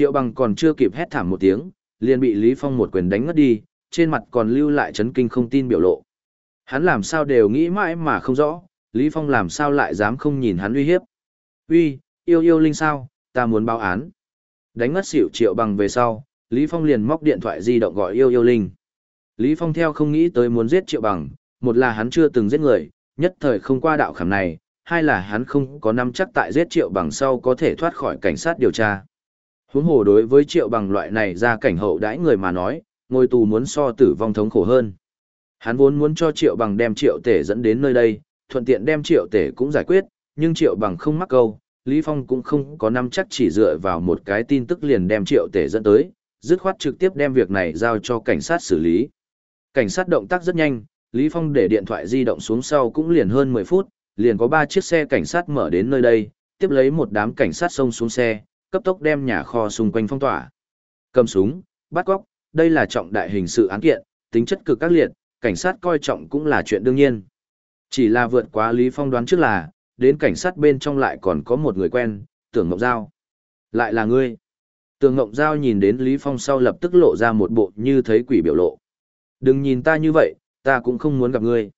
Triệu bằng còn chưa kịp hét thảm một tiếng, liền bị Lý Phong một quyền đánh ngất đi, trên mặt còn lưu lại chấn kinh không tin biểu lộ. Hắn làm sao đều nghĩ mãi mà không rõ, Lý Phong làm sao lại dám không nhìn hắn uy hiếp. Uy, yêu yêu linh sao, ta muốn báo án. Đánh ngất xỉu triệu bằng về sau, Lý Phong liền móc điện thoại di động gọi yêu yêu linh. Lý Phong theo không nghĩ tới muốn giết triệu bằng, một là hắn chưa từng giết người, nhất thời không qua đạo khảm này, hai là hắn không có nắm chắc tại giết triệu bằng sau có thể thoát khỏi cảnh sát điều tra. Huống hồ đối với triệu bằng loại này ra cảnh hậu đãi người mà nói, ngồi tù muốn so tử vong thống khổ hơn. Hắn vốn muốn cho triệu bằng đem triệu tể dẫn đến nơi đây, thuận tiện đem triệu tể cũng giải quyết, nhưng triệu bằng không mắc câu, Lý Phong cũng không có nắm chắc chỉ dựa vào một cái tin tức liền đem triệu tể dẫn tới, dứt khoát trực tiếp đem việc này giao cho cảnh sát xử lý. Cảnh sát động tác rất nhanh, Lý Phong để điện thoại di động xuống sau cũng liền hơn 10 phút, liền có 3 chiếc xe cảnh sát mở đến nơi đây, tiếp lấy một đám cảnh sát xông xuống xe, cấp tốc đem nhà kho xung quanh phong tỏa. Cầm súng, bắt cóc, đây là trọng đại hình sự án kiện, tính chất cực các liệt, cảnh sát coi trọng cũng là chuyện đương nhiên. Chỉ là vượt quá Lý Phong đoán trước là, đến cảnh sát bên trong lại còn có một người quen, tưởng Ngọc Giao. Lại là ngươi. Tưởng Ngọc Giao nhìn đến Lý Phong sau lập tức lộ ra một bộ như thấy quỷ biểu lộ. Đừng nhìn ta như vậy, ta cũng không muốn gặp ngươi.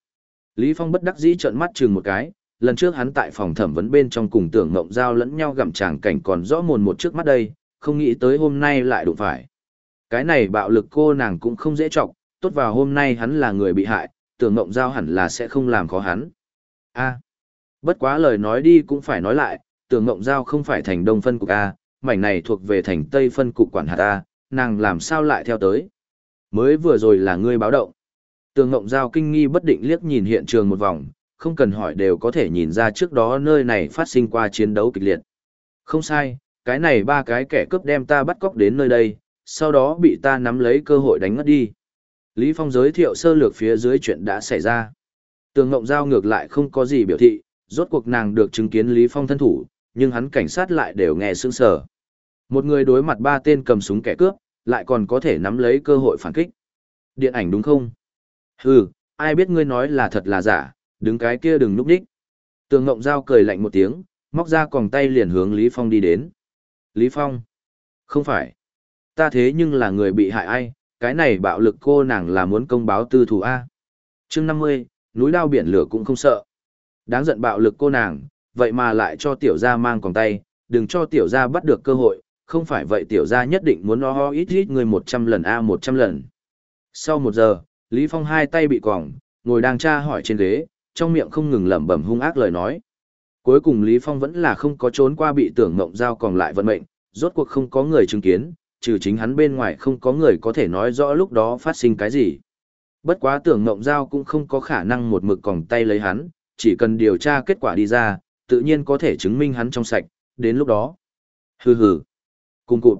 Lý Phong bất đắc dĩ trợn mắt chừng một cái, lần trước hắn tại phòng thẩm vấn bên trong cùng tưởng ngộng Giao lẫn nhau gặm tràng cảnh còn rõ mồn một trước mắt đây, không nghĩ tới hôm nay lại đụng phải. Cái này bạo lực cô nàng cũng không dễ trọng, tốt vào hôm nay hắn là người bị hại, tưởng ngộng Giao hẳn là sẽ không làm khó hắn. A. Bất quá lời nói đi cũng phải nói lại, tưởng Ngộng Giao không phải thành đông phân cục A, mảnh này thuộc về thành tây phân cục quản hạt A, nàng làm sao lại theo tới. Mới vừa rồi là ngươi báo động. Tưởng Ngộng Giao kinh nghi bất định liếc nhìn hiện trường một vòng, không cần hỏi đều có thể nhìn ra trước đó nơi này phát sinh qua chiến đấu kịch liệt. Không sai, cái này ba cái kẻ cướp đem ta bắt cóc đến nơi đây, sau đó bị ta nắm lấy cơ hội đánh ngất đi. Lý Phong giới thiệu sơ lược phía dưới chuyện đã xảy ra. Tường Ngộng Giao ngược lại không có gì biểu thị, rốt cuộc nàng được chứng kiến Lý Phong thân thủ, nhưng hắn cảnh sát lại đều nghe sững sờ. Một người đối mặt ba tên cầm súng kẻ cướp, lại còn có thể nắm lấy cơ hội phản kích. Điện ảnh đúng không? Hừ, ai biết ngươi nói là thật là giả, đứng cái kia đừng núp đích. Tường Ngộng Giao cười lạnh một tiếng, móc ra còng tay liền hướng Lý Phong đi đến. Lý Phong? Không phải. Ta thế nhưng là người bị hại ai, cái này bạo lực cô nàng là muốn công báo tư thủ A. chương 50, núi đao biển lửa cũng không sợ. Đáng giận bạo lực cô nàng, vậy mà lại cho tiểu gia mang còng tay, đừng cho tiểu gia bắt được cơ hội, không phải vậy tiểu gia nhất định muốn nó ho ít ít người 100 lần A 100 lần. Sau một giờ, Lý Phong hai tay bị còng, ngồi đang tra hỏi trên ghế, trong miệng không ngừng lẩm bẩm hung ác lời nói. Cuối cùng Lý Phong vẫn là không có trốn qua bị tưởng mộng giao còn lại vận mệnh, rốt cuộc không có người chứng kiến, trừ chính hắn bên ngoài không có người có thể nói rõ lúc đó phát sinh cái gì. Bất quá tưởng mộng giao cũng không có khả năng một mực còng tay lấy hắn, chỉ cần điều tra kết quả đi ra, tự nhiên có thể chứng minh hắn trong sạch, đến lúc đó. Hừ hừ. Cùng cụt.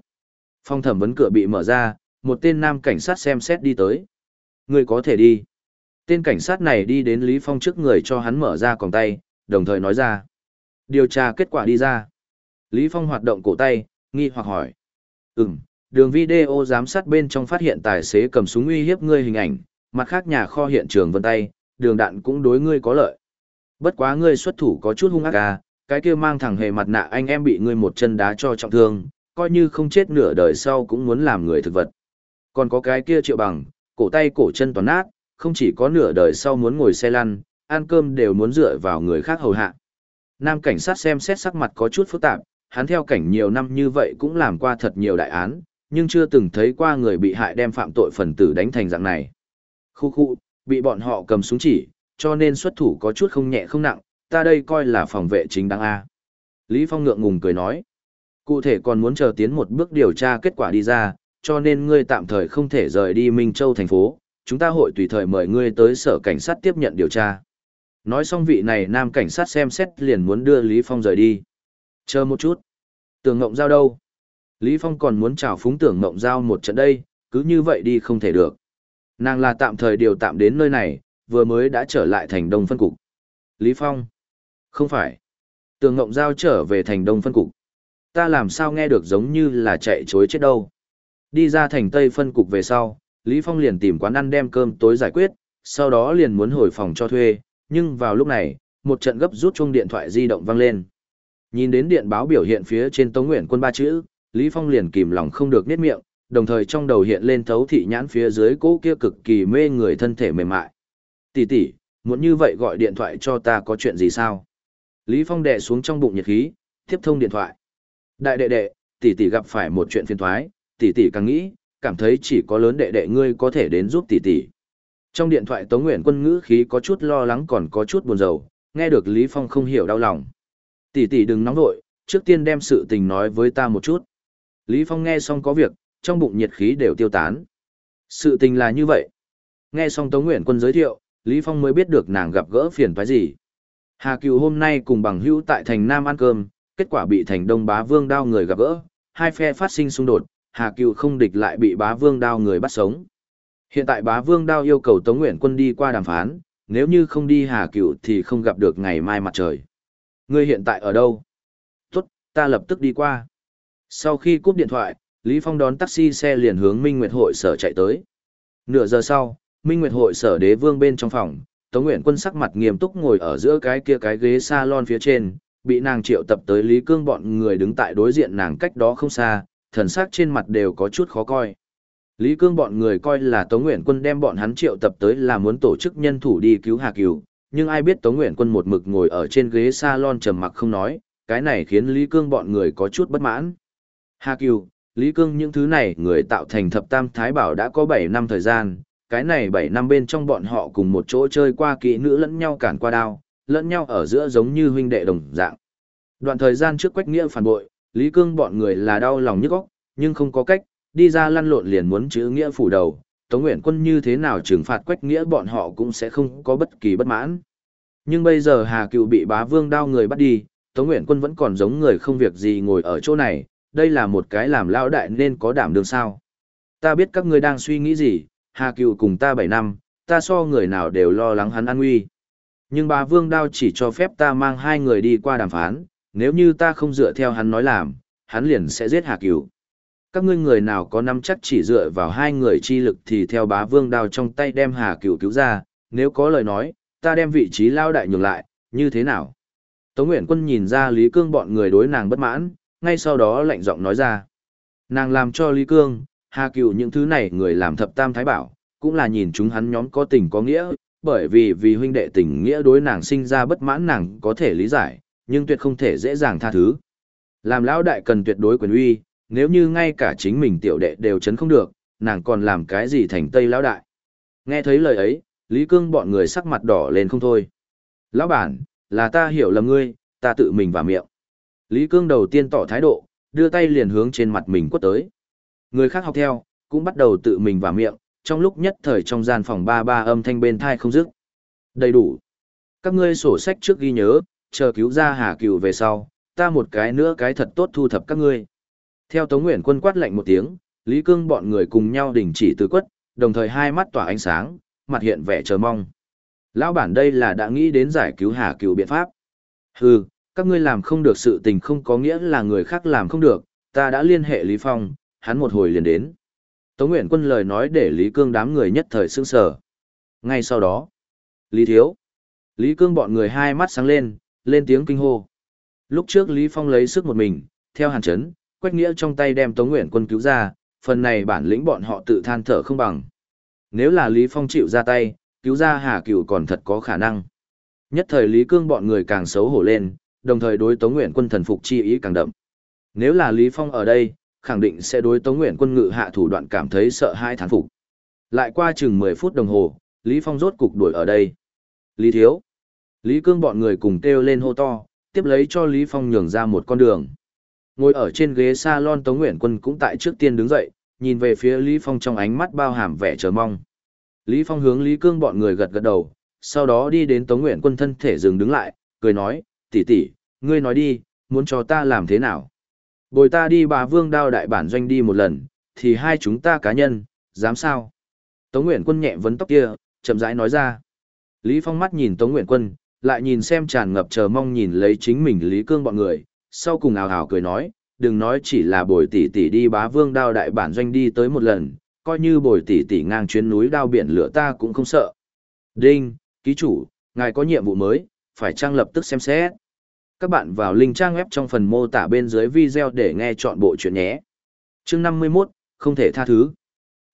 Phong thẩm vấn cửa bị mở ra, một tên nam cảnh sát xem xét đi tới. Người có thể đi. Tên cảnh sát này đi đến Lý Phong trước người cho hắn mở ra còng tay, đồng thời nói ra. Điều tra kết quả đi ra. Lý Phong hoạt động cổ tay, nghi hoặc hỏi. Ừm, đường video giám sát bên trong phát hiện tài xế cầm súng uy hiếp ngươi hình ảnh, mặt khác nhà kho hiện trường vân tay, đường đạn cũng đối ngươi có lợi. Bất quá ngươi xuất thủ có chút hung ác à, cái kia mang thẳng hề mặt nạ anh em bị ngươi một chân đá cho trọng thương, coi như không chết nửa đời sau cũng muốn làm người thực vật. Còn có cái kia triệu bằng, cổ tay cổ chân toàn nát, không chỉ có nửa đời sau muốn ngồi xe lăn, ăn cơm đều muốn dựa vào người khác hầu hạ. Nam cảnh sát xem xét sắc mặt có chút phức tạp, hắn theo cảnh nhiều năm như vậy cũng làm qua thật nhiều đại án, nhưng chưa từng thấy qua người bị hại đem phạm tội phần tử đánh thành dạng này. Khu khu, bị bọn họ cầm súng chỉ, cho nên xuất thủ có chút không nhẹ không nặng, ta đây coi là phòng vệ chính đáng A. Lý Phong ngượng ngùng cười nói. Cụ thể còn muốn chờ tiến một bước điều tra kết quả đi ra, cho nên ngươi tạm thời không thể rời đi Minh Châu thành phố, chúng ta hội tùy thời mời ngươi tới sở cảnh sát tiếp nhận điều tra. Nói xong vị này nam cảnh sát xem xét liền muốn đưa Lý Phong rời đi. Chờ một chút. Tưởng Ngộng Giao đâu? Lý Phong còn muốn chào phúng Tưởng Ngộng Giao một trận đây, cứ như vậy đi không thể được. Nàng là tạm thời điều tạm đến nơi này, vừa mới đã trở lại thành đông phân cục. Lý Phong. Không phải. Tường Ngộng Giao trở về thành đông phân cục. Ta làm sao nghe được giống như là chạy chối chết đâu. Đi ra thành tây phân cục về sau, Lý Phong liền tìm quán ăn đem cơm tối giải quyết, sau đó liền muốn hồi phòng cho thuê, nhưng vào lúc này, một trận gấp rút chuông điện thoại di động vang lên. Nhìn đến điện báo biểu hiện phía trên Tống Nguyện quân ba chữ, Lý Phong liền kìm lòng không được niết miệng, đồng thời trong đầu hiện lên thấu thị nhãn phía dưới cỗ kia cực kỳ mê người thân thể mềm mại. Tỷ tỷ, muốn như vậy gọi điện thoại cho ta có chuyện gì sao? Lý Phong đè xuống trong bụng nhiệt khí, tiếp thông điện thoại. Đại đệ đệ, tỷ tỷ gặp phải một chuyện phiền toái, tỷ tỷ càng nghĩ, cảm thấy chỉ có lớn đệ đệ ngươi có thể đến giúp tỷ tỷ. Trong điện thoại Tống Nguyện Quân ngữ khí có chút lo lắng còn có chút buồn rầu, nghe được Lý Phong không hiểu đau lòng. Tỷ tỷ đừng nóng vội, trước tiên đem sự tình nói với ta một chút. Lý Phong nghe xong có việc, trong bụng nhiệt khí đều tiêu tán. Sự tình là như vậy. Nghe xong Tống Nguyện Quân giới thiệu, Lý Phong mới biết được nàng gặp gỡ phiền phải gì. Hà Cừu hôm nay cùng bằng hữu tại thành Nam ăn cơm, kết quả bị thành Đông Bá Vương đao người gặp gỡ, hai phe phát sinh xung đột, Hà Cựu không địch lại bị Bá Vương đao người bắt sống. Hiện tại Bá Vương đao yêu cầu Tống Nguyện Quân đi qua đàm phán, nếu như không đi Hà Cựu thì không gặp được ngày mai mặt trời. Ngươi hiện tại ở đâu? Tốt, ta lập tức đi qua. Sau khi cúp điện thoại, Lý Phong đón taxi xe liền hướng Minh Nguyệt hội sở chạy tới. Nửa giờ sau, Minh Nguyệt hội sở đế vương bên trong phòng, Tống Nguyện Quân sắc mặt nghiêm túc ngồi ở giữa cái kia cái ghế salon phía trên, bị nàng triệu tập tới Lý Cương bọn người đứng tại đối diện nàng cách đó không xa, thần sắc trên mặt đều có chút khó coi. Lý Cương bọn người coi là Tống Nguyện Quân đem bọn hắn triệu tập tới là muốn tổ chức nhân thủ đi cứu Hà Cửu, nhưng ai biết Tống Nguyện Quân một mực ngồi ở trên ghế salon trầm mặc không nói, cái này khiến Lý Cương bọn người có chút bất mãn. Hà Cửu, Lý Cương những thứ này người tạo thành thập tam thái bảo đã có 7 năm thời gian, cái này 7 năm bên trong bọn họ cùng một chỗ chơi qua kỹ nữ lẫn nhau cản qua đao, lẫn nhau ở giữa giống như huynh đệ đồng dạng. Đoạn thời gian trước Quách Nghĩa phản bội, Lý Cương bọn người là đau lòng nhức óc, nhưng không có cách, đi ra lăn lộn liền muốn chữ nghĩa phủ đầu, Tống Nguyện Quân như thế nào trừng phạt Quách Nghĩa bọn họ cũng sẽ không có bất kỳ bất mãn. Nhưng bây giờ Hà Cựu bị bá vương đao người bắt đi, Tống Nguyện Quân vẫn còn giống người không việc gì ngồi ở chỗ này, đây là một cái làm lão đại nên có đảm đương sao. Ta biết các ngươi đang suy nghĩ gì, Hà Cựu cùng ta 7 năm, ta so người nào đều lo lắng hắn an nguy. Nhưng bà Vương Đao chỉ cho phép ta mang hai người đi qua đàm phán, nếu như ta không dựa theo hắn nói làm, hắn liền sẽ giết Hà Cửu. Các ngươi người nào có nắm chắc chỉ dựa vào hai người chi lực thì theo bá Vương Đao trong tay đem Hà Cửu cứu ra, nếu có lời nói, ta đem vị trí lao đại nhường lại, như thế nào? Tống Nguyễn Quân nhìn ra Lý Cương bọn người đối nàng bất mãn, ngay sau đó lạnh giọng nói ra. Nàng làm cho Lý Cương, Hà Cửu những thứ này người làm thập tam thái bảo, cũng là nhìn chúng hắn nhóm có tình có nghĩa, bởi vì vì huynh đệ tình nghĩa đối nàng sinh ra bất mãn nàng có thể lý giải, nhưng tuyệt không thể dễ dàng tha thứ. Làm lão đại cần tuyệt đối quyền uy, nếu như ngay cả chính mình tiểu đệ đều chấn không được, nàng còn làm cái gì thành tây lão đại. Nghe thấy lời ấy, Lý Cương bọn người sắc mặt đỏ lên không thôi. Lão bản, là ta hiểu lầm ngươi, ta tự mình vào miệng. Lý Cương đầu tiên tỏ thái độ, đưa tay liền hướng trên mặt mình quất tới. Người khác học theo, cũng bắt đầu tự mình vào miệng, trong lúc nhất thời trong gian phòng ba ba âm thanh bên thai không dứt. Đầy đủ. Các ngươi sổ sách trước ghi nhớ, chờ cứu ra Hà Cửu về sau, ta một cái nữa cái thật tốt thu thập các ngươi. Theo Tống Nguyễn Quân quát lạnh một tiếng, Lý Cương bọn người cùng nhau đình chỉ từ quất, đồng thời hai mắt tỏa ánh sáng, mặt hiện vẻ chờ mong. Lão bản đây là đã nghĩ đến giải cứu Hà Cửu biện pháp. Hừ, các ngươi làm không được sự tình không có nghĩa là người khác làm không được, ta đã liên hệ Lý Phong, hắn một hồi liền đến. Tống Nguyện Quân lời nói để Lý Cương đám người nhất thời sững sờ. Ngay sau đó, Lý Thiếu, Lý Cương bọn người hai mắt sáng lên, lên tiếng kinh hô. Lúc trước Lý Phong lấy sức một mình, theo hàn chấn, quách nghĩa trong tay đem Tống Nguyện Quân cứu ra, phần này bản lĩnh bọn họ tự than thở không bằng. Nếu là Lý Phong chịu ra tay, cứu ra Hà Cửu còn thật có khả năng. Nhất thời Lý Cương bọn người càng xấu hổ lên, đồng thời đối Tống Nguyện Quân thần phục chi ý càng đậm. Nếu là Lý Phong ở đây, khẳng định sẽ đối Tống Nguyện quân ngự hạ thủ đoạn cảm thấy sợ hãi thán phục. Lại qua chừng 10 phút đồng hồ, Lý Phong rốt cục đuổi ở đây. Lý Thiếu. Lý Cương bọn người cùng kêu lên hô to, tiếp lấy cho Lý Phong nhường ra một con đường. Ngồi ở trên ghế salon Tống Nguyện quân cũng tại trước tiên đứng dậy, nhìn về phía Lý Phong trong ánh mắt bao hàm vẻ chờ mong. Lý Phong hướng Lý Cương bọn người gật gật đầu, sau đó đi đến Tống Nguyện quân thân thể dừng đứng lại, cười nói, tỷ tỷ, ngươi nói đi, muốn cho ta làm thế nào? Bồi ta đi bà vương đao đại bản doanh đi một lần, thì hai chúng ta cá nhân, dám sao? Tống Nguyện Quân nhẹ vấn tóc kia, chậm rãi nói ra. Lý Phong mắt nhìn Tống Nguyện Quân, lại nhìn xem tràn ngập chờ mong nhìn lấy chính mình Lý Cương bọn người, sau cùng ào ào cười nói, đừng nói chỉ là bồi tỷ tỷ đi bá vương đao đại bản doanh đi tới một lần, coi như bồi tỷ tỷ ngang chuyến núi đao biển lửa ta cũng không sợ. Đinh, ký chủ, ngài có nhiệm vụ mới, phải trang lập tức xem xét. Các bạn vào link trang web trong phần mô tả bên dưới video để nghe chọn bộ chuyện nhé. chương 51, không thể tha thứ.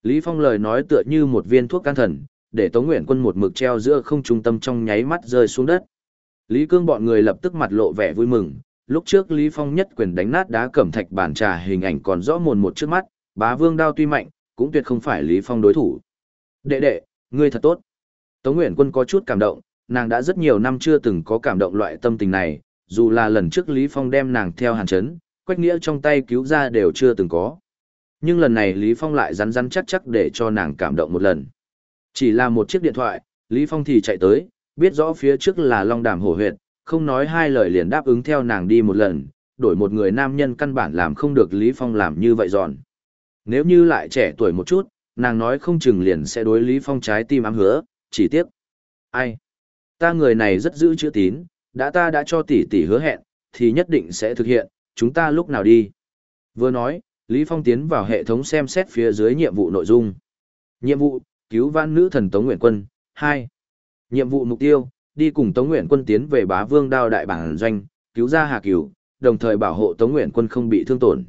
Lý Phong lời nói tựa như một viên thuốc can thần, để Tống Nguyện Quân một mực treo giữa không trung tâm trong nháy mắt rơi xuống đất. Lý Cương bọn người lập tức mặt lộ vẻ vui mừng, lúc trước Lý Phong nhất quyền đánh nát đá cẩm thạch bản trà hình ảnh còn rõ mồn một trước mắt, bá vương đao tuy mạnh, cũng tuyệt không phải Lý Phong đối thủ. Đệ đệ, ngươi thật tốt. Tống Nguyện Quân có chút cảm động, nàng đã rất nhiều năm chưa từng có cảm động loại tâm tình này, dù là lần trước Lý Phong đem nàng theo hàn chấn, quách nghĩa trong tay cứu ra đều chưa từng có. Nhưng lần này Lý Phong lại rắn rắn chắc chắc để cho nàng cảm động một lần. Chỉ là một chiếc điện thoại, Lý Phong thì chạy tới, biết rõ phía trước là long đàm hổ huyệt, không nói hai lời liền đáp ứng theo nàng đi một lần, đổi một người nam nhân căn bản làm không được Lý Phong làm như vậy giòn. Nếu như lại trẻ tuổi một chút, nàng nói không chừng liền sẽ đối Lý Phong trái tim ám hứa, chỉ tiếc. Ai? Ta người này rất giữ chữ tín, đã ta đã cho tỷ tỷ hứa hẹn, thì nhất định sẽ thực hiện, chúng ta lúc nào đi. Vừa nói, Lý Phong tiến vào hệ thống xem xét phía dưới nhiệm vụ nội dung. Nhiệm vụ, cứu vãn nữ thần Tống Nguyện Quân, 2. Nhiệm vụ mục tiêu, đi cùng Tống Nguyện Quân tiến về bá vương đao đại bản doanh, cứu ra Hà Cửu, đồng thời bảo hộ Tống Nguyện Quân không bị thương tổn.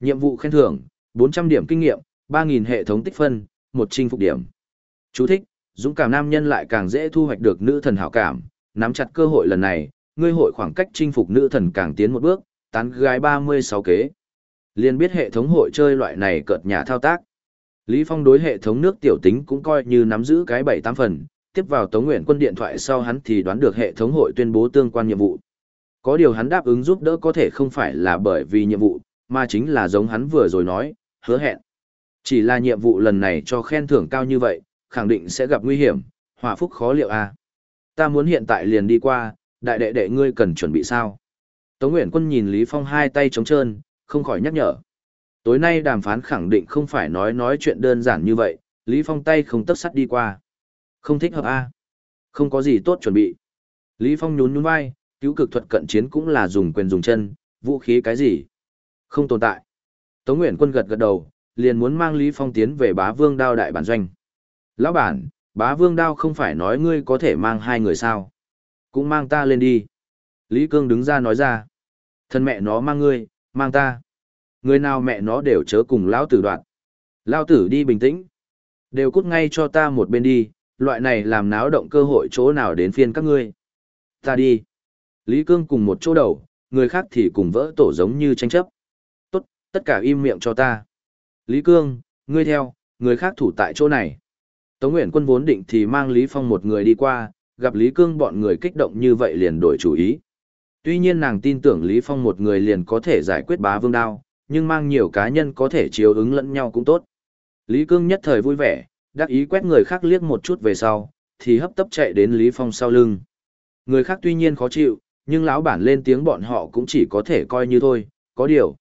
Nhiệm vụ khen thưởng, 400 điểm kinh nghiệm, 3.000 hệ thống tích phân, một chinh phục điểm. Chú thích, dũng cảm nam nhân lại càng dễ thu hoạch được nữ thần hảo cảm, nắm chặt cơ hội lần này, ngươi hội khoảng cách chinh phục nữ thần càng tiến một bước, tán gái 36 kế. Liên biết hệ thống hội chơi loại này cợt nhà thao tác. Lý Phong đối hệ thống nước tiểu tính cũng coi như nắm giữ cái 7-8 phần, tiếp vào Tống Nguyện quân điện thoại sau hắn thì đoán được hệ thống hội tuyên bố tương quan nhiệm vụ. Có điều hắn đáp ứng giúp đỡ có thể không phải là bởi vì nhiệm vụ, mà chính là giống hắn vừa rồi nói, hứa hẹn. Chỉ là nhiệm vụ lần này cho khen thưởng cao như vậy, khẳng định sẽ gặp nguy hiểm, hỏa phúc khó liệu a. À. Ta muốn hiện tại liền đi qua, đại đệ đệ ngươi cần chuẩn bị sao? Tống Nguyện Quân nhìn Lý Phong hai tay trống trơn, không khỏi nhắc nhở. Tối nay đàm phán khẳng định không phải nói nói chuyện đơn giản như vậy, Lý Phong tay không tấp sắt đi qua. Không thích hợp a à? Không có gì tốt chuẩn bị. Lý Phong nhún nhún vai, cứu cực thuật cận chiến cũng là dùng quyền dùng chân, vũ khí cái gì? Không tồn tại. Tống Nguyễn Quân gật gật đầu, liền muốn mang Lý Phong tiến về bá vương đao đại bản doanh. Lão bản, bá vương đao không phải nói ngươi có thể mang hai người sao? Cũng mang ta lên đi. Lý Cương đứng ra nói ra. Thân mẹ nó mang ngươi, mang ta. Người nào mẹ nó đều chớ cùng lão tử đoạt, Lão tử đi bình tĩnh. Đều cút ngay cho ta một bên đi, loại này làm náo động cơ hội chỗ nào đến phiên các ngươi. Ta đi. Lý Cương cùng một chỗ đầu, người khác thì cùng vỡ tổ giống như tranh chấp. Tốt, tất cả im miệng cho ta. Lý Cương, ngươi theo, người khác thủ tại chỗ này. Tống Nguyễn quân vốn định thì mang Lý Phong một người đi qua, gặp Lý Cương bọn người kích động như vậy liền đổi chủ ý. Tuy nhiên nàng tin tưởng Lý Phong một người liền có thể giải quyết bá vương đao, nhưng mang nhiều cá nhân có thể chiếu ứng lẫn nhau cũng tốt. Lý Cương nhất thời vui vẻ, đắc ý quét người khác liếc một chút về sau, thì hấp tấp chạy đến Lý Phong sau lưng. Người khác tuy nhiên khó chịu, nhưng lão bản lên tiếng bọn họ cũng chỉ có thể coi như thôi, có điều.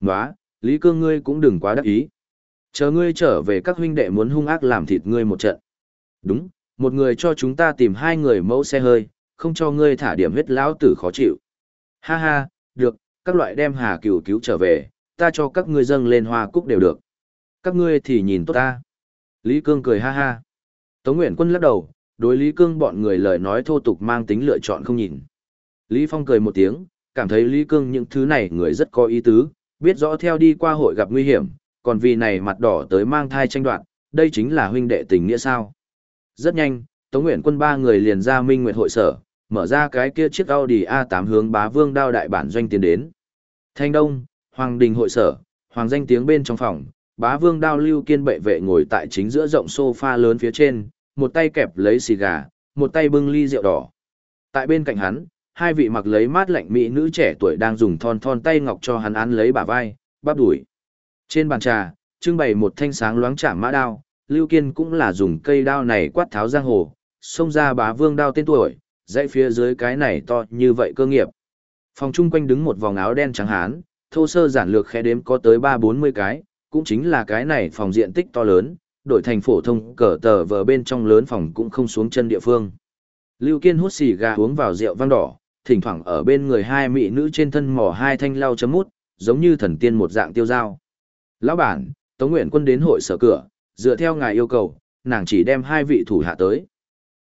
Nóa, Lý Cương ngươi cũng đừng quá đắc ý. Chờ ngươi trở về các huynh đệ muốn hung ác làm thịt ngươi một trận. Đúng, một người cho chúng ta tìm hai người mẫu xe hơi, không cho ngươi thả điểm huyết lão tử khó chịu. Ha ha, được, các loại đem hà cửu cứu trở về, ta cho các ngươi dâng lên hoa cúc đều được. Các ngươi thì nhìn tốt ta. Lý Cương cười ha ha. Tống Nguyện Quân lắc đầu, đối Lý Cương bọn người lời nói thô tục mang tính lựa chọn không nhìn. Lý Phong cười một tiếng, cảm thấy Lý Cương những thứ này người rất có ý tứ, biết rõ theo đi qua hội gặp nguy hiểm, còn vì này mặt đỏ tới mang thai tranh đoạn, đây chính là huynh đệ tình nghĩa sao. Rất nhanh, Tống Nguyện Quân ba người liền ra Minh Nguyệt hội sở, mở ra cái kia chiếc Audi A8 hướng bá vương đao đại bản doanh tiến đến. Thanh Đông, Hoàng Đình hội sở, Hoàng danh tiếng bên trong phòng, bá vương đao lưu kiên bệ vệ ngồi tại chính giữa rộng sofa lớn phía trên, một tay kẹp lấy xì gà, một tay bưng ly rượu đỏ. Tại bên cạnh hắn, hai vị mặc lấy mát lạnh mỹ nữ trẻ tuổi đang dùng thon thon tay ngọc cho hắn án lấy bả vai, bắp đuổi. Trên bàn trà, trưng bày một thanh sáng loáng chạm mã đao, Lưu Kiên cũng là dùng cây đao này quát tháo giang hồ, xông ra bá vương đao tên tuổi, dãy phía dưới cái này to như vậy cơ nghiệp. Phòng chung quanh đứng một vòng áo đen trắng hán, thô sơ giản lược khẽ đếm có tới ba bốn mươi cái, cũng chính là cái này phòng diện tích to lớn, đổi thành phổ thông cờ tờ vờ bên trong lớn phòng cũng không xuống chân địa phương. Lưu Kiên hút xì gà uống vào rượu vang đỏ, thỉnh thoảng ở bên người hai mỹ nữ trên thân mỏ hai thanh lau chấm mút, giống như thần tiên một dạng tiêu dao. Lão bản, Tống Nguyện Quân đến hội sở cửa, dựa theo ngài yêu cầu, nàng chỉ đem hai vị thủ hạ tới.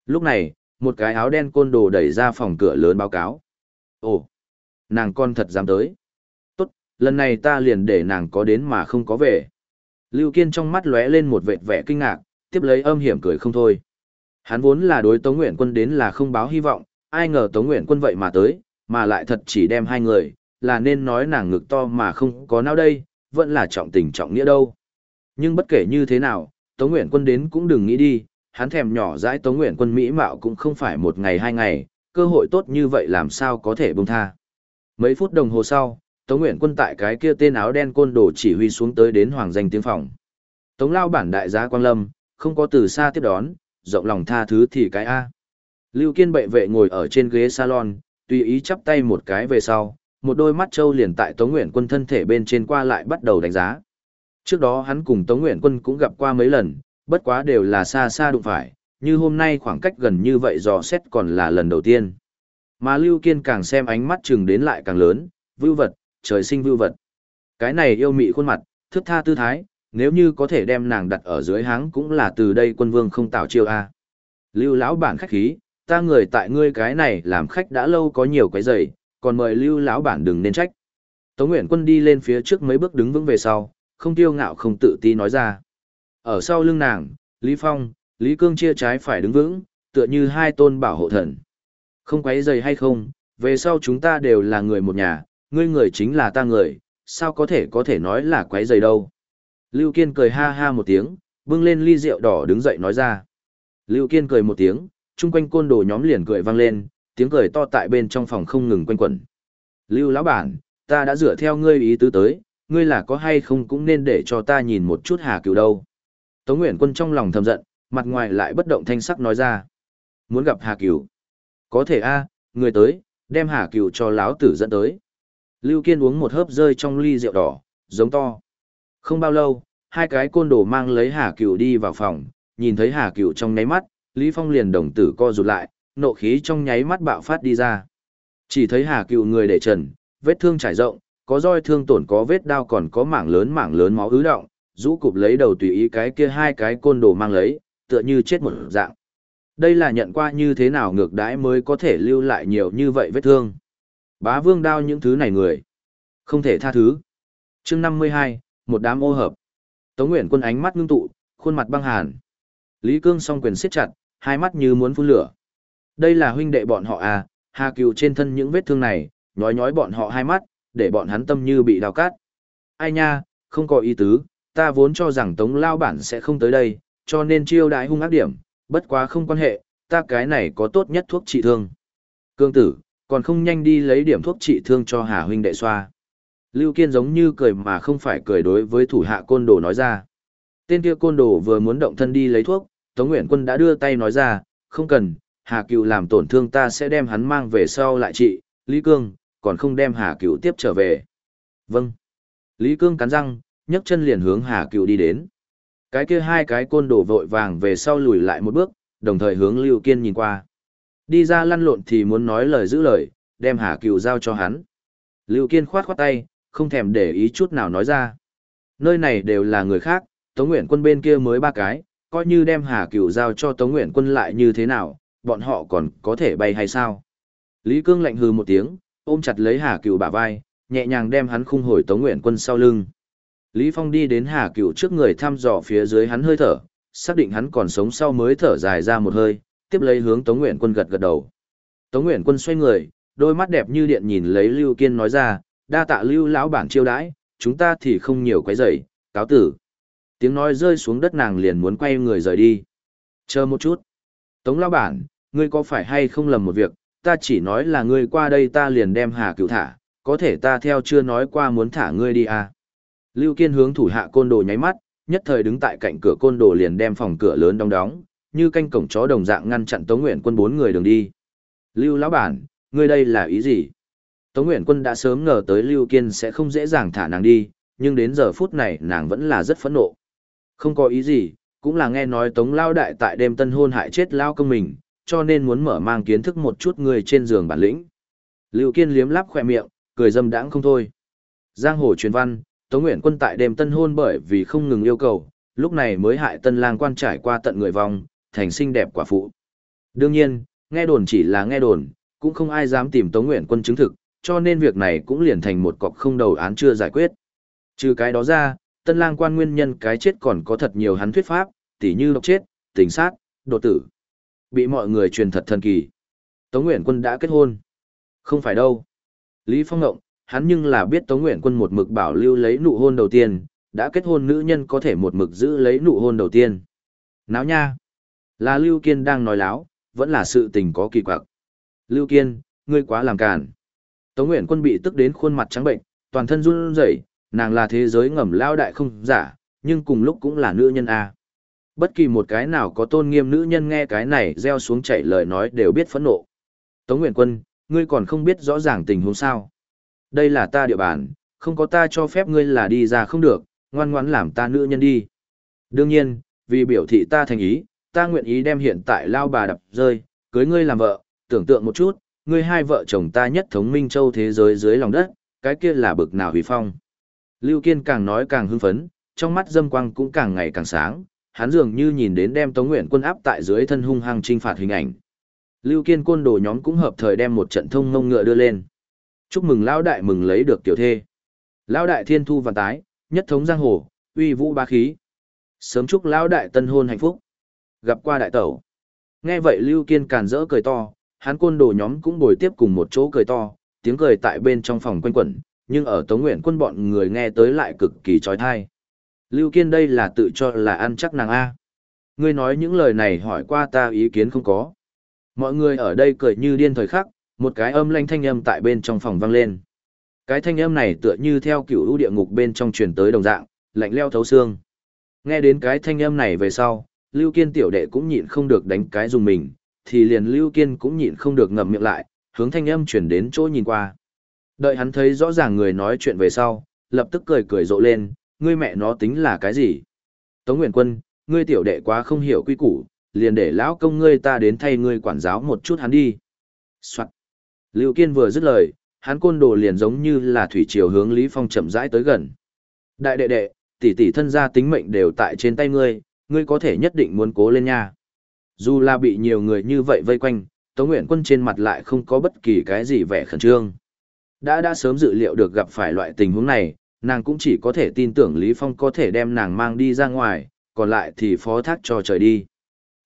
Lúc này, một cái áo đen côn đồ đẩy ra phòng cửa lớn báo cáo. Ồ, nàng con thật dám tới. Lần này ta liền để nàng có đến mà không có về. Lưu Kiên trong mắt lóe lên một vệt vẻ kinh ngạc, tiếp lấy âm hiểm cười không thôi. Hắn vốn là đối Tống Nguyện Quân đến là không báo hy vọng, ai ngờ Tống Nguyện Quân vậy mà tới, mà lại thật chỉ đem hai người, là nên nói nàng ngực to mà không có nào đây, vẫn là trọng tình trọng nghĩa đâu. Nhưng bất kể như thế nào, Tống Nguyện Quân đến cũng đừng nghĩ đi, hắn thèm nhỏ dãi Tống Nguyện Quân Mỹ Mạo cũng không phải một ngày hai ngày, cơ hội tốt như vậy làm sao có thể bông tha. Mấy phút đồng hồ sau, Tống Nguyện Quân tại cái kia tên áo đen côn đồ chỉ huy xuống tới đến hoàng danh tiếng phòng. Tống Lao bản đại giá Quang Lâm, không có từ xa tiếp đón, rộng lòng tha thứ thì cái A. Lưu Kiên bệ vệ ngồi ở trên ghế salon, tùy ý chắp tay một cái về sau, một đôi mắt trâu liền tại Tống Nguyện Quân thân thể bên trên qua lại bắt đầu đánh giá. Trước đó hắn cùng Tống Nguyện Quân cũng gặp qua mấy lần, bất quá đều là xa xa đụng phải, như hôm nay khoảng cách gần như vậy dò xét còn là lần đầu tiên. Mà Lưu Kiên càng xem ánh mắt chừng đến lại càng lớn, vưu vật, trời sinh vưu vật. Cái này yêu mị khuôn mặt, thức tha tư thái, nếu như có thể đem nàng đặt ở dưới háng cũng là từ đây quân vương không tạo chiêu a. Lưu lão bản khách khí, ta người tại ngươi cái này làm khách đã lâu có nhiều cái giày, còn mời Lưu lão bản đừng nên trách. Tống Nguyên Quân đi lên phía trước mấy bước đứng vững về sau, không tiêu ngạo không tự ti nói ra. Ở sau lưng nàng, Lý Phong, Lý Cương chia trái phải đứng vững, tựa như hai tôn bảo hộ thần. Không quấy giày hay không, về sau chúng ta đều là người một nhà, ngươi người chính là ta người, sao có thể có thể nói là quấy giày đâu. Lưu Kiên cười ha ha một tiếng, bưng lên ly rượu đỏ đứng dậy nói ra. Lưu Kiên cười một tiếng, chung quanh côn đồ nhóm liền cười vang lên, tiếng cười to tại bên trong phòng không ngừng quanh quẩn. Lưu lão bản, ta đã dựa theo ngươi ý tứ tới, ngươi là có hay không cũng nên để cho ta nhìn một chút Hà Cửu đâu. Tống Nguyễn Quân trong lòng thầm giận, mặt ngoài lại bất động thanh sắc nói ra. Muốn gặp Hà Cửu. Có thể a, người tới, đem Hà Cửu cho lão tử dẫn tới. Lưu Kiên uống một hớp rơi trong ly rượu đỏ, giống to. Không bao lâu, hai cái côn đồ mang lấy Hà Cửu đi vào phòng, nhìn thấy Hà Cửu trong nháy mắt, Lý Phong liền đồng tử co rụt lại, nộ khí trong nháy mắt bạo phát đi ra. Chỉ thấy Hà Cửu người để trần, vết thương trải rộng, có roi thương tổn có vết đao còn có mảng lớn mảng lớn máu ứ động, rũ cụp lấy đầu tùy ý cái kia hai cái côn đồ mang lấy, tựa như chết một dạng. Đây là nhận qua như thế nào ngược đãi mới có thể lưu lại nhiều như vậy vết thương. Bá vương đao những thứ này người. Không thể tha thứ. chương 52, một đám ô hợp. Tống Nguyện quân ánh mắt ngưng tụ, khuôn mặt băng hàn. Lý Cương song quyền siết chặt, hai mắt như muốn phun lửa. Đây là huynh đệ bọn họ à, Hà Cừu trên thân những vết thương này, nhói nhói bọn họ hai mắt, để bọn hắn tâm như bị đào cát. Ai nha, không có ý tứ, ta vốn cho rằng Tống Lao Bản sẽ không tới đây, cho nên chiêu đại hung ác điểm, bất quá không quan hệ, ta cái này có tốt nhất thuốc trị thương. Cương tử, còn không nhanh đi lấy điểm thuốc trị thương cho Hà huynh đệ xoa. Lưu Kiên giống như cười mà không phải cười đối với thủ hạ côn đồ nói ra. Tên kia côn đồ vừa muốn động thân đi lấy thuốc, Tống Nguyễn Quân đã đưa tay nói ra, không cần, Hà Cựu làm tổn thương ta sẽ đem hắn mang về sau lại trị, Lý Cương, còn không đem Hà Cựu tiếp trở về. Vâng. Lý Cương cắn răng, nhấc chân liền hướng Hà Cựu đi đến. Cái kia hai cái côn đồ vội vàng về sau lùi lại một bước, đồng thời hướng Lưu Kiên nhìn qua. Đi ra lăn lộn thì muốn nói lời giữ lời, đem Hà Cựu giao cho hắn. Lưu Kiên khoát khoát tay, không thèm để ý chút nào nói ra. Nơi này đều là người khác, Tống Nguyện quân bên kia mới ba cái, coi như đem Hà Cửu giao cho Tống Nguyện quân lại như thế nào, bọn họ còn có thể bay hay sao? Lý Cương lạnh hừ một tiếng, ôm chặt lấy Hà Cửu bả vai, nhẹ nhàng đem hắn khung hồi Tống Nguyện quân sau lưng. Lý Phong đi đến Hà Cửu trước người thăm dò phía dưới hắn hơi thở, xác định hắn còn sống sau mới thở dài ra một hơi, tiếp lấy hướng Tống Nguyện quân gật gật đầu. Tống Nguyện quân xoay người, đôi mắt đẹp như điện nhìn lấy Lưu Kiên nói ra, đa tạ lưu lão bản chiêu đãi, chúng ta thì không nhiều quấy rầy, cáo tử. Tiếng nói rơi xuống đất nàng liền muốn quay người rời đi. Chờ một chút. Tống lão bản, ngươi có phải hay không lầm một việc, ta chỉ nói là ngươi qua đây ta liền đem Hà Cửu thả, có thể ta theo chưa nói qua muốn thả ngươi đi à. Lưu Kiên hướng thủ hạ côn đồ nháy mắt, nhất thời đứng tại cạnh cửa côn đồ liền đem phòng cửa lớn đóng đóng, như canh cổng chó đồng dạng ngăn chặn Tống Nguyện quân bốn người đường đi. Lưu lão bản, ngươi đây là ý gì? Tống Nguyện Quân đã sớm ngờ tới Lưu Kiên sẽ không dễ dàng thả nàng đi, nhưng đến giờ phút này nàng vẫn là rất phẫn nộ. Không có ý gì, cũng là nghe nói Tống Lao Đại tại đêm tân hôn hại chết Lao công mình, cho nên muốn mở mang kiến thức một chút người trên giường bản lĩnh. Lưu Kiên liếm lắp khỏe miệng, cười dâm đãng không thôi. Giang hồ truyền văn, Tống Nguyện Quân tại đêm tân hôn bởi vì không ngừng yêu cầu, lúc này mới hại tân lang quan trải qua tận người vòng, thành xinh đẹp quả phụ. Đương nhiên, nghe đồn chỉ là nghe đồn, cũng không ai dám tìm Tống Nguyện Quân chứng thực, cho nên việc này cũng liền thành một cọc không đầu án chưa giải quyết. Trừ cái đó ra, tân lang quan nguyên nhân cái chết còn có thật nhiều hắn thuyết pháp, tỉ như độc chết, tình sát, đột tử. Bị mọi người truyền thật thần kỳ. Tống Nguyễn Quân đã kết hôn. Không phải đâu. Lý Phong Ngộng, hắn nhưng là biết Tống Nguyễn Quân một mực bảo lưu lấy nụ hôn đầu tiên, đã kết hôn nữ nhân có thể một mực giữ lấy nụ hôn đầu tiên. Náo nha. Là Lưu Kiên đang nói láo, vẫn là sự tình có kỳ quặc. Lưu Kiên, ngươi quá làm càn. Tống Nguyễn Quân bị tức đến khuôn mặt trắng bệnh, toàn thân run rẩy, nàng là thế giới ngầm lao đại không giả, nhưng cùng lúc cũng là nữ nhân A. Bất kỳ một cái nào có tôn nghiêm nữ nhân nghe cái này gieo xuống chảy lời nói đều biết phẫn nộ. Tống Nguyễn Quân, ngươi còn không biết rõ ràng tình huống sao. Đây là ta địa bàn, không có ta cho phép ngươi là đi ra không được, ngoan ngoãn làm ta nữ nhân đi. Đương nhiên, vì biểu thị ta thành ý, ta nguyện ý đem hiện tại lao bà đập rơi, cưới ngươi làm vợ, tưởng tượng một chút, ngươi hai vợ chồng ta nhất thống minh châu thế giới dưới lòng đất, cái kia là bực nào hủy phong. Lưu Kiên càng nói càng hưng phấn, trong mắt dâm quang cũng càng ngày càng sáng, hắn dường như nhìn đến đem Tống Nguyện quân áp tại dưới thân hung hăng trinh phạt hình ảnh. Lưu Kiên côn đồ nhóm cũng hợp thời đem một trận thông ngông ngựa đưa lên. Chúc mừng lão đại mừng lấy được tiểu thê. Lão đại thiên thu và tái, nhất thống giang hồ, uy vũ ba khí. Sớm chúc lão đại tân hôn hạnh phúc. Gặp qua đại tẩu. Nghe vậy Lưu Kiên càn rỡ cười to, hắn côn đồ nhóm cũng bồi tiếp cùng một chỗ cười to, tiếng cười tại bên trong phòng quanh quẩn, nhưng ở Tống Nguyện quân bọn người nghe tới lại cực kỳ trói thai. Lưu Kiên đây là tự cho là ăn chắc nàng A. Ngươi nói những lời này hỏi qua ta ý kiến không có. Mọi người ở đây cười như điên thời khắc, một cái âm lanh thanh âm tại bên trong phòng vang lên. Cái thanh âm này tựa như theo kiểu ưu địa ngục bên trong truyền tới đồng dạng, lạnh leo thấu xương. Nghe đến cái thanh âm này về sau, Lưu Kiên tiểu đệ cũng nhịn không được đánh cái dùng mình, thì liền Lưu Kiên cũng nhịn không được ngậm miệng lại, hướng thanh âm chuyển đến chỗ nhìn qua. Đợi hắn thấy rõ ràng người nói chuyện về sau, lập tức cười cười rộ lên, ngươi mẹ nó tính là cái gì? Tống Nguyên Quân, ngươi tiểu đệ quá không hiểu quy củ, liền để lão công ngươi ta đến thay ngươi quản giáo một chút hắn đi. Soạn. Lưu Kiên vừa dứt lời, hắn côn đồ liền giống như là thủy triều hướng Lý Phong chậm rãi tới gần. Đại đệ đệ, tỷ tỷ thân gia tính mệnh đều tại trên tay ngươi, ngươi có thể nhất định muốn cố lên nha. Dù là bị nhiều người như vậy vây quanh, Tống Nguyện Quân trên mặt lại không có bất kỳ cái gì vẻ khẩn trương. Đã đã sớm dự liệu được gặp phải loại tình huống này, nàng cũng chỉ có thể tin tưởng Lý Phong có thể đem nàng mang đi ra ngoài, còn lại thì phó thác cho trời đi.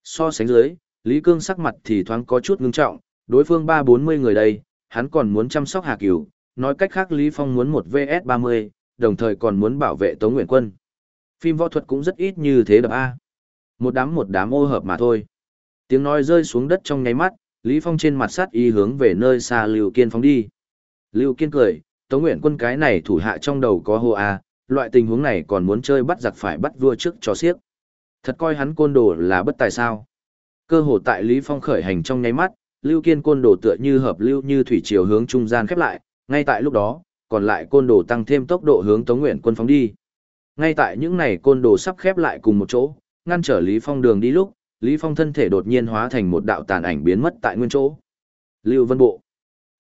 So sánh dưới, Lý Cương sắc mặt thì thoáng có chút ngưng trọng, đối phương ba bốn mươi người đây, hắn còn muốn chăm sóc Hà Cửu, nói cách khác Lý Phong muốn một VS 30, đồng thời còn muốn bảo vệ Tống Nguyện Quân. Phim võ thuật cũng rất ít như thế đập A. Một đám một đám ô hợp mà thôi. Tiếng nói rơi xuống đất trong nháy mắt, Lý Phong trên mặt sát y hướng về nơi xa Lưu Kiên phóng đi. Lưu Kiên cười, Tống Nguyện Quân cái này thủ hạ trong đầu có hô A, loại tình huống này còn muốn chơi bắt giặc phải bắt vua trước cho xiếc. Thật coi hắn côn đồ là bất tài sao. Cơ hồ tại Lý Phong khởi hành trong nháy mắt, Lưu Kiên côn đồ tựa như hợp lưu như thủy chiều hướng trung gian khép lại, ngay tại lúc đó, còn lại côn đồ tăng thêm tốc độ hướng Tống Nguyện quân phóng đi. Ngay tại những này côn đồ sắp khép lại cùng một chỗ, ngăn trở Lý Phong đường đi lúc, Lý Phong thân thể đột nhiên hóa thành một đạo tàn ảnh biến mất tại nguyên chỗ. Lưu Vân Bộ.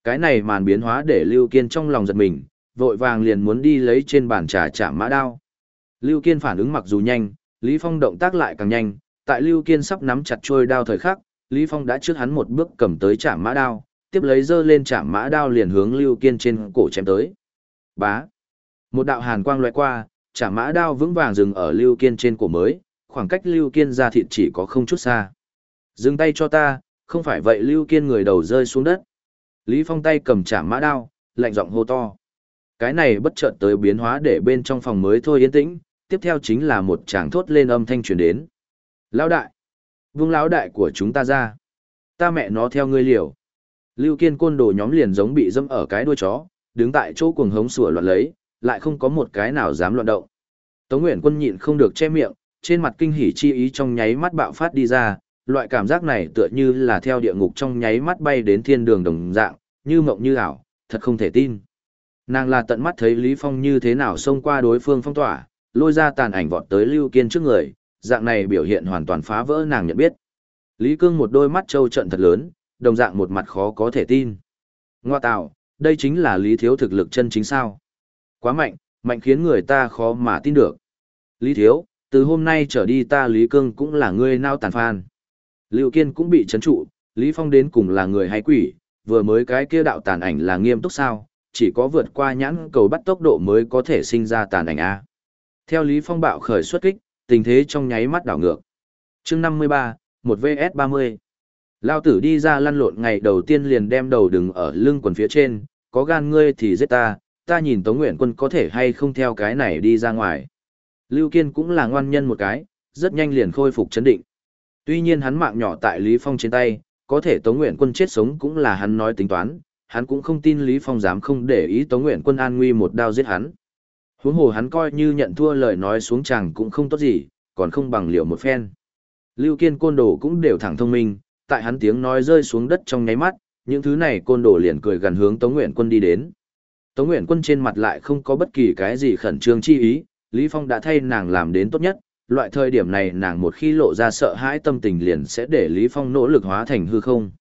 Cái này màn biến hóa để Lưu Kiên trong lòng giật mình, vội vàng liền muốn đi lấy trên bàn trà chạm mã đao. Lưu Kiên phản ứng mặc dù nhanh, Lý Phong động tác lại càng nhanh, tại Lưu Kiên sắp nắm chặt trôi đao thời khắc, Lý Phong đã trước hắn một bước cầm tới chạm mã đao, tiếp lấy dơ lên chạm mã đao liền hướng Lưu Kiên trên cổ chém tới. Bá. Một đạo hàn quang loại qua, chạm mã đao vững vàng dừng ở Lưu Kiên trên cổ mới, khoảng cách Lưu Kiên ra thịt chỉ có không chút xa. Dừng tay cho ta, không phải vậy Lưu Kiên người đầu rơi xuống đất. Lý Phong tay cầm chạm mã đao, lạnh giọng hô to. Cái này bất chợt tới biến hóa để bên trong phòng mới thôi yên tĩnh, tiếp theo chính là một tràng thốt lên âm thanh truyền đến. Lão đại! Vương lão đại của chúng ta ra! Ta mẹ nó theo ngươi liều! Lưu Kiên côn đồ nhóm liền giống bị dâm ở cái đuôi chó, đứng tại chỗ cuồng hống sủa loạn lấy, lại không có một cái nào dám loạn động. Tống Nguyễn Quân nhịn không được che miệng, trên mặt kinh hỉ chi ý trong nháy mắt bạo phát đi ra, loại cảm giác này tựa như là theo địa ngục trong nháy mắt bay đến thiên đường đồng dạng, như mộng như ảo, thật không thể tin. Nàng là tận mắt thấy Lý Phong như thế nào xông qua đối phương phong tỏa, lôi ra tàn ảnh vọt tới Lưu Kiên trước người, dạng này biểu hiện hoàn toàn phá vỡ nàng nhận biết. Lý Cương một đôi mắt trâu trận thật lớn, đồng dạng một mặt khó có thể tin. Ngoa tạo, đây chính là Lý Thiếu thực lực chân chính sao. Quá mạnh, mạnh khiến người ta khó mà tin được. Lý Thiếu, từ hôm nay trở đi ta Lý Cương cũng là người nao tàn phan. Lưu Kiên cũng bị chấn trụ, Lý Phong đến cùng là người hay quỷ, vừa mới cái kia đạo tàn ảnh là nghiêm túc sao, chỉ có vượt qua nhãn cầu bắt tốc độ mới có thể sinh ra tàn ảnh A. Theo Lý Phong bạo khởi xuất kích, tình thế trong nháy mắt đảo ngược. chương 53, 1 vs 30. Lao tử đi ra lăn lộn ngày đầu tiên liền đem đầu đừng ở lưng quần phía trên, có gan ngươi thì giết ta, ta nhìn Tống Nguyện quân có thể hay không theo cái này đi ra ngoài. Lưu Kiên cũng là ngoan nhân một cái, rất nhanh liền khôi phục chấn định. Tuy nhiên hắn mạng nhỏ tại Lý Phong trên tay, có thể Tống Nguyện quân chết sống cũng là hắn nói tính toán, hắn cũng không tin Lý Phong dám không để ý Tống Nguyện quân an nguy một đao giết hắn. Huống hồ hắn coi như nhận thua lời nói xuống chàng cũng không tốt gì, còn không bằng liệu một phen. Lưu Kiên côn đồ cũng đều thẳng thông minh, tại hắn tiếng nói rơi xuống đất trong nháy mắt, những thứ này côn đồ liền cười gần hướng Tống Nguyện Quân đi đến. Tống Nguyện Quân trên mặt lại không có bất kỳ cái gì khẩn trương chi ý, Lý Phong đã thay nàng làm đến tốt nhất, loại thời điểm này nàng một khi lộ ra sợ hãi tâm tình liền sẽ để Lý Phong nỗ lực hóa thành hư không.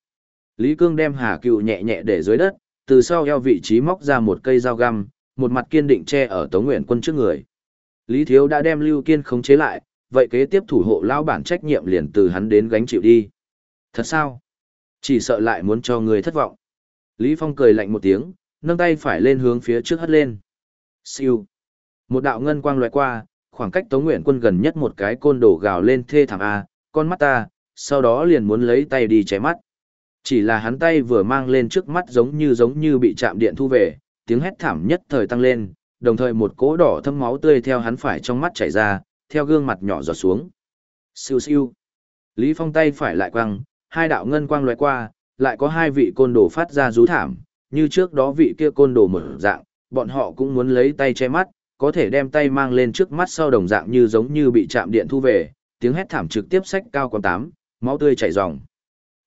Lý Cương đem Hà Cựu nhẹ nhẹ để dưới đất, từ sau eo vị trí móc ra một cây dao găm, một mặt kiên định che ở Tống Nguyện Quân trước người. Lý Thiếu đã đem Lưu Kiên khống chế lại, vậy kế tiếp thủ hộ lao bản trách nhiệm liền từ hắn đến gánh chịu đi. Thật sao? Chỉ sợ lại muốn cho người thất vọng. Lý Phong cười lạnh một tiếng, nâng tay phải lên hướng phía trước hất lên. Siêu. Một đạo ngân quang loại qua, khoảng cách Tống Nguyện Quân gần nhất một cái côn đổ gào lên thê thảm a, con mắt ta, sau đó liền muốn lấy tay đi chém mắt. Chỉ là hắn tay vừa mang lên trước mắt giống như giống như bị chạm điện thu về, tiếng hét thảm nhất thời tăng lên, đồng thời một cỗ đỏ thâm máu tươi theo hắn phải trong mắt chảy ra, theo gương mặt nhỏ giọt xuống. Siêu siêu. Lý Phong tay phải lại quăng, hai đạo ngân quang lóe qua, lại có hai vị côn đồ phát ra rú thảm, như trước đó vị kia côn đồ mở dạng, bọn họ cũng muốn lấy tay che mắt, có thể đem tay mang lên trước mắt sau đồng dạng như giống như bị chạm điện thu về, tiếng hét thảm trực tiếp sách cao quán tám, máu tươi chảy ròng.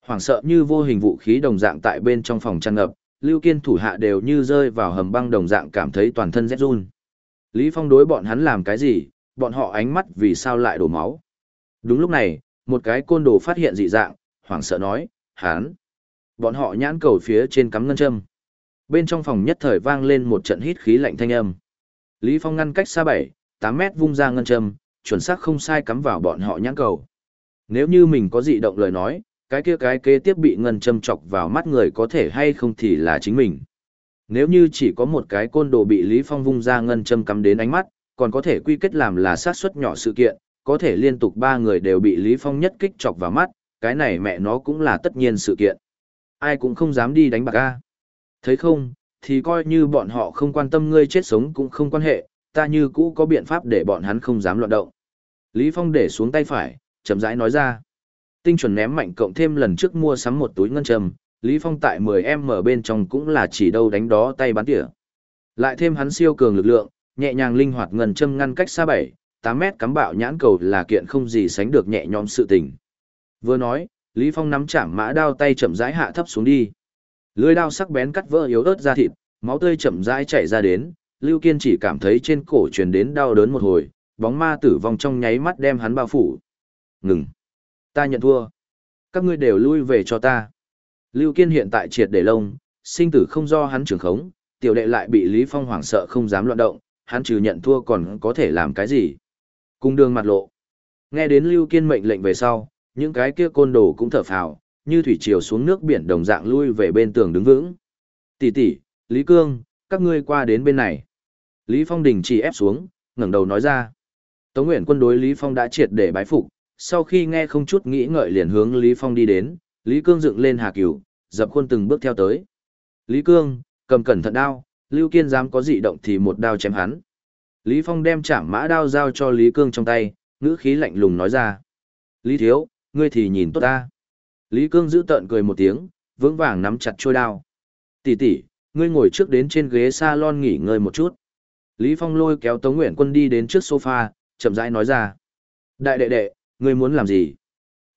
Hoảng sợ như vô hình vũ khí đồng dạng tại bên trong phòng tràn ngập, Lưu Kiên thủ hạ đều như rơi vào hầm băng đồng dạng cảm thấy toàn thân rét run. Lý Phong đối bọn hắn làm cái gì, bọn họ ánh mắt vì sao lại đổ máu. Đúng lúc này, một cái côn đồ phát hiện dị dạng, hoảng sợ nói, hán. Bọn họ nhãn cầu phía trên cắm ngân châm. Bên trong phòng nhất thời vang lên một trận hít khí lạnh thanh âm. Lý Phong ngăn cách xa 7, 8 mét vung ra ngân châm, chuẩn xác không sai cắm vào bọn họ nhãn cầu. Nếu như mình có dị động lời nói, cái kia cái kế tiếp bị ngân châm chọc vào mắt người có thể hay không thì là chính mình. Nếu như chỉ có một cái côn đồ bị Lý Phong vung ra ngân châm cắm đến ánh mắt, còn có thể quy kết làm là sát suất nhỏ sự kiện, có thể liên tục ba người đều bị Lý Phong nhất kích chọc vào mắt, cái này mẹ nó cũng là tất nhiên sự kiện. Ai cũng không dám đi đánh bạc a. Thấy không, thì coi như bọn họ không quan tâm ngươi chết sống cũng không quan hệ, ta như cũ có biện pháp để bọn hắn không dám loạn động. Lý Phong để xuống tay phải, chậm rãi nói ra. Tinh chuẩn ném mạnh cộng thêm lần trước mua sắm một túi ngân trầm, Lý Phong tại 10M bên trong cũng là chỉ đâu đánh đó tay bắn tỉa. Lại thêm hắn siêu cường lực lượng, nhẹ nhàng linh hoạt ngân châm ngăn cách xa 7, 8 mét cắm bạo nhãn cầu là kiện không gì sánh được nhẹ nhõm sự tình. Vừa nói, Lý Phong nắm chạm mã đao tay chậm rãi hạ thấp xuống đi. Lưỡi đao sắc bén cắt vỡ yếu ớt da thịt, máu tươi chậm rãi chảy ra đến, Lưu Kiên chỉ cảm thấy trên cổ truyền đến đau đớn một hồi, bóng ma tử vong trong nháy mắt đem hắn bao phủ. Ngừng. Ta nhận thua. Các ngươi đều lui về cho ta. Lưu Kiên hiện tại triệt để lông, sinh tử không do hắn trưởng khống, tiểu đệ lại bị Lý Phong hoảng sợ không dám loạn động, hắn trừ nhận thua còn có thể làm cái gì. Cung đường mặt lộ. Nghe đến Lưu Kiên mệnh lệnh về sau, những cái kia côn đồ cũng thở phào, như thủy triều xuống nước biển đồng dạng lui về bên tường đứng vững. Tỷ tỷ, Lý Cương, các ngươi qua đến bên này. Lý Phong đình chỉ ép xuống, ngẩng đầu nói ra. Tống Nguyện quân đối Lý Phong đã triệt để bái phục, sau khi nghe không chút nghĩ ngợi liền hướng Lý Phong đi đến, Lý Cương dựng lên hà cửu, dập khuôn từng bước theo tới. Lý Cương, cầm cẩn thận đao, Lưu Kiên dám có dị động thì một đao chém hắn. Lý Phong đem chạm mã đao giao cho Lý Cương trong tay, ngữ khí lạnh lùng nói ra. Lý Thiếu, ngươi thì nhìn tốt ta. Lý Cương giữ tợn cười một tiếng, vững vàng nắm chặt trôi đao. Tỷ tỷ, ngươi ngồi trước đến trên ghế salon nghỉ ngơi một chút. Lý Phong lôi kéo Tống Nguyện Quân đi đến trước sofa, chậm rãi nói ra. Đại đệ đệ, ngươi muốn làm gì?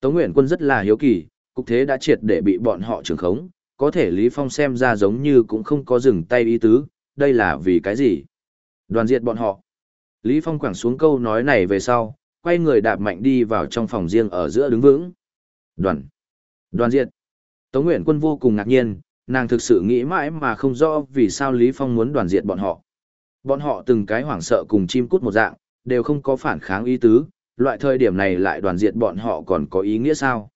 Tống Nguyện Quân rất là hiếu kỳ, cục thế đã triệt để bị bọn họ trưởng khống, có thể Lý Phong xem ra giống như cũng không có dừng tay ý tứ, đây là vì cái gì? Đoàn diệt bọn họ. Lý Phong quẳng xuống câu nói này về sau, quay người đạp mạnh đi vào trong phòng riêng ở giữa đứng vững. Đoàn. Đoàn diệt. Tống Nguyện Quân vô cùng ngạc nhiên, nàng thực sự nghĩ mãi mà không rõ vì sao Lý Phong muốn đoàn diệt bọn họ. Bọn họ từng cái hoảng sợ cùng chim cút một dạng, đều không có phản kháng ý tứ, loại thời điểm này lại đoàn diệt bọn họ còn có ý nghĩa sao?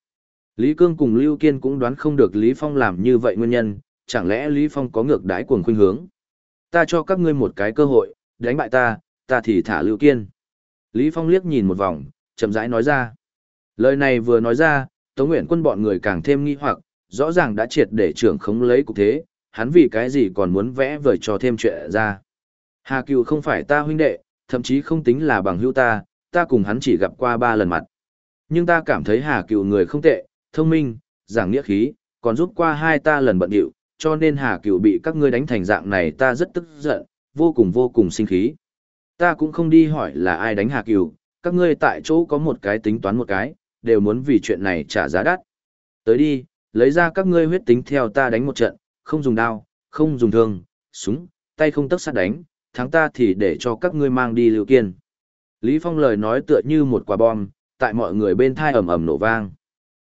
Lý Cương cùng Lưu Kiên cũng đoán không được Lý Phong làm như vậy nguyên nhân, chẳng lẽ Lý Phong có ngược đái cuồng khuynh hướng? Ta cho các ngươi một cái cơ hội, đánh bại ta, ta thì thả Lưu Kiên. Lý Phong liếc nhìn một vòng, chậm rãi nói ra. Lời này vừa nói ra, Tống Nguyện quân bọn người càng thêm nghi hoặc, rõ ràng đã triệt để trưởng khống lấy cục thế, hắn vì cái gì còn muốn vẽ vời cho thêm chuyện ra. Hà Cựu không phải ta huynh đệ, thậm chí không tính là bằng hữu ta, ta cùng hắn chỉ gặp qua ba lần mặt. Nhưng ta cảm thấy Hà Cựu người không tệ, thông minh, giảng nghĩa khí, còn giúp qua hai ta lần bận điệu, cho nên Hà Cựu bị các ngươi đánh thành dạng này ta rất tức giận, vô cùng vô cùng sinh khí. Ta cũng không đi hỏi là ai đánh Hà Cựu, các ngươi tại chỗ có một cái tính toán một cái, đều muốn vì chuyện này trả giá đắt. Tới đi, lấy ra các ngươi huyết tính theo ta đánh một trận, không dùng đao, không dùng thương, súng, tay không tấc sát đánh, thắng ta thì để cho các ngươi mang đi lưu kiên. Lý Phong lời nói tựa như một quả bom, tại mọi người bên thai ầm ầm nổ vang.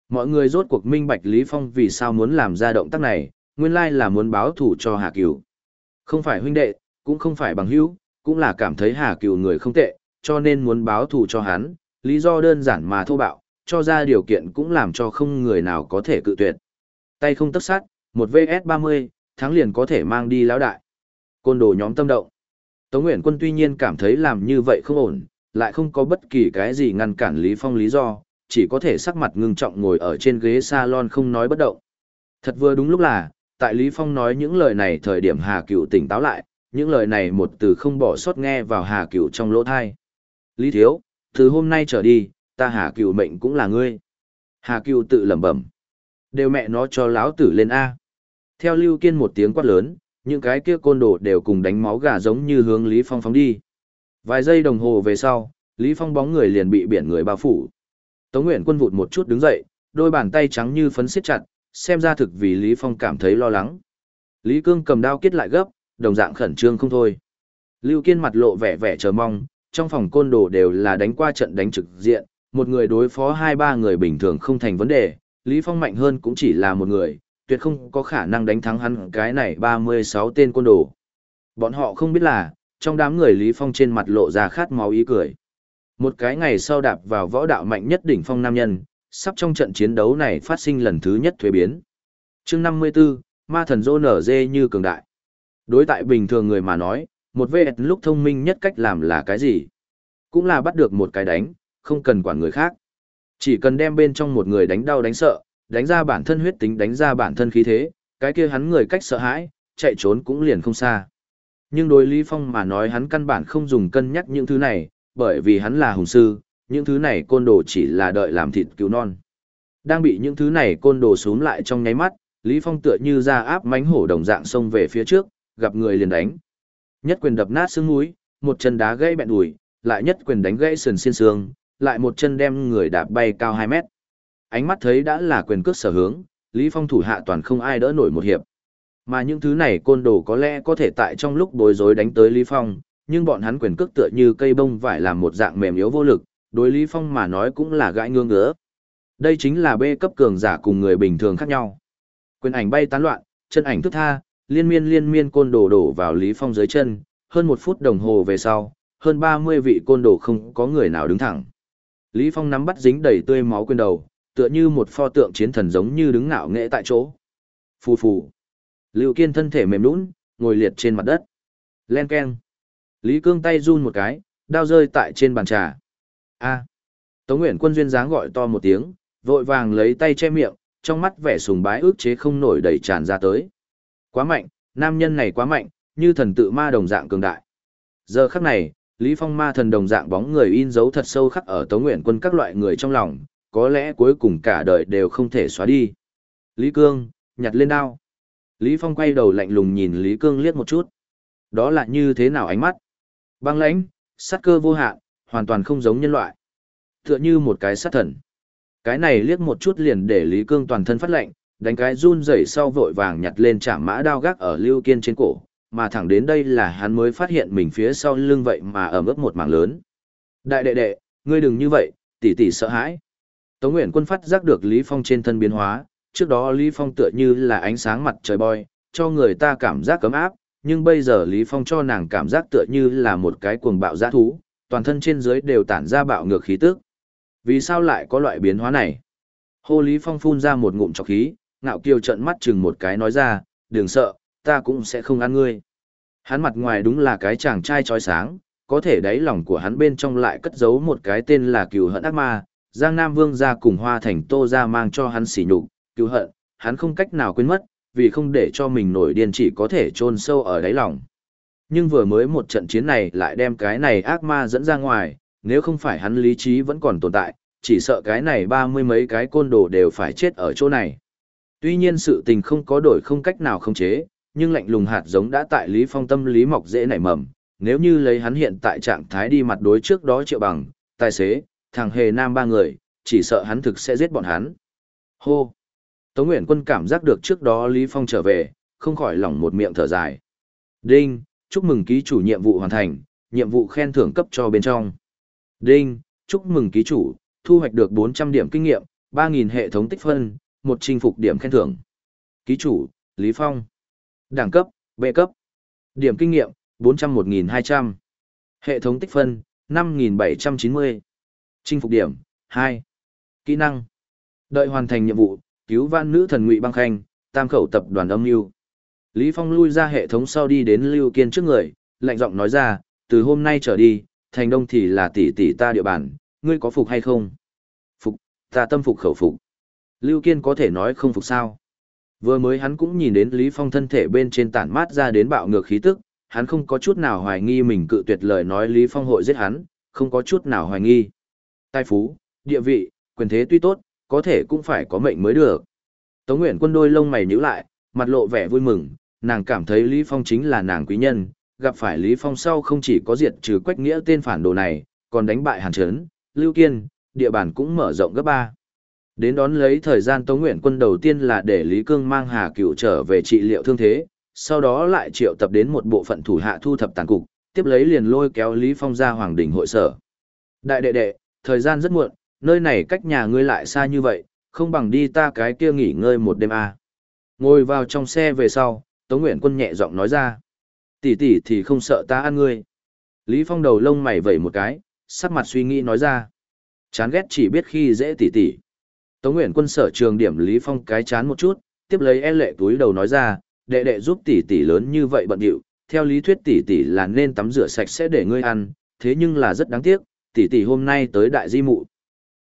Mọi người rốt cuộc minh bạch Lý Phong vì sao muốn làm ra động tác này, nguyên lai là muốn báo thủ cho Hà Cửu. Không phải huynh đệ, cũng không phải bằng hữu, cũng là cảm thấy Hà Cửu người không tệ, cho nên muốn báo thù cho hắn, lý do đơn giản mà thô bạo, cho ra điều kiện cũng làm cho không người nào có thể cự tuyệt. Tay không tấp sát, một VS30, thắng liền có thể mang đi lão đại. Côn đồ nhóm tâm động. Tống Nguyễn Quân tuy nhiên cảm thấy làm như vậy không ổn, lại không có bất kỳ cái gì ngăn cản Lý Phong lý do, chỉ có thể sắc mặt ngưng trọng ngồi ở trên ghế salon không nói bất động. Thật vừa đúng lúc là, tại Lý Phong nói những lời này thời điểm Hà Cựu tỉnh táo lại, những lời này một từ không bỏ sót nghe vào Hà Cựu trong lỗ thai. Lý Thiếu, từ hôm nay trở đi, ta Hà Cựu mệnh cũng là ngươi. Hà Cựu tự lẩm bẩm. Đều mẹ nó cho lão tử lên A. Theo Lưu Kiên một tiếng quát lớn, những cái kia côn đồ đều cùng đánh máu gà giống như hướng Lý Phong phóng đi. Vài giây đồng hồ về sau, Lý Phong bóng người liền bị biển người bao phủ. Tống Nguyện quân vụt một chút đứng dậy, đôi bàn tay trắng như phấn siết chặt, xem ra thực vì Lý Phong cảm thấy lo lắng. Lý Cương cầm đao kết lại gấp, đồng dạng khẩn trương không thôi. Lưu Kiên mặt lộ vẻ vẻ chờ mong, trong phòng côn đồ đều là đánh qua trận đánh trực diện, một người đối phó hai ba người bình thường không thành vấn đề, Lý Phong mạnh hơn cũng chỉ là một người, tuyệt không có khả năng đánh thắng hắn cái này 36 tên côn đồ. Bọn họ không biết là, trong đám người Lý Phong trên mặt lộ ra khát máu ý cười. Một cái ngày sau đạp vào võ đạo mạnh nhất đỉnh phong nam nhân, sắp trong trận chiến đấu này phát sinh lần thứ nhất thuế biến. chương 54, ma thần dô nở dê như cường đại. Đối tại bình thường người mà nói, một vệ lúc thông minh nhất cách làm là cái gì? Cũng là bắt được một cái đánh, không cần quản người khác. Chỉ cần đem bên trong một người đánh đau đánh sợ, đánh ra bản thân huyết tính đánh ra bản thân khí thế, cái kia hắn người cách sợ hãi, chạy trốn cũng liền không xa. Nhưng đối Lý Phong mà nói hắn căn bản không dùng cân nhắc những thứ này, bởi vì hắn là hùng sư, những thứ này côn đồ chỉ là đợi làm thịt cứu non. Đang bị những thứ này côn đồ xuống lại trong nháy mắt, Lý Phong tựa như ra áp mánh hổ đồng dạng xông về phía trước, gặp người liền đánh. Nhất quyền đập nát xương mũi, một chân đá gãy bẹn đùi, lại nhất quyền đánh gãy sườn xiên xương, lại một chân đem người đạp bay cao 2 mét. Ánh mắt thấy đã là quyền cước sở hướng, Lý Phong thủ hạ toàn không ai đỡ nổi một hiệp. Mà những thứ này côn đồ có lẽ có thể tại trong lúc bối rối đánh tới Lý Phong, nhưng bọn hắn quyền cước tựa như cây bông vải làm một dạng mềm yếu vô lực, đối Lý Phong mà nói cũng là gãi ngương ngứa. Đây chính là bê cấp cường giả cùng người bình thường khác nhau. Quyền ảnh bay tán loạn, chân ảnh thức tha, liên miên liên miên côn đồ đổ vào Lý Phong dưới chân, hơn một phút đồng hồ về sau, hơn 30 vị côn đồ không có người nào đứng thẳng. Lý Phong nắm bắt dính đầy tươi máu quyền đầu, tựa như một pho tượng chiến thần giống như đứng ngạo nghệ tại chỗ. Phù phù. Lưu Kiên thân thể mềm nhũn, ngồi liệt trên mặt đất. Len keng. Lý Cương tay run một cái, đao rơi tại trên bàn trà. A. Tống Nguyễn Quân duyên dáng gọi to một tiếng, vội vàng lấy tay che miệng, trong mắt vẻ sùng bái ước chế không nổi đầy tràn ra tới. Quá mạnh, nam nhân này quá mạnh, như thần tự ma đồng dạng cường đại. Giờ khắc này, Lý Phong ma thần đồng dạng bóng người in dấu thật sâu khắc ở Tống Nguyện quân các loại người trong lòng, có lẽ cuối cùng cả đời đều không thể xóa đi. Lý Cương, nhặt lên đao. Lý Phong quay đầu lạnh lùng nhìn Lý Cương liếc một chút. Đó là như thế nào ánh mắt? Băng lãnh, sát cơ vô hạn, hoàn toàn không giống nhân loại. Tựa như một cái sát thần. Cái này liếc một chút liền để Lý Cương toàn thân phát lạnh, đánh cái run rẩy sau vội vàng nhặt lên chạm mã đao gác ở Lưu Kiên trên cổ, mà thẳng đến đây là hắn mới phát hiện mình phía sau lưng vậy mà ẩm ướt một mảng lớn. Đại đệ đệ, ngươi đừng như vậy, tỷ tỷ sợ hãi. Tống Nguyễn Quân phát giác được Lý Phong trên thân biến hóa, trước đó Lý Phong tựa như là ánh sáng mặt trời boy, cho người ta cảm giác cấm áp, nhưng bây giờ Lý Phong cho nàng cảm giác tựa như là một cái cuồng bạo giã thú, toàn thân trên dưới đều tản ra bạo ngược khí tức. Vì sao lại có loại biến hóa này? Hô Lý Phong phun ra một ngụm trọc khí, ngạo kiều trận mắt chừng một cái nói ra, đừng sợ, ta cũng sẽ không ăn ngươi. Hắn mặt ngoài đúng là cái chàng trai trói sáng, có thể đáy lòng của hắn bên trong lại cất giấu một cái tên là cừu hận ác ma, Giang Nam Vương ra cùng Hoa Thành Tô ra mang cho hắn sỉ nhục, cừu hận, hắn không cách nào quên mất, vì không để cho mình nổi điên chỉ có thể chôn sâu ở đáy lòng. Nhưng vừa mới một trận chiến này lại đem cái này ác ma dẫn ra ngoài, nếu không phải hắn lý trí vẫn còn tồn tại, chỉ sợ cái này ba mươi mấy cái côn đồ đều phải chết ở chỗ này. Tuy nhiên sự tình không có đổi không cách nào không chế, nhưng lạnh lùng hạt giống đã tại Lý Phong tâm lý mọc dễ nảy mầm, nếu như lấy hắn hiện tại trạng thái đi mặt đối trước đó triệu bằng, tài xế, thằng hề nam ba người, chỉ sợ hắn thực sẽ giết bọn hắn. Hô! Tống Nguyễn Quân cảm giác được trước đó Lý Phong trở về, không khỏi lỏng một miệng thở dài. Đinh, chúc mừng ký chủ nhiệm vụ hoàn thành, nhiệm vụ khen thưởng cấp cho bên trong. Đinh, chúc mừng ký chủ, thu hoạch được 400 điểm kinh nghiệm, 3.000 hệ thống tích phân, một chinh phục điểm khen thưởng. Ký chủ, Lý Phong. Đẳng cấp, B cấp. Điểm kinh nghiệm, 401.200. Hệ thống tích phân, 5.790. Chinh phục điểm, 2. Kỹ năng. Đợi hoàn thành nhiệm vụ, cứu vãn nữ thần ngụy băng khanh, tam khẩu tập đoàn âm mưu Lý Phong lui ra hệ thống sau đi đến Lưu Kiên trước người, lạnh giọng nói ra, từ hôm nay trở đi, thành đông thì là tỷ tỷ ta địa bàn, ngươi có phục hay không? Phục, ta tâm phục khẩu phục. Lưu Kiên có thể nói không phục sao? Vừa mới hắn cũng nhìn đến Lý Phong thân thể bên trên tản mát ra đến bạo ngược khí tức, hắn không có chút nào hoài nghi mình cự tuyệt lời nói Lý Phong hội giết hắn, không có chút nào hoài nghi. Tài phú, địa vị, quyền thế tuy tốt, có thể cũng phải có mệnh mới được. Tống Nguyện Quân đôi lông mày nhíu lại, mặt lộ vẻ vui mừng, nàng cảm thấy Lý Phong chính là nàng quý nhân, gặp phải Lý Phong sau không chỉ có diệt trừ quách nghĩa tên phản đồ này, còn đánh bại Hàn Trấn, Lưu Kiên, địa bàn cũng mở rộng gấp ba. Đến đón lấy thời gian Tống Nguyện quân đầu tiên là để Lý Cương mang Hà Cựu trở về trị liệu thương thế, sau đó lại triệu tập đến một bộ phận thủ hạ thu thập tàn cục, tiếp lấy liền lôi kéo Lý Phong ra Hoàng Đình hội sở. Đại đệ đệ, thời gian rất muộn, nơi này cách nhà ngươi lại xa như vậy, không bằng đi ta cái kia nghỉ ngơi một đêm à. Ngồi vào trong xe về sau, Tống Nguyện quân nhẹ giọng nói ra. Tỷ tỷ thì không sợ ta ăn ngươi. Lý Phong đầu lông mày vẩy một cái, sắc mặt suy nghĩ nói ra. Chán ghét chỉ biết khi dễ tỷ tỷ. Tống Nguyện quân sở trường điểm Lý Phong cái chán một chút, tiếp lấy e lệ túi đầu nói ra, đệ đệ giúp tỷ tỷ lớn như vậy bận điệu, theo lý thuyết tỷ tỷ là nên tắm rửa sạch sẽ để ngươi ăn, thế nhưng là rất đáng tiếc, tỷ tỷ hôm nay tới đại di mụ.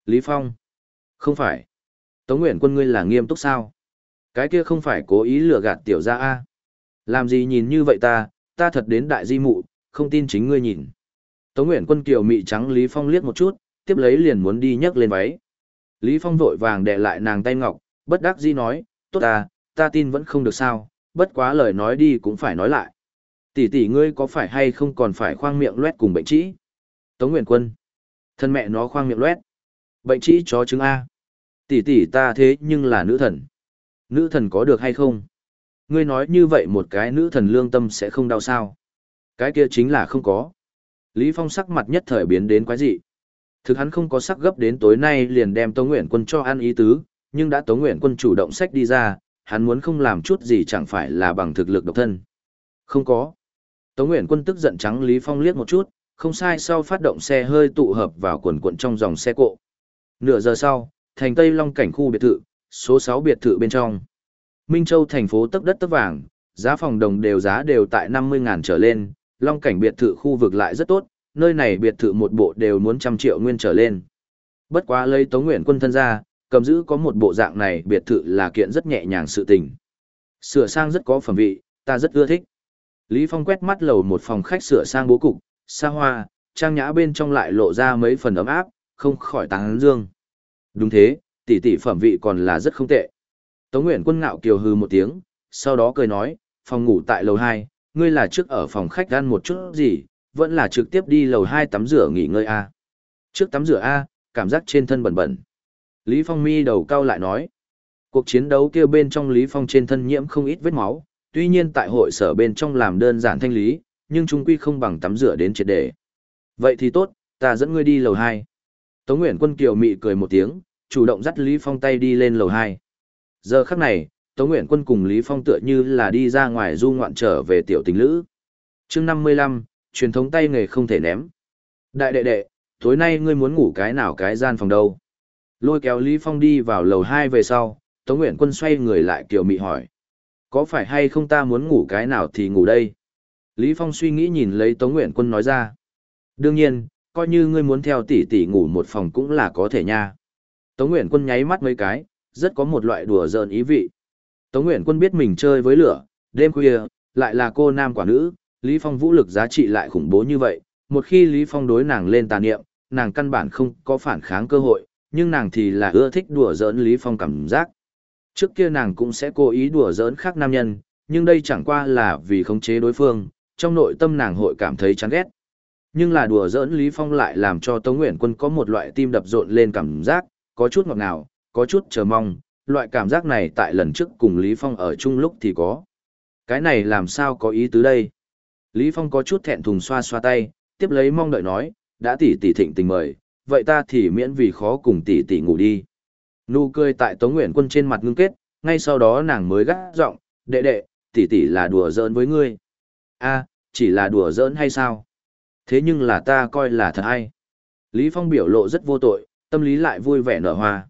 Lý Phong. Không phải. Tống Nguyện quân ngươi là nghiêm túc sao? Cái kia không phải cố ý lừa gạt tiểu gia a Làm gì nhìn như vậy ta, ta thật đến đại di mụ, không tin chính ngươi nhìn. Tống Nguyện quân kiều mị trắng Lý Phong liếc một chút, tiếp lấy liền muốn đi nhấc lên váy. Lý Phong vội vàng đè lại nàng tay ngọc, bất đắc dĩ nói, tốt ta, ta tin vẫn không được sao, bất quá lời nói đi cũng phải nói lại. Tỷ tỷ ngươi có phải hay không còn phải khoang miệng loét cùng bệnh trĩ? Tống Nguyện Quân. Thân mẹ nó khoang miệng loét. Bệnh trĩ chó chứng A. Tỷ tỷ ta thế nhưng là nữ thần. Nữ thần có được hay không? Ngươi nói như vậy một cái nữ thần lương tâm sẽ không đau sao? Cái kia chính là không có. Lý Phong sắc mặt nhất thời biến đến quái dị. Thực hắn không có sắc gấp đến tối nay liền đem Tống Nguyện Quân cho ăn ý tứ, nhưng đã Tống Nguyện Quân chủ động sách đi ra, hắn muốn không làm chút gì chẳng phải là bằng thực lực độc thân. Không có. Tống Nguyện Quân tức giận trắng Lý Phong liếc một chút, không sai sau phát động xe hơi tụ hợp vào quần quận trong dòng xe cộ. Nửa giờ sau, thành Tây Long cảnh khu biệt thự, số 6 biệt thự bên trong. Minh Châu thành phố tấp đất tấp vàng, giá phòng đồng đều giá đều tại 50.000 trở lên, Long cảnh biệt thự khu vực lại rất tốt, nơi này biệt thự một bộ đều muốn trăm triệu nguyên trở lên. Bất quá lấy Tống Nguyện quân thân ra, cầm giữ có một bộ dạng này biệt thự là kiện rất nhẹ nhàng sự tình. Sửa sang rất có phẩm vị, ta rất ưa thích. Lý Phong quét mắt lầu một phòng khách sửa sang bố cục, xa hoa, trang nhã bên trong lại lộ ra mấy phần ấm áp, không khỏi tán dương. Đúng thế, tỷ tỷ phẩm vị còn là rất không tệ. Tống Nguyện quân ngạo kiều hư một tiếng, sau đó cười nói, phòng ngủ tại lầu 2, ngươi là trước ở phòng khách ăn một chút gì, vẫn là trực tiếp đi lầu hai tắm rửa nghỉ ngơi A. Trước tắm rửa A, cảm giác trên thân bẩn bẩn. Lý Phong mi đầu cao lại nói. Cuộc chiến đấu kia bên trong Lý Phong trên thân nhiễm không ít vết máu, tuy nhiên tại hội sở bên trong làm đơn giản thanh lý, nhưng trung quy không bằng tắm rửa đến triệt để. Vậy thì tốt, ta dẫn ngươi đi lầu hai Tống Nguyễn Quân Kiều mị cười một tiếng, chủ động dắt Lý Phong tay đi lên lầu hai Giờ khắc này, Tống Nguyễn Quân cùng Lý Phong tựa như là đi ra ngoài du ngoạn trở về tiểu tình lữ. chương 55, truyền thống tay nghề không thể ném. Đại đệ đệ, tối nay ngươi muốn ngủ cái nào cái gian phòng đâu? Lôi kéo Lý Phong đi vào lầu 2 về sau, Tống Nguyễn Quân xoay người lại kiểu mị hỏi. Có phải hay không ta muốn ngủ cái nào thì ngủ đây? Lý Phong suy nghĩ nhìn lấy Tống Nguyện Quân nói ra. Đương nhiên, coi như ngươi muốn theo tỷ tỷ ngủ một phòng cũng là có thể nha. Tống Nguyện Quân nháy mắt mấy cái, rất có một loại đùa giỡn ý vị. Tống Nguyện Quân biết mình chơi với lửa, đêm khuya, lại là cô nam quả nữ, Lý Phong vũ lực giá trị lại khủng bố như vậy, một khi Lý Phong đối nàng lên tà niệm, nàng căn bản không có phản kháng cơ hội, nhưng nàng thì là ưa thích đùa giỡn Lý Phong cảm giác. Trước kia nàng cũng sẽ cố ý đùa giỡn khác nam nhân, nhưng đây chẳng qua là vì khống chế đối phương, trong nội tâm nàng hội cảm thấy chán ghét. Nhưng là đùa giỡn Lý Phong lại làm cho Tống Nguyễn Quân có một loại tim đập rộn lên cảm giác, có chút ngọt ngào, có chút chờ mong, loại cảm giác này tại lần trước cùng Lý Phong ở chung lúc thì có. Cái này làm sao có ý tứ đây? Lý Phong có chút thẹn thùng xoa xoa tay, tiếp lấy mong đợi nói, đã tỷ tỷ thịnh tình mời, vậy ta thì miễn vì khó cùng tỷ tỷ ngủ đi. Nụ cười tại Tống Nguyện Quân trên mặt ngưng kết, ngay sau đó nàng mới gắt giọng, đệ đệ, tỷ tỷ là đùa giỡn với ngươi. a chỉ là đùa giỡn hay sao? Thế nhưng là ta coi là thật hay. Lý Phong biểu lộ rất vô tội, tâm lý lại vui vẻ nở hoa.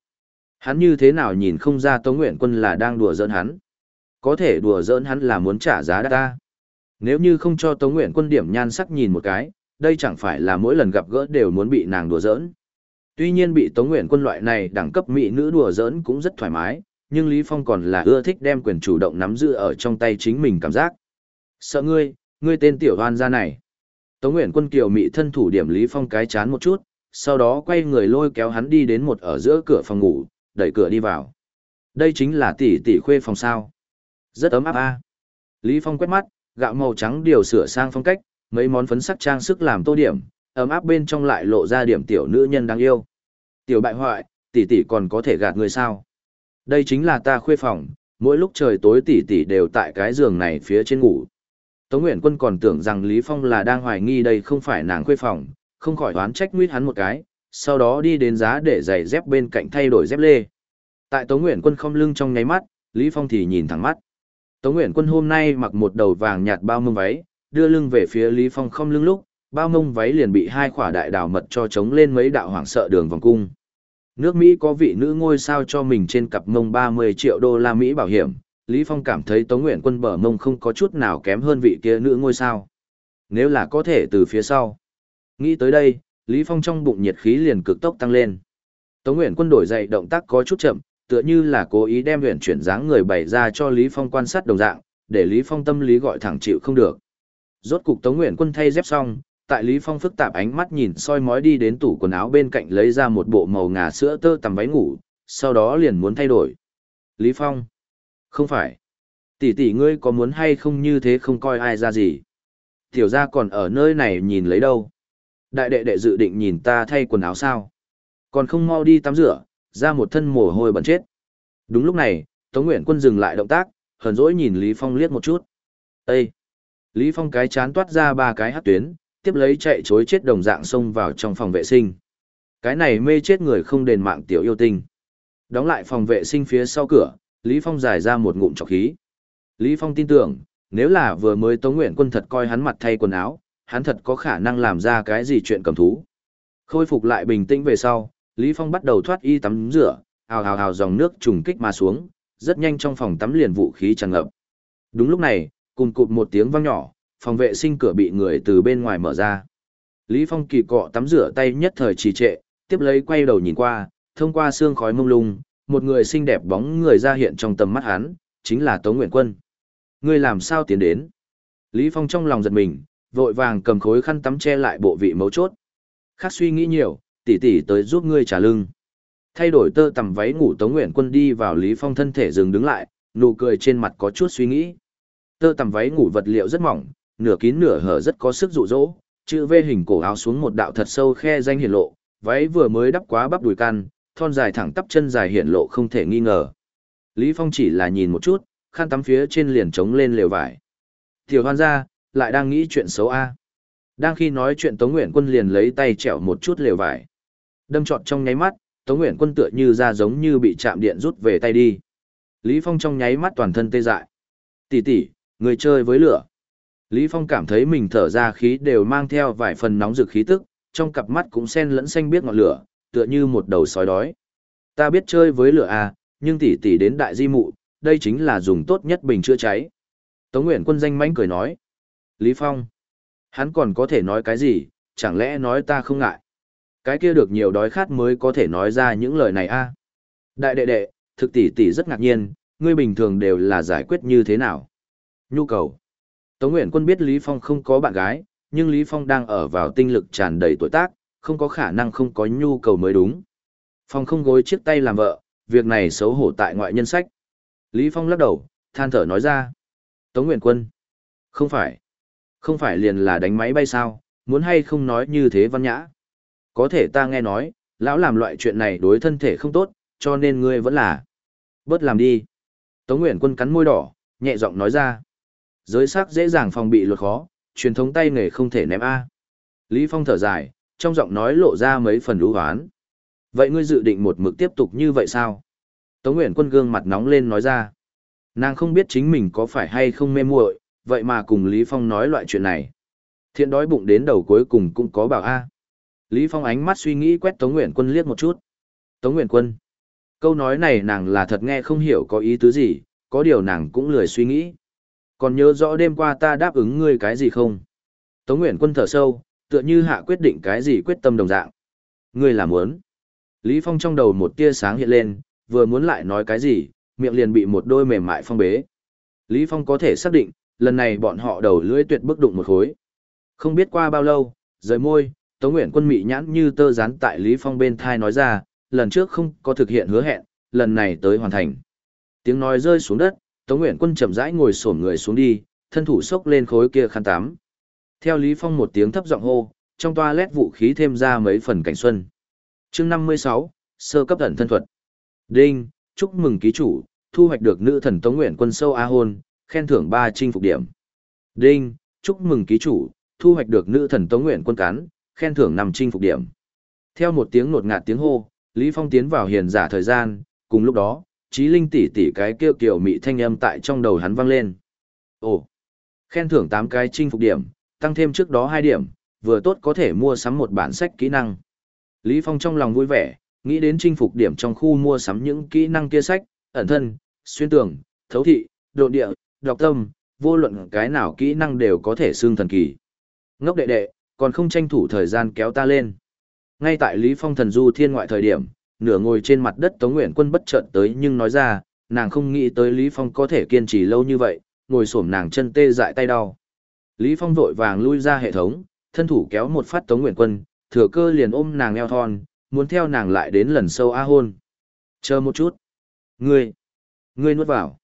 Hắn như thế nào nhìn không ra Tống Nguyện Quân là đang đùa giỡn hắn. Có thể đùa giỡn hắn là muốn trả giá đắt ta. Nếu như không cho Tống Nguyện Quân điểm nhan sắc nhìn một cái, đây chẳng phải là mỗi lần gặp gỡ đều muốn bị nàng đùa giỡn. Tuy nhiên bị Tống Nguyện Quân loại này đẳng cấp mỹ nữ đùa giỡn cũng rất thoải mái, nhưng Lý Phong còn là ưa thích đem quyền chủ động nắm giữ ở trong tay chính mình cảm giác. Sợ ngươi, ngươi tên tiểu hoan gia này. Tống Nguyện Quân kiều mị thân thủ điểm Lý Phong cái chán một chút, sau đó quay người lôi kéo hắn đi đến một ở giữa cửa phòng ngủ, đẩy cửa đi vào. Đây chính là tỷ tỷ khuê phòng sao. Rất ấm áp a. Lý Phong quét mắt, gạo màu trắng điều sửa sang phong cách, mấy món phấn sắc trang sức làm tô điểm, ấm áp bên trong lại lộ ra điểm tiểu nữ nhân đáng yêu. Tiểu bại hoại, tỷ tỷ còn có thể gạt người sao? Đây chính là ta khuê phòng, mỗi lúc trời tối tỷ tỷ đều tại cái giường này phía trên ngủ. Tống Nguyễn Quân còn tưởng rằng Lý Phong là đang hoài nghi đây không phải nàng khuê phòng, không khỏi đoán trách nguyết hắn một cái, sau đó đi đến giá để giày dép bên cạnh thay đổi dép lê. Tại Tống Nguyễn Quân không lưng trong nháy mắt, Lý Phong thì nhìn thẳng mắt. Tống Nguyễn Quân hôm nay mặc một đầu vàng nhạt bao mông váy, đưa lưng về phía Lý Phong không lưng lúc, bao mông váy liền bị hai khỏa đại đào mật cho chống lên mấy đạo hoảng sợ đường vòng cung. Nước Mỹ có vị nữ ngôi sao cho mình trên cặp mông 30 triệu đô la Mỹ bảo hiểm, Lý Phong cảm thấy Tống Nguyện Quân bờ mông không có chút nào kém hơn vị kia nữ ngôi sao. Nếu là có thể từ phía sau. Nghĩ tới đây, Lý Phong trong bụng nhiệt khí liền cực tốc tăng lên. Tống Nguyện Quân đổi dậy động tác có chút chậm, tựa như là cố ý đem luyện chuyển dáng người bày ra cho Lý Phong quan sát đồng dạng, để Lý Phong tâm lý gọi thẳng chịu không được. Rốt cục Tống Nguyện Quân thay dép xong, tại Lý Phong phức tạp ánh mắt nhìn soi mói đi đến tủ quần áo bên cạnh lấy ra một bộ màu ngà sữa tơ tằm váy ngủ, sau đó liền muốn thay đổi. Lý Phong. Không phải. Tỷ tỷ ngươi có muốn hay không như thế không coi ai ra gì. Tiểu gia còn ở nơi này nhìn lấy đâu. Đại đệ đệ dự định nhìn ta thay quần áo sao. Còn không mau đi tắm rửa, ra một thân mồ hôi bẩn chết. Đúng lúc này, Tống Nguyện Quân dừng lại động tác, hờn dỗi nhìn Lý Phong liếc một chút. Ê! Lý Phong cái chán toát ra ba cái hát tuyến, tiếp lấy chạy chối chết đồng dạng xông vào trong phòng vệ sinh. Cái này mê chết người không đền mạng tiểu yêu tinh. Đóng lại phòng vệ sinh phía sau cửa, Lý Phong giải ra một ngụm trọc khí. Lý Phong tin tưởng, nếu là vừa mới Tống Nguyện Quân thật coi hắn mặt thay quần áo, hắn thật có khả năng làm ra cái gì chuyện cầm thú. Khôi phục lại bình tĩnh về sau, Lý Phong bắt đầu thoát y tắm rửa, ào ào ào dòng nước trùng kích mà xuống, rất nhanh trong phòng tắm liền vũ khí tràn ngập. Đúng lúc này, cùng cụt một tiếng vang nhỏ, phòng vệ sinh cửa bị người từ bên ngoài mở ra. Lý Phong kỳ cọ tắm rửa tay nhất thời trì trệ, tiếp lấy quay đầu nhìn qua, thông qua xương khói mông lung, một người xinh đẹp bóng người ra hiện trong tầm mắt hắn, chính là Tống Nguyện Quân. Ngươi làm sao tiến đến? Lý Phong trong lòng giật mình, vội vàng cầm khối khăn tắm che lại bộ vị mấu chốt. Khác suy nghĩ nhiều, tỷ tỷ tới giúp ngươi trả lưng. Thay đổi tơ tầm váy ngủ Tống Nguyện Quân đi vào Lý Phong thân thể dừng đứng lại, nụ cười trên mặt có chút suy nghĩ. Tơ tầm váy ngủ vật liệu rất mỏng, nửa kín nửa hở rất có sức dụ dỗ, chữ V hình cổ áo xuống một đạo thật sâu khe danh hiển lộ, váy vừa mới đắp quá bắp đùi căn, thon dài thẳng tắp chân dài hiển lộ không thể nghi ngờ. Lý Phong chỉ là nhìn một chút, khăn tắm phía trên liền trống lên lều vải. Tiểu hoan gia, lại đang nghĩ chuyện xấu a. Đang khi nói chuyện Tống Nguyện Quân liền lấy tay chẹo một chút lều vải. Đâm trọt trong nháy mắt, Tống Nguyện Quân tựa như ra giống như bị chạm điện rút về tay đi. Lý Phong trong nháy mắt toàn thân tê dại. Tỷ tỷ, người chơi với lửa. Lý Phong cảm thấy mình thở ra khí đều mang theo vài phần nóng rực khí tức, trong cặp mắt cũng xen lẫn xanh biết ngọn lửa, tựa như một đầu sói đói. Ta biết chơi với lửa à, nhưng tỷ tỷ đến đại di mụ, đây chính là dùng tốt nhất bình chữa cháy. Tống Nguyện Quân danh mãnh cười nói. Lý Phong. Hắn còn có thể nói cái gì, chẳng lẽ nói ta không ngại. Cái kia được nhiều đói khát mới có thể nói ra những lời này a. Đại đệ đệ, thực tỷ tỷ rất ngạc nhiên, ngươi bình thường đều là giải quyết như thế nào? Nhu cầu. Tống Nguyễn Quân biết Lý Phong không có bạn gái, nhưng Lý Phong đang ở vào tinh lực tràn đầy tuổi tác, không có khả năng không có nhu cầu mới đúng. Phong không gối chiếc tay làm vợ, việc này xấu hổ tại ngoại nhân sách. Lý Phong lắc đầu, than thở nói ra. Tống Nguyễn Quân. Không phải. Không phải liền là đánh máy bay sao, muốn hay không nói như thế văn nhã. Có thể ta nghe nói, lão làm loại chuyện này đối thân thể không tốt, cho nên ngươi vẫn là. Bớt làm đi. Tống Nguyễn Quân cắn môi đỏ, nhẹ giọng nói ra. Giới sắc dễ dàng phòng bị luật khó, truyền thống tay nghề không thể ném A. Lý Phong thở dài, trong giọng nói lộ ra mấy phần đú hoán. Vậy ngươi dự định một mực tiếp tục như vậy sao? Tống Nguyễn Quân gương mặt nóng lên nói ra. Nàng không biết chính mình có phải hay không mê muội, vậy mà cùng Lý Phong nói loại chuyện này. Thiện đói bụng đến đầu cuối cùng cũng có bảo A. Lý Phong ánh mắt suy nghĩ quét Tống Nguyện Quân liếc một chút. Tống Nguyện Quân. Câu nói này nàng là thật nghe không hiểu có ý tứ gì, có điều nàng cũng lười suy nghĩ. Còn nhớ rõ đêm qua ta đáp ứng ngươi cái gì không? Tống Nguyện Quân thở sâu, tựa như hạ quyết định cái gì quyết tâm đồng dạng. Ngươi làm muốn. Lý Phong trong đầu một tia sáng hiện lên, vừa muốn lại nói cái gì, miệng liền bị một đôi mềm mại phong bế. Lý Phong có thể xác định, lần này bọn họ đầu lưỡi tuyệt bức đụng một khối. Không biết qua bao lâu, rời môi, Tống Nguyễn Quân mị nhãn như tơ dán tại Lý Phong bên thai nói ra, lần trước không có thực hiện hứa hẹn, lần này tới hoàn thành. Tiếng nói rơi xuống đất, Tống Nguyễn Quân chậm rãi ngồi xổm người xuống đi, thân thủ xốc lên khối kia khăn tắm. Theo Lý Phong một tiếng thấp giọng hô, trong toilet vũ khí thêm ra mấy phần cảnh xuân. Chương 56, sơ cấp thần thân thuật. Đinh, chúc mừng ký chủ, thu hoạch được nữ thần Tống Nguyện quân sâu A hôn, khen thưởng 3 chinh phục điểm. Đinh, chúc mừng ký chủ, thu hoạch được nữ thần Tống Nguyện quân cán, khen thưởng nằm chinh phục điểm. Theo một tiếng nột ngạt tiếng hô, Lý Phong tiến vào hiền giả thời gian, cùng lúc đó, trí linh tỷ tỷ cái kêu kiểu mị thanh âm tại trong đầu hắn vang lên. Ồ, khen thưởng 8 cái chinh phục điểm, tăng thêm trước đó 2 điểm, vừa tốt có thể mua sắm một bản sách kỹ năng. Lý Phong trong lòng vui vẻ, nghĩ đến chinh phục điểm trong khu mua sắm những kỹ năng kia sách, ẩn thân, xuyên tường, thấu thị, độ địa, đọc tâm, vô luận cái nào kỹ năng đều có thể xương thần kỳ. Ngốc đệ đệ, còn không tranh thủ thời gian kéo ta lên. Ngay tại Lý Phong thần du thiên ngoại thời điểm, nửa ngồi trên mặt đất Tống Nguyện Quân bất chợt tới nhưng nói ra, nàng không nghĩ tới Lý Phong có thể kiên trì lâu như vậy, ngồi xổm nàng chân tê dại tay đau. Lý Phong vội vàng lui ra hệ thống, thân thủ kéo một phát Tống Nguyện Quân, thừa cơ liền ôm nàng eo thon, muốn theo nàng lại đến lần sâu a hôn. Chờ một chút. Ngươi, ngươi nuốt vào.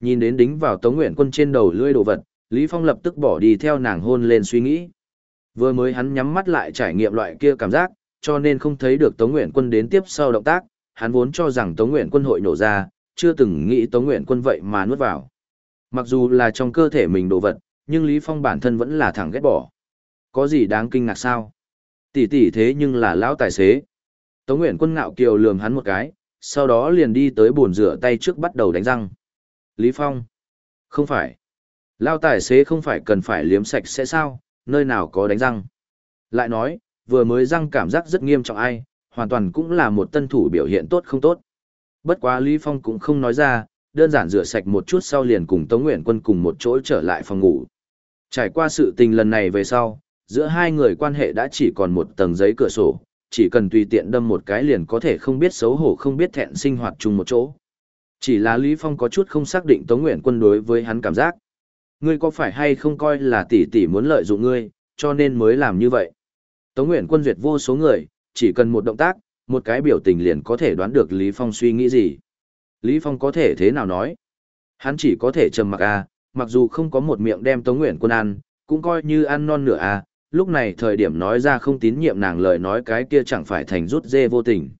Nhìn đến đính vào Tống Nguyện Quân trên đầu lưỡi đồ vật, Lý Phong lập tức bỏ đi theo nàng hôn lên suy nghĩ. Vừa mới hắn nhắm mắt lại trải nghiệm loại kia cảm giác, cho nên không thấy được Tống Nguyện Quân đến tiếp sau động tác, hắn vốn cho rằng Tống Nguyện Quân hội nổ ra, chưa từng nghĩ Tống Nguyện Quân vậy mà nuốt vào. Mặc dù là trong cơ thể mình đồ vật, nhưng Lý Phong bản thân vẫn là thẳng ghét bỏ. Có gì đáng kinh ngạc sao? Tỷ tỷ thế nhưng là lão tài xế. Tống Nguyện Quân ngạo kiều lườm hắn một cái, sau đó liền đi tới bồn rửa tay trước bắt đầu đánh răng. Lý Phong. Không phải. Lao tài xế không phải cần phải liếm sạch sẽ sao, nơi nào có đánh răng. Lại nói, vừa mới răng cảm giác rất nghiêm trọng ai, hoàn toàn cũng là một tân thủ biểu hiện tốt không tốt. Bất quá Lý Phong cũng không nói ra, đơn giản rửa sạch một chút sau liền cùng Tống Nguyện Quân cùng một chỗ trở lại phòng ngủ. Trải qua sự tình lần này về sau, giữa hai người quan hệ đã chỉ còn một tầng giấy cửa sổ, chỉ cần tùy tiện đâm một cái liền có thể không biết xấu hổ không biết thẹn sinh hoạt chung một chỗ. Chỉ là Lý Phong có chút không xác định Tống Nguyện Quân đối với hắn cảm giác. Ngươi có phải hay không coi là tỷ tỷ muốn lợi dụng ngươi, cho nên mới làm như vậy. Tống Nguyễn Quân duyệt vô số người, chỉ cần một động tác, một cái biểu tình liền có thể đoán được Lý Phong suy nghĩ gì. Lý Phong có thể thế nào nói? Hắn chỉ có thể trầm mặc à, mặc dù không có một miệng đem Tống Nguyễn Quân ăn, cũng coi như ăn non nửa à, lúc này thời điểm nói ra không tín nhiệm nàng lời nói cái kia chẳng phải thành rút dê vô tình.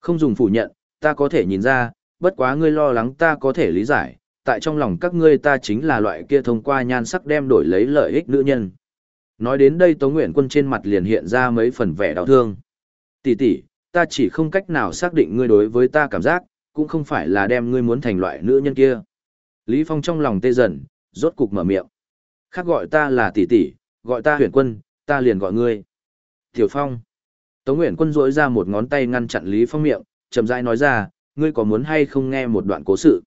Không dùng phủ nhận, ta có thể nhìn ra, bất quá ngươi lo lắng ta có thể lý giải, tại trong lòng các ngươi ta chính là loại kia thông qua nhan sắc đem đổi lấy lợi ích nữ nhân. Nói đến đây Tống Nguyện Quân trên mặt liền hiện ra mấy phần vẻ đau thương. Tỷ tỷ, ta chỉ không cách nào xác định ngươi đối với ta cảm giác, cũng không phải là đem ngươi muốn thành loại nữ nhân kia. Lý Phong trong lòng tê dần, rốt cục mở miệng. Khác gọi ta là tỷ tỷ, gọi ta huyền quân, ta liền gọi ngươi. Tiểu Phong. Tống Nguyện Quân duỗi ra một ngón tay ngăn chặn Lý Phong miệng, chậm rãi nói ra, ngươi có muốn hay không nghe một đoạn cố sự.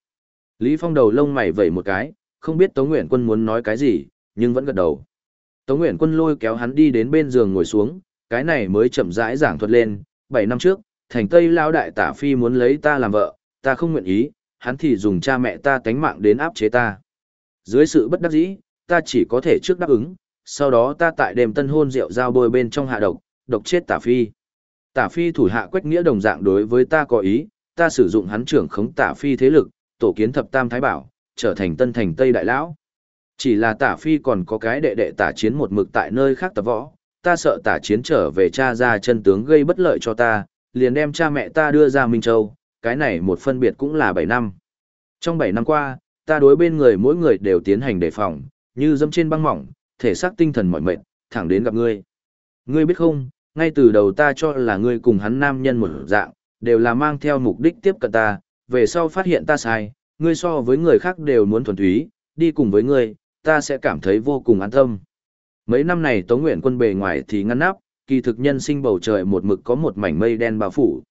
Lý Phong đầu lông mày vẩy một cái, không biết Tống Nguyện Quân muốn nói cái gì, nhưng vẫn gật đầu. Tống Nguyễn Quân lôi kéo hắn đi đến bên giường ngồi xuống, cái này mới chậm rãi giảng thuật lên, 7 năm trước, thành Tây Lao Đại Tả Phi muốn lấy ta làm vợ, ta không nguyện ý, hắn thì dùng cha mẹ ta tánh mạng đến áp chế ta. Dưới sự bất đắc dĩ, ta chỉ có thể trước đáp ứng, sau đó ta tại đêm tân hôn rượu giao bôi bên trong hạ độc, độc chết Tả Phi. Tả Phi thủ hạ quách nghĩa đồng dạng đối với ta có ý, ta sử dụng hắn trưởng khống Tả Phi thế lực, tổ kiến thập tam thái bảo, trở thành tân thành Tây Đại Lão. Chỉ là Tả Phi còn có cái đệ đệ Tả Chiến một mực tại nơi khác tập võ, ta sợ Tả Chiến trở về cha ra chân tướng gây bất lợi cho ta, liền đem cha mẹ ta đưa ra Minh Châu, cái này một phân biệt cũng là 7 năm. Trong 7 năm qua, ta đối bên người mỗi người đều tiến hành đề phòng, như dâm trên băng mỏng, thể xác tinh thần mỏi mệt, thẳng đến gặp ngươi. Ngươi biết không, ngay từ đầu ta cho là ngươi cùng hắn nam nhân một dạng, đều là mang theo mục đích tiếp cận ta, về sau phát hiện ta sai, ngươi so với người khác đều muốn thuần túy, đi cùng với ngươi, ta sẽ cảm thấy vô cùng an tâm. Mấy năm này Tống Nguyện quân bề ngoài thì ngăn nắp, kỳ thực nhân sinh bầu trời một mực có một mảnh mây đen bao phủ.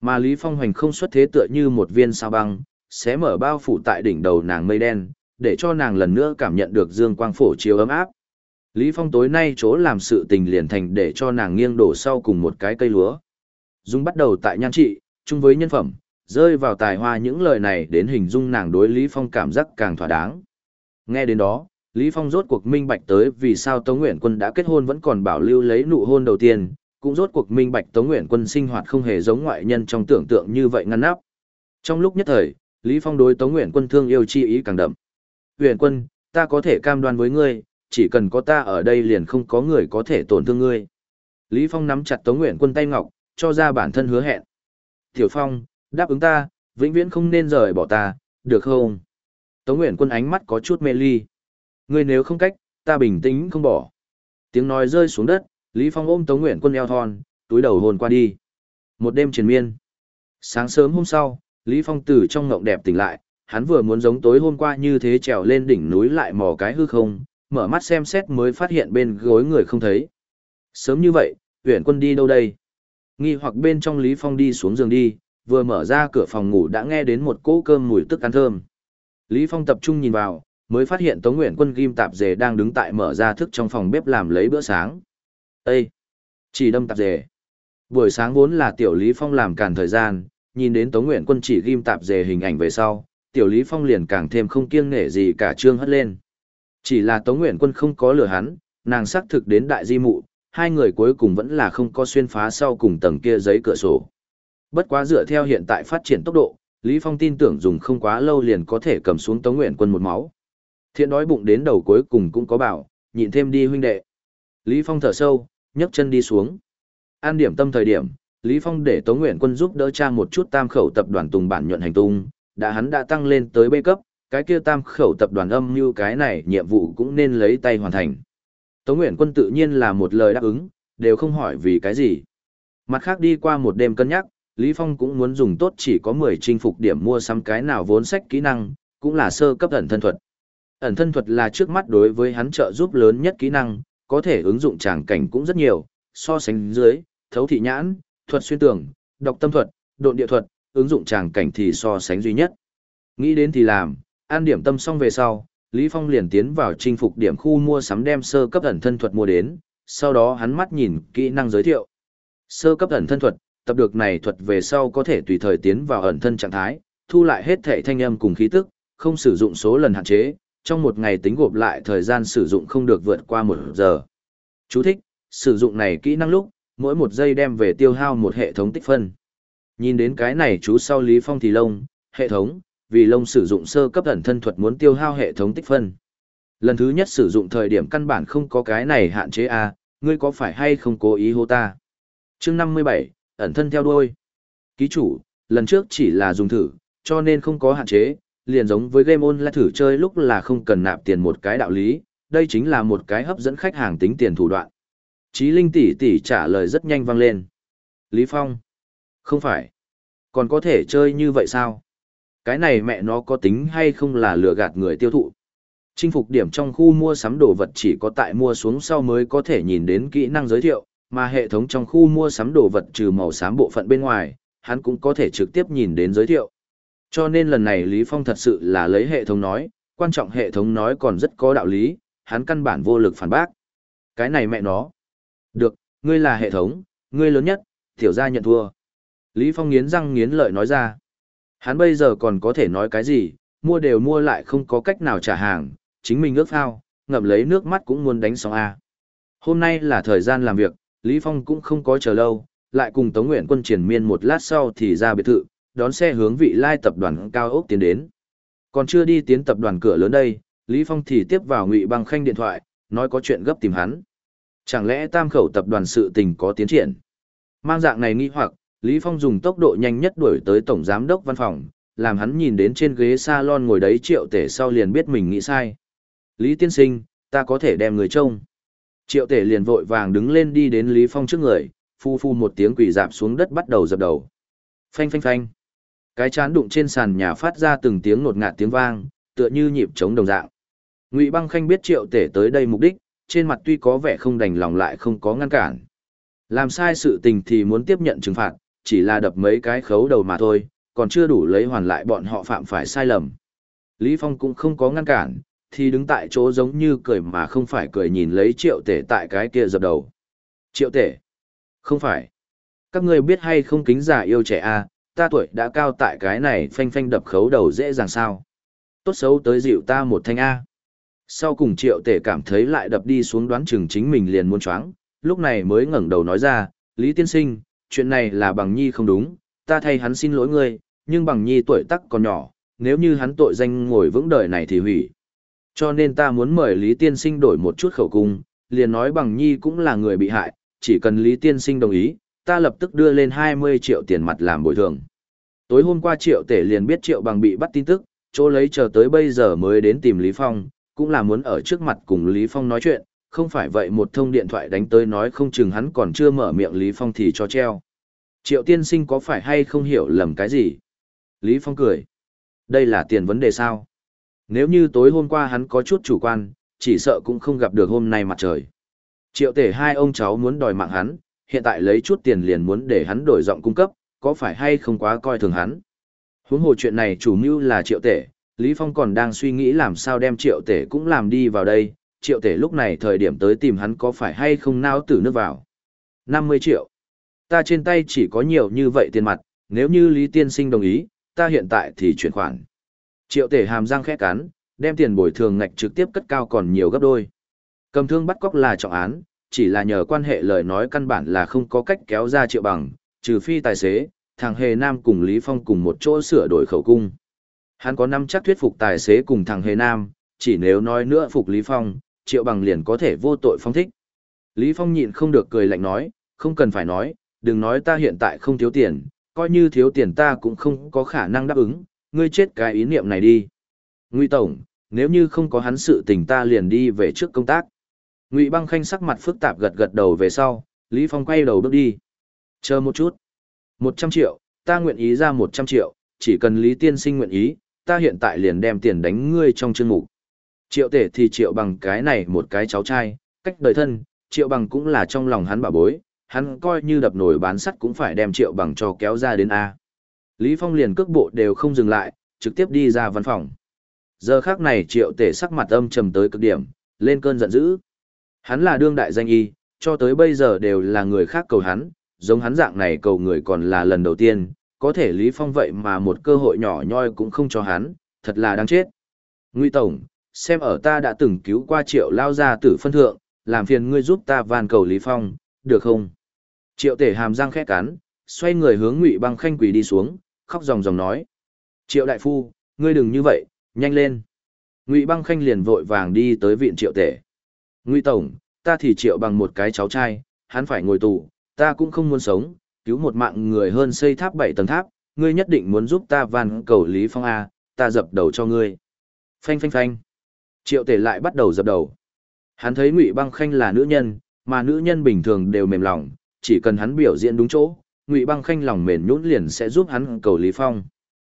Mà Lý Phong Hoành không xuất thế tựa như một viên sao băng, sẽ mở bao phủ tại đỉnh đầu nàng mây đen, để cho nàng lần nữa cảm nhận được dương quang phổ chiếu ấm áp. Lý Phong tối nay chỗ làm sự tình liền thành để cho nàng nghiêng đổ sau cùng một cái cây lúa. Dung bắt đầu tại nhan trị, chung với nhân phẩm, rơi vào tài hoa những lời này đến hình dung nàng đối Lý Phong cảm giác càng thỏa đáng. Nghe đến đó, Lý Phong rốt cuộc minh bạch tới vì sao Tống Nguyện Quân đã kết hôn vẫn còn bảo lưu lấy nụ hôn đầu tiên, cũng rốt cuộc minh bạch Tống Nguyện Quân sinh hoạt không hề giống ngoại nhân trong tưởng tượng như vậy ngăn nắp. Trong lúc nhất thời, Lý Phong đối Tống Nguyện Quân thương yêu chi ý càng đậm. Nguyện Quân, ta có thể cam đoan với ngươi, chỉ cần có ta ở đây liền không có người có thể tổn thương ngươi. Lý Phong nắm chặt Tống Nguyện Quân tay ngọc, cho ra bản thân hứa hẹn. Tiểu Phong, đáp ứng ta, vĩnh viễn không nên rời bỏ ta, được không? Tống Nguyện Quân ánh mắt có chút mê ly. Ngươi nếu không cách, ta bình tĩnh không bỏ. Tiếng nói rơi xuống đất, Lý Phong ôm Tống Nguyện Quân eo thon, túi đầu hồn qua đi. Một đêm triền miên. Sáng sớm hôm sau, Lý Phong từ trong ngộng đẹp tỉnh lại, hắn vừa muốn giống tối hôm qua như thế trèo lên đỉnh núi lại mò cái hư không, mở mắt xem xét mới phát hiện bên gối người không thấy. Sớm như vậy, Uyển Quân đi đâu đây? Nghi hoặc bên trong Lý Phong đi xuống giường đi, vừa mở ra cửa phòng ngủ đã nghe đến một cỗ cơm mùi tức ăn thơm. Lý Phong tập trung nhìn vào, mới phát hiện Tống Nguyện Quân ghim tạp dề đang đứng tại mở ra thức trong phòng bếp làm lấy bữa sáng. Ê! Chỉ đâm tạp dề. Buổi sáng vốn là tiểu Lý Phong làm càn thời gian, nhìn đến Tống Nguyện Quân chỉ ghim tạp dề hình ảnh về sau, tiểu Lý Phong liền càng thêm không kiêng nể gì cả trương hất lên. Chỉ là Tống Nguyện Quân không có lừa hắn, nàng xác thực đến đại di mụ, hai người cuối cùng vẫn là không có xuyên phá sau cùng tầng kia giấy cửa sổ. Bất quá dựa theo hiện tại phát triển tốc độ, Lý Phong tin tưởng dùng không quá lâu liền có thể cầm xuống Tống Nguyện Quân một máu. Thiện đói bụng đến đầu cuối cùng cũng có bảo, nhịn thêm đi huynh đệ. Lý Phong thở sâu, nhấc chân đi xuống. An điểm tâm thời điểm, Lý Phong để Tống Nguyện Quân giúp đỡ trang một chút tam khẩu tập đoàn Tùng bản nhuận hành tung, đã hắn đã tăng lên tới B cấp, cái kia tam khẩu tập đoàn âm như cái này nhiệm vụ cũng nên lấy tay hoàn thành. Tống Nguyện Quân tự nhiên là một lời đáp ứng, đều không hỏi vì cái gì. Mặt khác đi qua một đêm cân nhắc, Lý Phong cũng muốn dùng tốt chỉ có 10 chinh phục điểm mua sắm cái nào vốn sách kỹ năng, cũng là sơ cấp ẩn thân thuật. Ẩn thân thuật là trước mắt đối với hắn trợ giúp lớn nhất kỹ năng, có thể ứng dụng tràng cảnh cũng rất nhiều, so sánh dưới, thấu thị nhãn, thuật xuyên tưởng đọc tâm thuật, độn địa thuật, ứng dụng tràng cảnh thì so sánh duy nhất. Nghĩ đến thì làm, an điểm tâm xong về sau, Lý Phong liền tiến vào chinh phục điểm khu mua sắm đem sơ cấp ẩn thân thuật mua đến, sau đó hắn mắt nhìn kỹ năng giới thiệu. Sơ cấp ẩn thân thuật, tập được này thuật về sau có thể tùy thời tiến vào ẩn thân trạng thái, thu lại hết thể thanh âm cùng khí tức, không sử dụng số lần hạn chế, trong một ngày tính gộp lại thời gian sử dụng không được vượt qua một giờ. Chú thích, sử dụng này kỹ năng lúc, mỗi một giây đem về tiêu hao một hệ thống tích phân. Nhìn đến cái này chú sau Lý Phong thì lông, hệ thống, vì lông sử dụng sơ cấp ẩn thân thuật muốn tiêu hao hệ thống tích phân. Lần thứ nhất sử dụng thời điểm căn bản không có cái này hạn chế a, à, ngươi có phải hay không cố ý hô ta? Chương 57, ẩn thân theo đuôi. Ký chủ, lần trước chỉ là dùng thử, cho nên không có hạn chế, liền giống với game online thử chơi lúc là không cần nạp tiền một cái đạo lý, đây chính là một cái hấp dẫn khách hàng tính tiền thủ đoạn. Chí Linh tỷ tỷ trả lời rất nhanh vang lên. Lý Phong. Không phải. Còn có thể chơi như vậy sao? Cái này mẹ nó có tính hay không là lừa gạt người tiêu thụ? Chinh phục điểm trong khu mua sắm đồ vật chỉ có tại mua xuống sau mới có thể nhìn đến kỹ năng giới thiệu, mà hệ thống trong khu mua sắm đồ vật trừ màu xám bộ phận bên ngoài, hắn cũng có thể trực tiếp nhìn đến giới thiệu. Cho nên lần này Lý Phong thật sự là lấy hệ thống nói, quan trọng hệ thống nói còn rất có đạo lý, hắn căn bản vô lực phản bác. Cái này mẹ nó. Được, ngươi là hệ thống, ngươi lớn nhất, tiểu gia nhận thua. Lý Phong nghiến răng nghiến lợi nói ra. Hắn bây giờ còn có thể nói cái gì, mua đều mua lại không có cách nào trả hàng, chính mình ước phao, ngậm lấy nước mắt cũng muốn đánh sóng A. Hôm nay là thời gian làm việc, Lý Phong cũng không có chờ lâu, lại cùng Tống Nguyện quân triển miên một lát sau thì ra biệt thự, đón xe hướng vị lai tập đoàn cao ốc tiến đến. Còn chưa đi tiến tập đoàn cửa lớn đây, Lý Phong thì tiếp vào Ngụy Băng Khanh điện thoại, nói có chuyện gấp tìm hắn. Chẳng lẽ tam khẩu tập đoàn sự tình có tiến triển? Mang dạng này nghi hoặc, Lý Phong dùng tốc độ nhanh nhất đuổi tới tổng giám đốc văn phòng, làm hắn nhìn đến trên ghế salon ngồi đấy triệu tể sau liền biết mình nghĩ sai. Lý tiên sinh, ta có thể đem người trông. Triệu tể liền vội vàng đứng lên đi đến Lý Phong trước người, phu phu một tiếng quỷ dạp xuống đất bắt đầu dập đầu. Phanh phanh phanh. Cái chán đụng trên sàn nhà phát ra từng tiếng nột ngạt tiếng vang, tựa như nhịp trống đồng dạng. Ngụy Băng Khanh biết Triệu Tể tới đây mục đích, trên mặt tuy có vẻ không đành lòng lại không có ngăn cản. Làm sai sự tình thì muốn tiếp nhận trừng phạt, chỉ là đập mấy cái khấu đầu mà thôi, còn chưa đủ lấy hoàn lại bọn họ phạm phải sai lầm. Lý Phong cũng không có ngăn cản, thì đứng tại chỗ giống như cười mà không phải cười nhìn lấy triệu tể tại cái kia dập đầu. Triệu tể? Không phải. Các ngươi biết hay không kính giả yêu trẻ a à, ta tuổi đã cao tại cái này phanh phanh đập khấu đầu dễ dàng sao. Tốt xấu tới dịu ta một thanh A. Sau cùng triệu tể cảm thấy lại đập đi xuống đoán chừng chính mình liền muốn choáng, lúc này mới ngẩng đầu nói ra, Lý Tiên Sinh, chuyện này là bằng nhi không đúng, ta thay hắn xin lỗi ngươi, nhưng bằng nhi tuổi tắc còn nhỏ, nếu như hắn tội danh ngồi vững đời này thì hủy. Cho nên ta muốn mời Lý Tiên Sinh đổi một chút khẩu cung, liền nói bằng nhi cũng là người bị hại, chỉ cần Lý Tiên Sinh đồng ý, ta lập tức đưa lên 20 triệu tiền mặt làm bồi thường. Tối hôm qua triệu tể liền biết triệu bằng bị bắt tin tức, chỗ lấy chờ tới bây giờ mới đến tìm Lý Phong, cũng là muốn ở trước mặt cùng Lý Phong nói chuyện, không phải vậy một thông điện thoại đánh tới nói không chừng hắn còn chưa mở miệng Lý Phong thì cho treo. Triệu tiên sinh có phải hay không hiểu lầm cái gì? Lý Phong cười. Đây là tiền vấn đề sao? Nếu như tối hôm qua hắn có chút chủ quan, chỉ sợ cũng không gặp được hôm nay mặt trời. Triệu tể hai ông cháu muốn đòi mạng hắn, hiện tại lấy chút tiền liền muốn để hắn đổi giọng cung cấp, có phải hay không quá coi thường hắn. Huống hồ chuyện này chủ mưu là triệu tể, Lý Phong còn đang suy nghĩ làm sao đem triệu tể cũng làm đi vào đây, triệu tể lúc này thời điểm tới tìm hắn có phải hay không nao tử nước vào. 50 triệu. Ta trên tay chỉ có nhiều như vậy tiền mặt, nếu như Lý Tiên Sinh đồng ý, ta hiện tại thì chuyển khoản. Triệu tể hàm răng khẽ cắn, đem tiền bồi thường ngạch trực tiếp cất cao còn nhiều gấp đôi. Cầm thương bắt cóc là trọng án, chỉ là nhờ quan hệ lời nói căn bản là không có cách kéo ra triệu bằng, trừ phi tài xế, thằng Hề Nam cùng Lý Phong cùng một chỗ sửa đổi khẩu cung. Hắn có năm chắc thuyết phục tài xế cùng thằng Hề Nam, chỉ nếu nói nữa phục Lý Phong, triệu bằng liền có thể vô tội phong thích. Lý Phong nhịn không được cười lạnh nói, không cần phải nói, đừng nói ta hiện tại không thiếu tiền, coi như thiếu tiền ta cũng không có khả năng đáp ứng, ngươi chết cái ý niệm này đi. Ngụy Tổng, nếu như không có hắn sự tình ta liền đi về trước công tác. Ngụy Băng Khanh sắc mặt phức tạp gật gật đầu về sau, Lý Phong quay đầu bước đi. Chờ một chút. Một trăm triệu, ta nguyện ý ra một trăm triệu, chỉ cần Lý Tiên Sinh nguyện ý, ta hiện tại liền đem tiền đánh ngươi trong chương mục. Triệu tể thì triệu bằng cái này một cái cháu trai, cách đời thân, triệu bằng cũng là trong lòng hắn bà bối, hắn coi như đập nổi bán sắt cũng phải đem triệu bằng cho kéo ra đến A. Lý Phong liền cước bộ đều không dừng lại, trực tiếp đi ra văn phòng. Giờ khác này triệu tể sắc mặt âm trầm tới cực điểm, lên cơn giận dữ. Hắn là đương đại danh y, cho tới bây giờ đều là người khác cầu hắn, giống hắn dạng này cầu người còn là lần đầu tiên, có thể Lý Phong vậy mà một cơ hội nhỏ nhoi cũng không cho hắn, thật là đáng chết. Ngụy Tổng, xem ở ta đã từng cứu qua triệu lao ra tử phân thượng, làm phiền ngươi giúp ta van cầu Lý Phong, được không? Triệu tể hàm răng khẽ cắn, xoay người hướng Ngụy băng khanh quỳ đi xuống, khóc ròng ròng nói. Triệu đại phu, ngươi đừng như vậy, nhanh lên. Ngụy băng khanh liền vội vàng đi tới viện triệu tể. Ngụy Tổng, ta thì triệu bằng một cái cháu trai, hắn phải ngồi tù, ta cũng không muốn sống, cứu một mạng người hơn xây tháp bảy tầng tháp, ngươi nhất định muốn giúp ta van cầu Lý Phong A, ta dập đầu cho ngươi. Phanh phanh phanh. Triệu tể lại bắt đầu dập đầu. Hắn thấy Ngụy Băng Khanh là nữ nhân, mà nữ nhân bình thường đều mềm lòng, chỉ cần hắn biểu diễn đúng chỗ, Ngụy Băng Khanh lòng mềm nhũn liền sẽ giúp hắn cầu Lý Phong.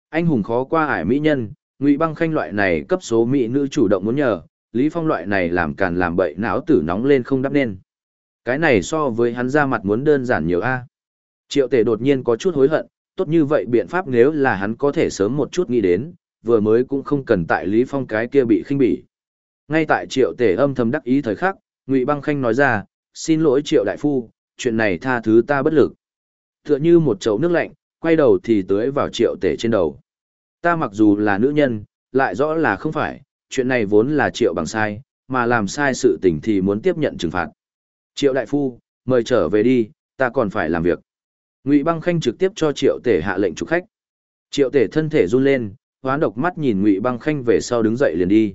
Anh hùng khó qua ải mỹ nhân, Ngụy Băng Khanh loại này cấp số mỹ nữ chủ động muốn nhờ, Lý Phong loại này làm càn làm bậy não tử nóng lên không đáp nên. Cái này so với hắn ra mặt muốn đơn giản nhiều a. Triệu tể đột nhiên có chút hối hận, tốt như vậy biện pháp nếu là hắn có thể sớm một chút nghĩ đến, vừa mới cũng không cần tại Lý Phong cái kia bị khinh bỉ. Ngay tại triệu tể âm thầm đắc ý thời khắc, Ngụy Băng Khanh nói ra, xin lỗi triệu đại phu, chuyện này tha thứ ta bất lực. Tựa như một chậu nước lạnh, quay đầu thì tưới vào triệu tể trên đầu. Ta mặc dù là nữ nhân, lại rõ là không phải, chuyện này vốn là triệu bằng sai, mà làm sai sự tình thì muốn tiếp nhận trừng phạt. Triệu đại phu, mời trở về đi, ta còn phải làm việc. Ngụy Băng Khanh trực tiếp cho Triệu Tể hạ lệnh trục khách. Triệu Tể thân thể run lên, hoán độc mắt nhìn Ngụy Băng Khanh về sau đứng dậy liền đi.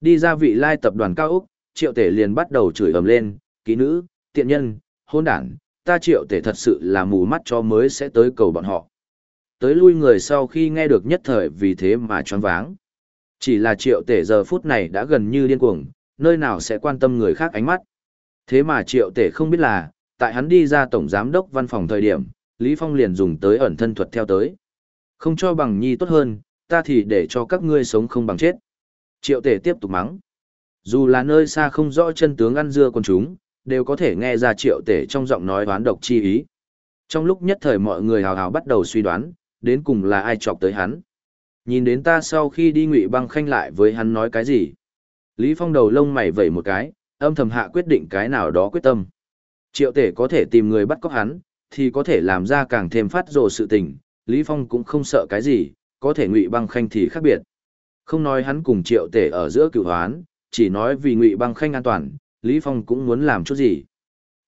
Đi ra vị lai tập đoàn cao Úc, Triệu Tể liền bắt đầu chửi ầm lên, kỹ nữ, tiện nhân, hôn đản, ta Triệu Tể thật sự là mù mắt cho mới sẽ tới cầu bọn họ. Tới lui người sau khi nghe được nhất thời vì thế mà choáng váng. Chỉ là Triệu Tể giờ phút này đã gần như điên cuồng, nơi nào sẽ quan tâm người khác ánh mắt. Thế mà Triệu Tể không biết là, tại hắn đi ra tổng giám đốc văn phòng thời điểm, Lý Phong liền dùng tới ẩn thân thuật theo tới. Không cho bằng nhi tốt hơn, ta thì để cho các ngươi sống không bằng chết. Triệu tể tiếp tục mắng. Dù là nơi xa không rõ chân tướng ăn dưa con chúng, đều có thể nghe ra triệu tể trong giọng nói đoán độc chi ý. Trong lúc nhất thời mọi người hào hào bắt đầu suy đoán, đến cùng là ai chọc tới hắn. Nhìn đến ta sau khi đi ngụy băng khanh lại với hắn nói cái gì. Lý Phong đầu lông mày vẩy một cái, âm thầm hạ quyết định cái nào đó quyết tâm. Triệu tể có thể tìm người bắt cóc hắn, thì có thể làm ra càng thêm phát rồ sự tình, Lý Phong cũng không sợ cái gì, có thể ngụy băng khanh thì khác biệt. Không nói hắn cùng triệu tể ở giữa cựu hoán, chỉ nói vì ngụy băng khanh an toàn, Lý Phong cũng muốn làm chút gì.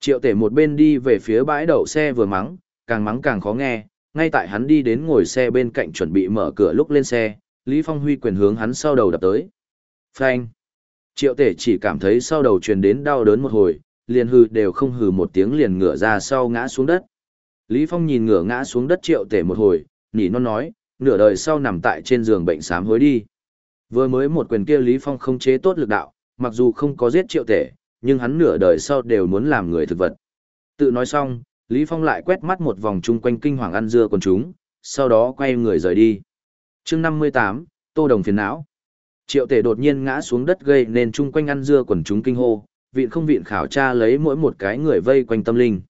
Triệu tể một bên đi về phía bãi đậu xe vừa mắng, càng mắng càng khó nghe, ngay tại hắn đi đến ngồi xe bên cạnh chuẩn bị mở cửa lúc lên xe, Lý Phong huy quyền hướng hắn sau đầu đập tới. Phanh! Triệu tể chỉ cảm thấy sau đầu truyền đến đau đớn một hồi, liền hừ đều không hừ một tiếng liền ngửa ra sau ngã xuống đất. Lý Phong nhìn ngửa ngã xuống đất triệu tể một hồi, nỉ non nói, nửa đời sau nằm tại trên giường bệnh sám hối đi. Vừa mới một quyền kia Lý Phong không chế tốt lực đạo, mặc dù không có giết triệu tể, nhưng hắn nửa đời sau đều muốn làm người thực vật. Tự nói xong, Lý Phong lại quét mắt một vòng chung quanh kinh hoàng ăn dưa con chúng, sau đó quay người rời đi. chương 58, Tô Đồng phiền não. Triệu tể đột nhiên ngã xuống đất gây nên chung quanh ăn dưa quần chúng kinh hô, viện không viện khảo tra lấy mỗi một cái người vây quanh tâm linh.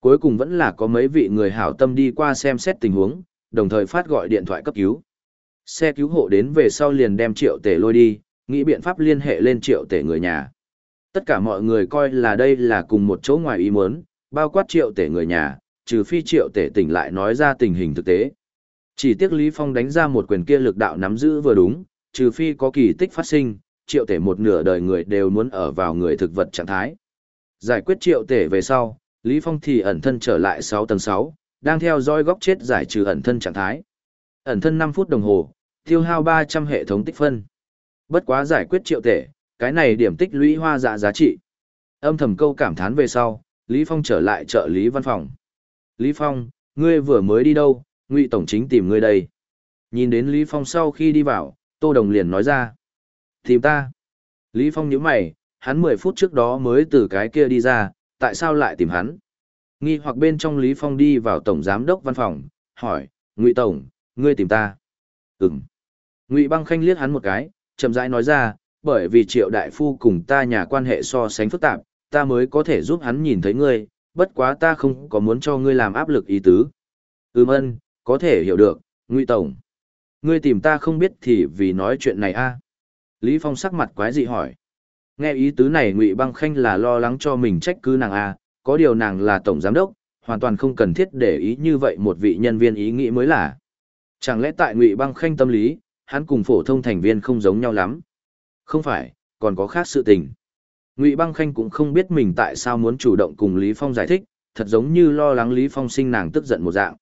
Cuối cùng vẫn là có mấy vị người hảo tâm đi qua xem xét tình huống, đồng thời phát gọi điện thoại cấp cứu. Xe cứu hộ đến về sau liền đem triệu tể lôi đi, nghĩ biện pháp liên hệ lên triệu tể người nhà. Tất cả mọi người coi là đây là cùng một chỗ ngoài ý muốn, bao quát triệu tể người nhà, trừ phi triệu tể tỉnh lại nói ra tình hình thực tế. Chỉ tiếc Lý Phong đánh ra một quyền kia lực đạo nắm giữ vừa đúng, trừ phi có kỳ tích phát sinh, triệu tể một nửa đời người đều muốn ở vào người thực vật trạng thái. Giải quyết triệu tể về sau, Lý Phong thì ẩn thân trở lại 6 tầng 6, đang theo dõi góc chết giải trừ ẩn thân trạng thái. Ẩn thân 5 phút đồng hồ, tiêu hao 300 hệ thống tích phân. Bất quá giải quyết triệu tể, cái này điểm tích lũy hoa dạ giá trị. Âm thầm câu cảm thán về sau, Lý Phong trở lại trợ lý văn phòng. Lý Phong, ngươi vừa mới đi đâu, Ngụy Tổng chính tìm ngươi đây. Nhìn đến Lý Phong sau khi đi vào, Tô Đồng liền nói ra. Tìm ta. Lý Phong nhíu mày, hắn 10 phút trước đó mới từ cái kia đi ra, tại sao lại tìm hắn? Nghi hoặc bên trong Lý Phong đi vào tổng giám đốc văn phòng, hỏi, Ngụy Tổng, ngươi tìm ta? Ừm. Ngụy băng khanh liếc hắn một cái, chậm rãi nói ra, bởi vì triệu đại phu cùng ta nhà quan hệ so sánh phức tạp, ta mới có thể giúp hắn nhìn thấy ngươi, bất quá ta không có muốn cho ngươi làm áp lực ý tứ. Ừm ân, có thể hiểu được, Ngụy Tổng. Ngươi tìm ta không biết thì vì nói chuyện này a Lý Phong sắc mặt quái dị hỏi. Nghe ý tứ này Ngụy Băng Khanh là lo lắng cho mình trách cứ nàng a, có điều nàng là tổng giám đốc, hoàn toàn không cần thiết để ý như vậy một vị nhân viên ý nghĩ mới là. Chẳng lẽ tại Ngụy Băng Khanh tâm lý, hắn cùng phổ thông thành viên không giống nhau lắm? Không phải, còn có khác sự tình. Ngụy Băng Khanh cũng không biết mình tại sao muốn chủ động cùng Lý Phong giải thích, thật giống như lo lắng Lý Phong sinh nàng tức giận một dạng.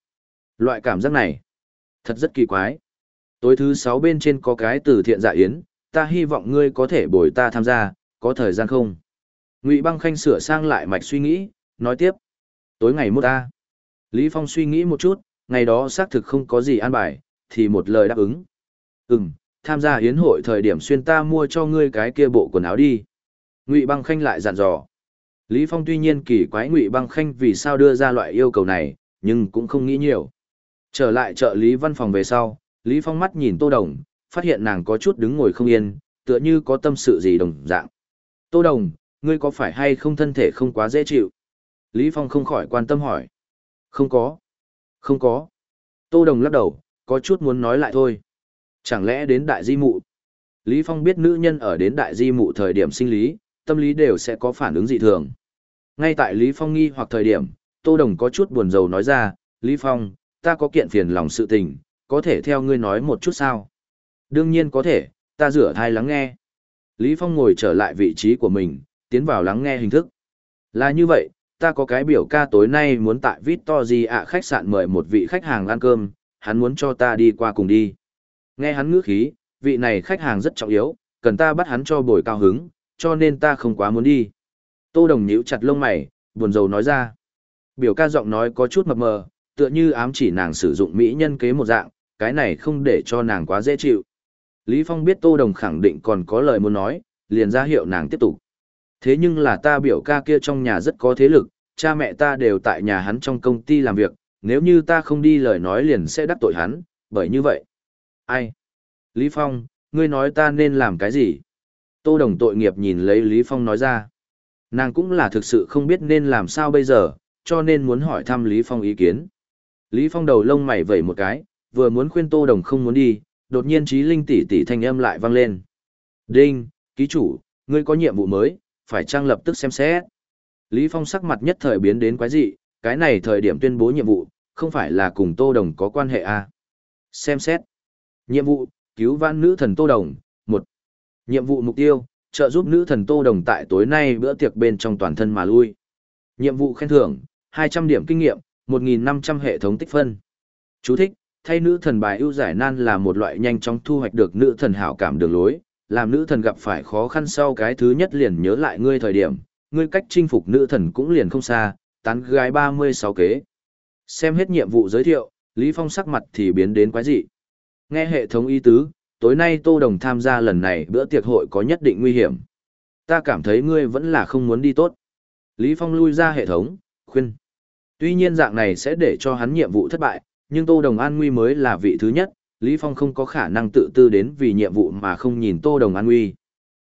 Loại cảm giác này, thật rất kỳ quái. Tối thứ sáu bên trên có cái từ thiện dạ yến, ta hy vọng ngươi có thể bồi ta tham gia, có thời gian không? Ngụy Băng Khanh sửa sang lại mạch suy nghĩ, nói tiếp. Tối ngày mốt ta. Lý Phong suy nghĩ một chút, ngày đó xác thực không có gì an bài, thì một lời đáp ứng. Ừm, tham gia hiến hội thời điểm xuyên ta mua cho ngươi cái kia bộ quần áo đi. Ngụy Băng Khanh lại dặn dò. Lý Phong tuy nhiên kỳ quái Ngụy Băng Khanh vì sao đưa ra loại yêu cầu này, nhưng cũng không nghĩ nhiều. Trở lại trợ lý văn phòng về sau, Lý Phong mắt nhìn Tô Đồng, phát hiện nàng có chút đứng ngồi không yên, tựa như có tâm sự gì đồng dạng. Tô Đồng, ngươi có phải hay không thân thể không quá dễ chịu? Lý Phong không khỏi quan tâm hỏi. Không có. Không có. Tô Đồng lắc đầu, có chút muốn nói lại thôi. Chẳng lẽ đến đại di mụ? Lý Phong biết nữ nhân ở đến đại di mụ thời điểm sinh lý, tâm lý đều sẽ có phản ứng dị thường. Ngay tại Lý Phong nghi hoặc thời điểm, Tô Đồng có chút buồn rầu nói ra, Lý Phong, ta có kiện phiền lòng sự tình, có thể theo ngươi nói một chút sao? Đương nhiên có thể, ta rửa thai lắng nghe. Lý Phong ngồi trở lại vị trí của mình, tiến vào lắng nghe hình thức. Là như vậy, ta có cái biểu ca tối nay muốn tại Victory ạ khách sạn mời một vị khách hàng ăn cơm, hắn muốn cho ta đi qua cùng đi. Nghe hắn ngữ khí, vị này khách hàng rất trọng yếu, cần ta bắt hắn cho bồi cao hứng, cho nên ta không quá muốn đi. Tô Đồng nhíu chặt lông mày, buồn rầu nói ra. Biểu ca giọng nói có chút mập mờ, tựa như ám chỉ nàng sử dụng mỹ nhân kế một dạng, cái này không để cho nàng quá dễ chịu. Lý Phong biết Tô Đồng khẳng định còn có lời muốn nói, liền ra hiệu nàng tiếp tục. Thế nhưng là ta biểu ca kia trong nhà rất có thế lực, cha mẹ ta đều tại nhà hắn trong công ty làm việc, nếu như ta không đi lời nói liền sẽ đắc tội hắn, bởi như vậy. Ai? Lý Phong, ngươi nói ta nên làm cái gì? Tô Đồng tội nghiệp nhìn lấy Lý Phong nói ra. Nàng cũng là thực sự không biết nên làm sao bây giờ, cho nên muốn hỏi thăm Lý Phong ý kiến. Lý Phong đầu lông mày vẩy một cái, vừa muốn khuyên Tô Đồng không muốn đi, đột nhiên trí linh tỷ tỷ thanh âm lại vang lên. Đinh, ký chủ, ngươi có nhiệm vụ mới, phải trang lập tức xem xét. Lý Phong sắc mặt nhất thời biến đến quái dị, cái này thời điểm tuyên bố nhiệm vụ, không phải là cùng Tô Đồng có quan hệ à. Xem xét. Nhiệm vụ, cứu vãn nữ thần Tô Đồng, một Nhiệm vụ mục tiêu, trợ giúp nữ thần Tô Đồng tại tối nay bữa tiệc bên trong toàn thân mà lui. Nhiệm vụ khen thưởng, 200 điểm kinh nghiệm, 1.500 hệ thống tích phân. Chú thích, thay nữ thần bài ưu giải nan là một loại nhanh chóng thu hoạch được nữ thần hảo cảm đường lối, làm nữ thần gặp phải khó khăn sau cái thứ nhất liền nhớ lại ngươi thời điểm, ngươi cách chinh phục nữ thần cũng liền không xa, tán gái 36 kế. Xem hết nhiệm vụ giới thiệu, Lý Phong sắc mặt thì biến đến quái dị. Nghe hệ thống ý tứ, tối nay Tô Đồng tham gia lần này bữa tiệc hội có nhất định nguy hiểm. Ta cảm thấy ngươi vẫn là không muốn đi tốt. Lý Phong lui ra hệ thống, khuyên. Tuy nhiên dạng này sẽ để cho hắn nhiệm vụ thất bại, nhưng Tô Đồng an nguy mới là vị thứ nhất, Lý Phong không có khả năng tự tư đến vì nhiệm vụ mà không nhìn Tô Đồng an nguy.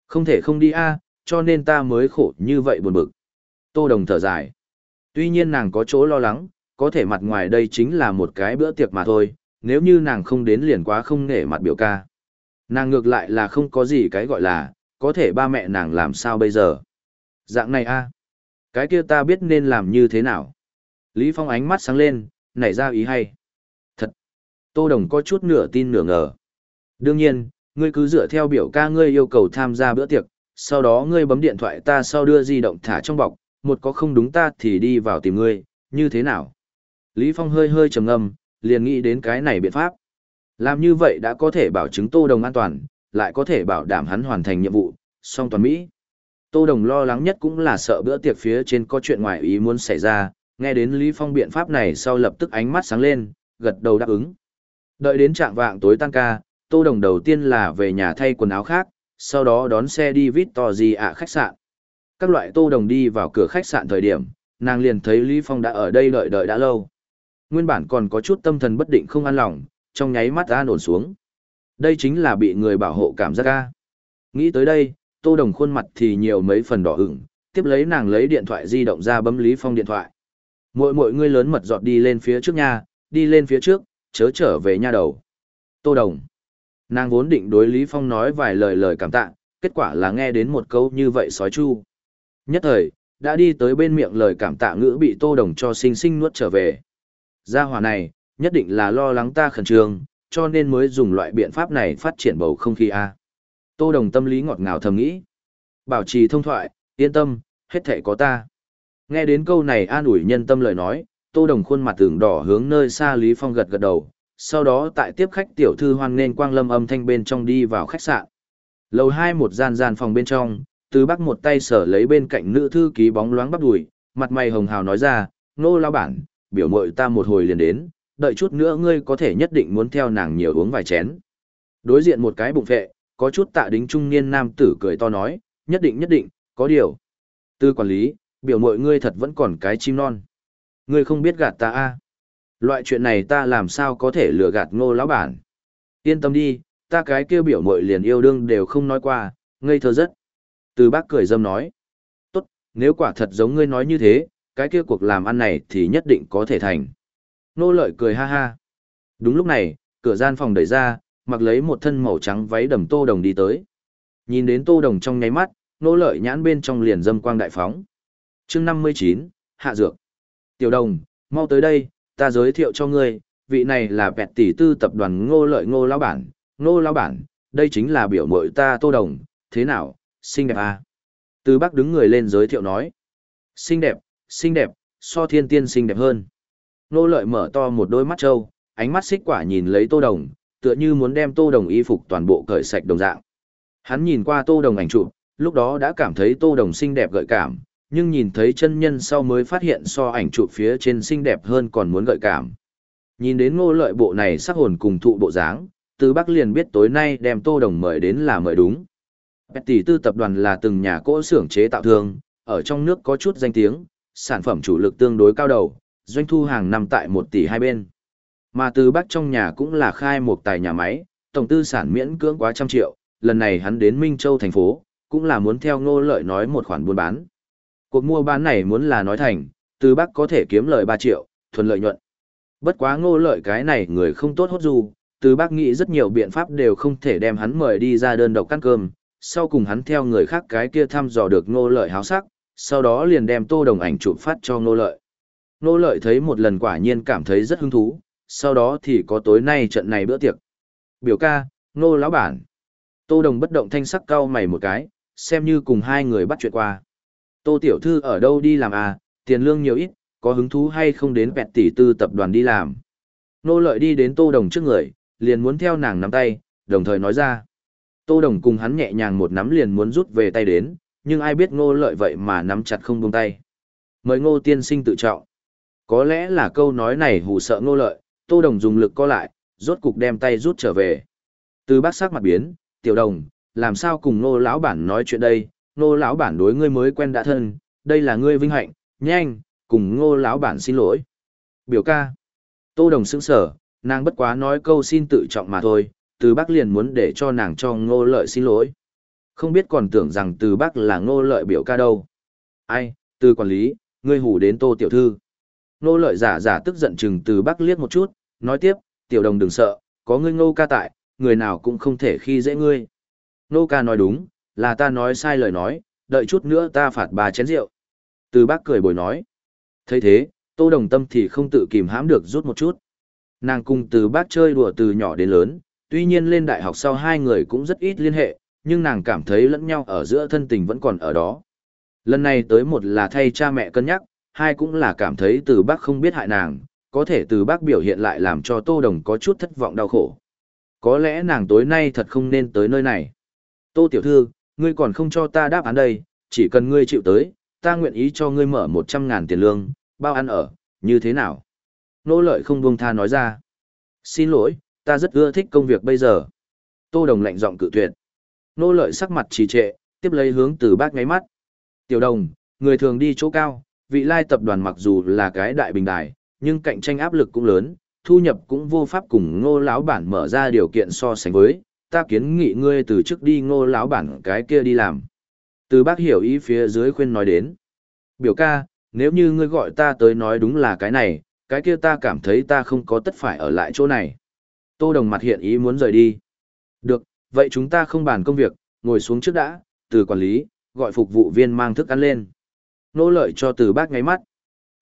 Không thể không đi a, cho nên ta mới khổ như vậy buồn bực. Tô Đồng thở dài. Tuy nhiên nàng có chỗ lo lắng, có thể mặt ngoài đây chính là một cái bữa tiệc mà thôi, nếu như nàng không đến liền quá không nể mặt biểu ca. Nàng ngược lại là không có gì cái gọi là, có thể ba mẹ nàng làm sao bây giờ. Dạng này a, Cái kia ta biết nên làm như thế nào. Lý Phong ánh mắt sáng lên, nảy ra ý hay. Thật. Tô Đồng có chút nửa tin nửa ngờ. Đương nhiên, ngươi cứ dựa theo biểu ca ngươi yêu cầu tham gia bữa tiệc, sau đó ngươi bấm điện thoại ta sau đưa di động thả trong bọc, một có không đúng ta thì đi vào tìm ngươi, như thế nào? Lý Phong hơi hơi trầm ngâm, liền nghĩ đến cái này biện pháp. Làm như vậy đã có thể bảo chứng Tô Đồng an toàn, lại có thể bảo đảm hắn hoàn thành nhiệm vụ, song toàn Mỹ. Tô Đồng lo lắng nhất cũng là sợ bữa tiệc phía trên có chuyện ngoài ý muốn xảy ra, nghe đến Lý Phong biện pháp này sau lập tức ánh mắt sáng lên, gật đầu đáp ứng. Đợi đến trạng vạng tối tan ca, Tô Đồng đầu tiên là về nhà thay quần áo khác, sau đó đón xe đi Victory ạ khách sạn. Các loại Tô Đồng đi vào cửa khách sạn thời điểm, nàng liền thấy Lý Phong đã ở đây đợi đợi đã lâu. Nguyên bản còn có chút tâm thần bất định không an lòng, trong nháy mắt an ổn xuống. Đây chính là bị người bảo hộ cảm giác ca. Nghĩ tới đây, Tô Đồng khuôn mặt thì nhiều mấy phần đỏ ửng, tiếp lấy nàng lấy điện thoại di động ra bấm Lý Phong điện thoại. Mỗi mỗi ngươi lớn mật dọt đi lên phía trước nha, đi lên phía trước, chớ trở về nha đầu. Tô Đồng. Nàng vốn định đối Lý Phong nói vài lời lời cảm tạ, kết quả là nghe đến một câu như vậy sói chu. Nhất thời, đã đi tới bên miệng lời cảm tạ ngữ bị Tô Đồng cho sinh sinh nuốt trở về. Gia hỏa này, nhất định là lo lắng ta khẩn trương, cho nên mới dùng loại biện pháp này phát triển bầu không khí A. Tô Đồng tâm lý ngọt ngào thầm nghĩ. Bảo trì thông thoại, yên tâm, hết thể có ta. Nghe đến câu này an ủi nhân tâm lời nói, Tô Đồng khuôn mặt tưởng đỏ hướng nơi xa Lý Phong gật gật đầu, sau đó tại tiếp khách tiểu thư hoan nên quang lâm âm thanh bên trong đi vào khách sạn. Lầu hai một gian gian phòng bên trong, từ bắc một tay sở lấy bên cạnh nữ thư ký bóng loáng bắp đùi, mặt mày hồng hào nói ra, nô lao bản, biểu mội ta một hồi liền đến, đợi chút nữa ngươi có thể nhất định muốn theo nàng nhiều uống vài chén. Đối diện một cái bụng vệ, có chút tạ đính trung niên nam tử cười to nói, nhất định nhất định, có điều. Tư quản lý, biểu mội ngươi thật vẫn còn cái chim non. Ngươi không biết gạt ta a Loại chuyện này ta làm sao có thể lừa gạt ngô lão bản. Yên tâm đi, ta cái kêu biểu mội liền yêu đương đều không nói qua, ngây thơ rất. Từ bác cười dâm nói. Tốt, nếu quả thật giống ngươi nói như thế, cái kia cuộc làm ăn này thì nhất định có thể thành. Nô lợi cười ha ha. Đúng lúc này, cửa gian phòng đẩy ra, mặc lấy một thân màu trắng váy đầm tô đồng đi tới. Nhìn đến tô đồng trong nháy mắt, nô lợi nhãn bên trong liền dâm quang đại phóng. chương 59, Hạ Dược. Tiểu đồng, mau tới đây, ta giới thiệu cho ngươi, vị này là vẹt tỷ tư tập đoàn ngô lợi ngô lão bản, ngô lão bản, đây chính là biểu mội ta tô đồng, thế nào, xinh đẹp à? Từ bác đứng người lên giới thiệu nói. Xinh đẹp, xinh đẹp, so thiên tiên xinh đẹp hơn. Nô lợi mở to một đôi mắt trâu, ánh mắt xích quả nhìn lấy tô đồng, tựa như muốn đem tô đồng y phục toàn bộ cởi sạch đồng dạng. Hắn nhìn qua tô đồng ảnh chụp, lúc đó đã cảm thấy tô đồng xinh đẹp gợi cảm, nhưng nhìn thấy chân nhân sau mới phát hiện so ảnh chụp phía trên xinh đẹp hơn còn muốn gợi cảm. Nhìn đến ngô lợi bộ này sắc hồn cùng thụ bộ dáng, từ Bắc liền biết tối nay đem tô đồng mời đến là mời đúng. Petty tư tập đoàn là từng nhà cỗ xưởng chế tạo thương, ở trong nước có chút danh tiếng, sản phẩm chủ lực tương đối cao đầu, doanh thu hàng năm tại 1 tỷ hai bên. Mà từ Bắc trong nhà cũng là khai một tài nhà máy, tổng tư sản miễn cưỡng quá trăm triệu, lần này hắn đến Minh Châu thành phố, cũng là muốn theo ngô lợi nói một khoản buôn bán. Cuộc mua bán này muốn là nói thành, từ Bắc có thể kiếm lời 3 triệu, thuần lợi nhuận. Bất quá ngô lợi cái này người không tốt hốt dù, từ Bác nghĩ rất nhiều biện pháp đều không thể đem hắn mời đi ra đơn độc ăn cơm, sau cùng hắn theo người khác cái kia thăm dò được ngô lợi háo sắc, sau đó liền đem tô đồng ảnh chụp phát cho ngô lợi. Ngô lợi thấy một lần quả nhiên cảm thấy rất hứng thú, sau đó thì có tối nay trận này bữa tiệc. Biểu ca, ngô lão bản. Tô đồng bất động thanh sắc cau mày một cái, xem như cùng hai người bắt chuyện qua. Tô tiểu thư ở đâu đi làm à, tiền lương nhiều ít, có hứng thú hay không đến vẹt tỷ tư tập đoàn đi làm. Nô lợi đi đến tô đồng trước người, liền muốn theo nàng nắm tay, đồng thời nói ra. Tô đồng cùng hắn nhẹ nhàng một nắm liền muốn rút về tay đến, nhưng ai biết ngô lợi vậy mà nắm chặt không buông tay. Mời ngô tiên sinh tự trọng. Có lẽ là câu nói này hù sợ ngô lợi, tô đồng dùng lực co lại, rốt cục đem tay rút trở về. Từ bác sắc mặt biến, tiểu đồng, làm sao cùng ngô lão bản nói chuyện đây, ngô lão bản đối ngươi mới quen đã thân, đây là ngươi vinh hạnh, nhanh, cùng ngô lão bản xin lỗi. Biểu ca. Tô đồng sững sở, nàng bất quá nói câu xin tự trọng mà thôi, từ bác liền muốn để cho nàng cho ngô lợi xin lỗi. Không biết còn tưởng rằng từ bác là ngô lợi biểu ca đâu. Ai, từ quản lý, ngươi hủ đến tô tiểu thư. Ngô lợi giả giả tức giận chừng từ bác liếc một chút, nói tiếp, tiểu đồng đừng sợ, có ngươi ngô ca tại, người nào cũng không thể khi dễ ngươi. Ngô ca nói đúng, là ta nói sai lời nói, đợi chút nữa ta phạt bà chén rượu. Từ bác cười bồi nói thấy thế, Tô Đồng Tâm thì không tự kìm hãm được rút một chút. Nàng cùng từ bác chơi đùa từ nhỏ đến lớn, tuy nhiên lên đại học sau hai người cũng rất ít liên hệ, nhưng nàng cảm thấy lẫn nhau ở giữa thân tình vẫn còn ở đó. Lần này tới một là thay cha mẹ cân nhắc, hai cũng là cảm thấy từ bác không biết hại nàng, có thể từ bác biểu hiện lại làm cho Tô Đồng có chút thất vọng đau khổ. Có lẽ nàng tối nay thật không nên tới nơi này. Tô Tiểu Thư, ngươi còn không cho ta đáp án đây, chỉ cần ngươi chịu tới, ta nguyện ý cho ngươi mở một trăm ngàn tiền lương, bao ăn ở, như thế nào? Nô lợi không buông tha nói ra. Xin lỗi, ta rất ưa thích công việc bây giờ. Tô Đồng lạnh giọng cự tuyệt. Nô lợi sắc mặt trì trệ, tiếp lấy hướng từ bác ngáy mắt. Tiểu đồng, người thường đi chỗ cao, vị lai tập đoàn mặc dù là cái đại bình đài, nhưng cạnh tranh áp lực cũng lớn, thu nhập cũng vô pháp cùng ngô lão bản mở ra điều kiện so sánh với, ta kiến nghị ngươi từ trước đi ngô lão bản cái kia đi làm. Từ bác hiểu ý phía dưới khuyên nói đến. Biểu ca, nếu như ngươi gọi ta tới nói đúng là cái này, cái kia ta cảm thấy ta không có tất phải ở lại chỗ này. Tô Đồng mặt hiện ý muốn rời đi. Vậy chúng ta không bàn công việc, ngồi xuống trước đã, từ quản lý, gọi phục vụ viên mang thức ăn lên. Nỗ lợi cho từ bác ngáy mắt.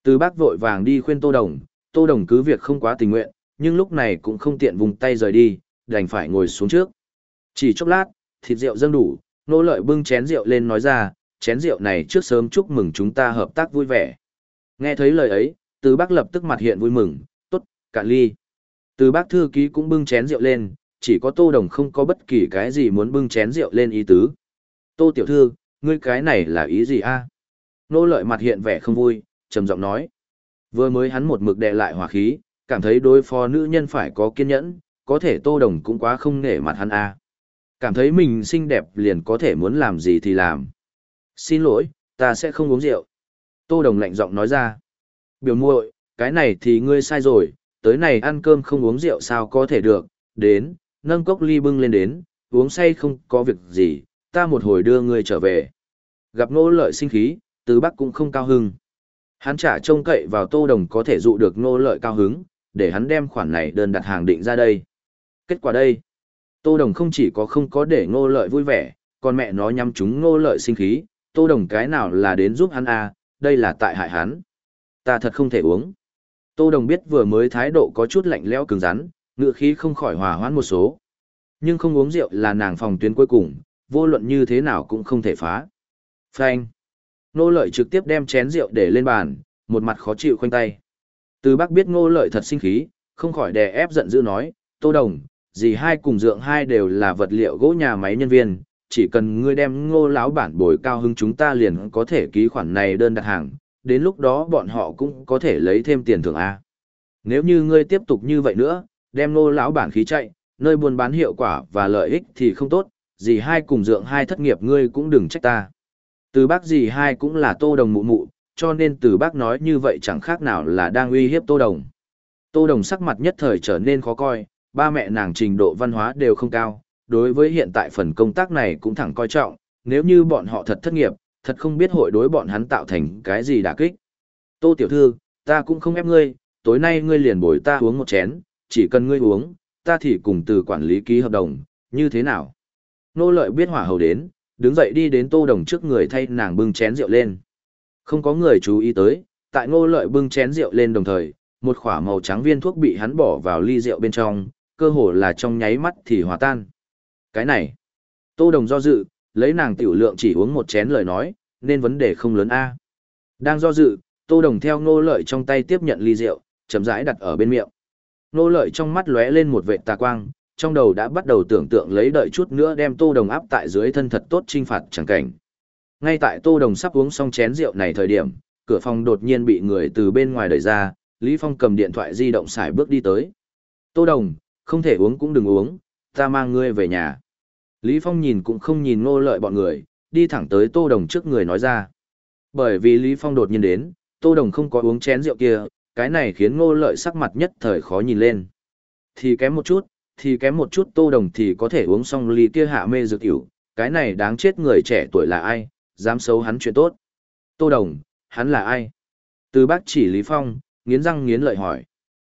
Từ bác vội vàng đi khuyên Tô Đồng, Tô Đồng cứ việc không quá tình nguyện, nhưng lúc này cũng không tiện vùng tay rời đi, đành phải ngồi xuống trước. Chỉ chốc lát, thịt rượu dâng đủ, nỗ lợi bưng chén rượu lên nói ra, chén rượu này trước sớm chúc mừng chúng ta hợp tác vui vẻ. Nghe thấy lời ấy, từ bác lập tức mặt hiện vui mừng, tốt, cạn ly. Từ bác thư ký cũng bưng chén rượu lên, chỉ có tô đồng không có bất kỳ cái gì muốn bưng chén rượu lên ý tứ. Tô tiểu thư, ngươi cái này là ý gì a? Nô lợi mặt hiện vẻ không vui, trầm giọng nói. Vừa mới hắn một mực đè lại hòa khí, cảm thấy đối phó nữ nhân phải có kiên nhẫn, có thể tô đồng cũng quá không nể mặt hắn a. Cảm thấy mình xinh đẹp liền có thể muốn làm gì thì làm xin lỗi, ta sẽ không uống rượu. Tô Đồng lạnh giọng nói ra. Biểu muội, cái này thì ngươi sai rồi, tới này ăn cơm không uống rượu sao có thể được, đến, nâng cốc ly bưng lên đến, uống say không có việc gì, ta một hồi đưa ngươi trở về. Gặp nô lợi sinh khí, tứ bắc cũng không cao hứng. Hắn trả trông cậy vào Tô Đồng có thể dụ được nô lợi cao hứng, để hắn đem khoản này đơn đặt hàng định ra đây. Kết quả đây, Tô Đồng không chỉ có không có để nô lợi vui vẻ, còn mẹ nó nhắm chúng nô lợi sinh khí, Tô Đồng cái nào là đến giúp hắn à, đây là tại hại hắn. Ta thật không thể uống. Tô Đồng biết vừa mới thái độ có chút lạnh lẽo cứng rắn, ngựa khí không khỏi hòa hoãn một số. Nhưng không uống rượu là nàng phòng tuyến cuối cùng, vô luận như thế nào cũng không thể phá. Phanh. Ngô lợi trực tiếp đem chén rượu để lên bàn, một mặt khó chịu khoanh tay. Từ bác biết ngô lợi thật sinh khí, không khỏi đè ép giận dữ nói, Tô Đồng, dì hai cùng dượng hai đều là vật liệu gỗ nhà máy nhân viên, chỉ cần ngươi đem ngô lão bản bồi cao hứng chúng ta liền có thể ký khoản này đơn đặt hàng, đến lúc đó bọn họ cũng có thể lấy thêm tiền thưởng A. Nếu như ngươi tiếp tục như vậy nữa, đem nô lão bản khí chạy, nơi buôn bán hiệu quả và lợi ích thì không tốt, dì hai cùng dượng hai thất nghiệp ngươi cũng đừng trách ta. Từ bác dì hai cũng là tô đồng mụ mụ, cho nên từ bác nói như vậy chẳng khác nào là đang uy hiếp tô đồng. Tô đồng sắc mặt nhất thời trở nên khó coi, ba mẹ nàng trình độ văn hóa đều không cao, đối với hiện tại phần công tác này cũng thẳng coi trọng, nếu như bọn họ thật thất nghiệp, thật không biết hội đối bọn hắn tạo thành cái gì đả kích. Tô tiểu thư, ta cũng không ép ngươi, tối nay ngươi liền bồi ta uống một chén, chỉ cần ngươi uống, ta thì cùng từ quản lý ký hợp đồng, như thế nào? Nô lợi biết hỏa hầu đến, đứng dậy đi đến tô đồng trước người thay nàng bưng chén rượu lên. Không có người chú ý tới, tại ngô lợi bưng chén rượu lên đồng thời, một khỏa màu trắng viên thuốc bị hắn bỏ vào ly rượu bên trong, cơ hồ là trong nháy mắt thì hòa tan. Cái này, tô đồng do dự, lấy nàng tiểu lượng chỉ uống một chén lời nói, nên vấn đề không lớn a. Đang do dự, tô đồng theo ngô lợi trong tay tiếp nhận ly rượu, chậm rãi đặt ở bên miệng. Nô lợi trong mắt lóe lên một vệ tà quang, trong đầu đã bắt đầu tưởng tượng lấy đợi chút nữa đem tô đồng áp tại dưới thân thật tốt trinh phạt chẳng cảnh. Ngay tại tô đồng sắp uống xong chén rượu này thời điểm, cửa phòng đột nhiên bị người từ bên ngoài đẩy ra, Lý Phong cầm điện thoại di động xài bước đi tới. Tô đồng, không thể uống cũng đừng uống, ta mang ngươi về nhà. Lý Phong nhìn cũng không nhìn nô lợi bọn người, đi thẳng tới Tô Đồng trước người nói ra. Bởi vì Lý Phong đột nhiên đến, Tô Đồng không có uống chén rượu kia, cái này khiến ngô lợi sắc mặt nhất thời khó nhìn lên. Thì kém một chút, thì kém một chút Tô Đồng thì có thể uống xong ly kia hạ mê dược tiểu, cái này đáng chết người trẻ tuổi là ai, dám xấu hắn chuyện tốt. Tô Đồng, hắn là ai? Từ bác chỉ Lý Phong, nghiến răng nghiến lợi hỏi.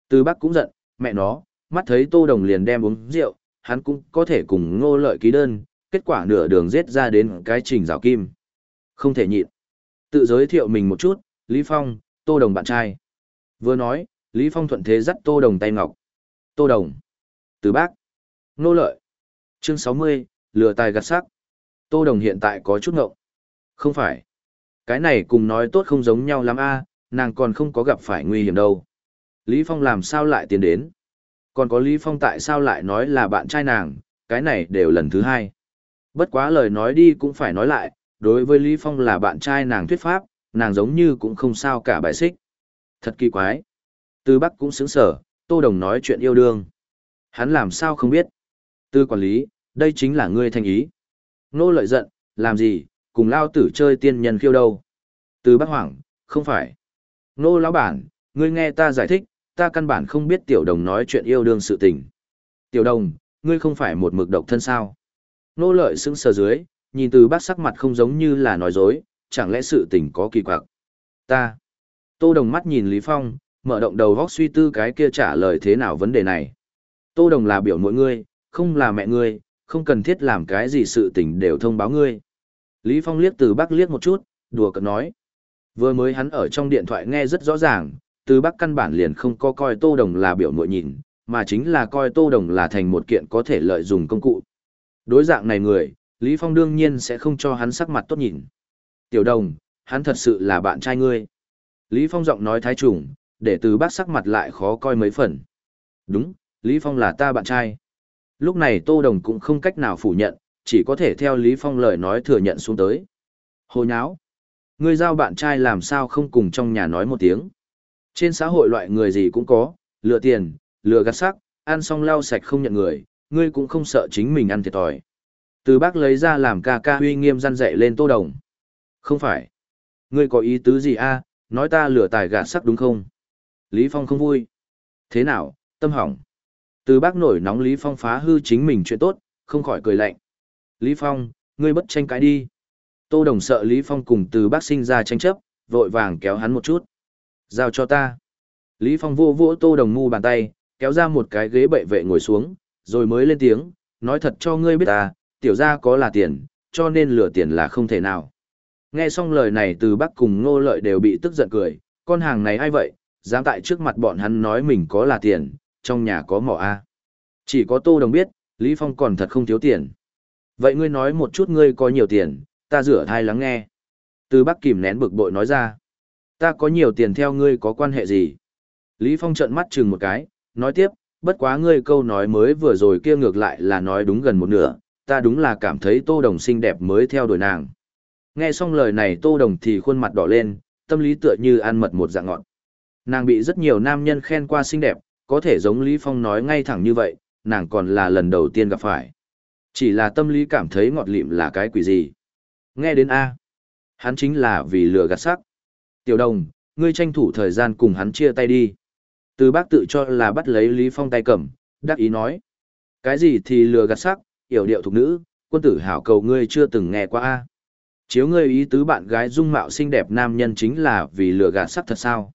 Từ bác cũng giận, mẹ nó, mắt thấy Tô Đồng liền đem uống rượu, hắn cũng có thể cùng ngô lợi ký đơn, kết quả nửa đường giết ra đến cái trình rào kim. Không thể nhịn. Tự giới thiệu mình một chút, Lý Phong, Tô Đồng bạn trai. Vừa nói, Lý Phong thuận thế dắt Tô Đồng tay ngọc. Tô Đồng. Từ bác. nô lợi. Chương 60, lừa tài gạt sắc. Tô Đồng hiện tại có chút ngộng. Không phải. Cái này cùng nói tốt không giống nhau lắm a, nàng còn không có gặp phải nguy hiểm đâu. Lý Phong làm sao lại tiến đến? Còn có Lý Phong tại sao lại nói là bạn trai nàng, cái này đều lần thứ hai. Bất quá lời nói đi cũng phải nói lại, đối với Lý Phong là bạn trai nàng thuyết pháp, nàng giống như cũng không sao cả bài xích. Thật kỳ quái. Từ Bắc cũng xứng sở, Tô Đồng nói chuyện yêu đương. Hắn làm sao không biết. Tư quản lý, đây chính là ngươi thành ý. Nô lợi giận, làm gì, cùng lao tử chơi tiên nhân khiêu đâu. Từ Bắc hoảng, không phải. Nô lão bản, ngươi nghe ta giải thích, ta căn bản không biết tiểu đồng nói chuyện yêu đương sự tình. Tiểu đồng, ngươi không phải một mực độc thân sao? Nô lợi sững sờ dưới, nhìn từ bác sắc mặt không giống như là nói dối, chẳng lẽ sự tình có kỳ quặc. Ta. Tô đồng mắt nhìn Lý Phong, mở động đầu góc suy tư cái kia trả lời thế nào vấn đề này. Tô đồng là biểu mỗi ngươi, không là mẹ ngươi, không cần thiết làm cái gì sự tình đều thông báo ngươi. Lý Phong liếc từ Bắc liếc một chút, đùa cợt nói. Vừa mới hắn ở trong điện thoại nghe rất rõ ràng, từ bắc căn bản liền không có coi tô đồng là biểu mội nhìn, mà chính là coi tô đồng là thành một kiện có thể lợi dụng công cụ. Đối dạng này người, Lý Phong đương nhiên sẽ không cho hắn sắc mặt tốt nhìn. Tiểu đồng, hắn thật sự là bạn trai ngươi. Lý Phong giọng nói thái trùng, để từ bác sắc mặt lại khó coi mấy phần. Đúng, Lý Phong là ta bạn trai. Lúc này Tô Đồng cũng không cách nào phủ nhận, chỉ có thể theo Lý Phong lời nói thừa nhận xuống tới. Hồ nháo. Ngươi giao bạn trai làm sao không cùng trong nhà nói một tiếng. Trên xã hội loại người gì cũng có, lừa tiền, lừa gạt sắc, ăn xong lau sạch không nhận người, ngươi cũng không sợ chính mình ăn thiệt thòi. Từ bác lấy ra làm ca ca huy nghiêm răn dạy lên tô đồng. Không phải. Ngươi có ý tứ gì a? Nói ta lừa tài gạt sắc đúng không? Lý Phong không vui. Thế nào, tâm hỏng. Từ bác nổi nóng Lý Phong phá hư chính mình chuyện tốt, không khỏi cười lạnh. Lý Phong, ngươi bất tranh cãi đi. Tô Đồng sợ Lý Phong cùng từ bác sinh ra tranh chấp, vội vàng kéo hắn một chút. Giao cho ta. Lý Phong vô vỗ tô đồng mu bàn tay, kéo ra một cái ghế bệ vệ ngồi xuống, rồi mới lên tiếng, Nói thật cho ngươi biết ta, tiểu gia có là tiền, cho nên lừa tiền là không thể nào. Nghe xong lời này từ bác cùng ngô lợi đều bị tức giận cười, con hàng này ai vậy, dám tại trước mặt bọn hắn nói mình có là tiền, trong nhà có mỏ A. Chỉ có Tô Đồng biết, Lý Phong còn thật không thiếu tiền. Vậy ngươi nói một chút ngươi có nhiều tiền, ta rửa thai lắng nghe. Từ bác kìm nén bực bội nói ra. Ta có nhiều tiền theo ngươi có quan hệ gì? Lý Phong trợn mắt chừng một cái, nói tiếp, bất quá ngươi câu nói mới vừa rồi kia ngược lại là nói đúng gần một nửa, ta đúng là cảm thấy Tô Đồng xinh đẹp mới theo đuổi nàng. Nghe xong lời này Tô Đồng thì khuôn mặt đỏ lên, tâm lý tựa như ăn mật một dạng ngọn. Nàng bị rất nhiều nam nhân khen qua xinh đẹp, có thể giống Lý Phong nói ngay thẳng như vậy, nàng còn là lần đầu tiên gặp phải. Chỉ là tâm lý cảm thấy ngọt lịm là cái quỷ gì. Nghe đến A. Hắn chính là vì lừa gạt sắc. Tiểu đồng, ngươi tranh thủ thời gian cùng hắn chia tay đi. Từ bác tự cho là bắt lấy Lý Phong tay cầm, đắc ý nói. Cái gì thì lừa gạt sắc, hiểu điệu thục nữ, quân tử hảo cầu ngươi chưa từng nghe qua A. Chiếu ngươi ý tứ bạn gái dung mạo xinh đẹp nam nhân chính là vì lừa gạt sắc thật sao?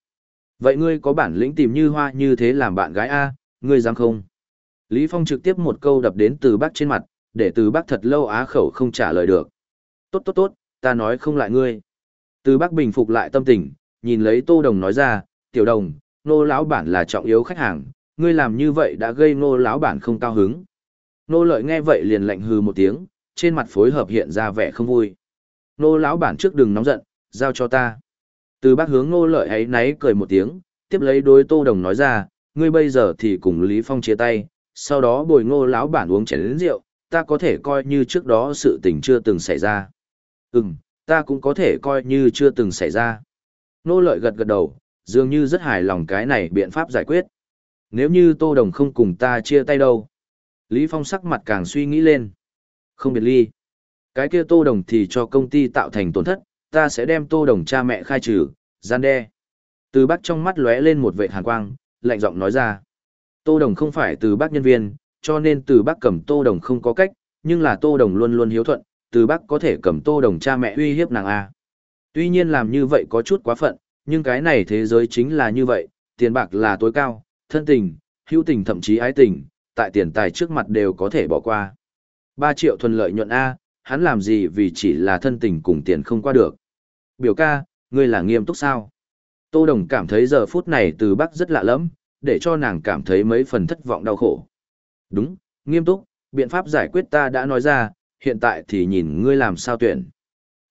Vậy ngươi có bản lĩnh tìm như hoa như thế làm bạn gái A, ngươi dám không? Lý Phong trực tiếp một câu đập đến từ bác trên mặt, để từ bác thật lâu á khẩu không trả lời được. Tốt tốt tốt, ta nói không lại ngươi. Từ bác bình phục lại tâm tình, nhìn lấy tô đồng nói ra, tiểu đồng, nô lão bản là trọng yếu khách hàng, ngươi làm như vậy đã gây nô lão bản không cao hứng. Nô lợi nghe vậy liền lạnh hừ một tiếng, trên mặt phối hợp hiện ra vẻ không vui. Nô lão bản trước đừng nóng giận, giao cho ta. Từ bác hướng nô lợi ấy náy cười một tiếng, tiếp lấy đối tô đồng nói ra, ngươi bây giờ thì cùng Lý Phong chia tay, sau đó bồi ngô lão bản uống chén lớn rượu, ta có thể coi như trước đó sự tình chưa từng xảy ra. Ừm, ta cũng có thể coi như chưa từng xảy ra. Nô lợi gật gật đầu, dường như rất hài lòng cái này biện pháp giải quyết. Nếu như Tô Đồng không cùng ta chia tay đâu. Lý Phong sắc mặt càng suy nghĩ lên. Không biệt ly. Cái kia Tô Đồng thì cho công ty tạo thành tổn thất, ta sẽ đem Tô Đồng cha mẹ khai trừ, gian đe. Từ bắc trong mắt lóe lên một vệ hàn quang, lạnh giọng nói ra. Tô Đồng không phải từ bác nhân viên, cho nên từ bác cầm Tô Đồng không có cách, nhưng là Tô Đồng luôn luôn hiếu thuận, từ bác có thể cầm Tô Đồng cha mẹ uy hiếp nàng A. Tuy nhiên làm như vậy có chút quá phận, nhưng cái này thế giới chính là như vậy, tiền bạc là tối cao, thân tình, hữu tình thậm chí ái tình, tại tiền tài trước mặt đều có thể bỏ qua. 3 triệu thuần lợi nhuận A, hắn làm gì vì chỉ là thân tình cùng tiền không qua được. Biểu ca, ngươi là nghiêm túc sao? Tô Đồng cảm thấy giờ phút này từ Bắc rất lạ lẫm, để cho nàng cảm thấy mấy phần thất vọng đau khổ. Đúng, nghiêm túc, biện pháp giải quyết ta đã nói ra, hiện tại thì nhìn ngươi làm sao tuyển.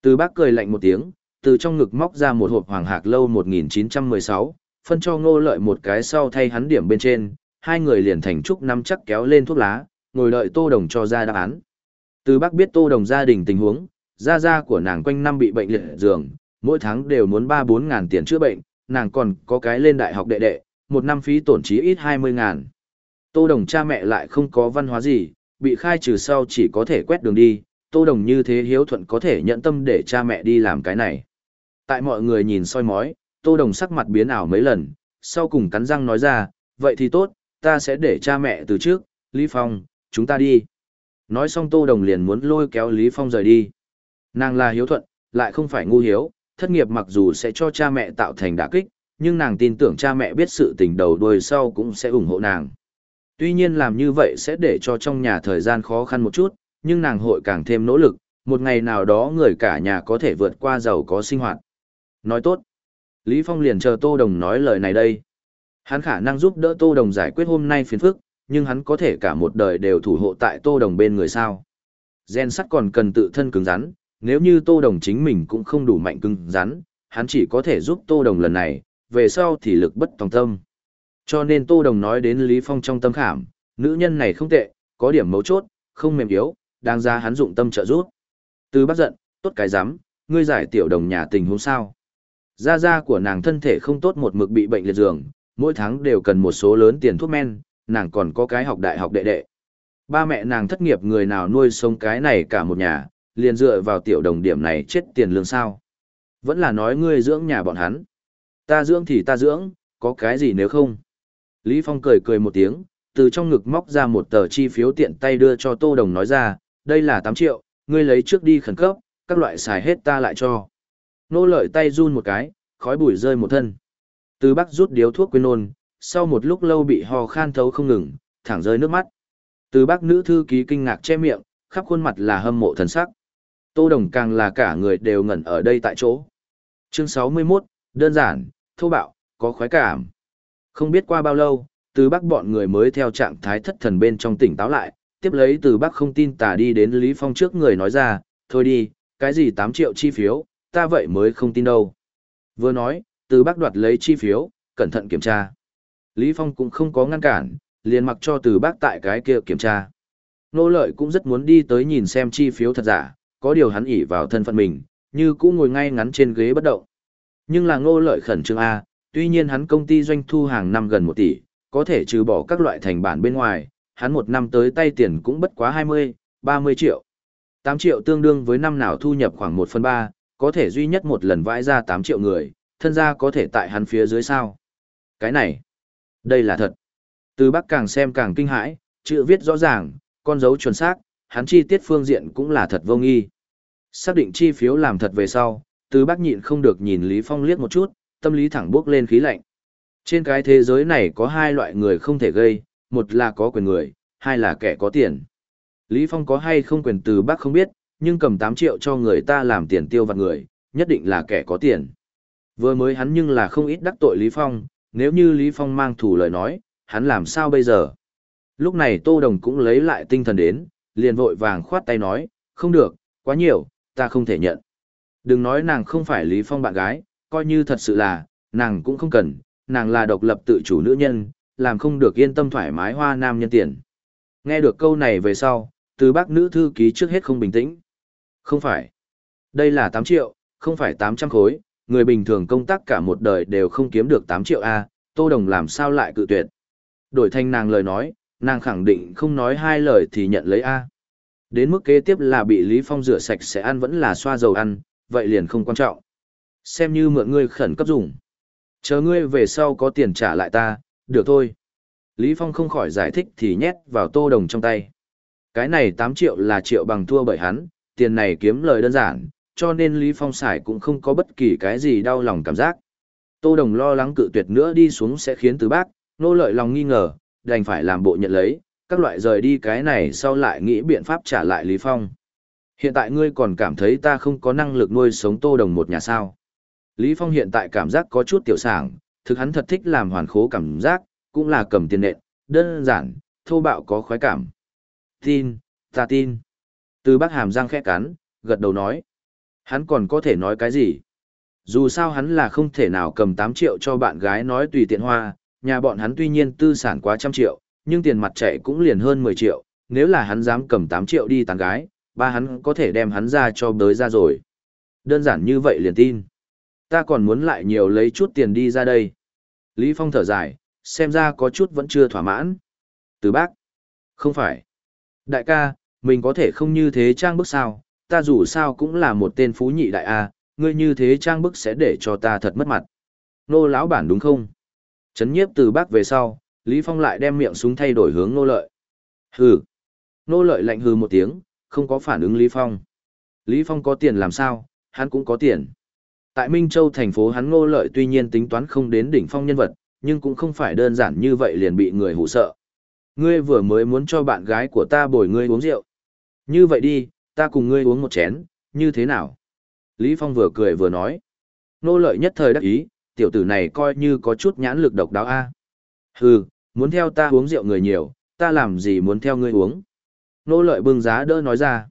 Từ bác cười lạnh một tiếng, từ trong ngực móc ra một hộp hoàng hạc lâu 1916, phân cho ngô lợi một cái sau thay hắn điểm bên trên, hai người liền thành trúc nắm chắc kéo lên thuốc lá, ngồi đợi tô đồng cho ra đáp án. Từ bác biết tô đồng gia đình tình huống, gia gia của nàng quanh năm bị bệnh liệt giường, mỗi tháng đều muốn 3-4 ngàn tiền chữa bệnh, nàng còn có cái lên đại học đệ đệ, một năm phí tổn trí ít 20 ngàn. Tô Đồng cha mẹ lại không có văn hóa gì, bị khai trừ sau chỉ có thể quét đường đi, Tô Đồng như thế hiếu thuận có thể nhận tâm để cha mẹ đi làm cái này. Tại mọi người nhìn soi mói, Tô Đồng sắc mặt biến ảo mấy lần, sau cùng cắn răng nói ra, vậy thì tốt, ta sẽ để cha mẹ từ trước, Lý Phong, chúng ta đi. Nói xong Tô Đồng liền muốn lôi kéo Lý Phong rời đi. Nàng là hiếu thuận, lại không phải ngu hiếu, thất nghiệp mặc dù sẽ cho cha mẹ tạo thành đả kích, nhưng nàng tin tưởng cha mẹ biết sự tình đầu đuôi sau cũng sẽ ủng hộ nàng. Tuy nhiên làm như vậy sẽ để cho trong nhà thời gian khó khăn một chút, nhưng nàng hội càng thêm nỗ lực, một ngày nào đó người cả nhà có thể vượt qua giàu có sinh hoạt. Nói tốt. Lý Phong liền chờ Tô Đồng nói lời này đây. Hắn khả năng giúp đỡ Tô Đồng giải quyết hôm nay phiền phức, nhưng hắn có thể cả một đời đều thủ hộ tại Tô Đồng bên người sao. Gen sắt còn cần tự thân cứng rắn, nếu như Tô Đồng chính mình cũng không đủ mạnh cứng rắn, hắn chỉ có thể giúp Tô Đồng lần này, về sau thì lực bất tòng tâm. Cho nên Tô Đồng nói đến Lý Phong trong tâm khảm, nữ nhân này không tệ, có điểm mấu chốt, không mềm yếu, đang ra hắn dụng tâm trợ giúp. Từ bắt giận, tốt cái dám, ngươi giải tiểu đồng nhà tình huống sao. Gia gia của nàng thân thể không tốt một mực bị bệnh liệt giường, mỗi tháng đều cần một số lớn tiền thuốc men, nàng còn có cái học đại học đệ đệ. Ba mẹ nàng thất nghiệp người nào nuôi sống cái này cả một nhà, liền dựa vào tiểu đồng điểm này chết tiền lương sao. Vẫn là nói ngươi dưỡng nhà bọn hắn. Ta dưỡng thì ta dưỡng, có cái gì nếu không? Lý Phong cười cười một tiếng, từ trong ngực móc ra một tờ chi phiếu tiện tay đưa cho Tô Đồng nói ra, đây là 8 triệu, ngươi lấy trước đi khẩn cấp, các loại xài hết ta lại cho. Nô lợi tay run một cái, khói bụi rơi một thân. Từ bắc rút điếu thuốc quên nôn, sau một lúc lâu bị ho khan thấu không ngừng, thẳng rơi nước mắt. Từ bác nữ thư ký kinh ngạc che miệng, khắp khuôn mặt là hâm mộ thần sắc. Tô Đồng càng là cả người đều ngẩn ở đây tại chỗ. Chương 61, đơn giản, thô bạo, có khoái cảm. Không biết qua bao lâu, từ bác bọn người mới theo trạng thái thất thần bên trong tỉnh táo lại, tiếp lấy từ bác không tin tà đi đến Lý Phong trước người nói ra, thôi đi, cái gì 8 triệu chi phiếu, ta vậy mới không tin đâu. Vừa nói, từ bác đoạt lấy chi phiếu, cẩn thận kiểm tra. Lý Phong cũng không có ngăn cản, liền mặc cho từ bác tại cái kia kiểm tra. Nô lợi cũng rất muốn đi tới nhìn xem chi phiếu thật giả, có điều hắn ỉ vào thân phận mình, như cũ ngồi ngay ngắn trên ghế bất động. Nhưng là ngô lợi khẩn trương A, tuy nhiên hắn công ty doanh thu hàng năm gần 1 tỷ, có thể trừ bỏ các loại thành bản bên ngoài, hắn một năm tới tay tiền cũng bất quá 20, 30 triệu. 8 triệu tương đương với năm nào thu nhập khoảng 1 phần 3, có thể duy nhất một lần vãi ra 8 triệu người, thân gia có thể tại hắn phía dưới sao. Cái này, đây là thật. Từ Bắc càng xem càng kinh hãi, chữ viết rõ ràng, con dấu chuẩn xác, hắn chi tiết phương diện cũng là thật vô nghi. Xác định chi phiếu làm thật về sau, từ Bắc nhịn không được nhìn Lý Phong liếc một chút, tâm lý thẳng bước lên khí lạnh. Trên cái thế giới này có hai loại người không thể gây, một là có quyền người, hai là kẻ có tiền. Lý Phong có hay không quyền từ Bắc không biết, nhưng cầm 8 triệu cho người ta làm tiền tiêu vặt người, nhất định là kẻ có tiền. Vừa mới hắn nhưng là không ít đắc tội Lý Phong, nếu như Lý Phong mang thủ lời nói, hắn làm sao bây giờ? Lúc này Tô Đồng cũng lấy lại tinh thần đến, liền vội vàng khoát tay nói, không được, quá nhiều, ta không thể nhận. Đừng nói nàng không phải Lý Phong bạn gái, coi như thật sự là, nàng cũng không cần, nàng là độc lập tự chủ nữ nhân, làm không được yên tâm thoải mái hoa nam nhân tiền. Nghe được câu này về sau, từ bác nữ thư ký trước hết không bình tĩnh. Không phải. Đây là 8 triệu, không phải 800 khối, người bình thường công tác cả một đời đều không kiếm được 8 triệu A, Tô Đồng làm sao lại cự tuyệt. Đổi thanh nàng lời nói, nàng khẳng định không nói hai lời thì nhận lấy A. Đến mức kế tiếp là bị Lý Phong rửa sạch sẽ ăn vẫn là xoa dầu ăn, vậy liền không quan trọng. Xem như mượn ngươi khẩn cấp dùng. Chờ ngươi về sau có tiền trả lại ta, được thôi. Lý Phong không khỏi giải thích thì nhét vào tô đồng trong tay. Cái này 8 triệu là triệu bằng thua bởi hắn, tiền này kiếm lời đơn giản, cho nên Lý Phong sải cũng không có bất kỳ cái gì đau lòng cảm giác. Tô Đồng lo lắng cự tuyệt nữa đi xuống sẽ khiến từ bác, nô lợi lòng nghi ngờ, đành phải làm bộ nhận lấy, các loại rời đi cái này sau lại nghĩ biện pháp trả lại Lý Phong. Hiện tại ngươi còn cảm thấy ta không có năng lực nuôi sống Tô Đồng một nhà sao. Lý Phong hiện tại cảm giác có chút tiểu sảng, thực hắn thật thích làm hoàn khố cảm giác, cũng là cầm tiền nện, đơn giản, thô bạo có khoái cảm. Tin, ta tin. Từ bác hàm răng khẽ cắn, gật đầu nói. Hắn còn có thể nói cái gì? Dù sao hắn là không thể nào cầm 8 triệu cho bạn gái nói tùy tiện hoa, nhà bọn hắn tuy nhiên tư sản quá trăm triệu, nhưng tiền mặt chạy cũng liền hơn 10 triệu, nếu là hắn dám cầm 8 triệu đi tán gái, ba hắn có thể đem hắn ra cho bới ra rồi. Đơn giản như vậy liền tin. Ta còn muốn lại nhiều lấy chút tiền đi ra đây. Lý Phong thở dài, xem ra có chút vẫn chưa thỏa mãn. Từ bác. Không phải. Đại ca, mình có thể không như thế trang bức sao, ta dù sao cũng là một tên phú nhị đại A, ngươi như thế trang bức sẽ để cho ta thật mất mặt. Nô lão bản đúng không? Chấn nhiếp từ bác về sau, Lý Phong lại đem miệng súng thay đổi hướng nô lợi. Hừ. Nô lợi lạnh hừ một tiếng, không có phản ứng Lý Phong. Lý Phong có tiền làm sao, hắn cũng có tiền. Tại Minh Châu thành phố hắn nô lợi tuy nhiên tính toán không đến đỉnh phong nhân vật, nhưng cũng không phải đơn giản như vậy liền bị người hù sợ. Ngươi vừa mới muốn cho bạn gái của ta bồi ngươi uống rượu. Như vậy đi, ta cùng ngươi uống một chén, như thế nào? Lý Phong vừa cười vừa nói. Nô lợi nhất thời đắc ý, tiểu tử này coi như có chút nhãn lực độc đáo a. Hừ, muốn theo ta uống rượu người nhiều, ta làm gì muốn theo ngươi uống? Nô lợi bưng giá đỡ nói ra.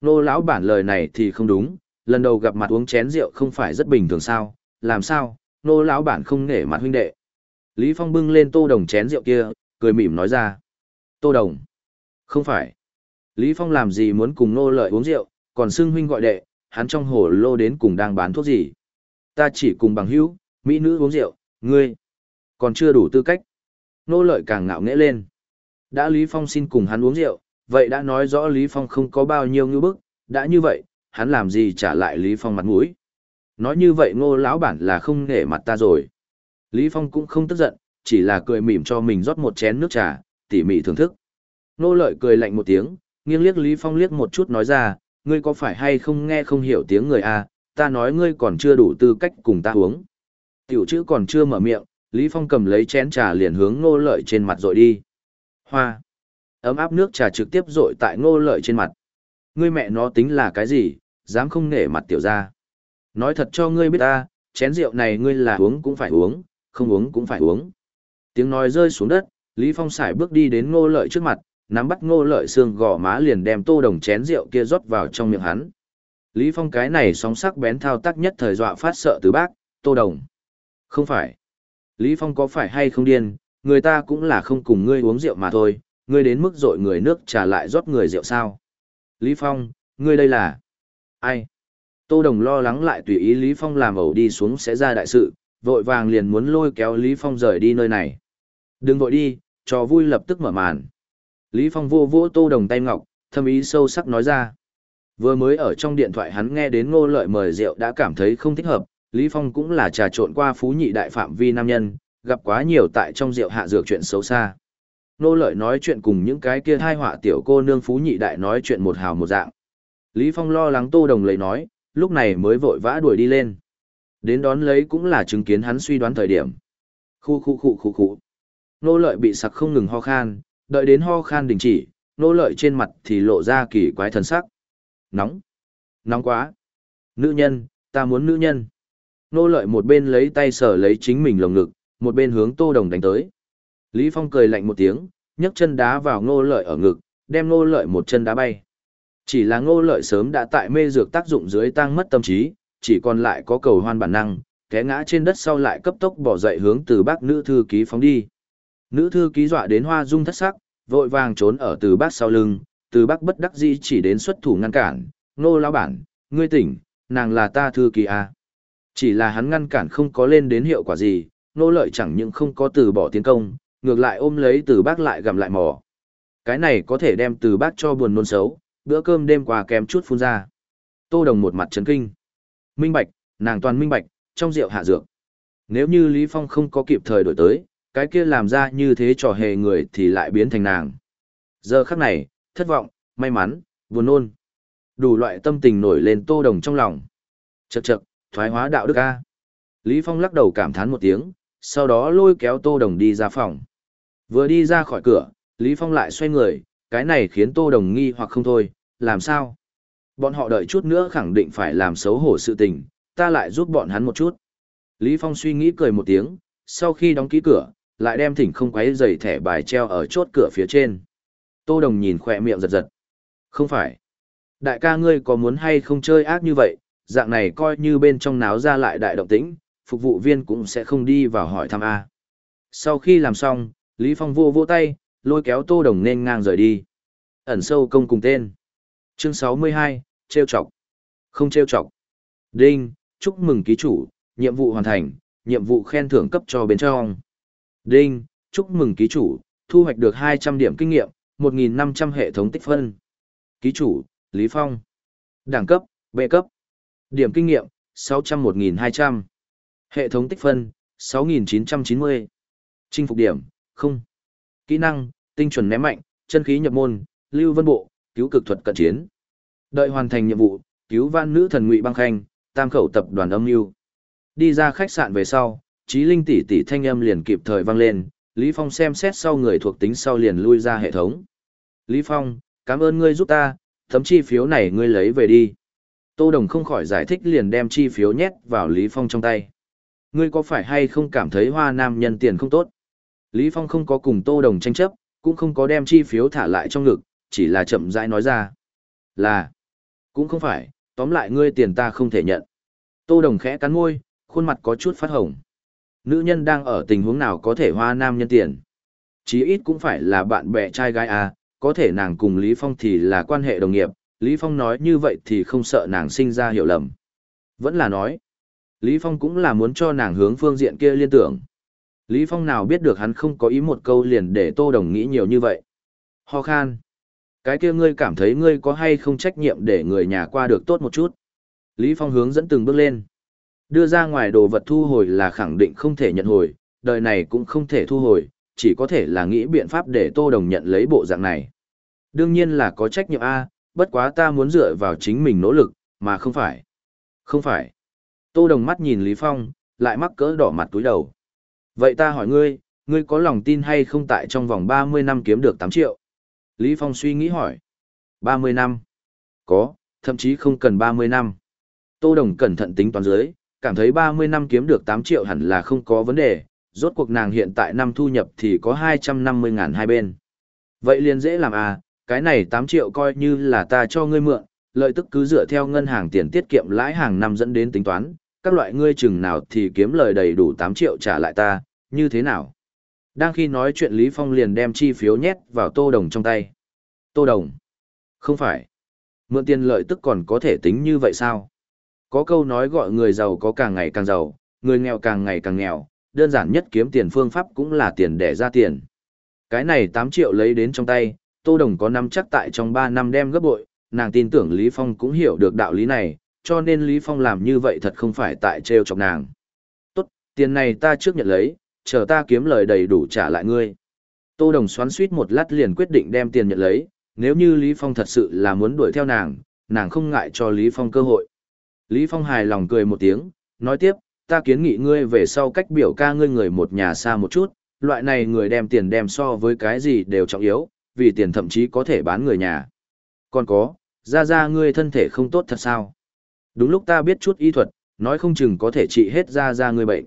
Nô lão bản lời này thì không đúng, lần đầu gặp mặt uống chén rượu không phải rất bình thường sao, làm sao, nô lão bản không nể mặt huynh đệ. Lý Phong bưng lên tô đồng chén rượu kia, cười mỉm nói ra. Tô đồng. Không phải. Lý Phong làm gì muốn cùng nô lợi uống rượu, còn xưng huynh gọi đệ, hắn trong hồ lô đến cùng đang bán thuốc gì. Ta chỉ cùng bằng hữu, mỹ nữ uống rượu, ngươi. Còn chưa đủ tư cách. Nô lợi càng ngạo nghễ lên. Đã Lý Phong xin cùng hắn uống rượu, vậy đã nói rõ Lý Phong không có bao nhiêu ngư bức, đã như vậy, hắn làm gì trả lại Lý Phong mặt mũi. Nói như vậy ngô lão bản là không nể mặt ta rồi. Lý Phong cũng không tức giận, chỉ là cười mỉm cho mình rót một chén nước trà, tỉ mỉ thưởng thức. Nô lợi cười lạnh một tiếng, nghiêng liếc Lý Phong liếc một chút nói ra, ngươi có phải hay không nghe không hiểu tiếng người a? À? ta nói ngươi còn chưa đủ tư cách cùng ta uống. Tiểu chữ còn chưa mở miệng, Lý Phong cầm lấy chén trà liền hướng nô lợi trên mặt rồi đi. Hoa. Ấm áp nước trà trực tiếp rội tại ngô lợi trên mặt. Ngươi mẹ nó tính là cái gì, dám không nể mặt tiểu ra. Nói thật cho ngươi biết ta, chén rượu này ngươi là uống cũng phải uống, không uống cũng phải uống. Tiếng nói rơi xuống đất, Lý Phong xài bước đi đến ngô lợi trước mặt, nắm bắt ngô lợi xương gò má liền đem tô đồng chén rượu kia rót vào trong miệng hắn. Lý Phong cái này sóng sắc bén thao tác nhất thời dọa phát sợ từ bác, tô đồng. Không phải. Lý Phong có phải hay không điên, người ta cũng là không cùng ngươi uống rượu mà thôi, ngươi đến mức dội người nước trả lại rót người rượu sao. Lý Phong, ngươi đây là... Ai? Tô Đồng lo lắng lại tùy ý Lý Phong làm ẩu đi xuống sẽ ra đại sự, vội vàng liền muốn lôi kéo Lý Phong rời đi nơi này. Đừng vội đi, trò vui lập tức mở màn. Lý Phong vô vỗ Tô Đồng tay ngọc, thâm ý sâu sắc nói ra. Vừa mới ở trong điện thoại hắn nghe đến ngô lợi mời rượu đã cảm thấy không thích hợp, Lý Phong cũng là trà trộn qua phú nhị đại phạm vi nam nhân, gặp quá nhiều tại trong rượu hạ dược chuyện xấu xa. Ngô lợi nói chuyện cùng những cái kia thai họa tiểu cô nương phú nhị đại nói chuyện một hào một dạng. Lý Phong lo lắng Tô Đồng lấy nói, lúc này mới vội vã đuổi đi lên. Đến đón lấy cũng là chứng kiến hắn suy đoán thời điểm. Khu khu khu khu khu. Nô lợi bị sặc không ngừng ho khan, đợi đến ho khan đình chỉ, nô lợi trên mặt thì lộ ra kỳ quái thần sắc. Nóng. Nóng quá. Nữ nhân, ta muốn nữ nhân. Nô lợi một bên lấy tay sở lấy chính mình lồng ngực, một bên hướng tô đồng đánh tới. Lý Phong cười lạnh một tiếng, nhấc chân đá vào nô lợi ở ngực, đem nô lợi một chân đá bay. Chỉ là ngô lợi sớm đã tại mê dược tác dụng dưới tăng mất tâm trí, chỉ còn lại có cầu hoan bản năng, té ngã trên đất sau lại cấp tốc bỏ dậy hướng từ bác nữ thư ký phóng đi. Nữ thư ký dọa đến hoa dung thất sắc, vội vàng trốn ở từ bác sau lưng, từ bác bất đắc dĩ chỉ đến xuất thủ ngăn cản, nô lão bản, ngươi tỉnh, nàng là ta thư ký à. Chỉ là hắn ngăn cản không có lên đến hiệu quả gì, nô lợi chẳng những không có từ bỏ tiến công, ngược lại ôm lấy từ bác lại gặm lại mỏ. Cái này có thể đem từ bác cho buồn nôn xấu, bữa cơm đêm qua kém chút phun ra. Tô Đồng một mặt chấn kinh. Minh bạch, nàng toàn minh bạch, trong rượu hạ dược. Nếu như Lý Phong không có kịp thời đổi tới, cái kia làm ra như thế trò hề người thì lại biến thành nàng. Giờ khắc này, thất vọng, may mắn, buồn nôn. Đủ loại tâm tình nổi lên Tô Đồng trong lòng. Chậc chậc, thoái hóa đạo đức a. Lý Phong lắc đầu cảm thán một tiếng, sau đó lôi kéo Tô Đồng đi ra phòng. Vừa đi ra khỏi cửa, Lý Phong lại xoay người, cái này khiến Tô Đồng nghi hoặc không thôi, làm sao? Bọn họ đợi chút nữa khẳng định phải làm xấu hổ sự tình, ta lại giúp bọn hắn một chút. Lý Phong suy nghĩ cười một tiếng, sau khi đóng ký cửa, lại đem thỉnh không quấy giày thẻ bài treo ở chốt cửa phía trên. Tô Đồng nhìn khỏe miệng giật giật. Không phải. Đại ca ngươi có muốn hay không chơi ác như vậy, dạng này coi như bên trong náo ra lại đại động tĩnh, phục vụ viên cũng sẽ không đi vào hỏi thăm A. Sau khi làm xong, Lý Phong vô vô tay, lôi kéo Tô Đồng nên ngang rời đi. Ẩn sâu công cùng tên. Chương 62, trêu chọc. Không trêu chọc. Đinh, chúc mừng ký chủ, nhiệm vụ hoàn thành, nhiệm vụ khen thưởng cấp cho bên trong. Đinh, chúc mừng ký chủ, thu hoạch được 200 điểm kinh nghiệm, 1.500 hệ thống tích phân. Ký chủ, Lý Phong. Đẳng cấp, B cấp. Điểm kinh nghiệm, 601.200. Hệ thống tích phân, 6.990. Chinh phục điểm, không. Kỹ năng, tinh chuẩn ném mạnh, chân khí nhập môn, lưu vân bộ, cứu cực thuật cận chiến. Đợi hoàn thành nhiệm vụ, cứu van nữ thần ngụy băng khanh, tam khẩu tập đoàn âm mưu. Đi ra khách sạn về sau, trí linh tỷ tỷ thanh âm liền kịp thời vang lên, Lý Phong xem xét sau người thuộc tính sau liền lui ra hệ thống. Lý Phong, cảm ơn ngươi giúp ta, tấm chi phiếu này ngươi lấy về đi. Tô Đồng không khỏi giải thích liền đem chi phiếu nhét vào Lý Phong trong tay. Ngươi có phải hay không cảm thấy hoa nam nhân tiền không tốt? Lý Phong không có cùng Tô Đồng tranh chấp, cũng không có đem chi phiếu thả lại trong ngực, chỉ là chậm rãi nói ra. Là, cũng không phải, tóm lại ngươi tiền ta không thể nhận. Tô Đồng khẽ cắn môi, khuôn mặt có chút phát hồng. Nữ nhân đang ở tình huống nào có thể hoa nam nhân tiền? Chí ít cũng phải là bạn bè trai gái à, có thể nàng cùng Lý Phong thì là quan hệ đồng nghiệp, Lý Phong nói như vậy thì không sợ nàng sinh ra hiểu lầm. Vẫn là nói, Lý Phong cũng là muốn cho nàng hướng phương diện kia liên tưởng. Lý Phong nào biết được hắn không có ý một câu liền để Tô Đồng nghĩ nhiều như vậy. Ho khan. Cái kia ngươi cảm thấy ngươi có hay không trách nhiệm để người nhà qua được tốt một chút. Lý Phong hướng dẫn từng bước lên. Đưa ra ngoài đồ vật thu hồi là khẳng định không thể nhận hồi, đời này cũng không thể thu hồi, chỉ có thể là nghĩ biện pháp để Tô Đồng nhận lấy bộ dạng này. Đương nhiên là có trách nhiệm A, bất quá ta muốn dựa vào chính mình nỗ lực, mà không phải. Không phải. Tô Đồng mắt nhìn Lý Phong, lại mắc cỡ đỏ mặt túi đầu. Vậy ta hỏi ngươi, ngươi có lòng tin hay không tại trong vòng 30 năm kiếm được 8 triệu? Lý Phong suy nghĩ hỏi. 30 năm. Có, thậm chí không cần 30 năm. Tô Đồng cẩn thận tính toán dưới, cảm thấy 30 năm kiếm được 8 triệu hẳn là không có vấn đề, rốt cuộc nàng hiện tại năm thu nhập thì có 250 ngàn hai bên. Vậy liền dễ làm à, cái này 8 triệu coi như là ta cho ngươi mượn, lợi tức cứ dựa theo ngân hàng tiền tiết kiệm lãi hàng năm dẫn đến tính toán, các loại ngươi chừng nào thì kiếm lời đầy đủ 8 triệu trả lại ta, như thế nào? Đang khi nói chuyện Lý Phong liền đem chi phiếu nhét vào Tô Đồng trong tay. Tô Đồng? Không phải. Mượn tiền lợi tức còn có thể tính như vậy sao? Có câu nói gọi người giàu có càng ngày càng giàu, người nghèo càng ngày càng nghèo, đơn giản nhất kiếm tiền phương pháp cũng là tiền để ra tiền. Cái này 8 triệu lấy đến trong tay, Tô Đồng có năm chắc tại trong 3 năm đem gấp bội, nàng tin tưởng Lý Phong cũng hiểu được đạo lý này, cho nên Lý Phong làm như vậy thật không phải tại treo chọc nàng. Tốt, tiền này ta trước nhận lấy, chờ ta kiếm lời đầy đủ trả lại ngươi. Tô Đồng xoắn suýt một lát liền quyết định đem tiền nhận lấy, nếu như Lý Phong thật sự là muốn đuổi theo nàng, nàng không ngại cho Lý Phong cơ hội. Lý Phong hài lòng cười một tiếng, nói tiếp, ta kiến nghị ngươi về sau cách biểu ca ngươi người một nhà xa một chút, loại này người đem tiền đem so với cái gì đều trọng yếu, vì tiền thậm chí có thể bán người nhà. Còn có, ra ra ngươi thân thể không tốt thật sao? Đúng lúc ta biết chút y thuật, nói không chừng có thể trị hết ra ra ngươi bệnh.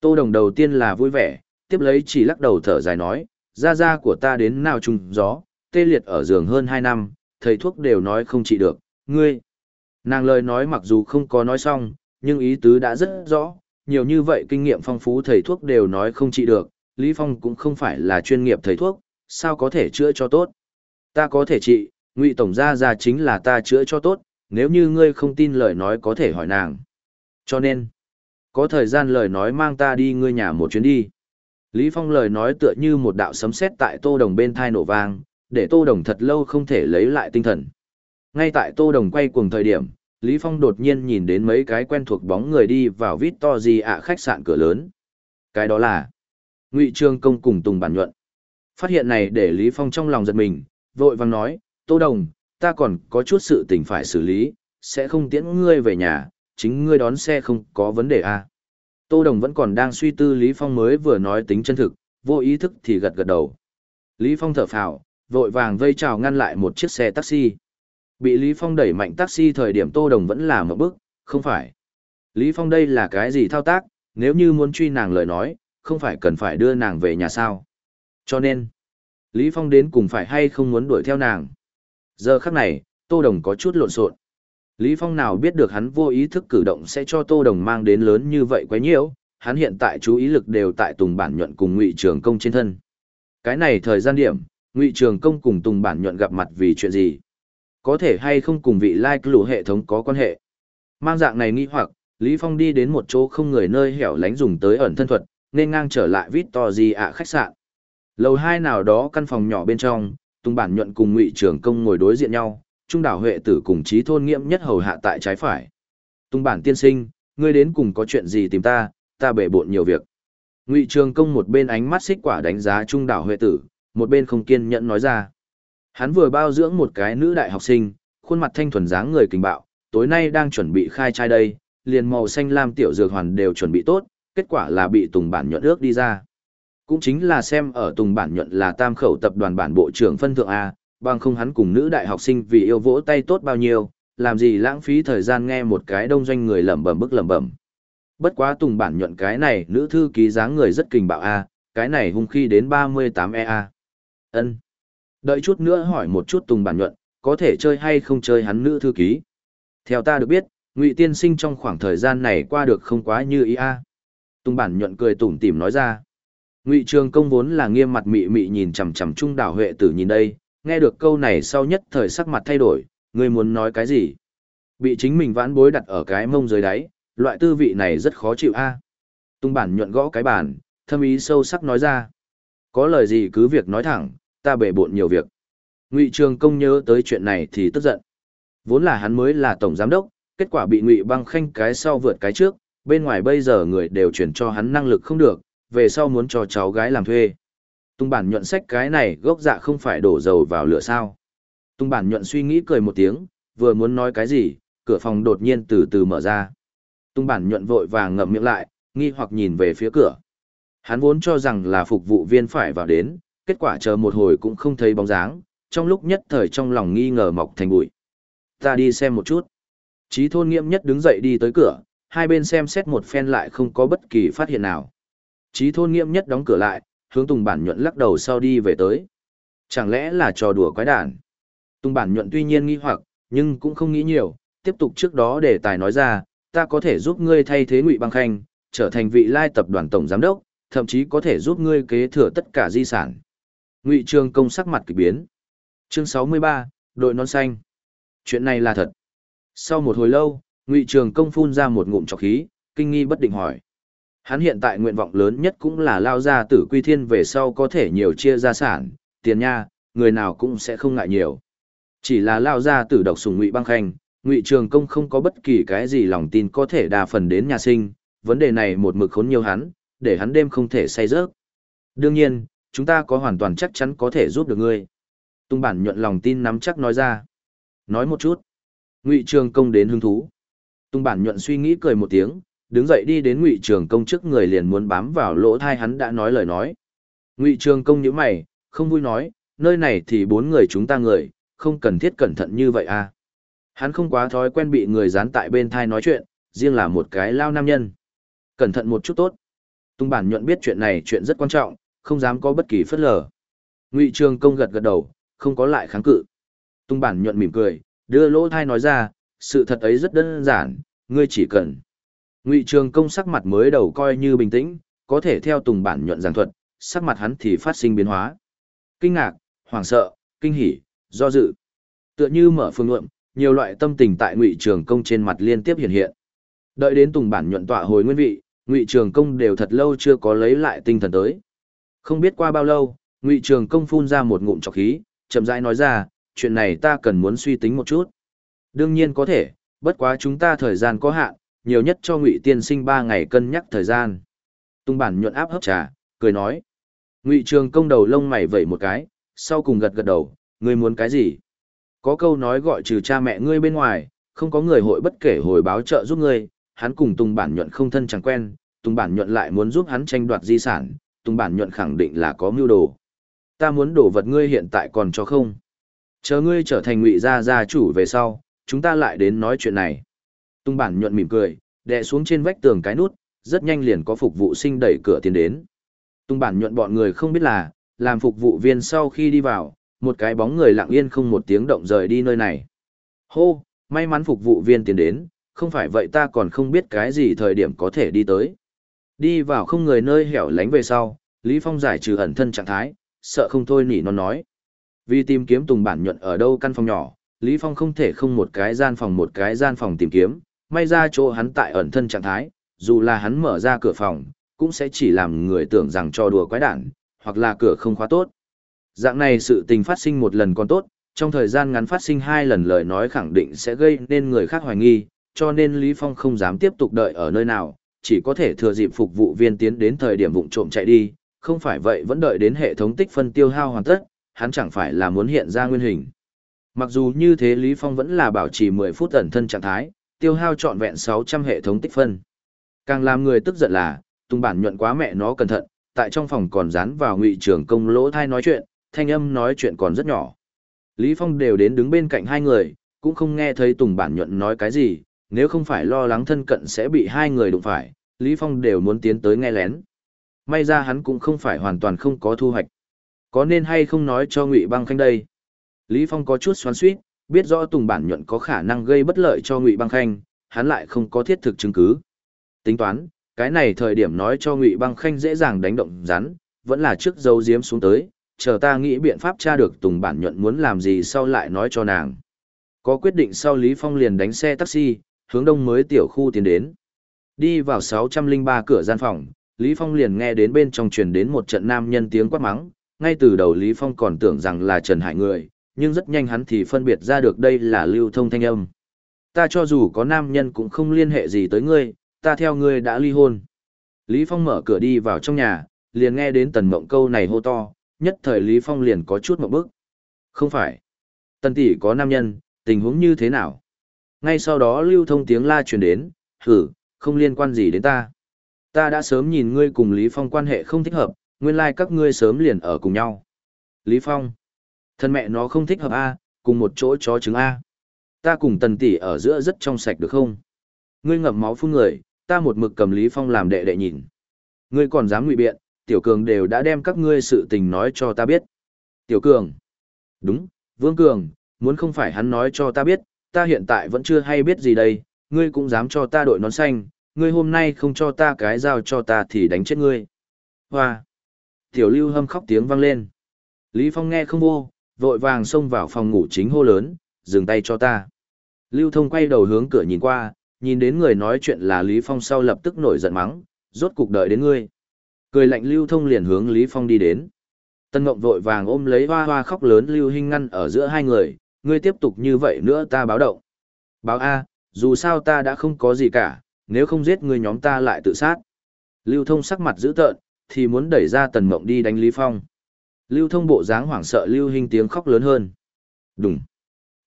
Tô Đồng đầu tiên là vui vẻ, tiếp lấy chỉ lắc đầu thở dài nói, ra ra của ta đến nào trùng gió, tê liệt ở giường hơn 2 năm, thầy thuốc đều nói không trị được, ngươi. Nàng lời nói mặc dù không có nói xong, nhưng ý tứ đã rất rõ, nhiều như vậy kinh nghiệm phong phú thầy thuốc đều nói không trị được, Lý Phong cũng không phải là chuyên nghiệp thầy thuốc, sao có thể chữa cho tốt. Ta có thể trị, Ngụy Tổng gia gia chính là ta chữa cho tốt, nếu như ngươi không tin lời nói có thể hỏi nàng. Cho nên, có thời gian lời nói mang ta đi ngươi nhà một chuyến đi. Lý Phong lời nói tựa như một đạo sấm sét tại Tô Đồng bên thai nổ vang, để Tô Đồng thật lâu không thể lấy lại tinh thần. Ngay tại Tô Đồng quay cuồng thời điểm, Lý Phong đột nhiên nhìn đến mấy cái quen thuộc bóng người đi vào Victory ạ khách sạn cửa lớn. Cái đó là Ngụy Trương Công cùng Tùng Bản Nhuận. Phát hiện này để Lý Phong trong lòng giật mình, vội vàng nói, Tô Đồng, ta còn có chút sự tình phải xử lý, sẽ không tiễn ngươi về nhà, chính ngươi đón xe không có vấn đề à. Tô Đồng vẫn còn đang suy tư Lý Phong mới vừa nói tính chân thực, vô ý thức thì gật gật đầu. Lý Phong thở phào, vội vàng vây chào ngăn lại một chiếc xe taxi. Bị Lý Phong đẩy mạnh taxi thời điểm Tô Đồng vẫn là một bước, không phải. Lý Phong đây là cái gì thao tác, nếu như muốn truy nàng lời nói, không phải cần phải đưa nàng về nhà sao. Cho nên, Lý Phong đến cùng phải hay không muốn đuổi theo nàng. Giờ khắc này, Tô Đồng có chút lộn xộn. Lý Phong nào biết được hắn vô ý thức cử động sẽ cho Tô Đồng mang đến lớn như vậy quá nhiều, hắn hiện tại chú ý lực đều tại Tùng Bản Nhuận cùng Ngụy Trường Công trên thân. Cái này thời gian điểm, Ngụy Trường Công cùng Tùng Bản Nhuận gặp mặt vì chuyện gì? Có thể hay không cùng vị lai like lũ hệ thống có quan hệ? Mang dạng này nghi hoặc, Lý Phong đi đến một chỗ không người nơi hẻo lánh dùng tới ẩn thân thuật, nên ngang trở lại viết to gì ạ khách sạn. Lầu hai nào đó căn phòng nhỏ bên trong, Tùng Bản Nhuận cùng Ngụy Trường Công ngồi đối diện nhau, Trung đảo Huệ tử cùng Chí Thôn Nghiễm nhất hầu hạ tại trái phải. Tùng Bản tiên sinh, ngươi đến cùng có chuyện gì tìm ta, ta bể bộn nhiều việc. Ngụy Trường Công một bên ánh mắt xích quả đánh giá Trung đảo Huệ tử, một bên không kiên nhẫn nói ra. Hắn vừa bao dưỡng một cái nữ đại học sinh, khuôn mặt thanh thuần dáng người kinh bạo, tối nay đang chuẩn bị khai trai đây, liền màu xanh lam tiểu dược hoàn đều chuẩn bị tốt, kết quả là bị Tùng Bản nhuận ước đi ra. Cũng chính là xem ở Tùng Bản nhuận là tam khẩu tập đoàn bản bộ trưởng phân thượng A, bằng không hắn cùng nữ đại học sinh vì yêu vỗ tay tốt bao nhiêu, làm gì lãng phí thời gian nghe một cái đông doanh người lẩm bẩm bức lẩm bẩm. Bất quá Tùng Bản nhuận cái này nữ thư ký dáng người rất kinh bạo A, cái này hung khi đến 38 EA. ân Đợi chút nữa hỏi một chút Tùng Bản nhuận, có thể chơi hay không chơi hắn nữ thư ký. Theo ta được biết, Ngụy Tiên Sinh trong khoảng thời gian này qua được không quá như ý a. Tùng Bản nhuận cười tủm tỉm nói ra. Ngụy Trường Công vốn là nghiêm mặt mị mị nhìn chằm chằm Trung Đảo Huệ Tử nhìn đây, nghe được câu này sau nhất thời sắc mặt thay đổi, ngươi muốn nói cái gì? Bị chính mình vãn bối đặt ở cái mông dưới đáy, loại tư vị này rất khó chịu a. Tung bản nhuận gõ cái bàn, thâm ý sâu sắc nói ra. Có lời gì cứ việc nói thẳng, ta bể bộn nhiều việc. Ngụy Trường Công nhớ tới chuyện này thì tức giận. Vốn là hắn mới là tổng giám đốc, kết quả bị Ngụy Băng Khanh cái sau vượt cái trước, bên ngoài bây giờ người đều chuyển cho hắn năng lực không được, về sau muốn cho cháu gái làm thuê. Tung bản nhuận sách cái này gốc dạ không phải đổ dầu vào lửa sao. Tung bản nhuận suy nghĩ cười một tiếng, vừa muốn nói cái gì, cửa phòng đột nhiên từ từ mở ra. Tung bản nhuận vội vàng ngậm miệng lại, nghi hoặc nhìn về phía cửa. Hắn vốn cho rằng là phục vụ viên phải vào đến, kết quả chờ một hồi cũng không thấy bóng dáng, trong lúc nhất thời trong lòng nghi ngờ mọc thành bụi. Ta đi xem một chút. Chí thôn nghiêm nhất đứng dậy đi tới cửa, hai bên xem xét một phen lại không có bất kỳ phát hiện nào. Chí thôn nghiêm nhất đóng cửa lại, hướng Tùng Bản nhuận lắc đầu sau đi về tới. Chẳng lẽ là trò đùa quái đản? Tùng Bản nhuận tuy nhiên nghi hoặc, nhưng cũng không nghĩ nhiều, tiếp tục trước đó để tài nói ra, ta có thể giúp ngươi thay thế Ngụy Băng Khanh, trở thành vị lai tập đoàn tổng giám đốc, thậm chí có thể giúp ngươi kế thừa tất cả di sản. Ngụy Trường Công sắc mặt kỳ biến. Chương 63, đội nón xanh. Chuyện này là thật. Sau một hồi lâu, Ngụy Trường Công phun ra một ngụm trọc khí, kinh nghi bất định hỏi. Hắn hiện tại nguyện vọng lớn nhất cũng là lao ra tử quy thiên về sau có thể nhiều chia gia sản, tiền nha, người nào cũng sẽ không ngại nhiều. Chỉ là lao ra tử độc sùng Ngụy Băng Khanh, Ngụy Trường Công không có bất kỳ cái gì lòng tin có thể đa phần đến nhà sinh, vấn đề này một mực khốn nhiều hắn, để hắn đêm không thể say rớt. Đương nhiên, chúng ta có hoàn toàn chắc chắn có thể giúp được ngươi. Tung bản nhuận lòng tin nắm chắc nói ra. Nói một chút. Ngụy Trường Công đến hứng thú. Tung bản nhuận suy nghĩ cười một tiếng, đứng dậy đi đến Ngụy Trường Công trước người liền muốn bám vào lỗ thai hắn đã nói lời nói. Ngụy Trường Công nhíu mày, không vui nói, nơi này thì bốn người chúng ta người, không cần thiết cẩn thận như vậy à. Hắn không quá thói quen bị người dán tại bên thai nói chuyện, riêng là một cái lao nam nhân. Cẩn thận một chút tốt. Tung bản nhuận biết chuyện này chuyện rất quan trọng, không dám có bất kỳ phất lờ. Ngụy Trường Công gật gật đầu, không có lại kháng cự. Tung bản nhuận mỉm cười, đưa lỗ thai nói ra, sự thật ấy rất đơn giản, ngươi chỉ cần. Ngụy Trường Công sắc mặt mới đầu coi như bình tĩnh, có thể theo Tùng bản nhuận giảng thuật, sắc mặt hắn thì phát sinh biến hóa. Kinh ngạc, hoảng sợ, kinh hỉ, do dự. Tựa như mở phương luận, nhiều loại tâm tình tại Ngụy Trường Công trên mặt liên tiếp hiện hiện. Đợi đến Tùng bản nhuận tọa hồi nguyên vị, Ngụy Trường Công đều thật lâu chưa có lấy lại tinh thần tới. Không biết qua bao lâu, Ngụy Trường Công phun ra một ngụm trọc khí, chậm rãi nói ra, chuyện này ta cần muốn suy tính một chút. Đương nhiên có thể, bất quá chúng ta thời gian có hạn, nhiều nhất cho Ngụy tiên sinh ba ngày cân nhắc thời gian. Tung bản nhuận áp hấp trà, cười nói. Ngụy Trường Công đầu lông mày vẩy một cái, sau cùng gật gật đầu, ngươi muốn cái gì? Có câu nói gọi trừ cha mẹ ngươi bên ngoài, không có người hội bất kể hồi báo trợ giúp ngươi, hắn cùng Tùng Bản Nhuận không thân chẳng quen, Tùng Bản Nhuận lại muốn giúp hắn tranh đoạt di sản, Tùng Bản Nhuận khẳng định là có mưu đồ. Ta muốn đổ vật ngươi hiện tại còn cho không? Chờ ngươi trở thành ngụy gia gia chủ về sau, chúng ta lại đến nói chuyện này. Tùng Bản Nhuận mỉm cười, đè xuống trên vách tường cái nút, rất nhanh liền có phục vụ sinh đẩy cửa tiến đến. Tùng Bản Nhuận bọn người không biết là, làm phục vụ viên sau khi đi vào, một cái bóng người lặng yên không một tiếng động rời đi nơi này. Hô, may mắn phục vụ viên tiến đến, không phải vậy ta còn không biết cái gì thời điểm có thể đi tới. Đi vào không người nơi hẻo lánh về sau, Lý Phong giải trừ ẩn thân trạng thái, sợ không thôi nỉ non nói. Vì tìm kiếm Tùng Bản nhuận ở đâu căn phòng nhỏ, Lý Phong không thể không một cái gian phòng một cái gian phòng tìm kiếm, may ra chỗ hắn tại ẩn thân trạng thái, dù là hắn mở ra cửa phòng, cũng sẽ chỉ làm người tưởng rằng cho đùa quái đản, hoặc là cửa không khóa tốt. Dạng này sự tình phát sinh một lần còn tốt, trong thời gian ngắn phát sinh hai lần lời nói khẳng định sẽ gây nên người khác hoài nghi, cho nên Lý Phong không dám tiếp tục đợi ở nơi nào, chỉ có thể thừa dịp phục vụ viên tiến đến thời điểm vụng trộm chạy đi, không phải vậy vẫn đợi đến hệ thống tích phân tiêu hao hoàn tất, hắn chẳng phải là muốn hiện ra nguyên hình. Mặc dù như thế Lý Phong vẫn là bảo trì 10 phút ẩn thân trạng thái, tiêu hao trọn vẹn 600 hệ thống tích phân. Càng làm người tức giận là, tung bản nhuận quá mẹ nó cẩn thận, tại trong phòng còn dán vào ngụy trưởng công lỗ thai nói chuyện, thanh âm nói chuyện còn rất nhỏ. Lý Phong đều đến đứng bên cạnh hai người, cũng không nghe thấy Tùng Bản Nhuận nói cái gì, nếu không phải lo lắng thân cận sẽ bị hai người đụng phải, Lý Phong đều muốn tiến tới nghe lén. May ra hắn cũng không phải hoàn toàn không có thu hoạch. Có nên hay không nói cho Ngụy Băng Khanh đây? Lý Phong có chút xoắn xuýt, biết rõ Tùng Bản Nhuận có khả năng gây bất lợi cho Ngụy Băng Khanh, hắn lại không có thiết thực chứng cứ. Tính toán, cái này thời điểm nói cho Ngụy Băng Khanh dễ dàng đánh động rắn, vẫn là trước dấu diếm xuống tới, chờ ta nghĩ biện pháp tra được Tùng Bản Nhuận muốn làm gì sau lại nói cho nàng. Có quyết định sau Lý Phong liền đánh xe taxi, hướng đông mới tiểu khu tiến đến. Đi vào 603 cửa gian phòng, Lý Phong liền nghe đến bên trong truyền đến một trận nam nhân tiếng quát mắng, ngay từ đầu Lý Phong còn tưởng rằng là Trần Hải người, nhưng rất nhanh hắn thì phân biệt ra được đây là lưu thông thanh âm. Ta cho dù có nam nhân cũng không liên hệ gì tới ngươi, ta theo ngươi đã ly hôn. Lý Phong mở cửa đi vào trong nhà, liền nghe đến tần mộng câu này hô to, nhất thời Lý Phong liền có chút một bước. Không phải. Tần tỷ có nam nhân, tình huống như thế nào? Ngay sau đó lưu thông tiếng la truyền đến, hử, không liên quan gì đến ta. Ta đã sớm nhìn ngươi cùng Lý Phong quan hệ không thích hợp, nguyên lai like các ngươi sớm liền ở cùng nhau. Lý Phong. Thân mẹ nó không thích hợp A, cùng một chỗ chó trứng A. Ta cùng tần tỷ ở giữa rất trong sạch được không? Ngươi ngậm máu phun người, ta một mực cầm Lý Phong làm đệ đệ nhìn. Ngươi còn dám ngụy biện, Tiểu Cường đều đã đem các ngươi sự tình nói cho ta biết. Tiểu Cường. Đúng, Vương Cường, muốn không phải hắn nói cho ta biết, ta hiện tại vẫn chưa hay biết gì đây, ngươi cũng dám cho ta đội nón xanh, ngươi hôm nay không cho ta cái dao cho ta thì đánh chết ngươi. Hoa! Tiểu lưu hâm khóc tiếng vang lên. Lý Phong nghe không vô, vội vàng xông vào phòng ngủ chính hô lớn, dừng tay cho ta. Lưu thông quay đầu hướng cửa nhìn qua, nhìn đến người nói chuyện là Lý Phong sau lập tức nổi giận mắng, rốt cục đợi đến ngươi. Cười lạnh Lưu thông liền hướng Lý Phong đi đến. Tân Ngộng vội vàng ôm lấy hoa hoa khóc lớn Lưu Hinh ngăn ở giữa hai người, ngươi tiếp tục như vậy nữa ta báo động. Báo A, dù sao ta đã không có gì cả, nếu không giết ngươi nhóm ta lại tự sát. Lưu thông sắc mặt dữ tợn, thì muốn đẩy ra Tần Mộng đi đánh Lý Phong. Lưu thông bộ dáng hoảng sợ Lưu Hinh tiếng khóc lớn hơn. Đúng.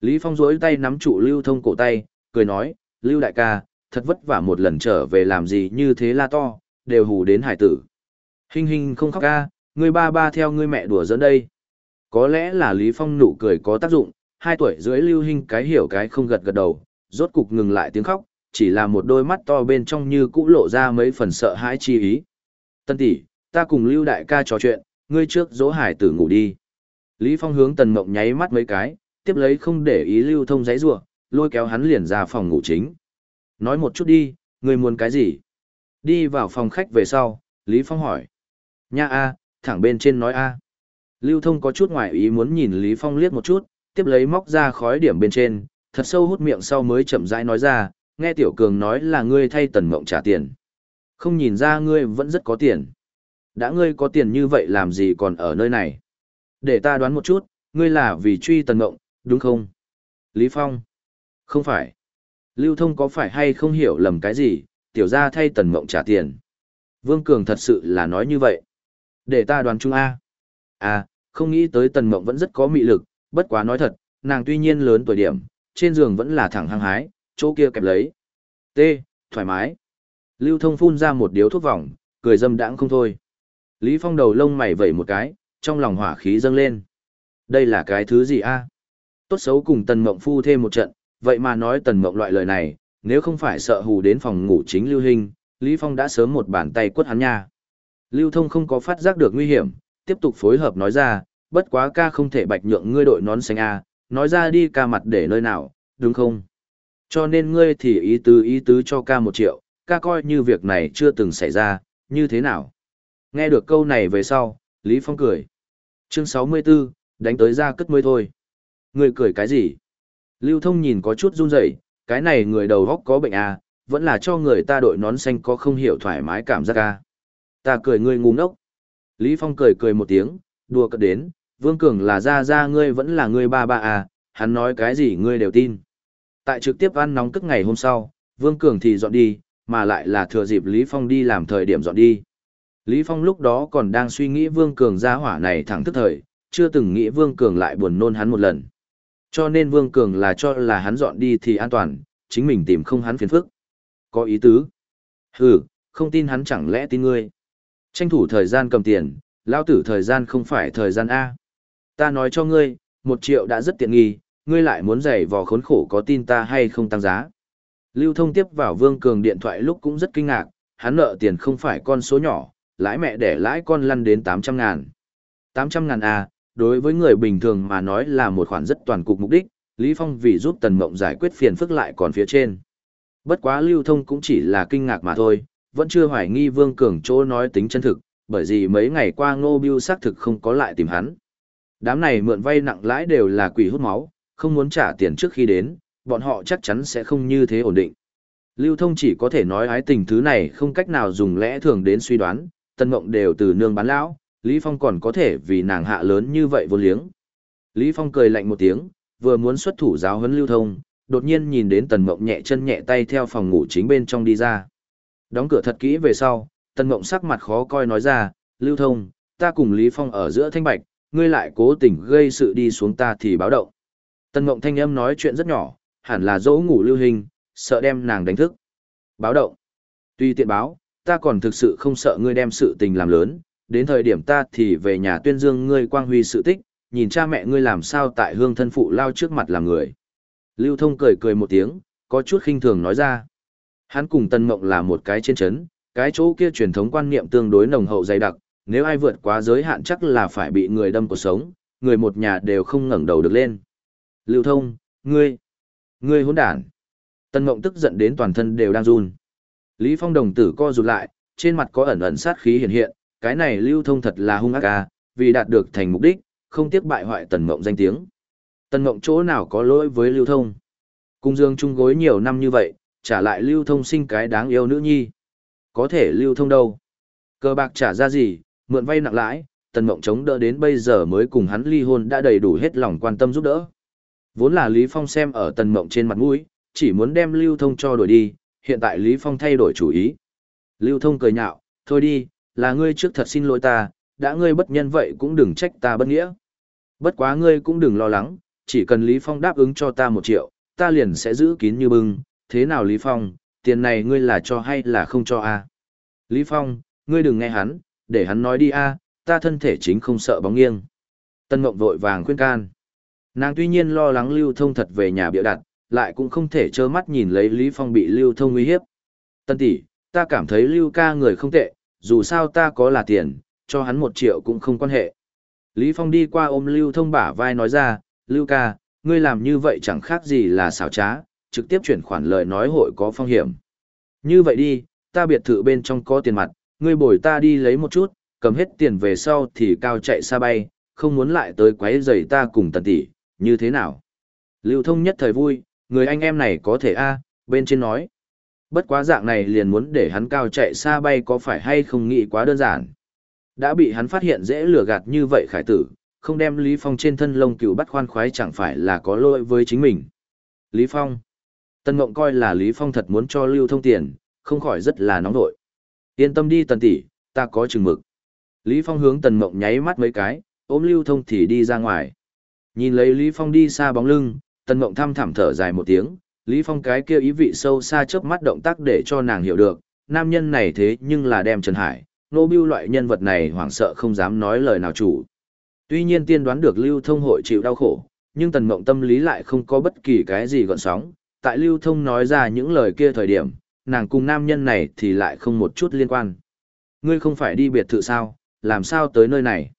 Lý Phong duỗi tay nắm trụ Lưu thông cổ tay, cười nói, Lưu đại ca, thật vất vả một lần trở về làm gì như thế la to, đều hù đến hải tử. Hinh hinh không khóc ca, ngươi ba ba theo ngươi mẹ đùa dẫn đây. Có lẽ là Lý Phong nụ cười có tác dụng, hai tuổi dưới Lưu hình cái hiểu cái không gật gật đầu, rốt cục ngừng lại tiếng khóc, chỉ là một đôi mắt to bên trong như cũ lộ ra mấy phần sợ hãi chi ý. Tân tỷ, ta cùng Lưu đại ca trò chuyện, ngươi trước dỗ hải tử ngủ đi. Lý Phong hướng Tần Mộng nháy mắt mấy cái, tiếp lấy không để ý Lưu Thông giấy rủa, lôi kéo hắn liền ra phòng ngủ chính. Nói một chút đi, ngươi muốn cái gì? Đi vào phòng khách về sau, Lý Phong hỏi. Nha a, thẳng bên trên nói a. Lưu Thông có chút ngoài ý muốn nhìn Lý Phong liếc một chút, tiếp lấy móc ra khói điểm bên trên, thật sâu hút miệng sau mới chậm rãi nói ra, nghe Tiểu Cường nói là ngươi thay Tần Mộng trả tiền. Không nhìn ra ngươi vẫn rất có tiền. Đã ngươi có tiền như vậy làm gì còn ở nơi này? Để ta đoán một chút, ngươi là vì truy Tần Mộng, đúng không? Lý Phong. Không phải. Lưu Thông có phải hay không hiểu lầm cái gì, tiểu ra thay Tần Mộng trả tiền. Vương Cường thật sự là nói như vậy. Để ta đoán chung A. À, không nghĩ tới Tần Mộng vẫn rất có mị lực, bất quá nói thật, nàng tuy nhiên lớn tuổi điểm, trên giường vẫn là thẳng hăng hái, chỗ kia kẹp lấy. T, thoải mái. Lưu thông phun ra một điếu thuốc vòng, cười dâm đãng không thôi. Lý Phong đầu lông mày vẩy một cái, trong lòng hỏa khí dâng lên. Đây là cái thứ gì a? Tốt xấu cùng Tần Mộng phu thêm một trận, vậy mà nói Tần Mộng loại lời này, nếu không phải sợ hù đến phòng ngủ chính Lưu Hình, Lý Phong đã sớm một bàn tay quất hắn nha. Lưu Thông không có phát giác được nguy hiểm, tiếp tục phối hợp nói ra, bất quá ca không thể bạch nhượng ngươi đội nón xanh a, nói ra đi ca mặt để nơi nào, đúng không? Cho nên ngươi thì ý tứ ý tứ cho ca một triệu, ca coi như việc này chưa từng xảy ra, như thế nào? Nghe được câu này về sau, Lý Phong cười. Chương 64, đánh tới ra cất mới thôi. Ngươi cười cái gì? Lưu Thông nhìn có chút run rẩy, cái này người đầu góc có bệnh à, vẫn là cho người ta đội nón xanh có không hiểu thoải mái cảm giác à. Ta cười ngươi ngu ngốc. Lý Phong cười cười một tiếng, đùa cợt đến, Vương Cường là ra ra ngươi vẫn là ngươi ba ba à, hắn nói cái gì ngươi đều tin. Tại trực tiếp ăn nóng tức ngày hôm sau, Vương Cường thì dọn đi, mà lại là thừa dịp Lý Phong đi làm thời điểm dọn đi. Lý Phong lúc đó còn đang suy nghĩ Vương Cường ra hỏa này thẳng tức thời, chưa từng nghĩ Vương Cường lại buồn nôn hắn một lần. Cho nên Vương Cường là cho là hắn dọn đi thì an toàn, chính mình tìm không hắn phiền phức. Có ý tứ. Hừ, không tin hắn chẳng lẽ tin ngươi. Tranh thủ thời gian cầm tiền, lao tử thời gian không phải thời gian A. Ta nói cho ngươi, một triệu đã rất tiện nghi, ngươi lại muốn giày vò khốn khổ có tin ta hay không tăng giá. Lưu thông tiếp vào Vương Cường điện thoại lúc cũng rất kinh ngạc, hắn nợ tiền không phải con số nhỏ, lãi mẹ để lãi con lăn đến 800 ngàn. 800 ngàn à, đối với người bình thường mà nói là một khoản rất toàn cục mục đích, Lý Phong vì giúp Tần Mộng giải quyết phiền phức lại còn phía trên. Bất quá lưu thông cũng chỉ là kinh ngạc mà thôi, vẫn chưa hoài nghi Vương Cường chỗ nói tính chân thực, bởi vì mấy ngày qua Ngô Biêu xác thực không có lại tìm hắn. Đám này mượn vay nặng lãi đều là quỷ hút máu, không muốn trả tiền trước khi đến, bọn họ chắc chắn sẽ không như thế ổn định. Lưu thông chỉ có thể nói ái tình thứ này không cách nào dùng lẽ thường đến suy đoán, tân mộng đều từ nương bán lão, Lý Phong còn có thể vì nàng hạ lớn như vậy vô liếng. Lý Phong cười lạnh một tiếng, vừa muốn xuất thủ giáo huấn lưu thông, đột nhiên nhìn đến tần mộng nhẹ chân nhẹ tay theo phòng ngủ chính bên trong đi ra. Đóng cửa thật kỹ về sau, tần mộng sắc mặt khó coi nói ra, lưu thông, ta cùng Lý Phong ở giữa thanh bạch, ngươi lại cố tình gây sự đi xuống ta thì báo động. Tần mộng thanh âm nói chuyện rất nhỏ, hẳn là dỗ ngủ lưu hình, sợ đem nàng đánh thức. Báo động. Tuy tiện báo, ta còn thực sự không sợ ngươi đem sự tình làm lớn, đến thời điểm ta thì về nhà tuyên dương ngươi quang huy sự tích, nhìn cha mẹ ngươi làm sao tại hương thân phụ lao trước mặt làm người. Lưu thông cười cười một tiếng, có chút khinh thường nói ra. Hắn cùng Tân Mộng là một cái trên chấn, cái chỗ kia truyền thống quan niệm tương đối nồng hậu dày đặc, nếu ai vượt quá giới hạn chắc là phải bị người đâm cuộc sống, người một nhà đều không ngẩng đầu được lên. Lưu thông, ngươi, ngươi hỗn đản. Tân Mộng tức giận đến toàn thân đều đang run. Lý Phong đồng tử co rụt lại, trên mặt có ẩn ẩn sát khí hiện hiện, cái này lưu thông thật là hung ác ca vì đạt được thành mục đích, không tiếc bại hoại Tần Mộng danh tiếng. Tần Mộng chỗ nào có lỗi với lưu thông. Cung dương chung gối nhiều năm như vậy, trả lại lưu thông sinh cái đáng yêu nữ nhi. Có thể lưu thông đâu. Cơ bạc trả ra gì, mượn vay nặng lãi, Tần Mộng chống đỡ đến bây giờ mới cùng hắn ly hôn đã đầy đủ hết lòng quan tâm giúp đỡ. Vốn là Lý Phong xem ở Tần Mộng trên mặt mũi, chỉ muốn đem lưu thông cho đuổi đi, hiện tại Lý Phong thay đổi chủ ý. Lưu thông cười nhạo, thôi đi, là ngươi trước thật xin lỗi ta, đã ngươi bất nhân vậy cũng đừng trách ta bất nghĩa. Bất quá ngươi cũng đừng lo lắng, chỉ cần Lý Phong đáp ứng cho ta một triệu, ta liền sẽ giữ kín như bưng, thế nào Lý Phong, tiền này ngươi là cho hay là không cho a? Lý Phong, ngươi đừng nghe hắn, để hắn nói đi a, ta thân thể chính không sợ bóng nghiêng. Tân Mộng vội vàng khuyên can. Nàng tuy nhiên lo lắng lưu thông thật về nhà bịa đặt, lại cũng không thể trơ mắt nhìn lấy Lý Phong bị lưu thông uy hiếp. Tân tỷ, ta cảm thấy lưu ca người không tệ, dù sao ta có là tiền, cho hắn một triệu cũng không quan hệ. Lý Phong đi qua ôm lưu thông bả vai nói ra, lưu ca, ngươi làm như vậy chẳng khác gì là xảo trá, trực tiếp chuyển khoản lời nói hội có phong hiểm. Như vậy đi, ta biệt thự bên trong có tiền mặt, ngươi bồi ta đi lấy một chút, cầm hết tiền về sau thì cao chạy xa bay, không muốn lại tới quấy rầy ta cùng tần tỷ, như thế nào? Lưu thông nhất thời vui, người anh em này có thể a bên trên nói. Bất quá dạng này liền muốn để hắn cao chạy xa bay có phải hay không nghĩ quá đơn giản. Đã bị hắn phát hiện dễ lừa gạt như vậy khải tử, không đem Lý Phong trên thân lông cừu bắt khoan khoái chẳng phải là có lỗi với chính mình. Lý Phong. Tân Ngộng coi là Lý Phong thật muốn cho Lưu Thông tiền, không khỏi rất là nóng nội. Yên tâm đi Tần tỷ, ta có chừng mực. Lý Phong hướng Tần mộng nháy mắt mấy cái, ôm Lưu Thông thì đi ra ngoài. Nhìn lấy Lý Phong đi xa bóng lưng, Tần mộng thăm thẳm thở dài một tiếng, Lý Phong cái kia ý vị sâu xa chớp mắt động tác để cho nàng hiểu được, nam nhân này thế nhưng là đem Trần Hải, nô bưu loại nhân vật này hoảng sợ không dám nói lời nào chủ. Tuy nhiên tiên đoán được Lưu Thông hội chịu đau khổ, nhưng Tần Mộng tâm lý lại không có bất kỳ cái gì gọn sóng, tại Lưu Thông nói ra những lời kia thời điểm, nàng cùng nam nhân này thì lại không một chút liên quan. Ngươi không phải đi biệt thự sao, làm sao tới nơi này?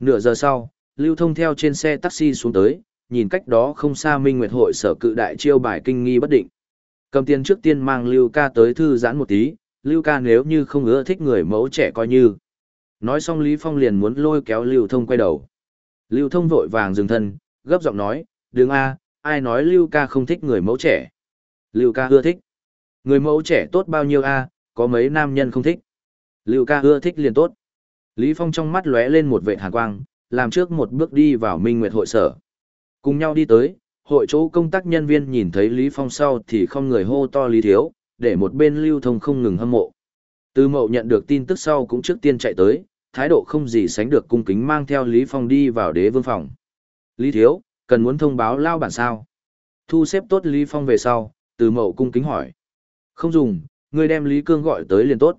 Nửa giờ sau, Lưu Thông theo trên xe taxi xuống tới, nhìn cách đó không xa Minh Nguyệt hội sở cự đại chiêu bài kinh nghi bất định. Cầm tiền trước tiên mang Lưu ca tới thư giãn một tí, Lưu ca nếu như không ưa thích người mẫu trẻ coi như. Nói xong Lý Phong liền muốn lôi kéo Lưu Thông quay đầu. Lưu Thông vội vàng dừng thân, gấp giọng nói, đứng a, ai nói Lưu ca không thích người mẫu trẻ. Lưu ca ưa thích. Người mẫu trẻ tốt bao nhiêu a, có mấy nam nhân không thích. Lưu ca ưa thích liền tốt. Lý Phong trong mắt lóe lên một vệt hàn quang, làm trước một bước đi vào Minh Nguyệt hội sở. Cùng nhau đi tới, hội chỗ công tác nhân viên nhìn thấy Lý Phong sau thì không người hô to Lý Thiếu, để một bên lưu thông không ngừng hâm mộ. Từ mậu nhận được tin tức sau cũng trước tiên chạy tới, thái độ không gì sánh được cung kính mang theo Lý Phong đi vào đế vương phòng. Lý Thiếu, cần muốn thông báo lao bản sao? Thu xếp tốt Lý Phong về sau, từ mậu cung kính hỏi. Không dùng, ngươi đem Lý Cương gọi tới liền tốt.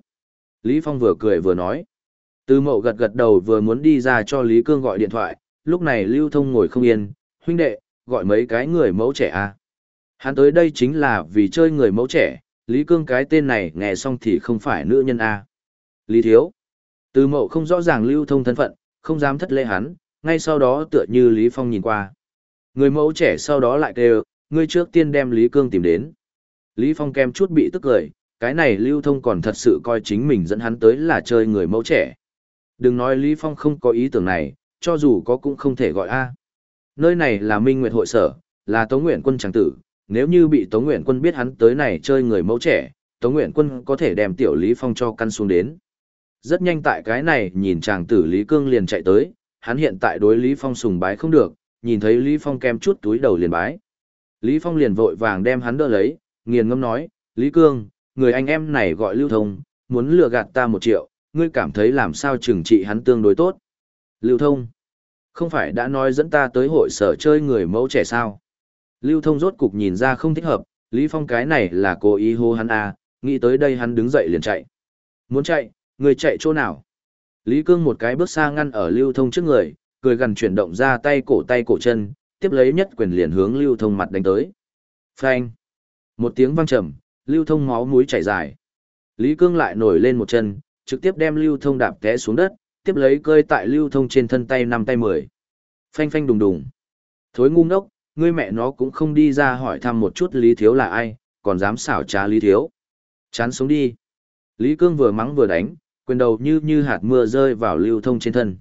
Lý Phong vừa cười vừa nói. Từ mậu gật gật đầu vừa muốn đi ra cho Lý Cương gọi điện thoại, lúc này lưu thông ngồi không yên, huynh đệ, gọi mấy cái người mẫu trẻ à. Hắn tới đây chính là vì chơi người mẫu trẻ, Lý Cương cái tên này nghe xong thì không phải nữ nhân à? Lý Thiếu. Từ mậu không rõ ràng lưu thông thân phận, không dám thất lễ hắn, ngay sau đó tựa như Lý Phong nhìn qua. Người mẫu trẻ sau đó lại kêu, ngươi trước tiên đem Lý Cương tìm đến. Lý Phong kem chút bị tức cười, cái này lưu thông còn thật sự coi chính mình dẫn hắn tới là chơi người mẫu trẻ. Đừng nói Lý Phong không có ý tưởng này, cho dù có cũng không thể gọi A. Nơi này là Minh Nguyệt hội sở, là Tống Nguyện quân tràng tử, nếu như bị Tống Nguyện Quân biết hắn tới này chơi người mẫu trẻ, Tống Nguyện Quân có thể đem Tiểu Lý Phong cho căn xuống đến. Rất nhanh tại cái này nhìn chàng tử Lý Cương liền chạy tới, hắn hiện tại đối Lý Phong sùng bái không được, nhìn thấy Lý Phong kem chút túi đầu liền bái. Lý Phong liền vội vàng đem hắn đỡ lấy, nghiền ngâm nói, Lý Cương, người anh em này gọi lưu thông, muốn lừa gạt ta một triệu, ngươi cảm thấy làm sao trừng trị hắn tương đối tốt. Lưu thông, không phải đã nói dẫn ta tới hội sở chơi người mẫu trẻ sao? Lưu thông rốt cục nhìn ra không thích hợp, Lý Phong cái này là cố ý hô hắn à, nghĩ tới đây hắn đứng dậy liền chạy. Muốn chạy, người chạy chỗ nào? Lý Cương một cái bước xa ngăn ở Lưu thông trước người, cười gần chuyển động ra tay cổ tay cổ chân, tiếp lấy nhất quyền liền hướng Lưu Thông mặt đánh tới. Phanh! Một tiếng vang trầm, Lưu Thông máu mũi chảy dài. Lý Cương lại nổi lên một chân, trực tiếp đem Lưu Thông đạp té xuống đất, tiếp lấy cơi tại Lưu Thông trên thân tay năm tay mười. Phanh phanh đùng đùng. Thối ngu ngốc, ngươi mẹ nó cũng không đi ra hỏi thăm một chút Lý Thiếu là ai, còn dám xảo trá Lý Thiếu. Chán sống đi. Lý Cương vừa mắng vừa đánh, quyền đầu như như hạt mưa rơi vào Lưu Thông trên thân.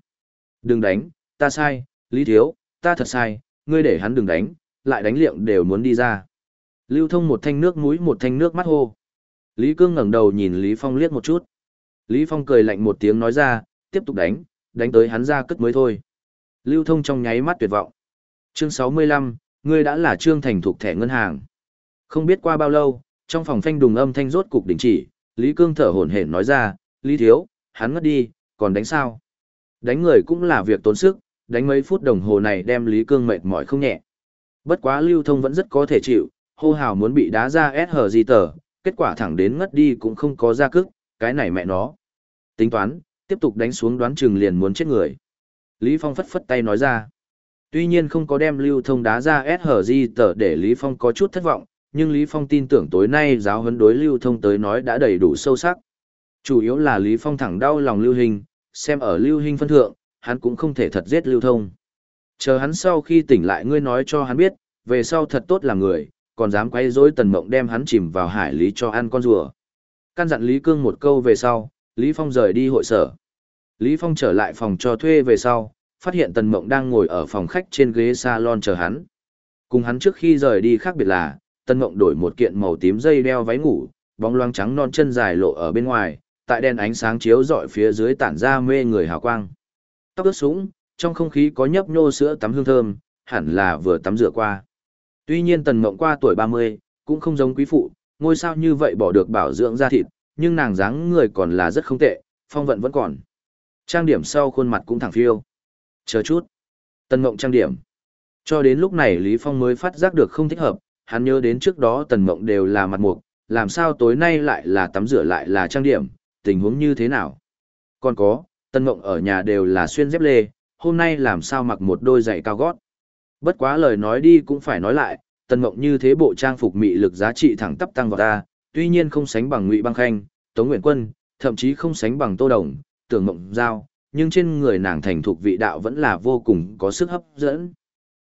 Đừng đánh, ta sai, Lý Thiếu, ta thật sai, ngươi để hắn đừng đánh, lại đánh liệng đều muốn đi ra. Lưu Thông một thanh nước mũi một thanh nước mắt hô. Lý Cương ngẩng đầu nhìn Lý Phong liếc một chút. Lý Phong cười lạnh một tiếng nói ra, tiếp tục đánh, đánh tới hắn ra cất mới thôi. Lưu Thông trong nháy mắt tuyệt vọng. Chương 65, ngươi đã là Trương Thành thuộc thẻ ngân hàng. Không biết qua bao lâu, trong phòng phanh đùng âm thanh rốt cục đình chỉ, Lý Cương thở hổn hển nói ra, Lý Thiếu, hắn ngất đi, còn đánh sao? Đánh người cũng là việc tốn sức, đánh mấy phút đồng hồ này đem Lý Cương mệt mỏi không nhẹ. Bất quá lưu thông vẫn rất có thể chịu, hô hào muốn bị đá ra S hờ gì tờ, kết quả thẳng đến ngất đi cũng không có ra cức, cái này mẹ nó. Tính toán, tiếp tục đánh xuống đoán chừng liền muốn chết người. Lý Phong phất phất tay nói ra. Tuy nhiên không có đem lưu thông đá ra S hờ gì tờ để Lý Phong có chút thất vọng, nhưng Lý Phong tin tưởng tối nay giáo huấn đối lưu thông tới nói đã đầy đủ sâu sắc. Chủ yếu là Lý Phong thẳng đau lòng lưu hình, xem ở lưu hình phân thượng, hắn cũng không thể thật giết lưu thông. Chờ hắn sau khi tỉnh lại ngươi nói cho hắn biết, về sau thật tốt là người, còn dám quay rối tần mộng đem hắn chìm vào hải lý cho ăn con rùa. Căn dặn Lý Cương một câu về sau, Lý Phong rời đi hội sở. Lý Phong trở lại phòng cho thuê về sau, phát hiện tần mộng đang ngồi ở phòng khách trên ghế salon chờ hắn. Cùng hắn trước khi rời đi khác biệt là, tần mộng đổi một kiện màu tím dây đeo váy ngủ, bóng loáng trắng non chân dài lộ ở bên ngoài, tại đèn ánh sáng chiếu rọi phía dưới tản ra mê người hào quang. Tóc ướt sũng, trong không khí có nhấp nhô sữa tắm hương thơm, hẳn là vừa tắm rửa qua. Tuy nhiên tần mộng qua tuổi 30, cũng không giống quý phụ, ngôi sao như vậy bỏ được bảo dưỡng da thịt, nhưng nàng dáng người còn là rất không tệ, phong vận vẫn còn. Trang điểm sau khuôn mặt cũng thẳng phiêu. Chờ chút. Tần mộng trang điểm. Cho đến lúc này Lý Phong mới phát giác được không thích hợp, hắn nhớ đến trước đó tần mộng đều là mặt mục, làm sao tối nay lại là tắm rửa lại là trang điểm, tình huống như thế nào. Còn có, tần mộng ở nhà đều là xuyên dép lê, hôm nay làm sao mặc một đôi giày cao gót. Bất quá lời nói đi cũng phải nói lại, tần mộng như thế bộ trang phục mị lực giá trị thẳng tắp tăng vào ta, tuy nhiên không sánh bằng Ngụy Băng Khanh, Tống Nguyện Quân, thậm chí không sánh bằng Tô Đồng, Tưởng Mộng Giao, nhưng trên người nàng thành thục vị đạo vẫn là vô cùng có sức hấp dẫn.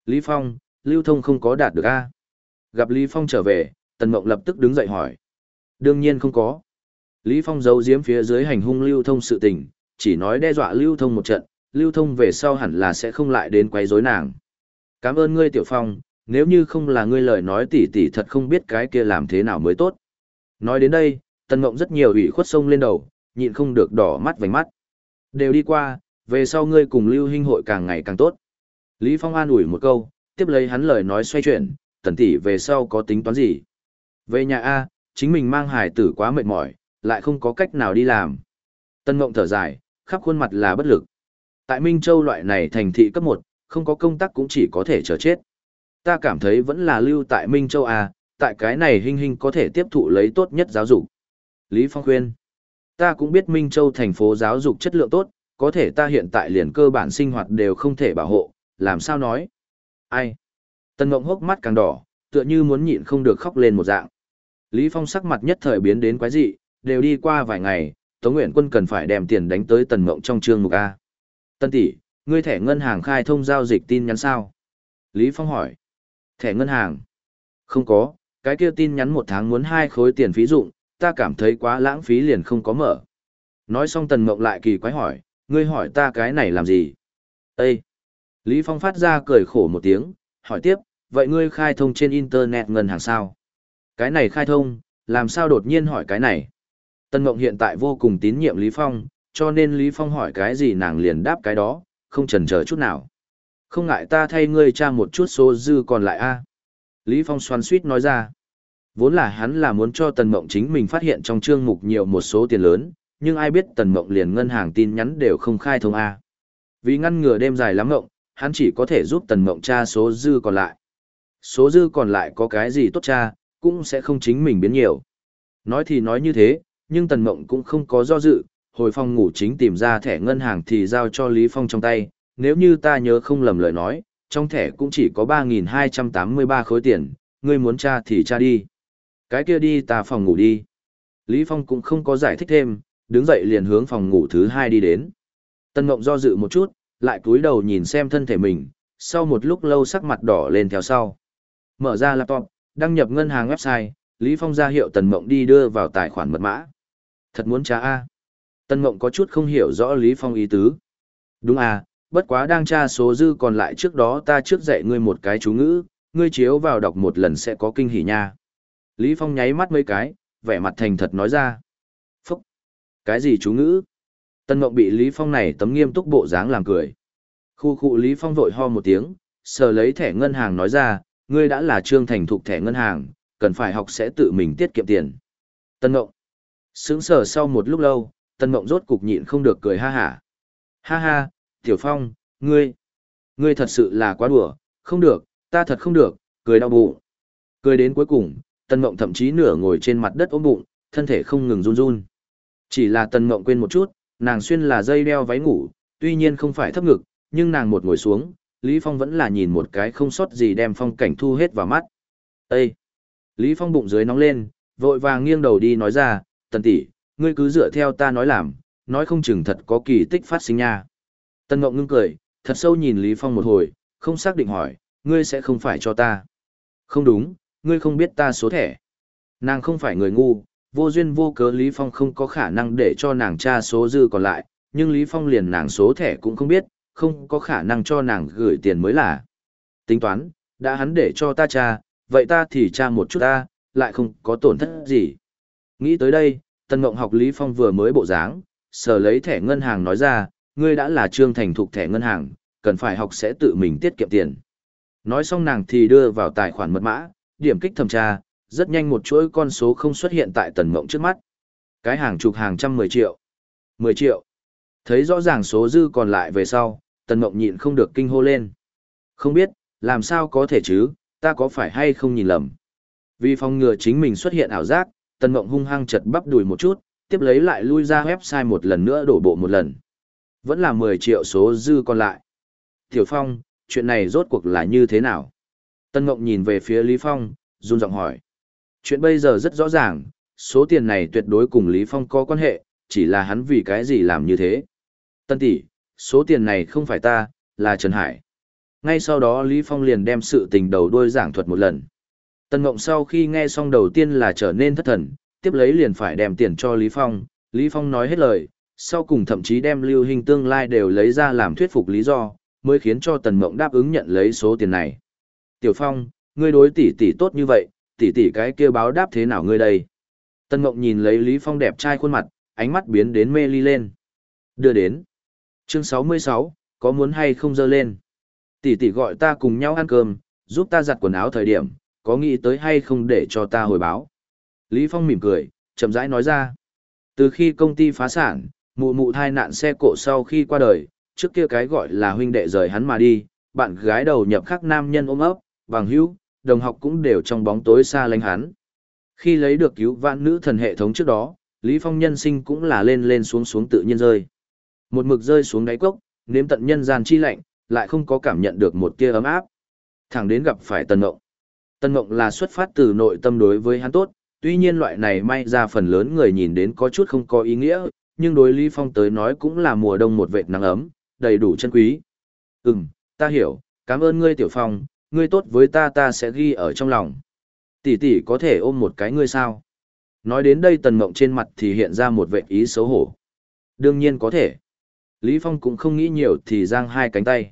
Lý Phong, lưu thông không có đạt được a. Gặp Lý Phong trở về, Tần Mộng lập tức đứng dậy hỏi. Đương nhiên không có. Lý Phong giấu giếm phía dưới hành hung lưu thông sự tình, chỉ nói đe dọa lưu thông một trận, lưu thông về sau hẳn là sẽ không lại đến quấy rối nàng. Cảm ơn ngươi Tiểu Phong, nếu như không là ngươi lời nói tỉ tỉ thật không biết cái kia làm thế nào mới tốt. Nói đến đây, Tần Mộng rất nhiều ủy khuất sông lên đầu, nhịn không được đỏ mắt vành mắt. Đều đi qua, về sau ngươi cùng lưu huynh hội càng ngày càng tốt. Lý Phong an ủi một câu, tiếp lấy hắn lời nói xoay chuyển, tần tỷ về sau có tính toán gì. Về nhà A, chính mình mang hải tử quá mệt mỏi, lại không có cách nào đi làm. Tân Mộng thở dài, khắp khuôn mặt là bất lực. Tại Minh Châu loại này thành thị cấp 1, không có công tác cũng chỉ có thể chờ chết. Ta cảm thấy vẫn là lưu tại Minh Châu A, tại cái này hình hình có thể tiếp thụ lấy tốt nhất giáo dục. Lý Phong khuyên, ta cũng biết Minh Châu thành phố giáo dục chất lượng tốt, có thể ta hiện tại liền cơ bản sinh hoạt đều không thể bảo hộ, làm sao nói? Ai? Tần Ngộng hốc mắt càng đỏ, tựa như muốn nhịn không được khóc lên một dạng. Lý Phong sắc mặt nhất thời biến đến quái dị, đều đi qua vài ngày, Tống Nguyện Quân cần phải đem tiền đánh tới Tần Ngộng trong trương mục A. Tân tỷ, ngươi thẻ ngân hàng khai thông giao dịch tin nhắn sao? Lý Phong hỏi. Thẻ ngân hàng? Không có, cái kia tin nhắn một tháng muốn hai khối tiền phí dụng, ta cảm thấy quá lãng phí liền không có mở. Nói xong Tần Mộng lại kỳ quái hỏi, ngươi hỏi ta cái này làm gì? Ê! Lý Phong phát ra cười khổ một tiếng, hỏi tiếp, vậy ngươi khai thông trên Internet ngân hàng sao? Cái này khai thông, làm sao đột nhiên hỏi cái này? Tân Mộng hiện tại vô cùng tín nhiệm Lý Phong, cho nên Lý Phong hỏi cái gì nàng liền đáp cái đó, không chần chờ chút nào. Không ngại ta thay ngươi tra một chút số dư còn lại a. Lý Phong xoắn suýt nói ra. Vốn là hắn là muốn cho Tần Mộng chính mình phát hiện trong chương mục nhiều một số tiền lớn, nhưng ai biết Tần Mộng liền ngân hàng tin nhắn đều không khai thông A. Vì ngăn ngừa đêm dài lắm mộng, hắn chỉ có thể giúp Tần Mộng tra số dư còn lại. Số dư còn lại có cái gì tốt tra, cũng sẽ không chính mình biến nhiều. Nói thì nói như thế, nhưng Tần Mộng cũng không có do dự, hồi phòng ngủ chính tìm ra thẻ ngân hàng thì giao cho Lý Phong trong tay, nếu như ta nhớ không lầm lời nói, trong thẻ cũng chỉ có 3.283 khối tiền, ngươi muốn tra thì tra đi. Cái kia đi ta phòng ngủ đi. Lý Phong cũng không có giải thích thêm, đứng dậy liền hướng phòng ngủ thứ hai đi đến. Tân Ngộng do dự một chút, lại cúi đầu nhìn xem thân thể mình, sau một lúc lâu sắc mặt đỏ lên theo sau. Mở ra laptop, đăng nhập ngân hàng website, Lý Phong ra hiệu Tần Mộng đi đưa vào tài khoản mật mã. Thật muốn tra A. Tân Mộng có chút không hiểu rõ Lý Phong ý tứ. Đúng à, bất quá đang tra số dư còn lại trước đó ta trước dạy ngươi một cái chú ngữ, ngươi chiếu vào đọc một lần sẽ có kinh hỉ nha. Lý Phong nháy mắt mấy cái, vẻ mặt thành thật nói ra. Phúc! Cái gì chú ngữ? Tân Mộng bị Lý Phong này tấm nghiêm túc bộ dáng làm cười. Khu khu Lý Phong vội ho một tiếng, sờ lấy thẻ ngân hàng nói ra, ngươi đã là trương thành thục thẻ ngân hàng, cần phải học sẽ tự mình tiết kiệm tiền. Tân Mộng. Sướng sờ sau một lúc lâu, Tân Mộng rốt cục nhịn không được cười ha hả. Ha ha, Tiểu Phong, ngươi, ngươi thật sự là quá đùa, không được, ta thật không được, cười đau bụng. Cười đến cuối cùng, Tân Mộng thậm chí nửa ngồi trên mặt đất ôm bụng, thân thể không ngừng run run. Chỉ là Tân Mộng quên một chút, nàng xuyên là dây đeo váy ngủ, tuy nhiên không phải thấp ngực, nhưng nàng một ngồi xuống, Lý Phong vẫn là nhìn một cái không sót gì đem phong cảnh thu hết vào mắt. Ê! Lý Phong bụng dưới nóng lên, vội vàng nghiêng đầu đi nói ra, tần tỷ, ngươi cứ dựa theo ta nói làm, nói không chừng thật có kỳ tích phát sinh nha. Tần Ngộng ngưng cười, thật sâu nhìn Lý Phong một hồi, không xác định hỏi, ngươi sẽ không phải cho ta. Không đúng, ngươi không biết ta số thẻ. Nàng không phải người ngu, vô duyên vô cớ Lý Phong không có khả năng để cho nàng tra số dư còn lại, nhưng Lý Phong liền nàng số thẻ cũng không biết, không có khả năng cho nàng gửi tiền mới là. Tính toán, đã hắn để cho ta tra, vậy ta thì tra một chút ta, lại không có tổn thất gì. Nghĩ tới đây, Tân Ngộng học Lý Phong vừa mới bộ dáng, sở lấy thẻ ngân hàng nói ra, ngươi đã là trương thành thục thẻ ngân hàng, cần phải học sẽ tự mình tiết kiệm tiền. Nói xong nàng thì đưa vào tài khoản mật mã, điểm kích thẩm tra, rất nhanh một chuỗi con số không xuất hiện tại Tần Ngộng trước mắt. Cái hàng chục hàng trăm mười triệu. mười triệu. Thấy rõ ràng số dư còn lại về sau, Tần Mộng nhịn không được kinh hô lên. Không biết, làm sao có thể chứ, ta có phải hay không nhìn lầm. Vì phòng ngừa chính mình xuất hiện ảo giác, Tần Mộng hung hăng chật bắp đùi một chút, tiếp lấy lại lui ra website một lần nữa đổ bộ một lần. Vẫn là 10 triệu số dư còn lại. Tiểu Phong, chuyện này rốt cuộc là như thế nào? Tân Mộng nhìn về phía Lý Phong, run giọng hỏi. Chuyện bây giờ rất rõ ràng, số tiền này tuyệt đối cùng Lý Phong có quan hệ, chỉ là hắn vì cái gì làm như thế. Tân tỷ, số tiền này không phải ta, là Trần Hải. Ngay sau đó Lý Phong liền đem sự tình đầu đuôi giảng thuật một lần. Tân Ngộng sau khi nghe xong đầu tiên là trở nên thất thần, tiếp lấy liền phải đem tiền cho Lý Phong. Lý Phong nói hết lời, sau cùng thậm chí đem lưu hình tương lai đều lấy ra làm thuyết phục lý do, mới khiến cho Tần Ngộng đáp ứng nhận lấy số tiền này. Tiểu Phong, ngươi đối tỷ tỷ tốt như vậy, tỷ tỷ cái kia báo đáp thế nào ngươi đây? Tần Ngộng nhìn lấy Lý Phong đẹp trai khuôn mặt, ánh mắt biến đến mê ly lên. Đưa đến. Chương 66, có muốn hay không dơ lên? Tỷ tỷ gọi ta cùng nhau ăn cơm, giúp ta giặt quần áo thời điểm, có nghĩ tới hay không để cho ta hồi báo? Lý Phong mỉm cười, chậm rãi nói ra. Từ khi công ty phá sản, mụ mụ thai nạn xe cộ sau khi qua đời, trước kia cái gọi là huynh đệ rời hắn mà đi, bạn gái đầu nhập khắc nam nhân ôm ấp, bằng hữu, đồng học cũng đều trong bóng tối xa lánh hắn. Khi lấy được cứu vãn nữ thần hệ thống trước đó, Lý Phong nhân sinh cũng là lên lên xuống xuống tự nhiên rơi. Một mực rơi xuống đáy cốc, nếm tận nhân gian chi lạnh, lại không có cảm nhận được một tia ấm áp. Thẳng đến gặp phải tần Ngộng. Tân Ngộng là xuất phát từ nội tâm đối với hắn tốt, tuy nhiên loại này may ra phần lớn người nhìn đến có chút không có ý nghĩa, nhưng đối Lý Phong tới nói cũng là mùa đông một vệt nắng ấm, đầy đủ chân quý. Ừm, ta hiểu, cảm ơn ngươi Tiểu Phong, ngươi tốt với ta ta sẽ ghi ở trong lòng. Tỷ tỷ có thể ôm một cái ngươi sao? Nói đến đây Tần Ngộng trên mặt thì hiện ra một vệt ý xấu hổ. Đương nhiên có thể. Lý Phong cũng không nghĩ nhiều thì giang hai cánh tay.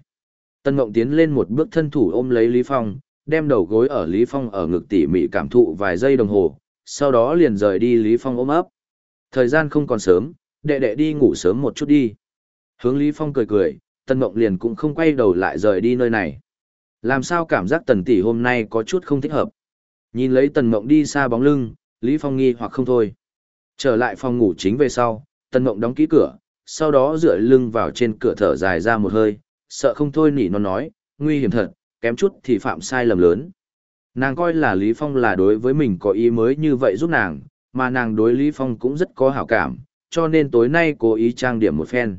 Tân Ngộng tiến lên một bước thân thủ ôm lấy Lý Phong, đem đầu gối ở Lý Phong ở ngực tỉ mỉ cảm thụ vài giây đồng hồ, sau đó liền rời đi Lý Phong ôm ấp. Thời gian không còn sớm, đệ đệ đi ngủ sớm một chút đi. Hướng Lý Phong cười cười, Tân Mộng liền cũng không quay đầu lại rời đi nơi này. Làm sao cảm giác Tần tỷ hôm nay có chút không thích hợp. Nhìn lấy Tần Mộng đi xa bóng lưng, Lý Phong nghi hoặc không thôi. Trở lại phòng ngủ chính về sau, Tần Mộng đóng kỹ cửa, sau đó dựa lưng vào trên cửa thở dài ra một hơi, sợ không thôi nỉ nó nói, nguy hiểm thật, kém chút thì phạm sai lầm lớn. Nàng coi là Lý Phong là đối với mình có ý mới như vậy giúp nàng, mà nàng đối Lý Phong cũng rất có hảo cảm, cho nên tối nay cố ý trang điểm một phen.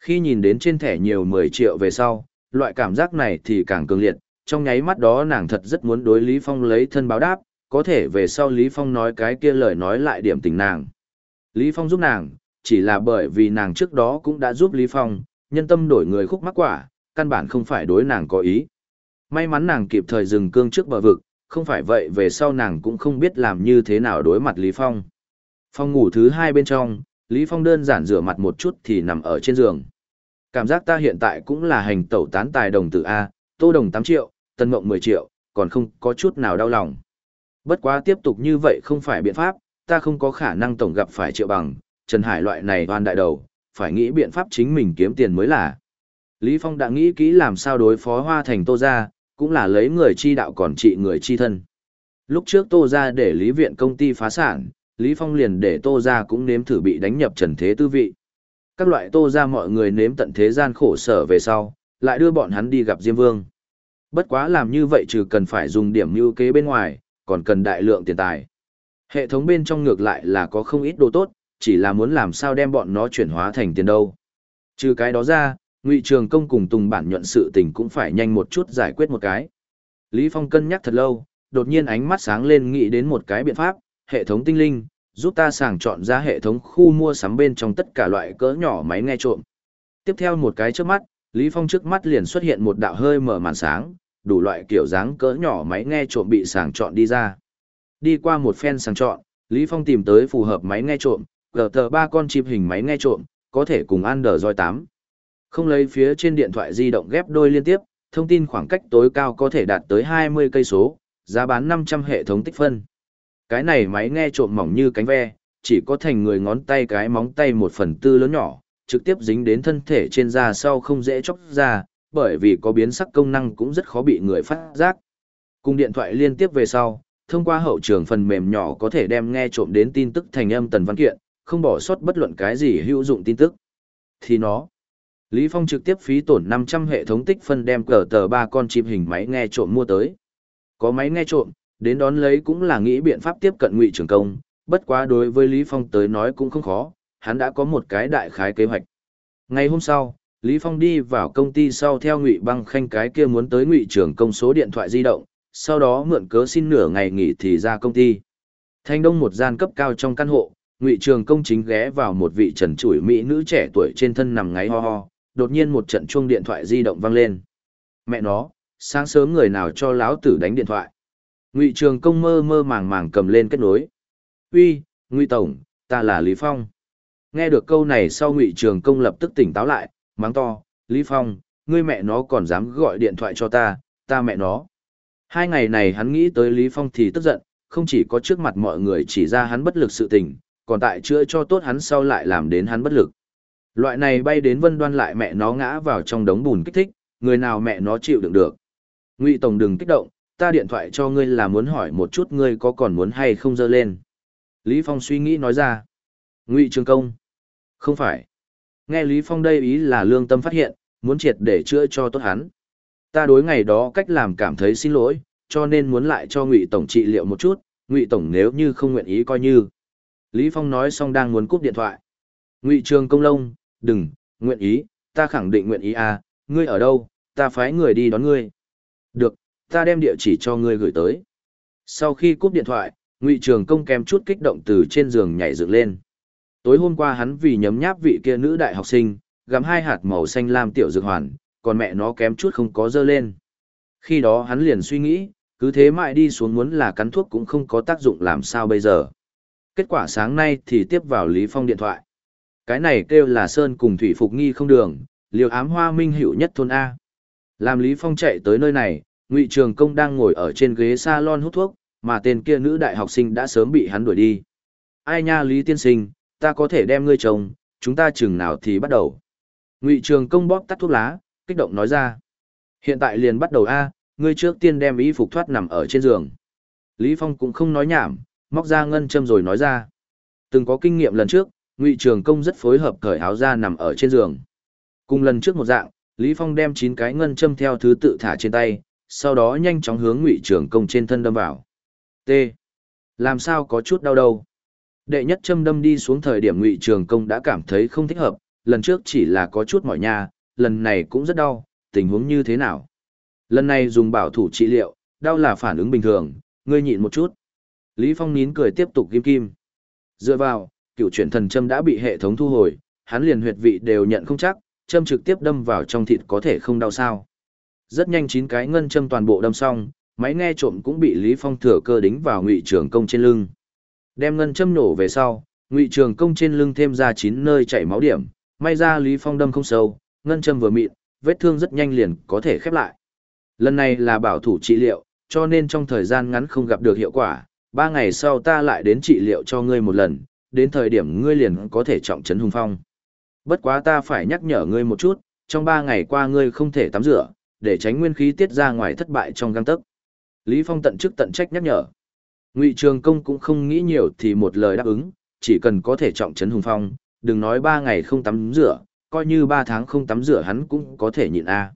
Khi nhìn đến trên thẻ nhiều 10 triệu về sau, loại cảm giác này thì càng cường liệt, trong nháy mắt đó nàng thật rất muốn đối Lý Phong lấy thân báo đáp, có thể về sau Lý Phong nói cái kia lời nói lại điểm tình nàng. Lý Phong giúp nàng, chỉ là bởi vì nàng trước đó cũng đã giúp Lý Phong, nhân tâm đổi người khúc mắc quả, căn bản không phải đối nàng có ý. May mắn nàng kịp thời dừng cương trước bờ vực, không phải vậy về sau nàng cũng không biết làm như thế nào đối mặt Lý Phong. Phòng ngủ thứ hai bên trong, Lý Phong đơn giản rửa mặt một chút thì nằm ở trên giường. Cảm giác ta hiện tại cũng là hành tẩu tán tài đồng tử A, tô đồng 8 triệu, tân mộng 10 triệu, còn không có chút nào đau lòng. Bất quá tiếp tục như vậy không phải biện pháp, ta không có khả năng tổng gặp phải triệu bằng, Trần Hải loại này oan đại đầu, phải nghĩ biện pháp chính mình kiếm tiền mới là. Lý Phong đã nghĩ kỹ làm sao đối phó Hoa Thành Tô Gia, cũng là lấy người chi đạo còn trị người chi thân. Lúc trước Tô Gia để Lý Viện công ty phá sản, Lý Phong liền để Tô Gia cũng nếm thử bị đánh nhập trần thế tư vị. Các loại Tô Gia mọi người nếm tận thế gian khổ sở về sau, lại đưa bọn hắn đi gặp Diêm Vương. Bất quá làm như vậy trừ cần phải dùng điểm mưu kế bên ngoài, còn cần đại lượng tiền tài. Hệ thống bên trong ngược lại là có không ít đồ tốt, chỉ là muốn làm sao đem bọn nó chuyển hóa thành tiền đâu. Trừ cái đó ra, Ngụy Trường Công cùng Tùng Bản nhuận sự tình cũng phải nhanh một chút giải quyết một cái. Lý Phong cân nhắc thật lâu, đột nhiên ánh mắt sáng lên nghĩ đến một cái biện pháp, hệ thống tinh linh, giúp ta sàng chọn ra hệ thống khu mua sắm bên trong tất cả loại cỡ nhỏ máy nghe trộm. Tiếp theo một cái trước mắt, Lý Phong trước mắt liền xuất hiện một đạo hơi mở màn sáng, đủ loại kiểu dáng cỡ nhỏ máy nghe trộm bị sàng chọn đi ra. Đi qua một phen sàng chọn, Lý Phong tìm tới phù hợp máy nghe trộm, gờ tờ ba con chip hình máy nghe trộm, có thể cùng Android 8. Không lấy phía trên điện thoại di động ghép đôi liên tiếp, thông tin khoảng cách tối cao có thể đạt tới 20 cây số, giá bán 500 hệ thống tích phân. Cái này máy nghe trộm mỏng như cánh ve, chỉ có thành người ngón tay cái móng tay một phần tư lớn nhỏ, trực tiếp dính đến thân thể trên da sau không dễ chóc ra, bởi vì có biến sắc công năng cũng rất khó bị người phát giác. Cùng điện thoại liên tiếp về sau, thông qua hậu trường phần mềm nhỏ có thể đem nghe trộm đến tin tức thành âm tần văn kiện, không bỏ sót bất luận cái gì hữu dụng tin tức. Thì nó, Lý Phong trực tiếp phí tổn 500 hệ thống tích phân đem cờ tờ ba con chim hình máy nghe trộm mua tới. Có máy nghe trộm, đến đón lấy cũng là nghĩ biện pháp tiếp cận ngụy trưởng công, bất quá đối với Lý Phong tới nói cũng không khó, hắn đã có một cái đại khái kế hoạch. Ngày hôm sau, Lý Phong đi vào công ty sau theo ngụy băng khanh cái kia muốn tới ngụy trường công số điện thoại di động, sau đó mượn cớ xin nửa ngày nghỉ thì ra công ty. Thanh đông một gian cấp cao trong căn hộ, ngụy trường công chính ghé vào một vị trần trụi mỹ nữ trẻ tuổi trên thân nằm ngáy ho ho, đột nhiên một trận chuông điện thoại di động vang lên. Mẹ nó, sáng sớm người nào cho lão tử đánh điện thoại. Ngụy Trường Công mơ mơ màng màng cầm lên kết nối. "Uy, Ngụy tổng, ta là Lý Phong." Nghe được câu này sau Ngụy Trường Công lập tức tỉnh táo lại, mắng to, "Lý Phong, ngươi mẹ nó còn dám gọi điện thoại cho ta, ta mẹ nó." Hai ngày này hắn nghĩ tới Lý Phong thì tức giận, không chỉ có trước mặt mọi người chỉ ra hắn bất lực sự tình, còn tại chữa cho tốt hắn sau lại làm đến hắn bất lực. Loại này bay đến vân đoan lại mẹ nó ngã vào trong đống bùn kích thích, người nào mẹ nó chịu đựng được. Ngụy Tổng đừng kích động, ta điện thoại cho ngươi là muốn hỏi một chút ngươi có còn muốn hay không dơ lên. Lý Phong suy nghĩ nói ra. Ngụy Trường Công. Không phải. Nghe Lý Phong đây ý là lương tâm phát hiện, muốn triệt để chữa cho tốt hắn. Ta đối ngày đó cách làm cảm thấy xin lỗi, cho nên muốn lại cho Ngụy Tổng trị liệu một chút, Ngụy Tổng nếu như không nguyện ý coi như. Lý Phong nói xong đang muốn cúp điện thoại. Ngụy Trường Công Lông, đừng, nguyện ý, ta khẳng định nguyện ý à, ngươi ở đâu, ta phái người đi đón ngươi. Được, ta đem địa chỉ cho ngươi gửi tới. Sau khi cúp điện thoại, Ngụy Trường Công kèm chút kích động từ trên giường nhảy dựng lên. Tối hôm qua hắn vì nhấm nháp vị kia nữ đại học sinh, gặm hai hạt màu xanh lam tiểu dược hoàn, còn mẹ nó kém chút không có dơ lên. Khi đó hắn liền suy nghĩ, cứ thế mãi đi xuống muốn là cắn thuốc cũng không có tác dụng làm sao bây giờ. Kết quả sáng nay thì tiếp vào Lý Phong điện thoại. Cái này kêu là Sơn cùng Thủy Phục nghi không đường, liều ám hoa minh hữu nhất thôn A. Làm Lý Phong chạy tới nơi này, Ngụy Trường Công đang ngồi ở trên ghế salon hút thuốc, mà tên kia nữ đại học sinh đã sớm bị hắn đuổi đi. Ai nha Lý Tiên Sinh, ta có thể đem ngươi chồng, chúng ta chừng nào thì bắt đầu. Ngụy Trường Công bóp tắt thuốc lá, kích động nói ra. Hiện tại liền bắt đầu A, ngươi trước tiên đem y phục thoát nằm ở trên giường. Lý Phong cũng không nói nhảm, móc ra ngân châm rồi nói ra. Từng có kinh nghiệm lần trước, Ngụy Trường Công rất phối hợp cởi áo ra nằm ở trên giường. Cùng lần trước một dạng, Lý Phong đem chín cái ngân châm theo thứ tự thả trên tay, sau đó nhanh chóng hướng Ngụy Trường Công trên thân đâm vào. T. Làm sao có chút đau đâu? Đệ nhất châm đâm đi xuống thời điểm Ngụy Trường Công đã cảm thấy không thích hợp, lần trước chỉ là có chút mỏi nha, lần này cũng rất đau, tình huống như thế nào? Lần này dùng bảo thủ trị liệu, đau là phản ứng bình thường, ngươi nhịn một chút. Lý Phong nín cười tiếp tục kim kim. Dựa vào, cựu chuyển thần châm đã bị hệ thống thu hồi, hắn liền huyệt vị đều nhận không chắc, châm trực tiếp đâm vào trong thịt có thể không đau sao. Rất nhanh chín cái ngân châm toàn bộ đâm xong, máy nghe trộm cũng bị Lý Phong thừa cơ đính vào ngụy trường công trên lưng. Đem ngân châm nổ về sau, ngụy trường công trên lưng thêm ra chín nơi chảy máu điểm, may ra Lý Phong đâm không sâu, ngân châm vừa mịn, vết thương rất nhanh liền có thể khép lại. Lần này là bảo thủ trị liệu, cho nên trong thời gian ngắn không gặp được hiệu quả, ba ngày sau ta lại đến trị liệu cho ngươi một lần, đến thời điểm ngươi liền có thể trọng trấn hùng phong. Bất quá ta phải nhắc nhở ngươi một chút, trong ba ngày qua ngươi không thể tắm rửa, để tránh nguyên khí tiết ra ngoài thất bại trong gang tấc. Lý Phong tận chức tận trách nhắc nhở. Ngụy Trường Công cũng không nghĩ nhiều thì một lời đáp ứng, chỉ cần có thể trọng trấn hùng phong, đừng nói ba ngày không tắm rửa, coi như ba tháng không tắm rửa hắn cũng có thể nhịn a.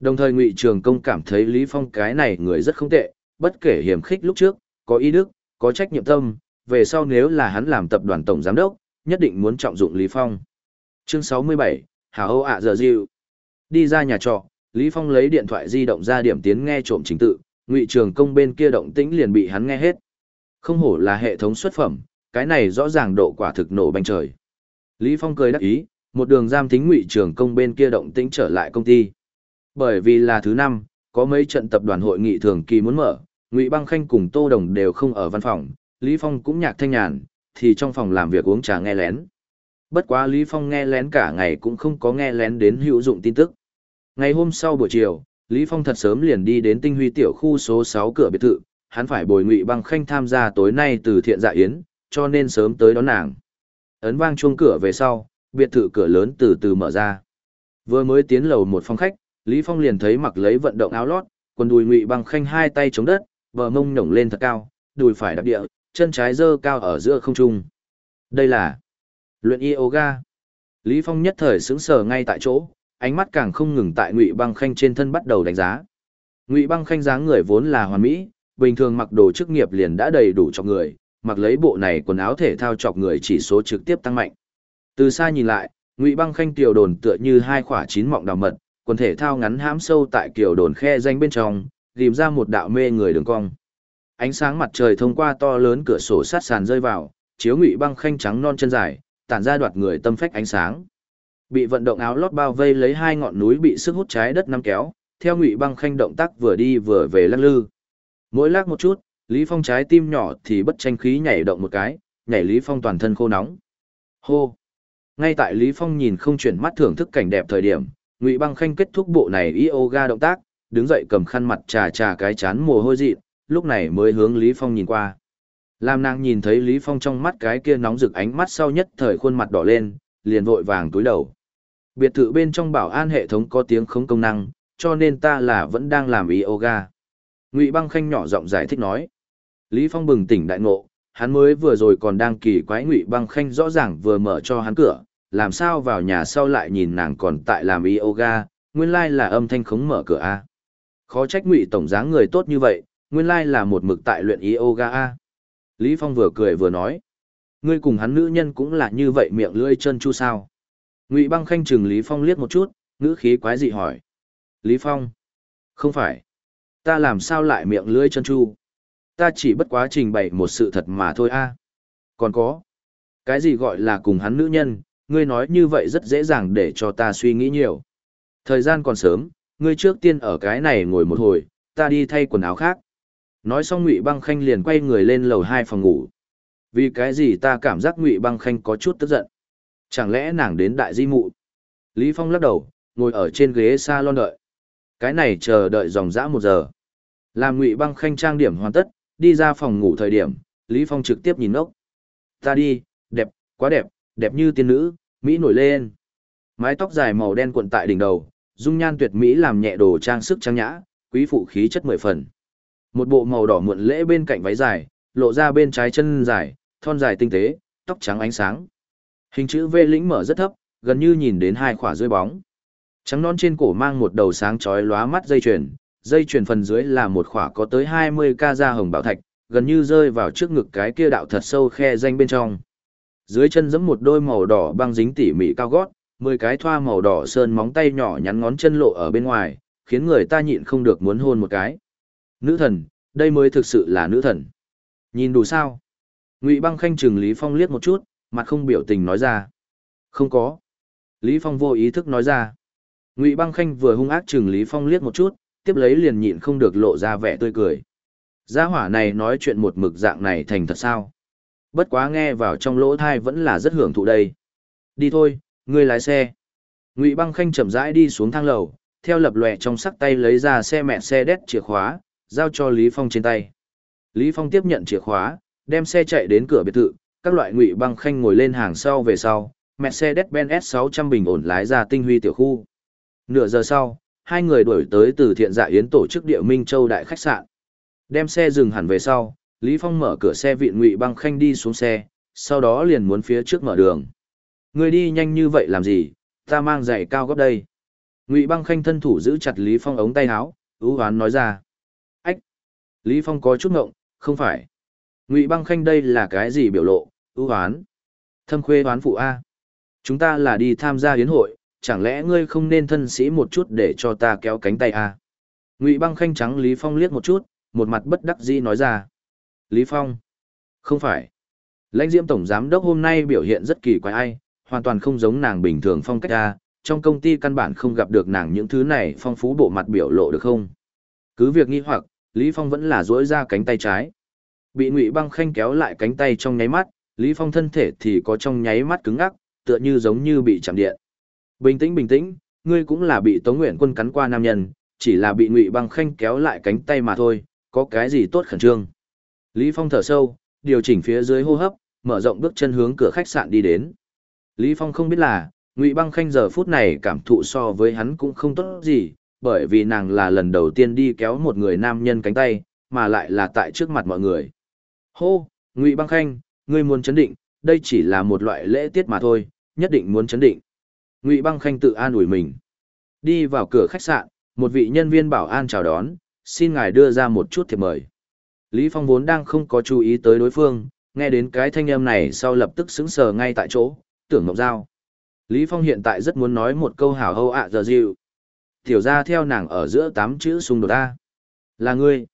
Đồng thời Ngụy Trường Công cảm thấy Lý Phong cái này người rất không tệ, bất kể hiểm khích lúc trước, có ý đức, có trách nhiệm tâm, về sau nếu là hắn làm tập đoàn tổng giám đốc, nhất định muốn trọng dụng Lý Phong. Chương 67, Hà Âu ạ giờ dịu. Đi ra nhà trọ, Lý Phong lấy điện thoại di động ra điểm tiến nghe trộm chính tự, Ngụy Trường Công bên kia động tĩnh liền bị hắn nghe hết. Không hổ là hệ thống xuất phẩm, cái này rõ ràng độ quả thực nổ banh trời. Lý Phong cười đắc ý, một đường giam tính Ngụy Trường Công bên kia động tĩnh trở lại công ty. Bởi vì là thứ năm, có mấy trận tập đoàn hội nghị thường kỳ muốn mở, Ngụy Băng Khanh cùng Tô Đồng đều không ở văn phòng, Lý Phong cũng nhạc thanh nhàn, thì trong phòng làm việc uống trà nghe lén. Bất quá Lý Phong nghe lén cả ngày cũng không có nghe lén đến hữu dụng tin tức. Ngày hôm sau buổi chiều, Lý Phong thật sớm liền đi đến tinh huy tiểu khu số 6 cửa biệt thự, hắn phải bồi Ngụy Băng Khanh tham gia tối nay từ thiện dạ yến, cho nên sớm tới đón nàng. Ấn vang chuông cửa về sau, biệt thự cửa lớn từ từ mở ra. Vừa mới tiến lầu một phòng khách, Lý Phong liền thấy mặc lấy vận động áo lót, quần đùi Ngụy Băng Khanh hai tay chống đất, bờ mông nhổng lên thật cao, đùi phải đạp địa, chân trái giơ cao ở giữa không trung. Đây là luyện yoga. Lý Phong nhất thời sững sờ ngay tại chỗ, ánh mắt càng không ngừng tại Ngụy Băng Khanh trên thân bắt đầu đánh giá. Ngụy Băng Khanh dáng người vốn là hoàn mỹ, bình thường mặc đồ chức nghiệp liền đã đầy đủ cho người, mặc lấy bộ này quần áo thể thao chọc người chỉ số trực tiếp tăng mạnh. Từ xa nhìn lại, Ngụy Băng Khanh tiểu đồn tựa như hai quả chín mọng đào mật, quần thể thao ngắn hãm sâu tại kiểu đồn khe danh bên trong, tìm ra một đạo mê người đường cong. Ánh sáng mặt trời thông qua to lớn cửa sổ sát sàn rơi vào, chiếu Ngụy Băng Khanh trắng non chân dài, tản ra đoạt người tâm phách ánh sáng. Bị vận động áo lót bao vây lấy hai ngọn núi bị sức hút trái đất nắm kéo, theo Ngụy Băng Khanh động tác vừa đi vừa về lắc lư. Mỗi lắc một chút, Lý Phong trái tim nhỏ thì bất tranh khí nhảy động một cái, nhảy Lý Phong toàn thân khô nóng. Hô! Ngay tại Lý Phong nhìn không chuyển mắt thưởng thức cảnh đẹp thời điểm, Ngụy Băng Khanh kết thúc bộ này yoga động tác, đứng dậy cầm khăn mặt trà trà cái chán mồ hôi dị, lúc này mới hướng Lý Phong nhìn qua. Lam nàng nhìn thấy Lý Phong trong mắt cái kia nóng rực ánh mắt sau nhất thời khuôn mặt đỏ lên, liền vội vàng túi đầu. Biệt thự bên trong bảo an hệ thống có tiếng không công năng, cho nên ta là vẫn đang làm yoga. Ngụy Băng Khanh nhỏ giọng giải thích nói. Lý Phong bừng tỉnh đại ngộ, hắn mới vừa rồi còn đang kỳ quái Ngụy Băng Khanh rõ ràng vừa mở cho hắn cửa, làm sao vào nhà sau lại nhìn nàng còn tại làm yoga, nguyên lai là âm thanh khống mở cửa a. Khó trách Ngụy tổng dáng người tốt như vậy, nguyên lai là một mực tại luyện yoga a. Lý Phong vừa cười vừa nói, ngươi cùng hắn nữ nhân cũng là như vậy miệng lưỡi chân chu sao? Ngụy Băng Khanh chừng Lý Phong liếc một chút, ngữ khí quái dị hỏi. Lý Phong, không phải, ta làm sao lại miệng lưỡi chân chu? Ta chỉ bất quá trình bày một sự thật mà thôi a. Còn có, cái gì gọi là cùng hắn nữ nhân, ngươi nói như vậy rất dễ dàng để cho ta suy nghĩ nhiều. Thời gian còn sớm, ngươi trước tiên ở cái này ngồi một hồi, ta đi thay quần áo khác. Nói xong Ngụy Băng Khanh liền quay người lên lầu hai phòng ngủ. Vì cái gì ta cảm giác Ngụy Băng Khanh có chút tức giận? Chẳng lẽ nàng đến đại di mụ? Lý Phong lắc đầu, ngồi ở trên ghế salon đợi. Cái này chờ đợi dòng dã một giờ. Làm Ngụy Băng Khanh trang điểm hoàn tất, đi ra phòng ngủ thời điểm, Lý Phong trực tiếp nhìn ốc. Ta đi, đẹp, quá đẹp, đẹp như tiên nữ, Mỹ nổi lên. Mái tóc dài màu đen cuộn tại đỉnh đầu, dung nhan tuyệt mỹ làm nhẹ đồ trang sức trang nhã, quý phụ khí chất mười phần. Một bộ màu đỏ muộn lễ bên cạnh váy dài, lộ ra bên trái chân dài, thon dài tinh tế, tóc trắng ánh sáng. Hình chữ V lĩnh mở rất thấp, gần như nhìn đến hai khỏa rơi bóng. Trắng non trên cổ mang một đầu sáng chói lóa mắt dây chuyền, dây chuyền phần dưới là một khỏa có tới 20 ca da hồng bảo thạch, gần như rơi vào trước ngực cái kia đạo thật sâu khe danh bên trong. Dưới chân giẫm một đôi màu đỏ băng dính tỉ mỉ cao gót, Mười cái thoa màu đỏ sơn móng tay nhỏ nhắn ngón chân lộ ở bên ngoài, khiến người ta nhịn không được muốn hôn một cái. Nữ thần, đây mới thực sự là nữ thần. Nhìn đủ sao? Ngụy Băng Khanh chừng Lý Phong liếc một chút, mặt không biểu tình nói ra. Không có. Lý Phong vô ý thức nói ra. Ngụy Băng Khanh vừa hung ác chừng Lý Phong liếc một chút, tiếp lấy liền nhịn không được lộ ra vẻ tươi cười. Gia hỏa này nói chuyện một mực dạng này thành thật sao? Bất quá nghe vào trong lỗ thai vẫn là rất hưởng thụ đây. Đi thôi, ngươi lái xe. Ngụy Băng Khanh chậm rãi đi xuống thang lầu, theo lập lòe trong sắc tay lấy ra xe mẹ xe đét chìa khóa, giao cho Lý Phong trên tay. Lý Phong tiếp nhận chìa khóa, đem xe chạy đến cửa biệt thự, các loại Ngụy Băng Khanh ngồi lên hàng sau về sau, Mercedes-Benz S600 bình ổn lái ra tinh huy tiểu khu. Nửa giờ sau, hai người đuổi tới từ thiện dạ yến tổ chức địa Minh Châu đại khách sạn. Đem xe dừng hẳn về sau, Lý Phong mở cửa xe vịn Ngụy Băng Khanh đi xuống xe, sau đó liền muốn phía trước mở đường. Người đi nhanh như vậy làm gì, ta mang giày cao gấp đây. Ngụy Băng Khanh thân thủ giữ chặt Lý Phong ống tay áo, ưu hoán nói ra. Lý Phong có chút ngộng, không phải. Ngụy Băng Khanh đây là cái gì biểu lộ, ưu hoán. Thâm khuê hoán phụ A. Chúng ta là đi tham gia hiến hội, chẳng lẽ ngươi không nên thân sĩ một chút để cho ta kéo cánh tay A. Ngụy Băng Khanh trắng Lý Phong liếc một chút, một mặt bất đắc dĩ nói ra. Lý Phong. Không phải. Lãnh diễm tổng giám đốc hôm nay biểu hiện rất kỳ quái ai, hoàn toàn không giống nàng bình thường phong cách a. trong công ty căn bản không gặp được nàng những thứ này phong phú bộ mặt biểu lộ được không? Cứ việc nghi hoặc, Lý Phong vẫn là duỗi ra cánh tay trái. Bị Ngụy Băng Khanh kéo lại cánh tay trong nháy mắt, Lý Phong thân thể thì có trong nháy mắt cứng ngắc, tựa như giống như bị chạm điện. Bình tĩnh bình tĩnh, ngươi cũng là bị Tống Nguyện Quân cắn qua nam nhân, chỉ là bị Ngụy Băng Khanh kéo lại cánh tay mà thôi, có cái gì tốt khẩn trương. Lý Phong thở sâu, điều chỉnh phía dưới hô hấp, mở rộng bước chân hướng cửa khách sạn đi đến. Lý Phong không biết là, Ngụy Băng Khanh giờ phút này cảm thụ so với hắn cũng không tốt gì, bởi vì nàng là lần đầu tiên đi kéo một người nam nhân cánh tay, mà lại là tại trước mặt mọi người. Hô, Ngụy Băng Khanh, ngươi muốn chấn định, đây chỉ là một loại lễ tiết mà thôi, nhất định muốn chấn định. Ngụy Băng Khanh tự an ủi mình. Đi vào cửa khách sạn, một vị nhân viên bảo an chào đón, xin ngài đưa ra một chút thiệp mời. Lý Phong vốn đang không có chú ý tới đối phương, nghe đến cái thanh âm này sau lập tức sững sờ ngay tại chỗ, tưởng ngọc giao. Lý Phong hiện tại rất muốn nói một câu hảo hâu ạ giờ dịu. Tiểu ra theo nàng ở giữa tám chữ xung đột ta, Là ngươi.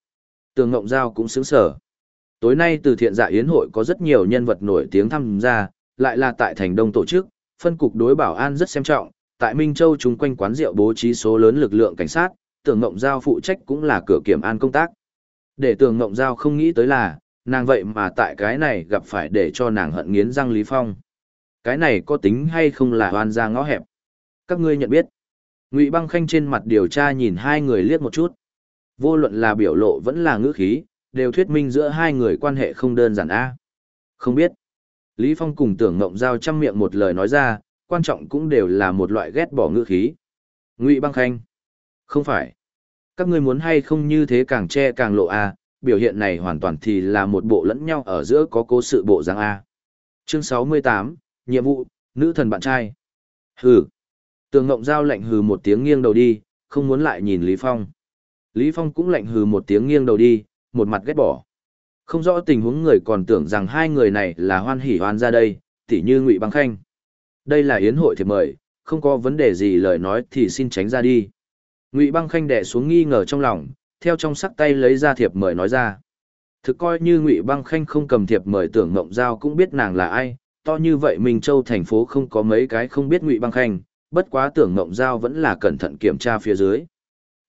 Tường Ngộng giao cũng sướng sở. Tối nay từ thiện dạ yến hội có rất nhiều nhân vật nổi tiếng tham gia, lại là tại thành đông tổ chức, phân cục đối bảo an rất xem trọng, tại Minh Châu chúng quanh quán rượu bố trí số lớn lực lượng cảnh sát, tưởng ngộng giao phụ trách cũng là cửa kiểm an công tác. Để tưởng ngộng giao không nghĩ tới là, nàng vậy mà tại cái này gặp phải để cho nàng hận nghiến răng Lý Phong. Cái này có tính hay không là hoan ra ngõ hẹp? Các ngươi nhận biết. Ngụy băng khanh trên mặt điều tra nhìn hai người liếc một chút. Vô luận là biểu lộ vẫn là ngữ khí, đều thuyết minh giữa hai người quan hệ không đơn giản a. Không biết. Lý Phong cùng tưởng ngộng giao chăm miệng một lời nói ra, quan trọng cũng đều là một loại ghét bỏ ngữ khí. Ngụy băng khanh. Không phải. Các ngươi muốn hay không như thế càng che càng lộ a, biểu hiện này hoàn toàn thì là một bộ lẫn nhau ở giữa có cố sự bộ dáng a. Chương 68, nhiệm vụ, nữ thần bạn trai. Hừ. Tường Ngộng Giao lạnh hừ một tiếng nghiêng đầu đi, không muốn lại nhìn Lý Phong. Lý Phong cũng lạnh hừ một tiếng nghiêng đầu đi, một mặt ghét bỏ. Không rõ tình huống người còn tưởng rằng hai người này là hoan hỉ hoan ra đây, tỉ như Ngụy Băng Khanh. Đây là yến hội thiệp mời, không có vấn đề gì lời nói thì xin tránh ra đi. Ngụy Băng Khanh đè xuống nghi ngờ trong lòng, theo trong sắc tay lấy ra thiệp mời nói ra. Thực coi như Ngụy Băng Khanh không cầm thiệp mời tưởng Ngộng Giao cũng biết nàng là ai, to như vậy Minh Châu thành phố không có mấy cái không biết Ngụy Băng Khanh, bất quá tưởng Ngộng Giao vẫn là cẩn thận kiểm tra phía dưới.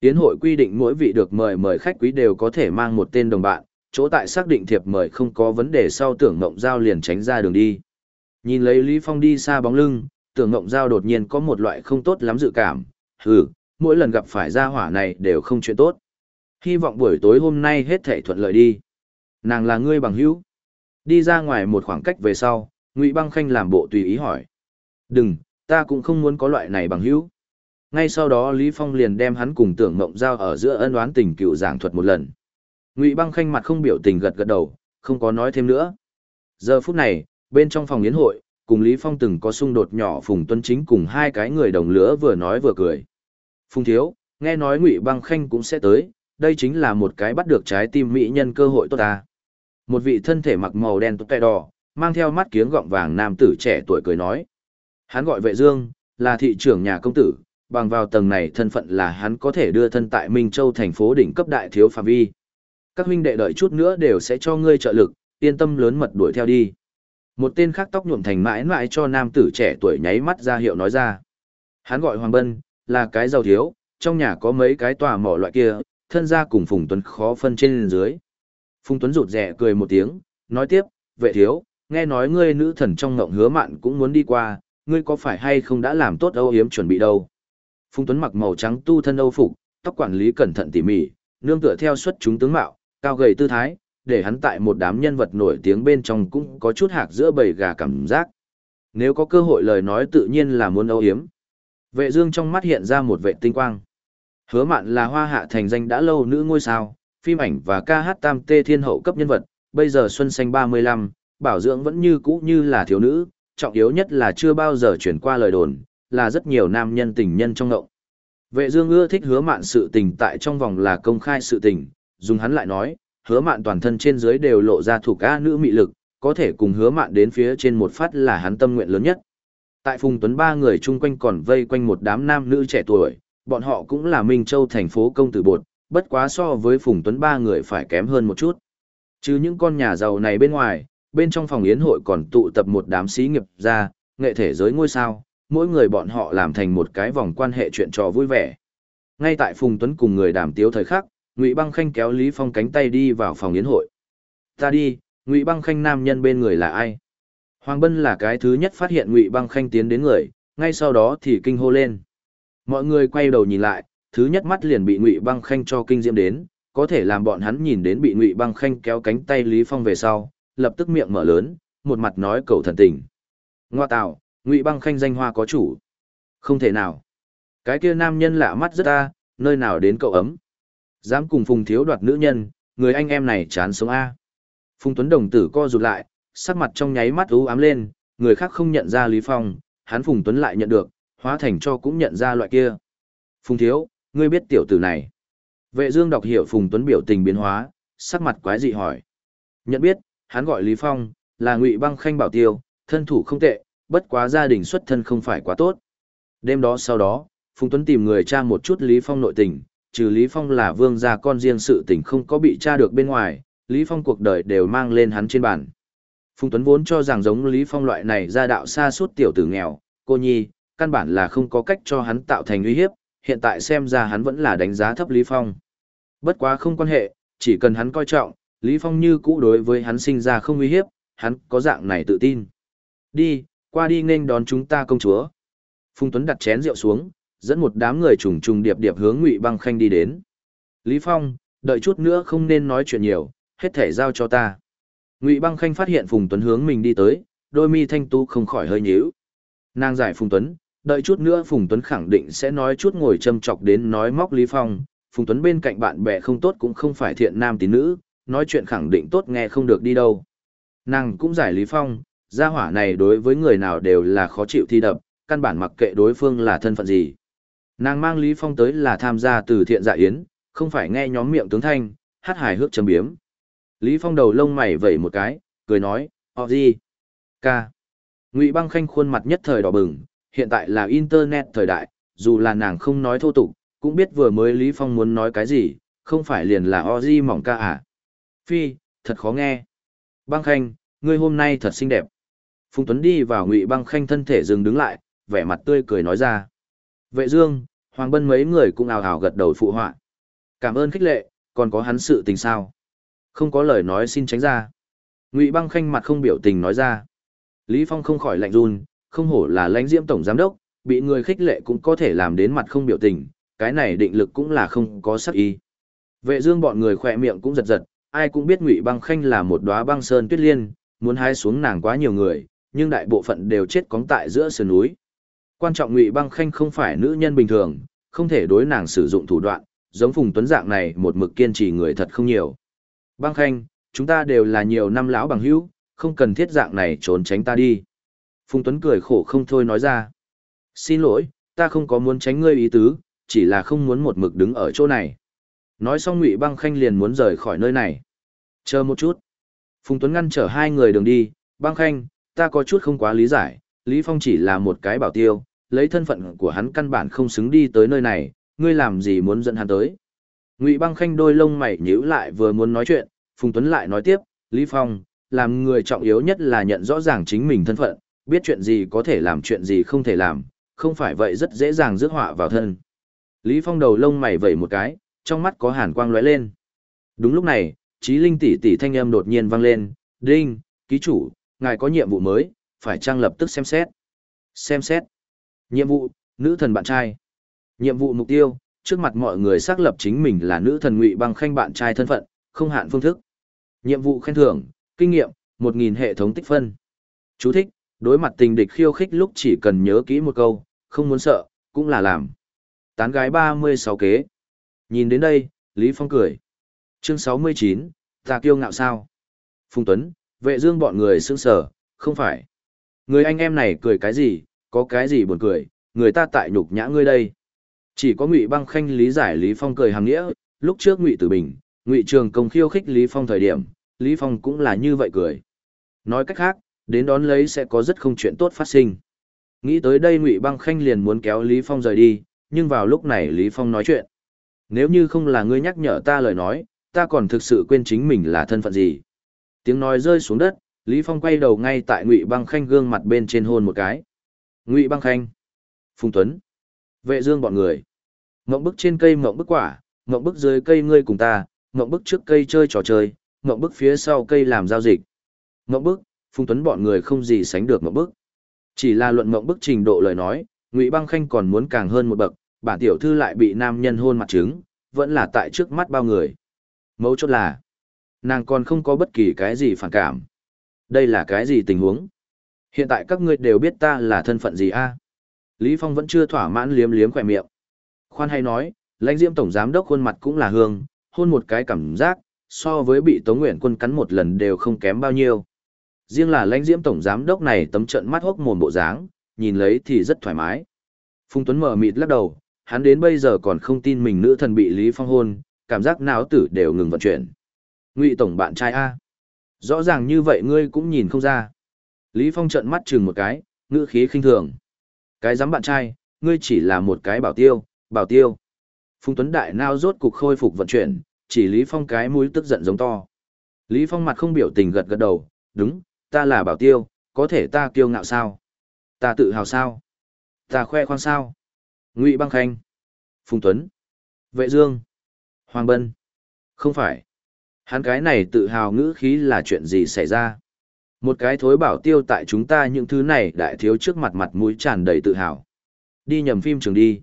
Tiến hội quy định mỗi vị được mời mời khách quý đều có thể mang một tên đồng bạn, chỗ tại xác định thiệp mời không có vấn đề sau tưởng Ngộng Giao liền tránh ra đường đi. Nhìn lấy Lý Phong đi xa bóng lưng, tưởng Ngộng Giao đột nhiên có một loại không tốt lắm dự cảm, hừ, mỗi lần gặp phải gia hỏa này đều không chuyện tốt. Hy vọng buổi tối hôm nay hết thảy thuận lợi đi. Nàng là ngươi bằng hữu. Đi ra ngoài một khoảng cách về sau, Ngụy Băng Khanh làm bộ tùy ý hỏi. Đừng, ta cũng không muốn có loại này bằng hữu. Ngay sau đó Lý Phong liền đem hắn cùng tưởng mộng giao ở giữa ân oán tình cựu giảng thuật một lần. Ngụy Băng Khanh mặt không biểu tình gật gật đầu, không có nói thêm nữa. Giờ phút này, bên trong phòng yến hội, cùng Lý Phong từng có xung đột nhỏ Phùng Tuấn Chính cùng hai cái người đồng lứa vừa nói vừa cười. Phùng Thiếu, nghe nói Ngụy Băng Khanh cũng sẽ tới, đây chính là một cái bắt được trái tim mỹ nhân cơ hội tốt ta. Một vị thân thể mặc màu đen tốt tè đỏ, mang theo mắt kiếng gọng vàng nam tử trẻ tuổi cười nói. Hắn gọi vệ dương, là thị trưởng nhà công tử, bằng vào tầng này thân phận là hắn có thể đưa thân tại Minh Châu thành phố đỉnh cấp đại thiếu phạm vi. Các huynh đệ đợi chút nữa đều sẽ cho ngươi trợ lực, yên tâm lớn mật đuổi theo đi. Một tên khác tóc nhuộm thành mãi mãi cho nam tử trẻ tuổi nháy mắt ra hiệu nói ra. Hắn gọi Hoàng Bân, là cái giàu thiếu, trong nhà có mấy cái tòa mỏ loại kia, thân gia cùng Phùng Tuấn khó phân trên dưới. Phùng Tuấn rụt rẻ cười một tiếng, nói tiếp, vệ thiếu, nghe nói ngươi nữ thần trong ngộng hứa mạn cũng muốn đi qua, ngươi có phải hay không đã làm tốt âu hiếm chuẩn bị đâu. Phùng Tuấn mặc màu trắng tu thân âu phục, tóc quản lý cẩn thận tỉ mỉ, nương tựa theo xuất chúng tướng mạo, cao gầy tư thái, để hắn tại một đám nhân vật nổi tiếng bên trong cũng có chút hạc giữa bầy gà cảm giác. Nếu có cơ hội lời nói tự nhiên là muốn âu hiếm. Vệ dương trong mắt hiện ra một vệ tinh quang. Hứa mạn là hoa hạ thành danh đã lâu nữ ngôi sao, phim ảnh và ca hát tam tê thiên hậu cấp nhân vật, bây giờ xuân xanh 35, bảo dưỡng vẫn như cũ như là thiếu nữ, trọng yếu nhất là chưa bao giờ chuyển qua lời đồn, là rất nhiều nam nhân tình nhân trong ngộng. Vệ dương ưa thích hứa mạn sự tình tại trong vòng là công khai sự tình, dùng hắn lại nói, hứa mạn toàn thân trên dưới đều lộ ra thủ ca nữ mị lực, có thể cùng hứa mạn đến phía trên một phát là hắn tâm nguyện lớn nhất. Tại Phùng Tuấn ba người chung quanh còn vây quanh một đám nam nữ trẻ tuổi, bọn họ cũng là Minh Châu thành phố công tử bột, bất quá so với Phùng Tuấn ba người phải kém hơn một chút. Chứ những con nhà giàu này bên ngoài, bên trong phòng yến hội còn tụ tập một đám sĩ nghiệp gia, nghệ thể giới ngôi sao, mỗi người bọn họ làm thành một cái vòng quan hệ chuyện trò vui vẻ. Ngay tại Phùng Tuấn cùng người đàm tiếu thời khắc, Ngụy Băng Khanh kéo Lý Phong cánh tay đi vào phòng yến hội. Ta đi, Ngụy Băng Khanh nam nhân bên người là ai? Hoàng Bân là cái thứ nhất phát hiện Ngụy Băng Khanh tiến đến người, ngay sau đó thì kinh hô lên. Mọi người quay đầu nhìn lại, thứ nhất mắt liền bị Ngụy Băng Khanh cho kinh diễm đến, có thể làm bọn hắn nhìn đến bị Ngụy Băng Khanh kéo cánh tay Lý Phong về sau, lập tức miệng mở lớn, một mặt nói cầu thần tình. Ngoa tạo, Ngụy Băng Khanh danh hoa có chủ. Không thể nào. Cái kia nam nhân lạ mắt rất ta, nơi nào đến cậu ấm. Dám cùng Phùng Thiếu đoạt nữ nhân, người anh em này chán sống A. Phùng Tuấn Đồng tử co rụt lại, sắc mặt trong nháy mắt u ám lên, người khác không nhận ra Lý Phong, hắn Phùng Tuấn lại nhận được, hóa thành cho cũng nhận ra loại kia. Phùng Thiếu, ngươi biết tiểu tử này. Vệ Dương đọc hiểu Phùng Tuấn biểu tình biến hóa, sắc mặt quái dị hỏi. Nhận biết, hắn gọi Lý Phong, là Ngụy Băng Khanh bảo tiêu, thân thủ không tệ, bất quá gia đình xuất thân không phải quá tốt. Đêm đó sau đó, Phùng Tuấn tìm người tra một chút Lý Phong nội tình, trừ Lý Phong là vương gia con riêng sự tình không có bị tra được bên ngoài, Lý Phong cuộc đời đều mang lên hắn trên bàn. Phùng Tuấn vốn cho rằng giống Lý Phong loại này gia đạo xa suốt tiểu tử nghèo, cô nhi, căn bản là không có cách cho hắn tạo thành uy hiếp, hiện tại xem ra hắn vẫn là đánh giá thấp Lý Phong. Bất quá không quan hệ, chỉ cần hắn coi trọng, Lý Phong như cũ đối với hắn sinh ra không uy hiếp, hắn có dạng này tự tin. Đi, qua đi nên đón chúng ta công chúa. Phùng Tuấn đặt chén rượu xuống, dẫn một đám người trùng trùng điệp điệp hướng Ngụy Băng Khanh đi đến. Lý Phong, đợi chút nữa không nên nói chuyện nhiều, hết thể giao cho ta. Ngụy Băng Khanh phát hiện Phùng Tuấn hướng mình đi tới, đôi mi thanh tú không khỏi hơi nhíu. Nàng giải Phùng Tuấn, đợi chút nữa Phùng Tuấn khẳng định sẽ nói chút ngồi châm chọc đến nói móc Lý Phong. Phùng Tuấn bên cạnh bạn bè không tốt cũng không phải thiện nam tín nữ, nói chuyện khẳng định tốt nghe không được đi đâu. Nàng cũng giải Lý Phong, gia hỏa này đối với người nào đều là khó chịu thi đập, căn bản mặc kệ đối phương là thân phận gì. Nàng mang Lý Phong tới là tham gia từ thiện dạ yến, không phải nghe nhóm miệng tướng thanh, hát hài hước châm biếm. Lý Phong đầu lông mày vẩy một cái, cười nói, ọ gì? Ca. Ngụy băng khanh khuôn mặt nhất thời đỏ bừng, hiện tại là internet thời đại, dù là nàng không nói thô tục, cũng biết vừa mới Lý Phong muốn nói cái gì, không phải liền là Ozzy mỏng ca à. Phi, thật khó nghe. Băng khanh, ngươi hôm nay thật xinh đẹp. Phùng Tuấn đi vào Ngụy băng khanh thân thể dừng đứng lại, vẻ mặt tươi cười nói ra. Vệ Dương, Hoàng Bân mấy người cũng ào ào gật đầu phụ họa. Cảm ơn khích lệ, còn có hắn sự tình sao? Không có lời nói xin tránh ra. Ngụy Băng Khanh mặt không biểu tình nói ra. Lý Phong không khỏi lạnh run, không hổ là lãnh diễm tổng giám đốc, bị người khích lệ cũng có thể làm đến mặt không biểu tình, cái này định lực cũng là không có sắc ý. Vệ Dương bọn người khỏe miệng cũng giật giật, ai cũng biết Ngụy Băng Khanh là một đóa băng sơn tuyết liên, muốn hái xuống nàng quá nhiều người, nhưng đại bộ phận đều chết cóng tại giữa sườn núi. Quan trọng Ngụy Băng Khanh không phải nữ nhân bình thường, không thể đối nàng sử dụng thủ đoạn, giống Phùng Tuấn dạng này một mực kiên trì người thật không nhiều. Băng Khanh, chúng ta đều là nhiều năm lão bằng hữu, không cần thiết dạng này trốn tránh ta đi. Phùng Tuấn cười khổ không thôi nói ra. Xin lỗi, ta không có muốn tránh ngươi ý tứ, chỉ là không muốn một mực đứng ở chỗ này. Nói xong Ngụy Băng Khanh liền muốn rời khỏi nơi này. Chờ một chút. Phùng Tuấn ngăn chở hai người đường đi, Băng Khanh, ta có chút không quá lý giải, Lý Phong chỉ là một cái bảo tiêu, lấy thân phận của hắn căn bản không xứng đi tới nơi này, ngươi làm gì muốn dẫn hắn tới. Ngụy băng khanh đôi lông mày nhíu lại vừa muốn nói chuyện, Phùng Tuấn lại nói tiếp, Lý Phong, làm người trọng yếu nhất là nhận rõ ràng chính mình thân phận, biết chuyện gì có thể làm chuyện gì không thể làm, không phải vậy rất dễ dàng rước họa vào thân. Lý Phong đầu lông mày vẩy một cái, trong mắt có hàn quang lóe lên. Đúng lúc này, Chí Linh tỷ tỷ thanh âm đột nhiên vang lên, "Đinh, ký chủ, ngài có nhiệm vụ mới, phải trang lập tức xem xét." Xem xét. Nhiệm vụ, nữ thần bạn trai. Nhiệm vụ mục tiêu, trước mặt mọi người xác lập chính mình là nữ thần ngụy băng khanh bạn trai thân phận, không hạn phương thức. Nhiệm vụ khen thưởng, kinh nghiệm, 1.000 hệ thống tích phân. Chú thích, đối mặt tình địch khiêu khích lúc chỉ cần nhớ kỹ một câu, không muốn sợ, cũng là làm. Tán gái 36 kế. Nhìn đến đây, Lý Phong cười. Chương 69, ta kiêu ngạo sao? Phùng Tuấn, vệ dương bọn người sững sờ, không phải. Người anh em này cười cái gì, có cái gì buồn cười, người ta tại nhục nhã ngươi đây. Chỉ có Ngụy Băng Khanh lý giải Lý Phong cười hàng nghĩa, lúc trước Ngụy Tử Bình, Ngụy Trường Công khiêu khích Lý Phong thời điểm, Lý Phong cũng là như vậy cười. Nói cách khác, đến đón lấy sẽ có rất không chuyện tốt phát sinh. Nghĩ tới đây Ngụy Băng Khanh liền muốn kéo Lý Phong rời đi, nhưng vào lúc này Lý Phong nói chuyện. Nếu như không là ngươi nhắc nhở ta lời nói, ta còn thực sự quên chính mình là thân phận gì. Tiếng nói rơi xuống đất, Lý Phong quay đầu ngay tại Ngụy Băng Khanh gương mặt bên trên hôn một cái. Ngụy Băng Khanh, Phùng Tuấn, Vệ Dương bọn người. Ngậm bức trên cây ngậm bức quả, ngậm bức dưới cây ngươi cùng ta, ngậm bức trước cây chơi trò chơi, ngậm bức phía sau cây làm giao dịch. Ngậm bức, Phùng Tuấn bọn người không gì sánh được ngậm bức. Chỉ là luận ngậm bức trình độ lời nói, Ngụy Băng Khanh còn muốn càng hơn một bậc, bản tiểu thư lại bị nam nhân hôn mặt trứng, vẫn là tại trước mắt bao người. Mấu chốt là, nàng còn không có bất kỳ cái gì phản cảm. Đây là cái gì tình huống? Hiện tại các ngươi đều biết ta là thân phận gì a? Lý Phong vẫn chưa thỏa mãn liếm liếm khỏe miệng. Khoan hay nói, lãnh diễm tổng giám đốc khuôn mặt cũng là hương, hôn một cái cảm giác, so với bị Tống Nguyện quân cắn một lần đều không kém bao nhiêu. Riêng là lãnh diễm tổng giám đốc này tấm trận mắt hốc mồm bộ dáng, nhìn lấy thì rất thoải mái. Phùng Tuấn mở mịt lắc đầu, hắn đến bây giờ còn không tin mình nữ thần bị Lý Phong hôn, cảm giác não tử đều ngừng vận chuyển. Ngụy tổng bạn trai A. Rõ ràng như vậy ngươi cũng nhìn không ra. Lý Phong trợn mắt chừng một cái, ngữ khí khinh thường. Cái dám bạn trai, ngươi chỉ là một cái bảo tiêu, bảo tiêu. Phùng Tuấn Đại nao rốt cục khôi phục vận chuyển, chỉ Lý Phong cái mũi tức giận giống to. Lý Phong mặt không biểu tình gật gật đầu, đúng, ta là bảo tiêu, có thể ta kiêu ngạo sao? Ta tự hào sao? Ta khoe khoang sao? Ngụy Băng Khanh, Phùng Tuấn, Vệ Dương, Hoàng Bân. Không phải. Hắn cái này tự hào ngữ khí là chuyện gì xảy ra? Một cái thối bảo tiêu tại chúng ta những thứ này đại thiếu trước mặt mặt mũi tràn đầy tự hào. Đi nhầm phim trường đi.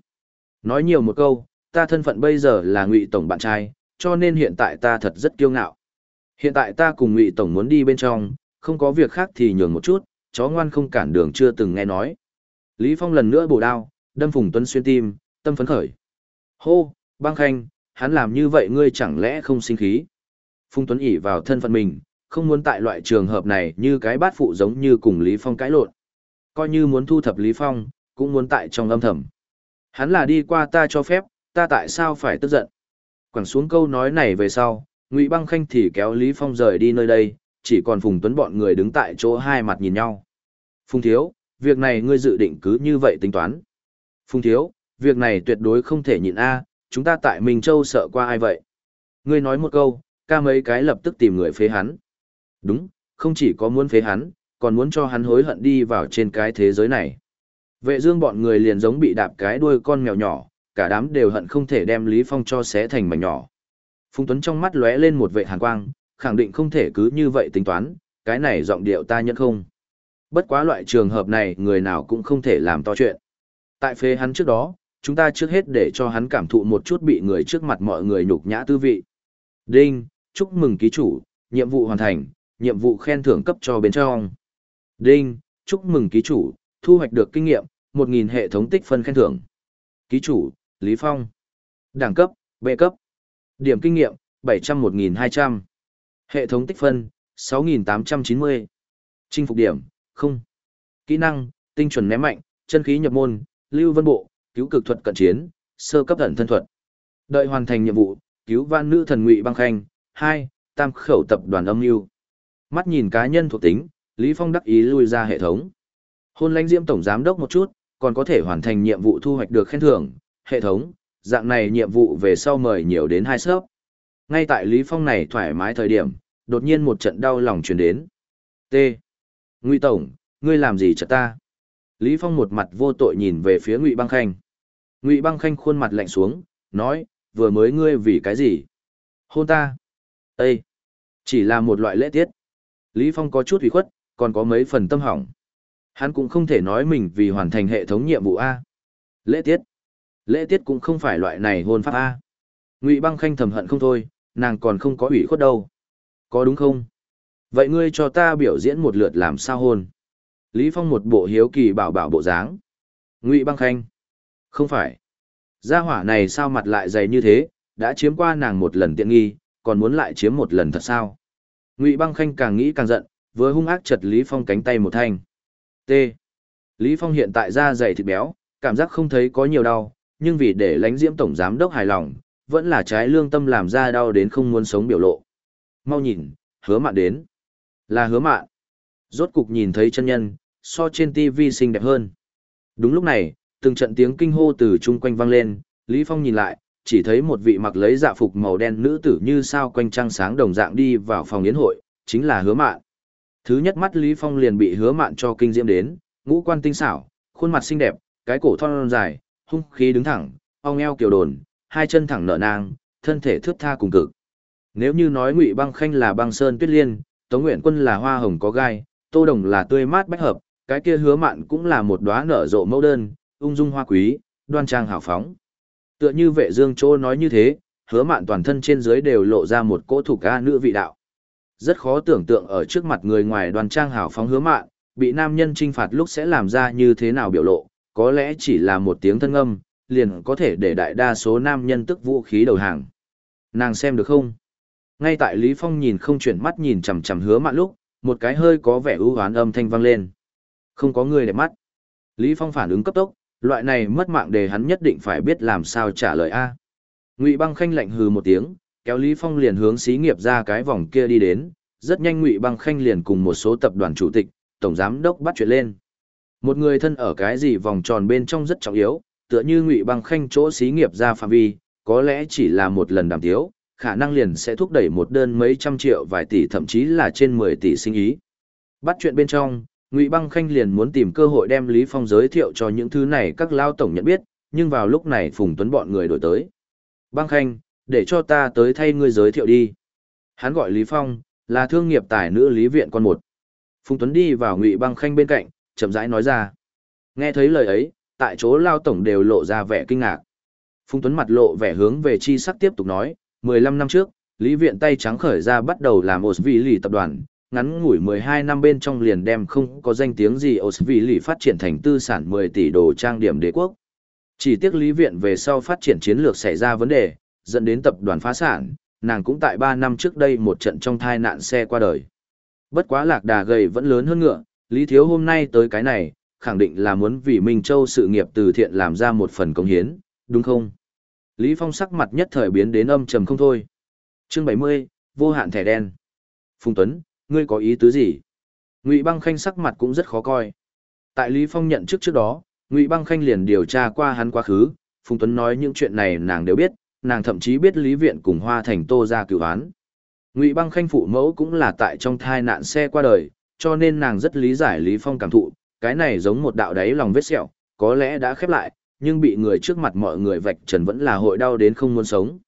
Nói nhiều một câu, ta thân phận bây giờ là ngụy tổng bạn trai, cho nên hiện tại ta thật rất kiêu ngạo. Hiện tại ta cùng ngụy tổng muốn đi bên trong, không có việc khác thì nhường một chút, chó ngoan không cản đường chưa từng nghe nói. Lý Phong lần nữa bổ đao, đâm Phùng Tuấn xuyên tim, tâm phấn khởi. Hô, băng khanh, hắn làm như vậy ngươi chẳng lẽ không sinh khí. Phùng Tuấn ỉ vào thân phận mình, không muốn tại loại trường hợp này như cái bát phụ giống như cùng Lý Phong cãi lộn. Coi như muốn thu thập Lý Phong, cũng muốn tại trong âm thầm. Hắn là đi qua ta cho phép, ta tại sao phải tức giận. Quẳng xuống câu nói này về sau, Ngụy Băng Khanh thì kéo Lý Phong rời đi nơi đây, chỉ còn Phùng Tuấn bọn người đứng tại chỗ hai mặt nhìn nhau. Phùng Thiếu, việc này ngươi dự định cứ như vậy tính toán. Phùng Thiếu, việc này tuyệt đối không thể nhịn a, chúng ta tại Minh Châu sợ qua ai vậy? Ngươi nói một câu, ca mấy cái lập tức tìm người phế hắn. Đúng, không chỉ có muốn phế hắn, còn muốn cho hắn hối hận đi vào trên cái thế giới này. Vệ dương bọn người liền giống bị đạp cái đuôi con mèo nhỏ, cả đám đều hận không thể đem Lý Phong cho xé thành mảnh nhỏ. Phùng Tuấn trong mắt lóe lên một vệ hàn quang, khẳng định không thể cứ như vậy tính toán, cái này giọng điệu ta nhận không. Bất quá loại trường hợp này người nào cũng không thể làm to chuyện. Tại phế hắn trước đó, chúng ta trước hết để cho hắn cảm thụ một chút bị người trước mặt mọi người nhục nhã tư vị. Đinh, chúc mừng ký chủ, nhiệm vụ hoàn thành, nhiệm vụ khen thưởng cấp cho bên trong. Đinh, chúc mừng ký chủ, thu hoạch được kinh nghiệm, 1.000 hệ thống tích phân khen thưởng. Ký chủ, Lý Phong. Đẳng cấp, B cấp. Điểm kinh nghiệm, 701.200. Hệ thống tích phân, 6.890. Chinh phục điểm, không. Kỹ năng, tinh chuẩn ném mạnh, chân khí nhập môn, lưu vân bộ, cứu cực thuật cận chiến, sơ cấp thần thân thuật. Đợi hoàn thành nhiệm vụ, cứu van nữ thần ngụy băng khanh, Hai tam khẩu tập đoàn âm mưu Mắt nhìn cá nhân thuộc tính, Lý Phong đắc ý lui ra hệ thống. Hôn lãnh diễm tổng giám đốc một chút, còn có thể hoàn thành nhiệm vụ thu hoạch được khen thưởng, hệ thống, dạng này nhiệm vụ về sau mời nhiều đến hai sớp. Ngay tại Lý Phong này thoải mái thời điểm, đột nhiên một trận đau lòng truyền đến. T. Ngụy Tổng, ngươi làm gì cho ta? Lý Phong một mặt vô tội nhìn về phía Ngụy Băng Khanh. Ngụy Băng Khanh khuôn mặt lạnh xuống, nói, vừa mới ngươi vì cái gì? Hôn ta. Ê! Chỉ là một loại lễ tiết. Lý Phong có chút ủy khuất, còn có mấy phần tâm hỏng. Hắn cũng không thể nói mình vì hoàn thành hệ thống nhiệm vụ A. Lễ tiết. Lễ tiết cũng không phải loại này hôn pháp A. Ngụy băng khanh thầm hận không thôi, nàng còn không có ủy khuất đâu. Có đúng không? Vậy ngươi cho ta biểu diễn một lượt làm sao hôn. Lý Phong một bộ hiếu kỳ bảo bảo bộ dáng. Ngụy băng khanh. Không phải. Gia hỏa này sao mặt lại dày như thế, đã chiếm qua nàng một lần tiện nghi, còn muốn lại chiếm một lần thật sao? Ngụy băng khanh càng nghĩ càng giận, vừa hung ác chật Lý Phong cánh tay một thanh. T. Lý Phong hiện tại da dày thịt béo, cảm giác không thấy có nhiều đau, nhưng vì để lánh diễm tổng giám đốc hài lòng, vẫn là trái lương tâm làm ra đau đến không muốn sống biểu lộ. Mau nhìn, hứa mạn đến. Là hứa mạn. Rốt cục nhìn thấy chân nhân, so trên TV xinh đẹp hơn. Đúng lúc này, từng trận tiếng kinh hô từ chung quanh vang lên, Lý Phong nhìn lại, chỉ thấy một vị mặc lấy dạ phục màu đen nữ tử như sao quanh trăng sáng đồng dạng đi vào phòng yến hội, chính là hứa mạn. Thứ nhất mắt Lý Phong liền bị hứa mạn cho kinh diễm đến, ngũ quan tinh xảo, khuôn mặt xinh đẹp, cái cổ thon dài, hung khí đứng thẳng, ong eo kiều đồn, hai chân thẳng nở nang, thân thể thướt tha cùng cực. Nếu như nói Ngụy Băng Khanh là băng sơn tuyết liên, Tống Nguyện Quân là hoa hồng có gai, Tô Đồng là tươi mát bách hợp, cái kia hứa mạn cũng là một đóa nở rộ mẫu đơn, ung dung hoa quý, đoan trang hào phóng. Tựa như vệ dương trô nói như thế, hứa mạn toàn thân trên dưới đều lộ ra một cỗ thủ ca nữ vị đạo. Rất khó tưởng tượng ở trước mặt người ngoài đoan trang hào phóng hứa mạn, bị nam nhân trinh phạt lúc sẽ làm ra như thế nào biểu lộ, có lẽ chỉ là một tiếng thân âm, liền có thể để đại đa số nam nhân tức vũ khí đầu hàng. Nàng xem được không? Ngay tại Lý Phong nhìn không chuyển mắt nhìn chằm chằm hứa mạn lúc, một cái hơi có vẻ ưu hoán âm thanh vang lên. Không có người để mắt. Lý Phong phản ứng cấp tốc, loại này mất mạng đề hắn nhất định phải biết làm sao trả lời A. Ngụy băng khanh lạnh hừ một tiếng, kéo Lý Phong liền hướng xí nghiệp ra cái vòng kia đi đến, rất nhanh Ngụy băng khanh liền cùng một số tập đoàn chủ tịch, tổng giám đốc bắt chuyện lên. Một người thân ở cái gì vòng tròn bên trong rất trọng yếu, tựa như Ngụy băng khanh chỗ xí nghiệp ra phạm vi, có lẽ chỉ là một lần đàm tiếu, khả năng liền sẽ thúc đẩy một đơn mấy trăm triệu vài tỷ thậm chí là trên 10 tỷ sinh ý. Bắt chuyện bên trong, Ngụy Băng Khanh liền muốn tìm cơ hội đem Lý Phong giới thiệu cho những thứ này các lao tổng nhận biết, nhưng vào lúc này Phùng Tuấn bọn người đổi tới. Băng Khanh, để cho ta tới thay ngươi giới thiệu đi. Hắn gọi Lý Phong, là thương nghiệp tài nữ Lý Viện con một. Phùng Tuấn đi vào Ngụy Băng Khanh bên cạnh, chậm rãi nói ra. Nghe thấy lời ấy, tại chỗ lao tổng đều lộ ra vẻ kinh ngạc. Phùng Tuấn mặt lộ vẻ hướng về chi sắc tiếp tục nói, 15 năm trước, Lý Viện tay trắng khởi ra bắt đầu làm Osvili tập đoàn, ngắn ngủi 12 năm bên trong liền đem không có danh tiếng gì Osvili phát triển thành tư sản 10 tỷ đồ trang điểm đế quốc. Chỉ tiếc Lý Viện về sau phát triển chiến lược xảy ra vấn đề, dẫn đến tập đoàn phá sản, nàng cũng tại 3 năm trước đây một trận trong thai nạn xe qua đời. Bất quá lạc đà gầy vẫn lớn hơn ngựa, Lý Thiếu hôm nay tới cái này, khẳng định là muốn vì Minh Châu sự nghiệp từ thiện làm ra một phần công hiến, đúng không? Lý Phong sắc mặt nhất thời biến đến âm trầm không thôi. Chương 70, vô hạn thẻ đen. Phùng Tuấn, ngươi có ý tứ gì? Ngụy Băng Khanh sắc mặt cũng rất khó coi. Tại Lý Phong nhận trước trước đó, Ngụy Băng Khanh liền điều tra qua hắn quá khứ, Phùng Tuấn nói những chuyện này nàng đều biết, nàng thậm chí biết Lý Viện cùng Hoa Thành Tô ra cửu án. Ngụy Băng Khanh phụ mẫu cũng là tại trong thai nạn xe qua đời, cho nên nàng rất lý giải Lý Phong cảm thụ, cái này giống một đạo đáy lòng vết sẹo, có lẽ đã khép lại, nhưng bị người trước mặt mọi người vạch trần vẫn là hội đau đến không muốn sống.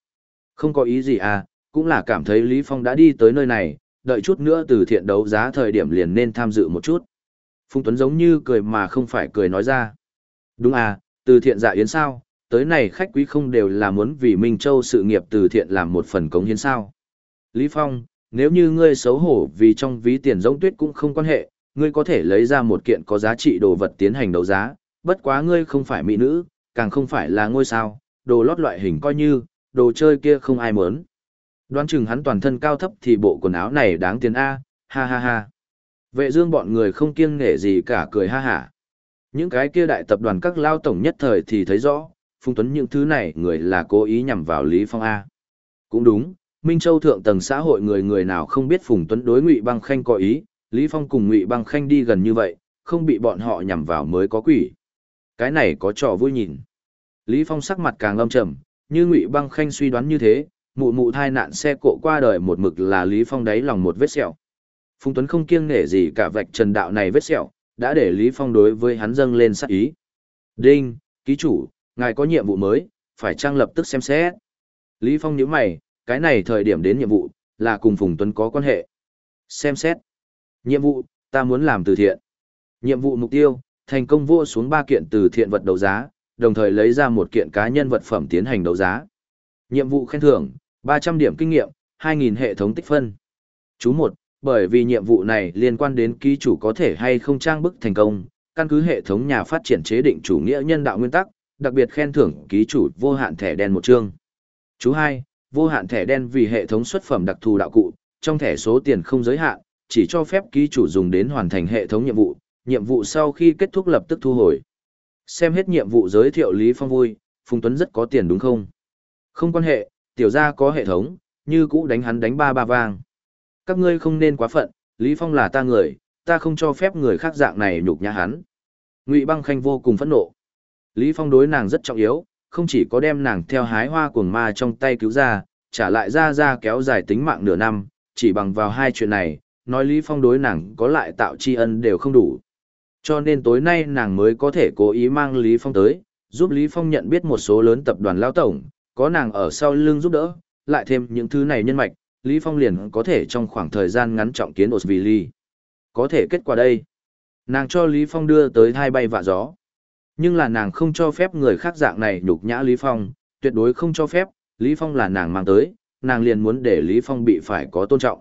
Không có ý gì à, cũng là cảm thấy Lý Phong đã đi tới nơi này, đợi chút nữa từ thiện đấu giá thời điểm liền nên tham dự một chút. Phùng Tuấn giống như cười mà không phải cười nói ra. Đúng à, từ thiện dạ yến sao, tới này khách quý không đều là muốn vì Minh Châu sự nghiệp từ thiện làm một phần cống hiến sao. Lý Phong, nếu như ngươi xấu hổ vì trong ví tiền giống tuyết cũng không quan hệ, ngươi có thể lấy ra một kiện có giá trị đồ vật tiến hành đấu giá, bất quá ngươi không phải mỹ nữ, càng không phải là ngôi sao, đồ lót loại hình coi như, đồ chơi kia không ai muốn. Đoán chừng hắn toàn thân cao thấp thì bộ quần áo này đáng tiền A, ha ha ha. Vệ dương bọn người không kiêng nể gì cả cười ha ha. Những cái kia đại tập đoàn các lao tổng nhất thời thì thấy rõ, Phùng Tuấn những thứ này người là cố ý nhằm vào Lý Phong A. Cũng đúng, Minh Châu thượng tầng xã hội người người nào không biết Phùng Tuấn đối Ngụy Băng Khanh có ý, Lý Phong cùng Ngụy Băng Khanh đi gần như vậy, không bị bọn họ nhằm vào mới có quỷ. Cái này có trò vui nhìn. Lý Phong sắc mặt càng âm trầm, như Ngụy Băng Khanh suy đoán như thế, mụ mụ thai nạn xe cộ qua đời một mực là Lý Phong đáy lòng một vết sẹo. Phùng Tuấn không kiêng nể gì cả vạch trần đạo này vết sẹo, đã để Lý Phong đối với hắn dâng lên sát ý. Đinh, ký chủ, ngài có nhiệm vụ mới, phải trang lập tức xem xét. Lý Phong nhíu mày, cái này thời điểm đến nhiệm vụ, là cùng Phùng Tuấn có quan hệ. Xem xét. Nhiệm vụ, ta muốn làm từ thiện. Nhiệm vụ mục tiêu, thành công vua xuống ba kiện từ thiện vật đấu giá, đồng thời lấy ra một kiện cá nhân vật phẩm tiến hành đấu giá. Nhiệm vụ khen thưởng, 300 điểm kinh nghiệm, 2.000 hệ thống tích phân. Chú 1, bởi vì nhiệm vụ này liên quan đến ký chủ có thể hay không trang bức thành công, căn cứ hệ thống nhà phát triển chế định chủ nghĩa nhân đạo nguyên tắc, đặc biệt khen thưởng ký chủ vô hạn thẻ đen một chương. Chú 2, vô hạn thẻ đen vì hệ thống xuất phẩm đặc thù đạo cụ, trong thẻ số tiền không giới hạn, chỉ cho phép ký chủ dùng đến hoàn thành hệ thống nhiệm vụ, nhiệm vụ sau khi kết thúc lập tức thu hồi. Xem hết nhiệm vụ giới thiệu Lý Phong vui, Phùng Tuấn rất có tiền đúng không? Không quan hệ, tiểu gia có hệ thống, như cũ đánh hắn đánh ba ba vang. Các ngươi không nên quá phận, Lý Phong là ta người, ta không cho phép người khác dạng này nhục nhã hắn. Ngụy Băng Khanh vô cùng phẫn nộ. Lý Phong đối nàng rất trọng yếu, không chỉ có đem nàng theo hái hoa cuồng ma trong tay cứu ra, trả lại ra ra kéo dài tính mạng nửa năm, chỉ bằng vào hai chuyện này, nói Lý Phong đối nàng có lại tạo tri ân đều không đủ. Cho nên tối nay nàng mới có thể cố ý mang Lý Phong tới, giúp Lý Phong nhận biết một số lớn tập đoàn lao tổng, có nàng ở sau lưng giúp đỡ, lại thêm những thứ này nhân mạch, Lý Phong liền có thể trong khoảng thời gian ngắn trọng kiến Osvili. Có thể kết quả đây. Nàng cho Lý Phong đưa tới thai bay vạ gió. Nhưng là nàng không cho phép người khác dạng này nhục nhã Lý Phong, tuyệt đối không cho phép, Lý Phong là nàng mang tới, nàng liền muốn để Lý Phong bị phải có tôn trọng.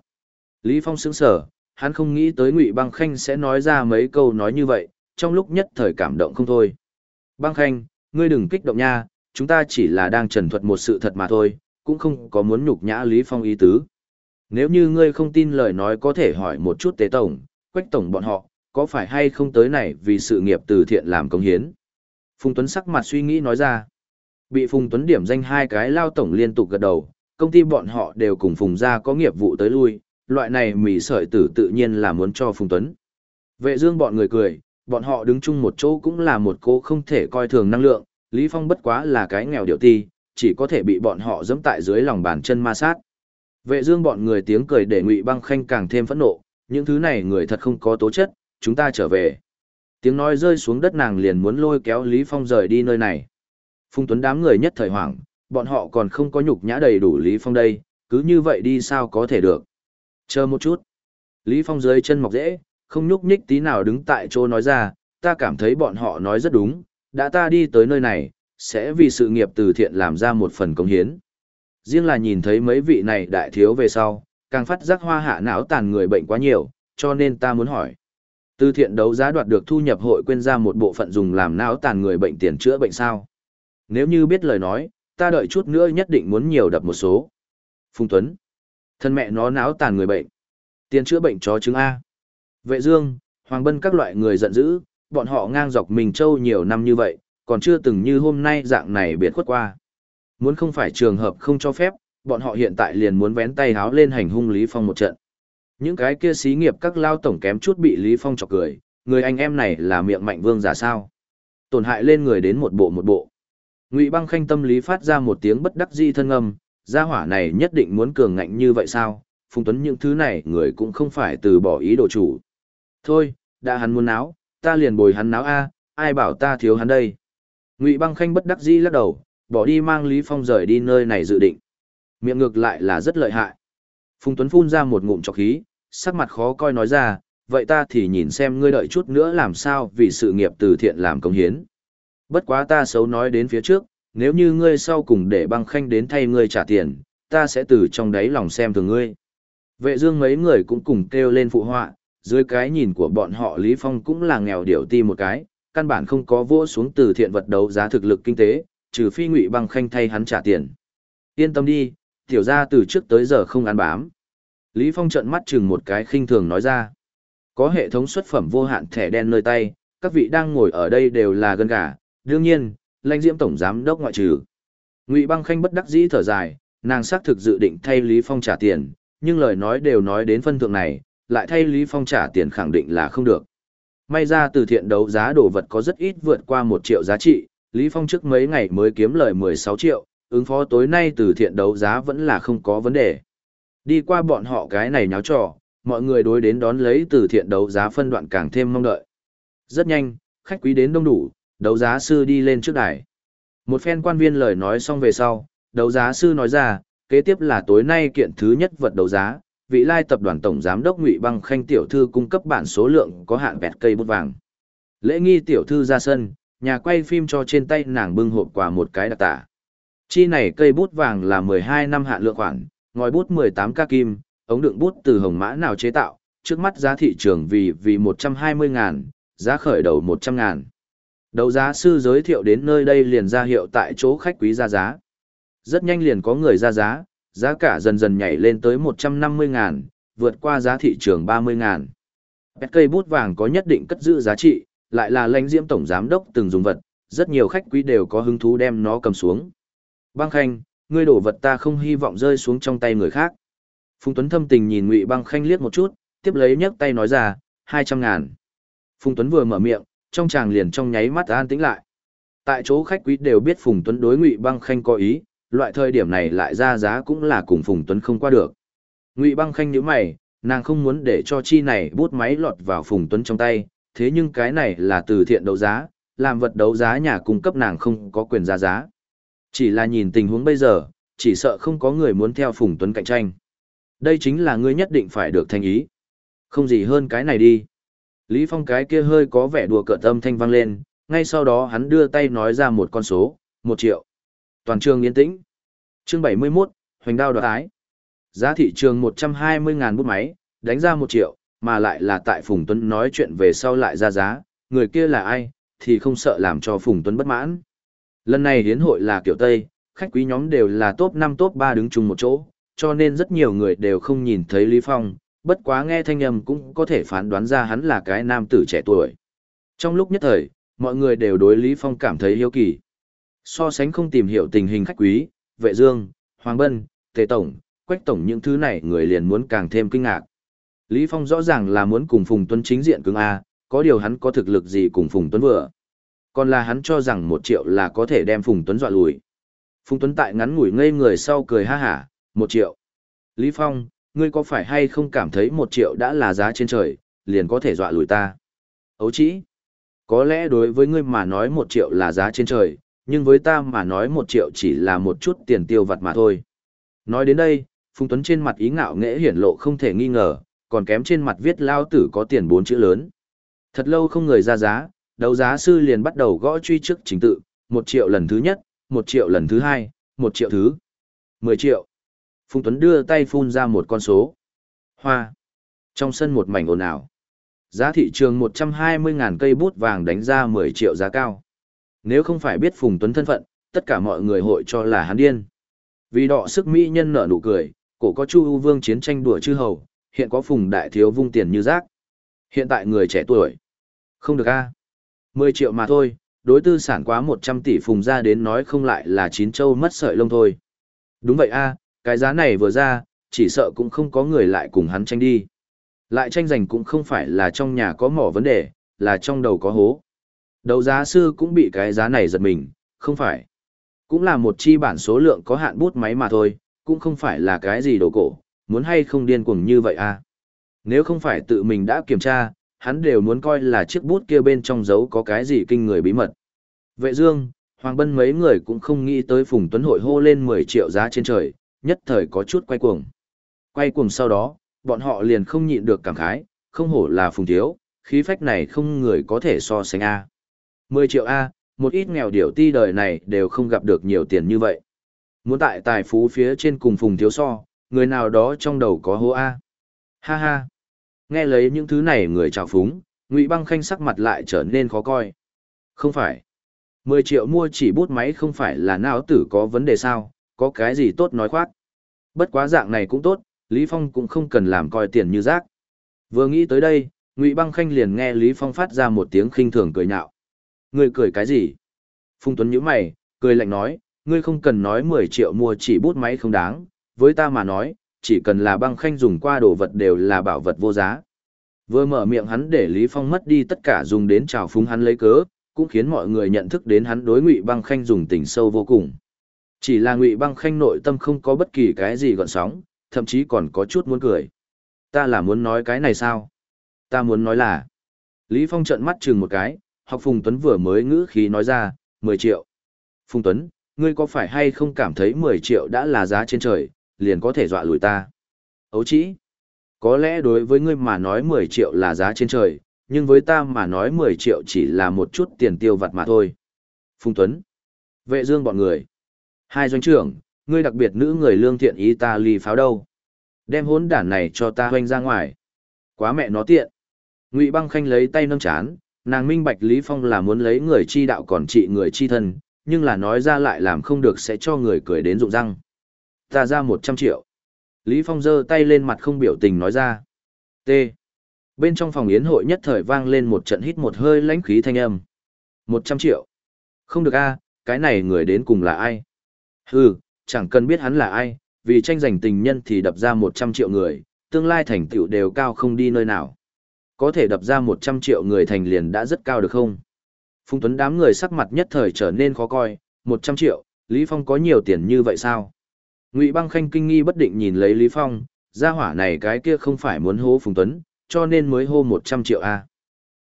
Lý Phong sững sờ, hắn không nghĩ tới Ngụy Băng Khanh sẽ nói ra mấy câu nói như vậy, trong lúc nhất thời cảm động không thôi. Băng Khanh, ngươi đừng kích động nha, chúng ta chỉ là đang trần thuật một sự thật mà thôi, cũng không có muốn nhục nhã Lý Phong ý tứ. Nếu như ngươi không tin lời nói có thể hỏi một chút tế tổng, quách tổng bọn họ, có phải hay không tới này vì sự nghiệp từ thiện làm công hiến. Phùng Tuấn sắc mặt suy nghĩ nói ra. Bị Phùng Tuấn điểm danh hai cái lao tổng liên tục gật đầu, công ty bọn họ đều cùng Phùng gia có nghiệp vụ tới lui, loại này mỉ sợi tử tự nhiên là muốn cho Phùng Tuấn. Vệ dương bọn người cười, bọn họ đứng chung một chỗ cũng là một cô không thể coi thường năng lượng, Lý Phong bất quá là cái nghèo điệu ti, chỉ có thể bị bọn họ giẫm tại dưới lòng bàn chân ma sát. Vệ dương bọn người tiếng cười để Ngụy Băng Khanh càng thêm phẫn nộ, những thứ này người thật không có tố chất, chúng ta trở về. Tiếng nói rơi xuống đất nàng liền muốn lôi kéo Lý Phong rời đi nơi này. Phung Tuấn đám người nhất thời hoảng, bọn họ còn không có nhục nhã đầy đủ Lý Phong đây, cứ như vậy đi sao có thể được. Chờ một chút. Lý Phong dưới chân mọc dễ, không nhúc nhích tí nào đứng tại chỗ nói ra, ta cảm thấy bọn họ nói rất đúng, đã ta đi tới nơi này, sẽ vì sự nghiệp từ thiện làm ra một phần công hiến. Riêng là nhìn thấy mấy vị này đại thiếu về sau, càng phát giác hoa hạ não tàn người bệnh quá nhiều, cho nên ta muốn hỏi. Từ thiện đấu giá đoạt được thu nhập hội quên ra một bộ phận dùng làm não tàn người bệnh tiền chữa bệnh sao. Nếu như biết lời nói, ta đợi chút nữa nhất định muốn nhiều đập một số. Phùng Tuấn. Thân mẹ nó não tàn người bệnh. Tiền chữa bệnh chó chứng A. Vệ Dương, Hoàng Bân các loại người giận dữ, bọn họ ngang dọc mình châu nhiều năm như vậy, còn chưa từng như hôm nay dạng này biệt khuất qua. Muốn không phải trường hợp không cho phép, bọn họ hiện tại liền muốn vén tay háo lên hành hung Lý Phong một trận. Những cái kia xí nghiệp các lao tổng kém chút bị Lý Phong chọc cười, người anh em này là miệng mạnh vương giả sao. Tổn hại lên người đến một bộ một bộ. Ngụy băng khanh tâm lý phát ra một tiếng bất đắc di thân âm, gia hỏa này nhất định muốn cường ngạnh như vậy sao, Phùng Tuấn những thứ này người cũng không phải từ bỏ ý đồ chủ. Thôi, đã hắn muốn áo, ta liền bồi hắn náo a, ai bảo ta thiếu hắn đây. Ngụy băng khanh bất đắc dĩ lắc đầu, bỏ đi mang Lý Phong rời đi nơi này dự định. Miệng ngược lại là rất lợi hại. Phùng Tuấn phun ra một ngụm trọc khí, sắc mặt khó coi nói ra, vậy ta thì nhìn xem ngươi đợi chút nữa làm sao vì sự nghiệp từ thiện làm công hiến. Bất quá ta xấu nói đến phía trước, nếu như ngươi sau cùng để băng khanh đến thay ngươi trả tiền, ta sẽ từ trong đáy lòng xem thường ngươi. Vệ dương mấy người cũng cùng kêu lên phụ họa, dưới cái nhìn của bọn họ Lý Phong cũng là nghèo điểu ti một cái, căn bản không có vô xuống từ thiện vật đấu giá thực lực kinh tế, trừ phi ngụy băng khanh thay hắn trả tiền. Yên tâm đi, tiểu gia từ trước tới giờ không ăn bám. Lý Phong trợn mắt chừng một cái khinh thường nói ra. Có hệ thống xuất phẩm vô hạn thẻ đen nơi tay, các vị đang ngồi ở đây đều là gân gà, đương nhiên, lãnh diễm tổng giám đốc ngoại trừ. Ngụy băng khanh bất đắc dĩ thở dài, nàng xác thực dự định thay Lý Phong trả tiền, nhưng lời nói đều nói đến phân thượng này, lại thay Lý Phong trả tiền khẳng định là không được. May ra từ thiện đấu giá đồ vật có rất ít vượt qua 1 triệu giá trị, Lý Phong trước mấy ngày mới kiếm lời 16 triệu, ứng phó tối nay từ thiện đấu giá vẫn là không có vấn đề. Đi qua bọn họ cái này nháo trò, mọi người đối đến đón lấy từ thiện đấu giá phân đoạn càng thêm mong đợi. Rất nhanh, khách quý đến đông đủ, đấu giá sư đi lên trước đài. Một phen quan viên lời nói xong về sau, đấu giá sư nói ra, kế tiếp là tối nay kiện thứ nhất vật đấu giá, vị lai tập đoàn tổng giám đốc Ngụy Băng Khanh tiểu thư cung cấp bản số lượng có hạn vẹt cây bút vàng. Lễ nghi tiểu thư ra sân, nhà quay phim cho trên tay nàng bưng hộp quà một cái đặc tả. Chi này cây bút vàng là 12 năm hạn lượng khoản, ngòi bút 18 ca kim, ống đựng bút từ hồng mã nào chế tạo, trước mắt giá thị trường vì vì 120 ngàn, giá khởi đầu 100 ngàn. Đầu giá sư giới thiệu đến nơi đây liền ra hiệu tại chỗ khách quý ra giá. Rất nhanh liền có người ra giá, giá cả dần dần nhảy lên tới 150 ngàn, vượt qua giá thị trường 30 ngàn. Pet cây bút vàng có nhất định cất giữ giá trị, lại là lãnh diễm tổng giám đốc từng dùng vật, rất nhiều khách quý đều có hứng thú đem nó cầm xuống. Băng Khanh, ngươi đổ vật ta không hy vọng rơi xuống trong tay người khác. Phùng Tuấn thâm tình nhìn Ngụy Băng Khanh liếc một chút, tiếp lấy nhấc tay nói ra, 200 ngàn. Phùng Tuấn vừa mở miệng, trong chàng liền trong nháy mắt an tĩnh lại. Tại chỗ khách quý đều biết Phùng Tuấn đối Ngụy Băng Khanh có ý, loại thời điểm này lại ra giá cũng là cùng Phùng Tuấn không qua được. Ngụy Băng Khanh nhíu mày, nàng không muốn để cho chi này bút máy lọt vào Phùng Tuấn trong tay, thế nhưng cái này là từ thiện đấu giá, làm vật đấu giá nhà cung cấp nàng không có quyền ra giá. Chỉ là nhìn tình huống bây giờ, chỉ sợ không có người muốn theo Phùng Tuấn cạnh tranh. Đây chính là ngươi nhất định phải được thành ý. Không gì hơn cái này đi. Lý Phong cái kia hơi có vẻ đùa cợt âm thanh vang lên, ngay sau đó hắn đưa tay nói ra một con số, một triệu. Toàn trường yên tĩnh. Chương 71, Hoành đao đoạt ái. Giá thị trường 120.000 bút máy, đánh ra một triệu, mà lại là tại Phùng Tuấn nói chuyện về sau lại ra giá, người kia là ai, thì không sợ làm cho Phùng Tuấn bất mãn. Lần này hiến hội là kiểu Tây, khách quý nhóm đều là top 5 top 3 đứng chung một chỗ, cho nên rất nhiều người đều không nhìn thấy Lý Phong, bất quá nghe thanh âm cũng có thể phán đoán ra hắn là cái nam tử trẻ tuổi. Trong lúc nhất thời, mọi người đều đối Lý Phong cảm thấy hiếu kỳ. So sánh không tìm hiểu tình hình khách quý, vệ dương, hoàng bân, tề tổng, quách tổng những thứ này người liền muốn càng thêm kinh ngạc. Lý Phong rõ ràng là muốn cùng Phùng Tuấn chính diện cứng A, có điều hắn có thực lực gì cùng Phùng Tuấn vừa. Còn là hắn cho rằng một triệu là có thể đem Phùng Tuấn dọa lùi. Phùng Tuấn tại ngắn ngủi ngây người sau cười ha hả, một triệu. Lý Phong, ngươi có phải hay không cảm thấy một triệu đã là giá trên trời, liền có thể dọa lùi ta? Ấu chỉ. Có lẽ đối với ngươi mà nói một triệu là giá trên trời, nhưng với ta mà nói một triệu chỉ là một chút tiền tiêu vặt mà thôi. Nói đến đây, Phùng Tuấn trên mặt ý ngạo nghễ hiển lộ không thể nghi ngờ, còn kém trên mặt viết lao tử có tiền bốn chữ lớn. Thật lâu không người ra giá, đấu giá sư liền bắt đầu gõ truy trước chính tự, một triệu lần thứ nhất, một triệu lần thứ hai, một triệu thứ, mười triệu. Phùng Tuấn đưa tay phun ra một con số. Hoa. Trong sân một mảnh ồn ào. Giá thị trường 120.000 cây bút vàng đánh ra 10 triệu giá cao. Nếu không phải biết Phùng Tuấn thân phận, tất cả mọi người hội cho là hắn điên. Vì đọ sức mỹ nhân nở nụ cười, cổ có Chu U Vương chiến tranh đùa chư hầu, hiện có Phùng đại thiếu vung tiền như rác. Hiện tại người trẻ tuổi. Không được a. 10 triệu mà thôi, đối tư sản quá 100 tỷ Phùng ra đến nói không lại là chín châu mất sợi lông thôi. Đúng vậy a, cái giá này vừa ra, chỉ sợ cũng không có người lại cùng hắn tranh đi. Lại tranh giành cũng không phải là trong nhà có mỏ vấn đề, là trong đầu có hố. Đầu giá sư cũng bị cái giá này giật mình, không phải. Cũng là một chi bản số lượng có hạn bút máy mà thôi, cũng không phải là cái gì đồ cổ, muốn hay không điên cuồng như vậy à. Nếu không phải tự mình đã kiểm tra, hắn đều muốn coi là chiếc bút kia bên trong dấu có cái gì kinh người bí mật. Vệ Dương, Hoàng Bân mấy người cũng không nghĩ tới Phùng Tuấn hội hô lên 10 triệu giá trên trời, nhất thời có chút quay cuồng. Quay cuồng sau đó, bọn họ liền không nhịn được cảm khái, không hổ là Phùng Thiếu, khí phách này không người có thể so sánh A. 10 triệu A, một ít nghèo điểu ti đời này đều không gặp được nhiều tiền như vậy. Muốn tại tài phú phía trên cùng Phùng Thiếu so, người nào đó trong đầu có hố A. Ha ha. Nghe lấy những thứ này người chào phúng, Ngụy Băng Khanh sắc mặt lại trở nên khó coi. Không phải. 10 triệu mua chỉ bút máy không phải là não tử có vấn đề sao, có cái gì tốt nói khoác. Bất quá dạng này cũng tốt, Lý Phong cũng không cần làm coi tiền như rác. Vừa nghĩ tới đây, Ngụy Băng Khanh liền nghe Lý Phong phát ra một tiếng khinh thường cười nhạo. Ngươi cười cái gì? Phùng Tuấn nhíu mày, cười lạnh nói, ngươi không cần nói 10 triệu mua chỉ bút máy không đáng, với ta mà nói, chỉ cần là băng khanh dùng qua đồ vật đều là bảo vật vô giá. Vừa mở miệng hắn để Lý Phong mất đi tất cả dùng đến trào phúng hắn lấy cớ, cũng khiến mọi người nhận thức đến hắn đối Ngụy Băng Khanh dùng tình sâu vô cùng. Chỉ là Ngụy Băng Khanh nội tâm không có bất kỳ cái gì gợn sóng, thậm chí còn có chút muốn cười. Ta là muốn nói cái này sao? Ta muốn nói là... Lý Phong trợn mắt chừng một cái, học Phùng Tuấn vừa mới ngữ khí nói ra, 10 triệu. Phùng Tuấn, ngươi có phải hay không cảm thấy 10 triệu đã là giá trên trời, liền có thể dọa lùi ta? Ấu chỉ, có lẽ đối với ngươi mà nói 10 triệu là giá trên trời, nhưng với ta mà nói 10 triệu chỉ là một chút tiền tiêu vặt mà thôi. Phùng Tuấn, vệ dương bọn người. Hai doanh trưởng, ngươi đặc biệt nữ người lương thiện ý ta lì pháo đâu? Đem hỗn đản này cho ta hoanh ra ngoài. Quá mẹ nó tiện. Ngụy Băng Khanh lấy tay nâng chán, nàng minh bạch Lý Phong là muốn lấy người chi đạo còn trị người chi thân, nhưng là nói ra lại làm không được sẽ cho người cười đến rụng răng. Ta ra 100 triệu. Lý Phong giơ tay lên mặt không biểu tình nói ra. T. Bên trong phòng yến hội nhất thời vang lên một trận hít một hơi lãnh khí thanh âm. 100 triệu. Không được a, cái này người đến cùng là ai? Hừ, chẳng cần biết hắn là ai, vì tranh giành tình nhân thì đập ra 100 triệu người, tương lai thành tựu đều cao không đi nơi nào. Có thể đập ra 100 triệu người thành liền đã rất cao được không? Phùng Tuấn đám người sắc mặt nhất thời trở nên khó coi, 100 triệu, Lý Phong có nhiều tiền như vậy sao? Ngụy Băng Khanh kinh nghi bất định nhìn lấy Lý Phong, gia hỏa này cái kia không phải muốn hô Phùng Tuấn, cho nên mới hô 100 triệu a.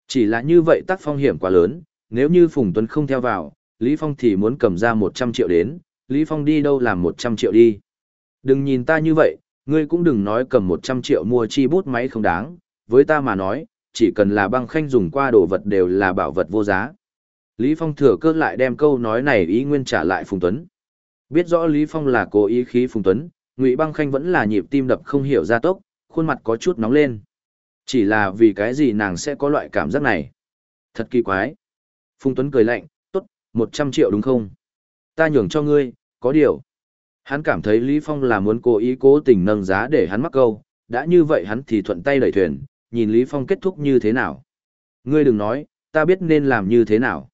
Chỉ là như vậy tác phong hiểm quá lớn, nếu như Phùng Tuấn không theo vào, Lý Phong thì muốn cầm ra 100 triệu đến, Lý Phong đi đâu làm 100 triệu đi. Đừng nhìn ta như vậy, ngươi cũng đừng nói cầm 100 triệu mua chi bút máy không đáng, với ta mà nói, chỉ cần là băng khanh dùng qua đồ vật đều là bảo vật vô giá. Lý Phong thừa cơ lại đem câu nói này ý nguyên trả lại Phùng Tuấn. Biết rõ Lý Phong là cố ý khí Phùng Tuấn, Ngụy Băng Khanh vẫn là nhịp tim đập không hiểu ra tốc, khuôn mặt có chút nóng lên. Chỉ là vì cái gì nàng sẽ có loại cảm giác này? Thật kỳ quái. Phùng Tuấn cười lạnh, tốt, 100 triệu đúng không? Ta nhường cho ngươi, có điều. Hắn cảm thấy Lý Phong là muốn cố ý cố tình nâng giá để hắn mắc câu, đã như vậy hắn thì thuận tay đẩy thuyền, nhìn Lý Phong kết thúc như thế nào. Ngươi đừng nói, ta biết nên làm như thế nào.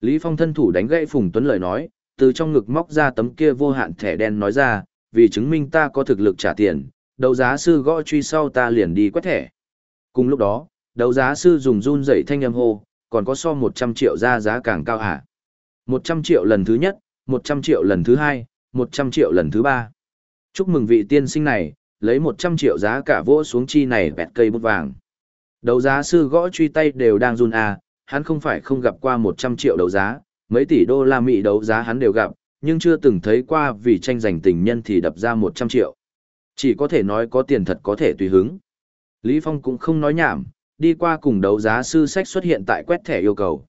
Lý Phong thân thủ đánh gãy Phùng Tuấn lời nói, từ trong ngực móc ra tấm kia vô hạn thẻ đen nói ra, vì chứng minh ta có thực lực trả tiền, đấu giá sư gõ truy sau ta liền đi quét thẻ. Cùng lúc đó, đấu giá sư dùng run dậy thanh âm hô, còn có so 100 triệu ra giá càng cao hả? 100 triệu lần thứ nhất, 100 triệu lần thứ hai, 100 triệu lần thứ ba. Chúc mừng vị tiên sinh này, lấy 100 triệu giá cả vỗ xuống chi này bẹt cây bút vàng. Đấu giá sư gõ truy tay đều đang run à, hắn không phải không gặp qua 100 triệu đấu giá, mấy tỷ đô la Mỹ đấu giá hắn đều gặp, nhưng chưa từng thấy qua vì tranh giành tình nhân thì đập ra 100 triệu. Chỉ có thể nói có tiền thật có thể tùy hứng. Lý Phong cũng không nói nhảm, đi qua cùng đấu giá sư sách xuất hiện tại quét thẻ yêu cầu.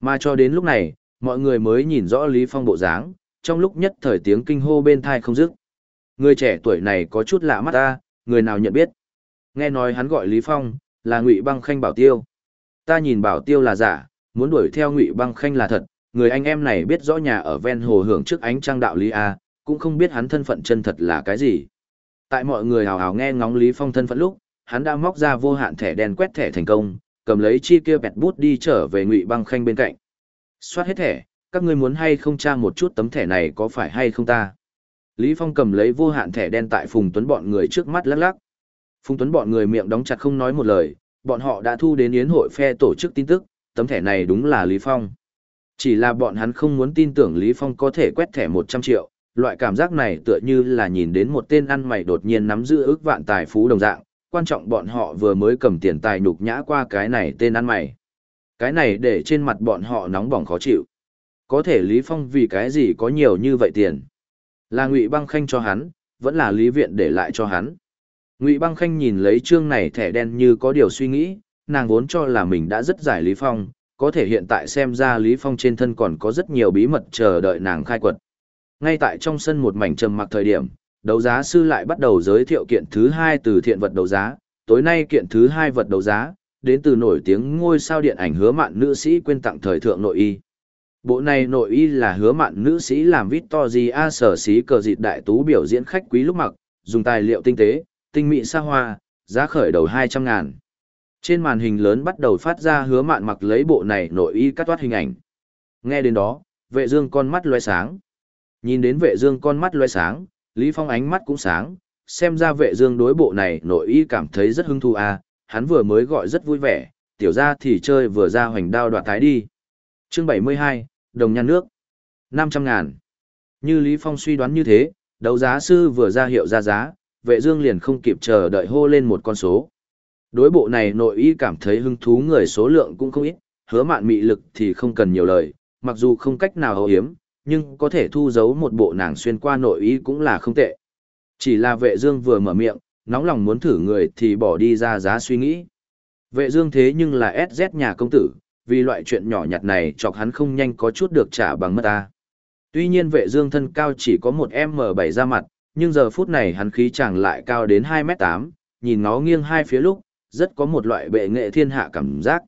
Mà cho đến lúc này, mọi người mới nhìn rõ Lý Phong bộ dáng, trong lúc nhất thời tiếng kinh hô bên thai không dứt. Người trẻ tuổi này có chút lạ mắt ta, người nào nhận biết. Nghe nói hắn gọi Lý Phong, là Ngụy Băng Khanh Bảo Tiêu. Ta nhìn Bảo Tiêu là giả, muốn đuổi theo Ngụy Băng Khanh là thật, người anh em này biết rõ nhà ở ven hồ hưởng trước ánh trăng đạo Lý A, cũng không biết hắn thân phận chân thật là cái gì. Tại mọi người hào hào nghe ngóng Lý Phong thân phận lúc, hắn đã móc ra vô hạn thẻ đen quét thẻ thành công, cầm lấy chi kia bẹt bút đi trở về Ngụy Băng Khanh bên cạnh. Xoát hết thẻ, các ngươi muốn hay không tra một chút tấm thẻ này có phải hay không ta? Lý Phong cầm lấy vô hạn thẻ đen tại Phùng Tuấn bọn người trước mắt lắc lắc. Phùng Tuấn bọn người miệng đóng chặt không nói một lời, bọn họ đã thu đến yến hội phe tổ chức tin tức, tấm thẻ này đúng là Lý Phong. Chỉ là bọn hắn không muốn tin tưởng Lý Phong có thể quét thẻ 100 triệu, loại cảm giác này tựa như là nhìn đến một tên ăn mày đột nhiên nắm giữ ước vạn tài phú đồng dạng, quan trọng bọn họ vừa mới cầm tiền tài nhục nhã qua cái này tên ăn mày. Cái này để trên mặt bọn họ nóng bỏng khó chịu. Có thể Lý Phong vì cái gì có nhiều như vậy tiền? Là Ngụy Băng Khanh cho hắn, vẫn là Lý Viện để lại cho hắn. Ngụy Băng Khanh nhìn lấy chương này thẻ đen như có điều suy nghĩ, nàng vốn cho là mình đã rất giải Lý Phong, có thể hiện tại xem ra Lý Phong trên thân còn có rất nhiều bí mật chờ đợi nàng khai quật. Ngay tại trong sân một mảnh trầm mặc thời điểm, đấu giá sư lại bắt đầu giới thiệu kiện thứ hai từ thiện vật đấu giá, tối nay kiện thứ hai vật đấu giá, đến từ nổi tiếng ngôi sao điện ảnh hứa mạn nữ sĩ quên tặng thời thượng nội y. Bộ này nội y là hứa mạn nữ sĩ làm Victoria sở xí cờ dịt đại tú biểu diễn khách quý lúc mặc, dùng tài liệu tinh tế, tinh mỹ xa hoa, giá khởi đầu 200 ngàn. Trên màn hình lớn bắt đầu phát ra hứa mạn mặc lấy bộ này nội y cắt toát hình ảnh. Nghe đến đó, vệ dương con mắt loe sáng. Nhìn đến vệ dương con mắt loe sáng, Lý Phong ánh mắt cũng sáng, xem ra vệ dương đối bộ này nội y cảm thấy rất hứng thú à, hắn vừa mới gọi rất vui vẻ, tiểu ra thì chơi vừa ra hoành đao đoạt tái đi. Chương 72, đồng nhan nước. 500 ngàn. Như Lý Phong suy đoán như thế, đấu giá sư vừa ra hiệu ra giá, vệ dương liền không kịp chờ đợi hô lên một con số. Đối bộ này nội y cảm thấy hứng thú người số lượng cũng không ít, hứa mạn mị lực thì không cần nhiều lời, mặc dù không cách nào hầu hiếm, nhưng có thể thu giấu một bộ nàng xuyên qua nội y cũng là không tệ. Chỉ là vệ dương vừa mở miệng, nóng lòng muốn thử người thì bỏ đi ra giá suy nghĩ. Vệ dương thế nhưng là SZ nhà công tử, vì loại chuyện nhỏ nhặt này chọc hắn không nhanh có chút được trả bằng mất ta. Tuy nhiên vệ dương thân cao chỉ có một M7 ra mặt, nhưng giờ phút này hắn khí chàng lại cao đến 2m8, nhìn nó nghiêng hai phía lúc, rất có một loại bệ nghệ thiên hạ cảm giác.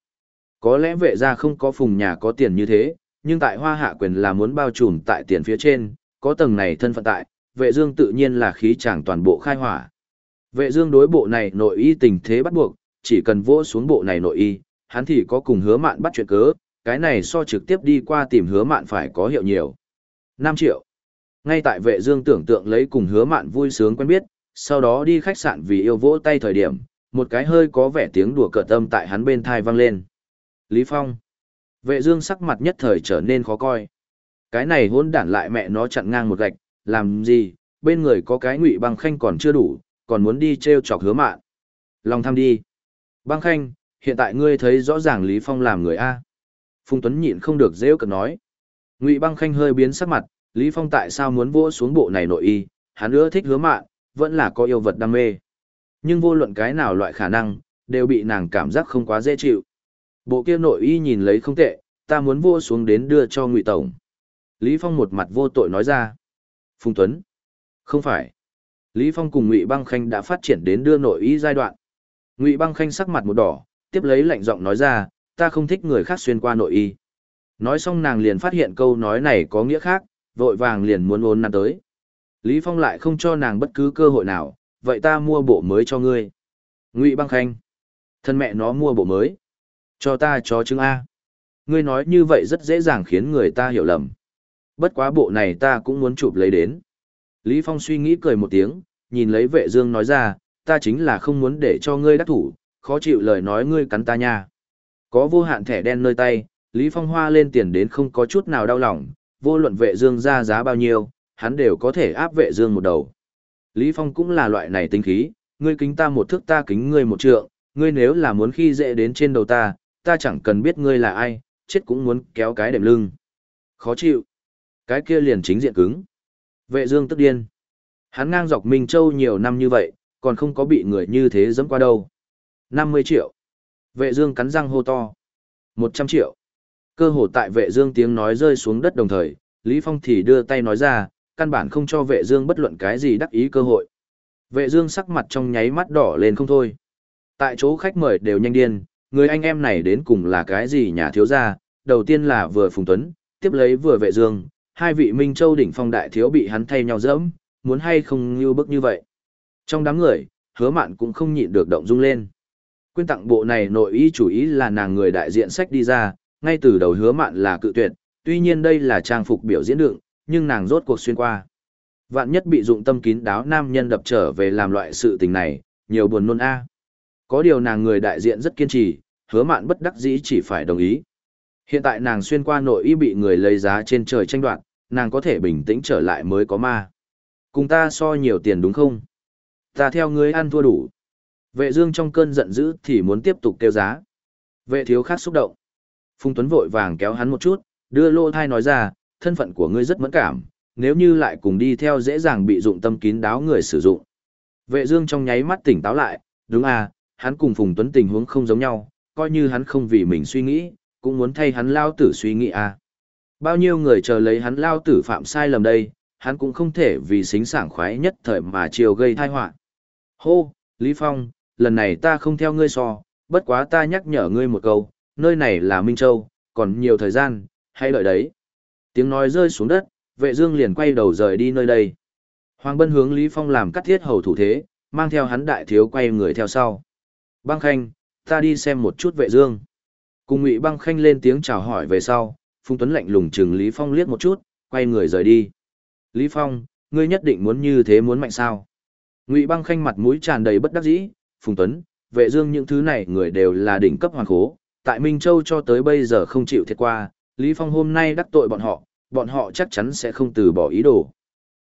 Có lẽ vệ gia không có phùng nhà có tiền như thế, nhưng tại hoa hạ quyền là muốn bao trùm tại tiền phía trên, có tầng này thân phận tại, vệ dương tự nhiên là khí chàng toàn bộ khai hỏa. Vệ dương đối bộ này nội y tình thế bắt buộc, chỉ cần vỗ xuống bộ này nội y, hắn thì có cùng hứa mạn bắt chuyện cớ, cái này so trực tiếp đi qua tìm hứa mạn phải có hiệu nhiều. 5 triệu. Ngay tại vệ dương tưởng tượng lấy cùng hứa mạn vui sướng quen biết, sau đó đi khách sạn vì yêu vỗ tay thời điểm, một cái hơi có vẻ tiếng đùa cợt tâm tại hắn bên thai vang lên. Lý Phong. Vệ dương sắc mặt nhất thời trở nên khó coi. Cái này hôn đản lại mẹ nó chặn ngang một gạch, làm gì, bên người có cái ngụy băng khanh còn chưa đủ, còn muốn đi treo chọc hứa mạn. Lòng tham đi. Băng khanh, hiện tại ngươi thấy rõ ràng Lý Phong làm người A. Phùng Tuấn nhịn không được dễ cợt nói. Ngụy băng khanh hơi biến sắc mặt, Lý Phong tại sao muốn vỗ xuống bộ này nội y, hắn ưa thích hứa mạn, vẫn là có yêu vật đam mê. Nhưng vô luận cái nào loại khả năng, đều bị nàng cảm giác không quá dễ chịu. Bộ kia nội y nhìn lấy không tệ, ta muốn vô xuống đến đưa cho Ngụy Tổng. Lý Phong một mặt vô tội nói ra. Phùng Tuấn. Không phải. Lý Phong cùng Ngụy Băng Khanh đã phát triển đến đưa nội y giai đoạn. Ngụy Băng Khanh sắc mặt một đỏ, tiếp lấy lạnh giọng nói ra, ta không thích người khác xuyên qua nội y. Nói xong nàng liền phát hiện câu nói này có nghĩa khác, vội vàng liền muốn ôn năn tới. Lý Phong lại không cho nàng bất cứ cơ hội nào, vậy ta mua bộ mới cho ngươi. Ngụy Băng Khanh. Thân mẹ nó mua bộ mới. Cho ta cho chứng A. Ngươi nói như vậy rất dễ dàng khiến người ta hiểu lầm. Bất quá bộ này ta cũng muốn chụp lấy đến. Lý Phong suy nghĩ cười một tiếng, nhìn lấy vệ dương nói ra, ta chính là không muốn để cho ngươi đắc thủ, khó chịu lời nói ngươi cắn ta nha. Có vô hạn thẻ đen nơi tay, Lý Phong hoa lên tiền đến không có chút nào đau lòng, vô luận vệ dương ra giá bao nhiêu, hắn đều có thể áp vệ dương một đầu. Lý Phong cũng là loại này tinh khí, ngươi kính ta một thước ta kính ngươi một trượng, ngươi nếu là muốn khi dễ đến trên đầu ta, ta chẳng cần biết ngươi là ai, chết cũng muốn kéo cái đệm lưng. Khó chịu. Cái kia liền chính diện cứng. Vệ dương tức điên. Hắn ngang dọc Minh Châu nhiều năm như vậy, còn không có bị người như thế dẫm qua đâu. 50 triệu. Vệ dương cắn răng hô to. 100 triệu. Cơ hồ tại vệ dương tiếng nói rơi xuống đất đồng thời, Lý Phong thì đưa tay nói ra, căn bản không cho vệ dương bất luận cái gì đắc ý cơ hội. Vệ dương sắc mặt trong nháy mắt đỏ lên không thôi. Tại chỗ khách mời đều nhanh điên, người anh em này đến cùng là cái gì nhà thiếu gia, đầu tiên là vừa Phùng Tuấn, tiếp lấy vừa vệ dương, hai vị Minh Châu đỉnh phong đại thiếu bị hắn thay nhau dẫm, muốn hay không như bức như vậy. Trong đám người, hứa mạn cũng không nhịn được động dung lên. Quyên tặng bộ này nội ý chủ ý là nàng người đại diện sách đi ra, ngay từ đầu hứa mạn là cự tuyệt, tuy nhiên đây là trang phục biểu diễn đựng, nhưng nàng rốt cuộc xuyên qua. Vạn nhất bị dụng tâm kín đáo nam nhân đập trở về làm loại sự tình này, nhiều buồn nôn a. Có điều nàng người đại diện rất kiên trì, hứa mạn bất đắc dĩ chỉ phải đồng ý. Hiện tại nàng xuyên qua nội y bị người lấy giá trên trời tranh đoạt, nàng có thể bình tĩnh trở lại mới có ma. Cùng ta so nhiều tiền đúng không? Ta theo ngươi ăn thua đủ. Vệ dương trong cơn giận dữ thì muốn tiếp tục kêu giá. Vệ thiếu khác xúc động. Phùng Tuấn vội vàng kéo hắn một chút, đưa lô thai nói ra, thân phận của ngươi rất mẫn cảm, nếu như lại cùng đi theo dễ dàng bị dụng tâm kín đáo người sử dụng. Vệ dương trong nháy mắt tỉnh táo lại, đúng à, hắn cùng Phùng Tuấn tình huống không giống nhau, coi như hắn không vì mình suy nghĩ, cũng muốn thay hắn lao tử suy nghĩ à. Bao nhiêu người chờ lấy hắn lao tử phạm sai lầm đây, hắn cũng không thể vì xính sảng khoái nhất thời mà chiều gây tai họa. Hô, Lý Phong, lần này ta không theo ngươi so, bất quá ta nhắc nhở ngươi một câu, nơi này là Minh Châu, còn nhiều thời gian, hãy đợi đấy. Tiếng nói rơi xuống đất, vệ dương liền quay đầu rời đi nơi đây. Hoàng Bân hướng Lý Phong làm cắt thiết hầu thủ thế, mang theo hắn đại thiếu quay người theo sau. Băng Khanh, ta đi xem một chút vệ dương. Cùng Ngụy Băng Khanh lên tiếng chào hỏi về sau, Phùng Tuấn lạnh lùng chừng Lý Phong liếc một chút, quay người rời đi. Lý Phong, ngươi nhất định muốn như thế muốn mạnh sao? Ngụy Băng Khanh mặt mũi tràn đầy bất đắc dĩ, Phùng Tuấn, vệ dương những thứ này người đều là đỉnh cấp hoàn khố, tại Minh Châu cho tới bây giờ không chịu thiệt qua, Lý Phong hôm nay đắc tội bọn họ, bọn họ chắc chắn sẽ không từ bỏ ý đồ.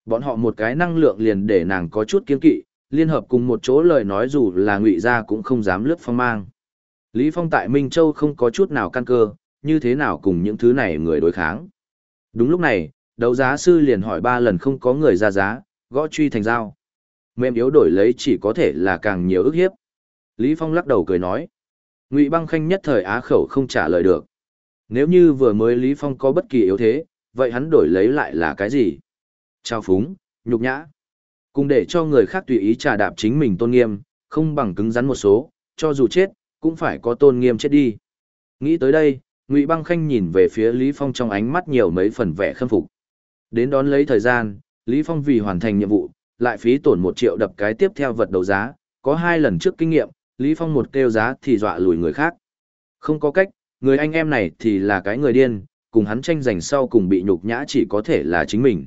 Bọn họ một cái năng lượng liền để nàng có chút kiên kỵ, liên hợp cùng một chỗ lời nói dù là ngụy gia cũng không dám lướt phong mang. Lý Phong tại Minh Châu không có chút nào căn cơ, như thế nào cùng những thứ này người đối kháng. Đúng lúc này, đấu giá sư liền hỏi ba lần không có người ra giá, gõ truy thành giao. Mềm yếu đổi lấy chỉ có thể là càng nhiều ức hiếp. Lý Phong lắc đầu cười nói. Ngụy băng khanh nhất thời á khẩu không trả lời được. Nếu như vừa mới Lý Phong có bất kỳ yếu thế, vậy hắn đổi lấy lại là cái gì? Trao phúng, nhục nhã. Cùng để cho người khác tùy ý trà đạp chính mình tôn nghiêm, không bằng cứng rắn một số, cho dù chết, cũng phải có tôn nghiêm chết đi. Nghĩ tới đây, Ngụy Băng Khanh nhìn về phía Lý Phong trong ánh mắt nhiều mấy phần vẻ khâm phục. Đến đón lấy thời gian, Lý Phong vì hoàn thành nhiệm vụ, lại phí tổn một triệu đập cái tiếp theo vật đấu giá, có hai lần trước kinh nghiệm, Lý Phong một kêu giá thì dọa lùi người khác. Không có cách, người anh em này thì là cái người điên, cùng hắn tranh giành sau cùng bị nhục nhã chỉ có thể là chính mình.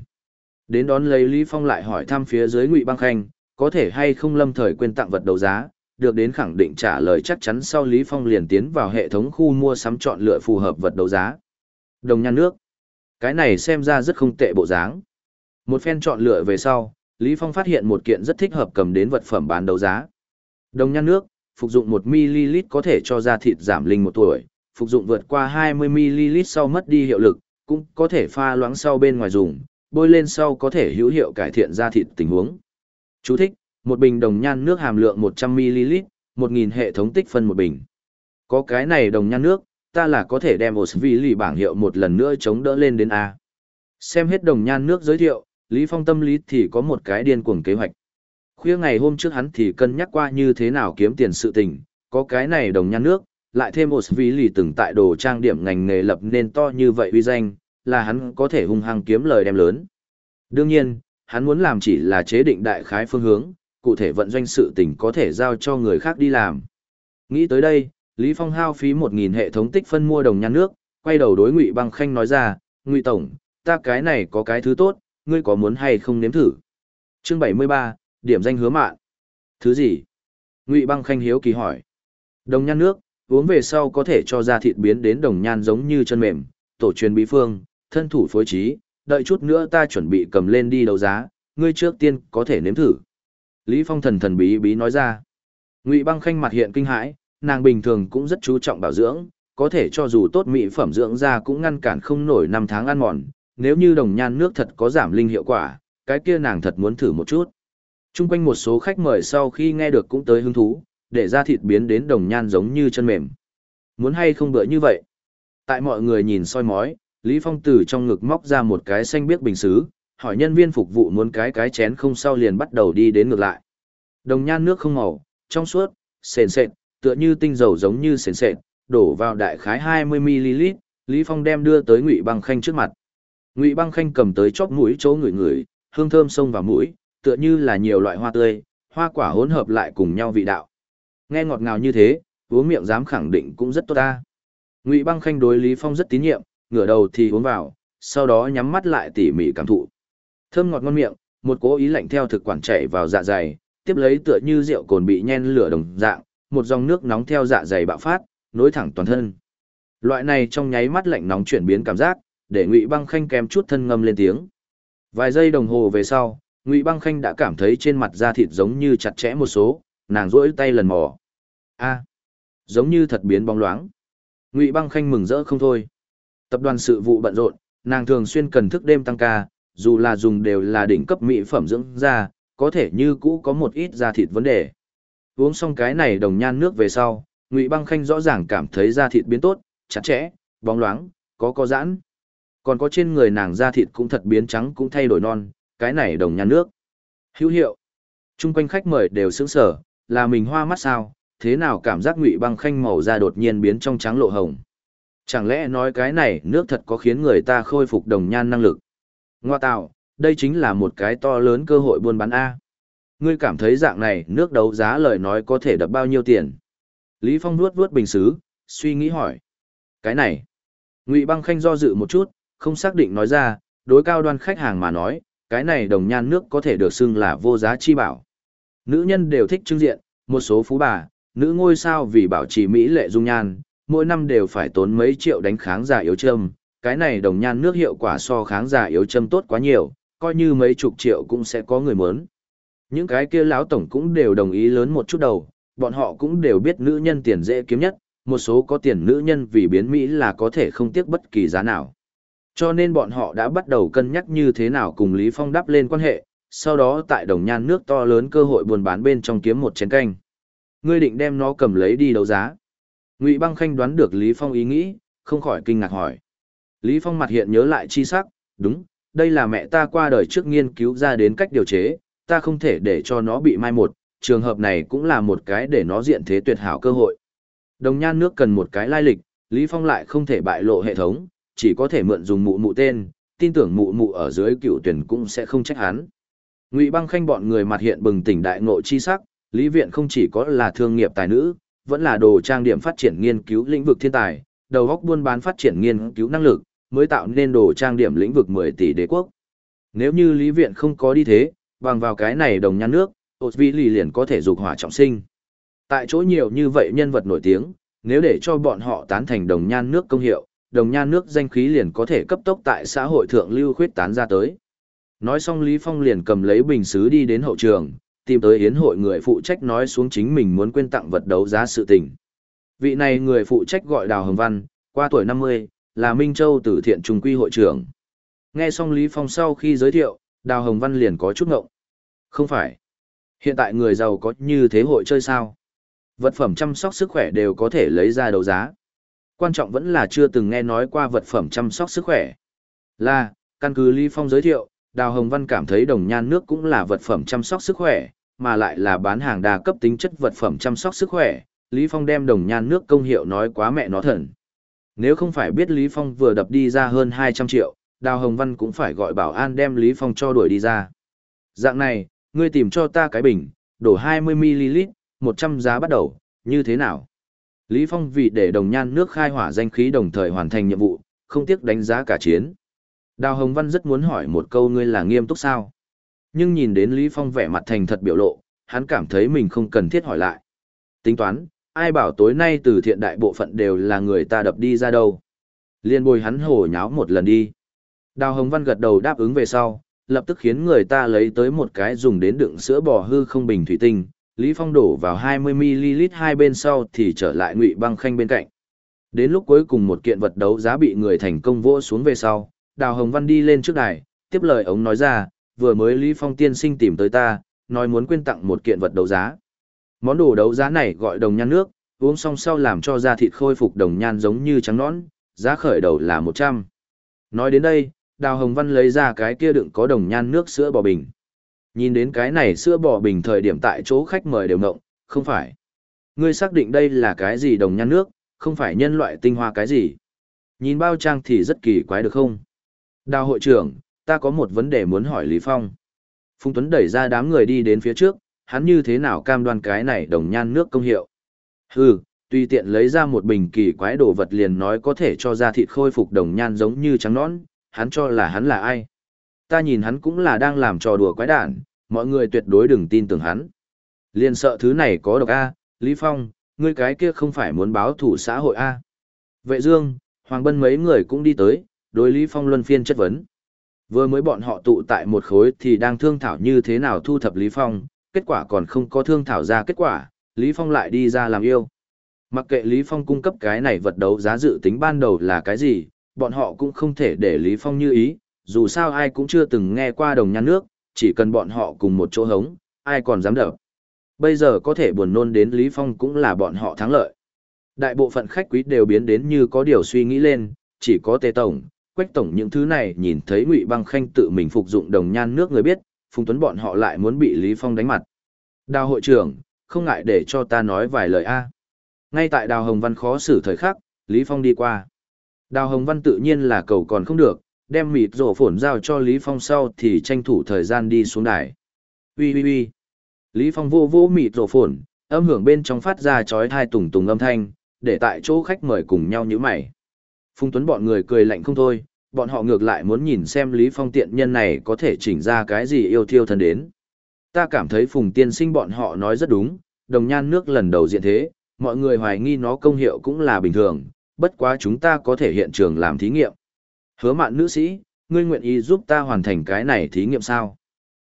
Đến đón lấy Lý Phong lại hỏi thăm phía dưới Ngụy Băng Khanh, có thể hay không lâm thời quên tặng vật đấu giá, được đến khẳng định trả lời chắc chắn sau Lý Phong liền tiến vào hệ thống khu mua sắm chọn lựa phù hợp vật đấu giá. Đồng nhan nước. Cái này xem ra rất không tệ bộ dáng. Một phen chọn lựa về sau, Lý Phong phát hiện một kiện rất thích hợp cầm đến vật phẩm bán đấu giá. Đồng nhan nước, phục dụng 1ml có thể cho da thịt giảm linh một tuổi, phục dụng vượt qua 20ml sau mất đi hiệu lực, cũng có thể pha loãng sau bên ngoài dùng, bôi lên sau có thể hữu hiệu cải thiện da thịt tình huống. Chú thích, một bình đồng nhan nước hàm lượng 100ml, 1000 hệ thống tích phân một bình. Có cái này đồng nhan nước, ta là có thể đem Osvili bảng hiệu một lần nữa chống đỡ lên đến A. Xem hết đồng nhan nước giới thiệu, Lý Phong tâm lý thì có một cái điên cuồng kế hoạch. Khuya ngày hôm trước hắn thì cân nhắc qua như thế nào kiếm tiền sự tình, có cái này đồng nhan nước, lại thêm một vì lì từng tại đồ trang điểm ngành nghề lập nên to như vậy uy danh, là hắn có thể hung hăng kiếm lời đem lớn. Đương nhiên, hắn muốn làm chỉ là chế định đại khái phương hướng, cụ thể vận doanh sự tình có thể giao cho người khác đi làm. Nghĩ tới đây, Lý Phong hao phí 1.000 hệ thống tích phân mua đồng nhan nước, quay đầu đối Ngụy Băng Khanh nói ra, Ngụy Tổng, ta cái này có cái thứ tốt, ngươi có muốn hay không nếm thử? Chương 73, điểm danh hứa mạn. Thứ gì? Ngụy Băng Khanh hiếu kỳ hỏi. Đồng nhan nước, uống về sau có thể cho da thịt biến đến đồng nhan giống như chân mềm, tổ truyền bí phương, thân thủ phối trí, đợi chút nữa ta chuẩn bị cầm lên đi đấu giá, ngươi trước tiên có thể nếm thử. Lý Phong thần thần bí bí nói ra. Ngụy Băng Khanh mặt hiện kinh hãi, nàng bình thường cũng rất chú trọng bảo dưỡng, có thể cho dù tốt mỹ phẩm dưỡng da cũng ngăn cản không nổi năm tháng ăn mòn, nếu như đồng nhan nước thật có giảm linh hiệu quả, cái kia nàng thật muốn thử một chút. Trung quanh một số khách mời sau khi nghe được cũng tới hứng thú, để da thịt biến đến đồng nhan giống như chân mềm. Muốn hay không bữa như vậy? Tại mọi người nhìn soi mói, Lý Phong từ trong ngực móc ra một cái xanh biếc bình xứ, hỏi nhân viên phục vụ muốn cái cái chén không sau liền bắt đầu đi đến ngược lại. Đồng nhan nước không màu, trong suốt, sền sệt, tựa như tinh dầu giống như sền sệt, đổ vào đại khái 20ml, Lý Phong đem đưa tới Ngụy Băng Khanh trước mặt. Ngụy Băng Khanh cầm tới chóp mũi chỗ ngửi ngửi, hương thơm xông vào mũi, tựa như là nhiều loại hoa tươi, hoa quả hỗn hợp lại cùng nhau vị đạo. Nghe ngọt ngào như thế, uống miệng dám khẳng định cũng rất tốt ta. Ngụy Băng Khanh đối Lý Phong rất tín nhiệm, ngửa đầu thì uống vào, sau đó nhắm mắt lại tỉ mỉ cảm thụ. Thơm ngọt ngon miệng, một cố ý lạnh theo thực quản chảy vào dạ dày, tiếp lấy tựa như rượu cồn bị nhen lửa đồng dạng, một dòng nước nóng theo dạ dày bạo phát, nối thẳng toàn thân. Loại này trong nháy mắt lạnh nóng chuyển biến cảm giác, để Ngụy Băng Khanh kèm chút thân ngâm lên tiếng. Vài giây đồng hồ về sau, Ngụy Băng Khanh đã cảm thấy trên mặt da thịt giống như chặt chẽ một số, nàng rỗi tay lần mò. A, giống như thật biến bóng loáng. Ngụy Băng Khanh mừng rỡ không thôi. Tập đoàn sự vụ bận rộn, nàng thường xuyên cần thức đêm tăng ca, dù là dùng đều là đỉnh cấp mỹ phẩm dưỡng da, có thể như cũ có một ít da thịt vấn đề. Uống xong cái này đồng nhan nước về sau, Ngụy Băng Khanh rõ ràng cảm thấy da thịt biến tốt, chặt chẽ, bóng loáng, có có giãn. Còn có trên người nàng da thịt cũng thật biến trắng cũng thay đổi non, cái này đồng nhan nước. Hữu hiệu. Trung quanh khách mời đều sững sờ, là mình hoa mắt sao, thế nào cảm giác Ngụy Băng Khanh màu da đột nhiên biến trong trắng lộ hồng. Chẳng lẽ nói cái này nước thật có khiến người ta khôi phục đồng nhan năng lực? Ngoa tạo, đây chính là một cái to lớn cơ hội buôn bán A. Ngươi cảm thấy dạng này nước đấu giá lời nói có thể đập bao nhiêu tiền? Lý Phong nuốt vuốt bình xứ, suy nghĩ hỏi. Cái này. Ngụy băng khanh do dự một chút, không xác định nói ra, đối cao đoan khách hàng mà nói, cái này đồng nhan nước có thể được xưng là vô giá chi bảo. Nữ nhân đều thích trưng diện, một số phú bà, nữ ngôi sao vì bảo trì mỹ lệ dung nhan, mỗi năm đều phải tốn mấy triệu đánh kháng giả yếu châm, cái này đồng nhan nước hiệu quả so kháng giả yếu châm tốt quá nhiều, coi như mấy chục triệu cũng sẽ có người muốn. Những cái kia lão tổng cũng đều đồng ý lớn một chút đầu, bọn họ cũng đều biết nữ nhân tiền dễ kiếm nhất, một số có tiền nữ nhân vì biến Mỹ là có thể không tiếc bất kỳ giá nào. Cho nên bọn họ đã bắt đầu cân nhắc như thế nào cùng Lý Phong đắp lên quan hệ, sau đó tại đồng nhan nước to lớn cơ hội buôn bán bên trong kiếm một chén canh. Ngươi định đem nó cầm lấy đi đấu giá. Ngụy Băng Khanh đoán được Lý Phong ý nghĩ, không khỏi kinh ngạc hỏi. Lý Phong mặt hiện nhớ lại chi sắc, đúng, đây là mẹ ta qua đời trước nghiên cứu ra đến cách điều chế, ta không thể để cho nó bị mai một, trường hợp này cũng là một cái để nó diện thế tuyệt hảo cơ hội. Đồng nhan nước cần một cái lai lịch, Lý Phong lại không thể bại lộ hệ thống, chỉ có thể mượn dùng mụ mụ tên, tin tưởng mụ mụ ở dưới cựu tuyển cũng sẽ không trách hắn. Ngụy Băng Khanh bọn người mặt hiện bừng tỉnh đại ngộ chi sắc, Lý Viện không chỉ có là thương nghiệp tài nữ, vẫn là đồ trang điểm phát triển nghiên cứu lĩnh vực thiên tài, đầu óc buôn bán phát triển nghiên cứu năng lực, mới tạo nên đồ trang điểm lĩnh vực 10 tỷ đế quốc. Nếu như Lý Viện không có đi thế, bằng vào cái này đồng nhan nước, ột vi lì liền có thể dục hỏa trọng sinh. Tại chỗ nhiều như vậy nhân vật nổi tiếng, nếu để cho bọn họ tán thành đồng nhan nước công hiệu, đồng nhan nước danh khí liền có thể cấp tốc tại xã hội thượng lưu khuyết tán ra tới. Nói xong Lý Phong liền cầm lấy bình xứ đi đến hậu trường, tìm tới yến hội người phụ trách nói xuống chính mình muốn quên tặng vật đấu giá sự tình. Vị này người phụ trách gọi Đào Hồng Văn, qua tuổi 50, là Minh Châu Tử Thiện Trung Quy hội trưởng. Nghe xong Lý Phong sau khi giới thiệu, Đào Hồng Văn liền có chút ngộng. Không phải. Hiện tại người giàu có như thế hội chơi sao? Vật phẩm chăm sóc sức khỏe đều có thể lấy ra đấu giá. Quan trọng vẫn là chưa từng nghe nói qua vật phẩm chăm sóc sức khỏe. Là, căn cứ Lý Phong giới thiệu, Đào Hồng Văn cảm thấy đồng nhan nước cũng là vật phẩm chăm sóc sức khỏe, mà lại là bán hàng đa cấp tính chất vật phẩm chăm sóc sức khỏe. Lý Phong đem đồng nhan nước công hiệu nói quá mẹ nó thần. Nếu không phải biết Lý Phong vừa đập đi ra hơn 200 triệu, Đào Hồng Văn cũng phải gọi bảo an đem Lý Phong cho đuổi đi ra. Dạng này, ngươi tìm cho ta cái bình, đổ 20ml, 100 giá bắt đầu, như thế nào? Lý Phong vì để đồng nhan nước khai hỏa danh khí đồng thời hoàn thành nhiệm vụ, không tiếc đánh giá cả chiến. Đào Hồng Văn rất muốn hỏi một câu ngươi là nghiêm túc sao? Nhưng nhìn đến Lý Phong vẻ mặt thành thật biểu lộ, hắn cảm thấy mình không cần thiết hỏi lại. Tính toán, ai bảo tối nay từ thiện đại bộ phận đều là người ta đập đi ra đâu. Liên bồi hắn hổ nháo một lần đi. Đào Hồng Văn gật đầu đáp ứng về sau, lập tức khiến người ta lấy tới một cái dùng đến đựng sữa bò hư không bình thủy tinh, Lý Phong đổ vào 20ml hai bên sau thì trở lại Ngụy Băng Khanh bên cạnh. Đến lúc cuối cùng một kiện vật đấu giá bị người thành công vỗ xuống về sau, Đào Hồng Văn đi lên trước đài, tiếp lời ống nói ra, vừa mới Lý Phong tiên sinh tìm tới ta, nói muốn quyên tặng một kiện vật đấu giá. Món đồ đấu giá này gọi đồng nhan nước, uống xong sau làm cho da thịt khôi phục đồng nhan giống như trắng nõn, giá khởi đầu là 100. Nói đến đây, Đào Hồng Văn lấy ra cái kia đựng có đồng nhan nước sữa bò bình. Nhìn đến cái này sữa bò bình thời điểm tại chỗ khách mời đều ngộng, không phải. Ngươi xác định đây là cái gì đồng nhan nước, không phải nhân loại tinh hoa cái gì. Nhìn bao trang thì rất kỳ quái được không? Đào hội trưởng, ta có một vấn đề muốn hỏi Lý Phong. Phùng Tuấn đẩy ra đám người đi đến phía trước, hắn như thế nào cam đoan cái này đồng nhan nước công hiệu. Hừ, tùy tiện lấy ra một bình kỳ quái đồ vật liền nói có thể cho ra thịt khôi phục đồng nhan giống như trắng nõn, hắn cho là hắn là ai. Ta nhìn hắn cũng là đang làm trò đùa quái đản, mọi người tuyệt đối đừng tin tưởng hắn. Liên sợ thứ này có độc A, Lý Phong, ngươi cái kia không phải muốn báo thủ xã hội A. Vệ Dương, Hoàng Bân mấy người cũng đi tới, đối Lý Phong luân phiên chất vấn. Vừa mới bọn họ tụ tại một khối thì đang thương thảo như thế nào thu thập Lý Phong, kết quả còn không có thương thảo ra kết quả, Lý Phong lại đi ra làm yêu. Mặc kệ Lý Phong cung cấp cái này vật đấu giá dự tính ban đầu là cái gì, bọn họ cũng không thể để Lý Phong như ý, dù sao ai cũng chưa từng nghe qua đồng nhan nước, chỉ cần bọn họ cùng một chỗ hống, ai còn dám đập. Bây giờ có thể buồn nôn đến Lý Phong cũng là bọn họ thắng lợi. Đại bộ phận khách quý đều biến đến như có điều suy nghĩ lên, chỉ có Tề Tổng, Quách Tổng những thứ này nhìn thấy Ngụy Băng Khanh tự mình phục dụng đồng nhan nước người biết, Phùng Tuấn bọn họ lại muốn bị Lý Phong đánh mặt. Đào hội trưởng, không ngại để cho ta nói vài lời A. Ngay tại Đào Hồng Văn khó xử thời khắc, Lý Phong đi qua. Đào Hồng Văn tự nhiên là cầu còn không được, đem mịt rổ phổn giao cho Lý Phong sau thì tranh thủ thời gian đi xuống đài. Ui ui ui. Lý Phong vô vô mịt rổ phổn, âm hưởng bên trong phát ra chói thai tùng tùng âm thanh, để tại chỗ khách mời cùng nhau như mày. Phung Tuấn bọn người cười lạnh không thôi, bọn họ ngược lại muốn nhìn xem Lý Phong tiện nhân này có thể chỉnh ra cái gì yêu thiêu thần đến. Ta cảm thấy Phùng Tiên Sinh bọn họ nói rất đúng, đồng nhan nước lần đầu diện thế, mọi người hoài nghi nó công hiệu cũng là bình thường, bất quá chúng ta có thể hiện trường làm thí nghiệm. Hứa mạn nữ sĩ, ngươi nguyện ý giúp ta hoàn thành cái này thí nghiệm sao?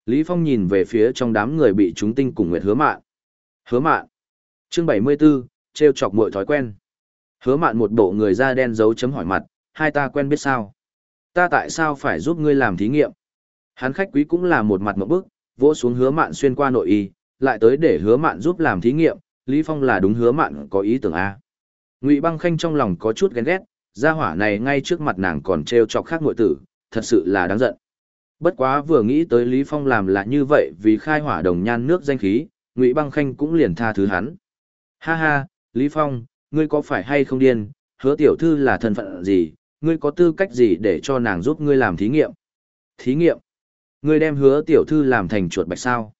Lý Phong nhìn về phía trong đám người bị chúng tinh cùng nguyệt hứa mạn. Hứa mạn. Chương 74, treo chọc mọi thói quen. Hứa mạn một bộ người da đen dấu chấm hỏi mặt, hai ta quen biết sao? Ta tại sao phải giúp ngươi làm thí nghiệm? Hắn khách quý cũng là một mặt một bức, vỗ xuống hứa mạn xuyên qua nội y, lại tới để hứa mạn giúp làm thí nghiệm, Lý Phong là đúng hứa mạn có ý tưởng A. Ngụy băng khanh trong lòng có chút ghen ghét, gia hỏa này ngay trước mặt nàng còn treo chọc khác ngội tử, thật sự là đáng giận. Bất quá vừa nghĩ tới Lý Phong làm là như vậy vì khai hỏa đồng nhan nước danh khí, Ngụy băng khanh cũng liền tha thứ hắn. Ha ha, Lý Phong, ngươi có phải hay không điên, hứa tiểu thư là thân phận gì, ngươi có tư cách gì để cho nàng giúp ngươi làm thí nghiệm? Thí nghiệm? Ngươi đem hứa tiểu thư làm thành chuột bạch sao?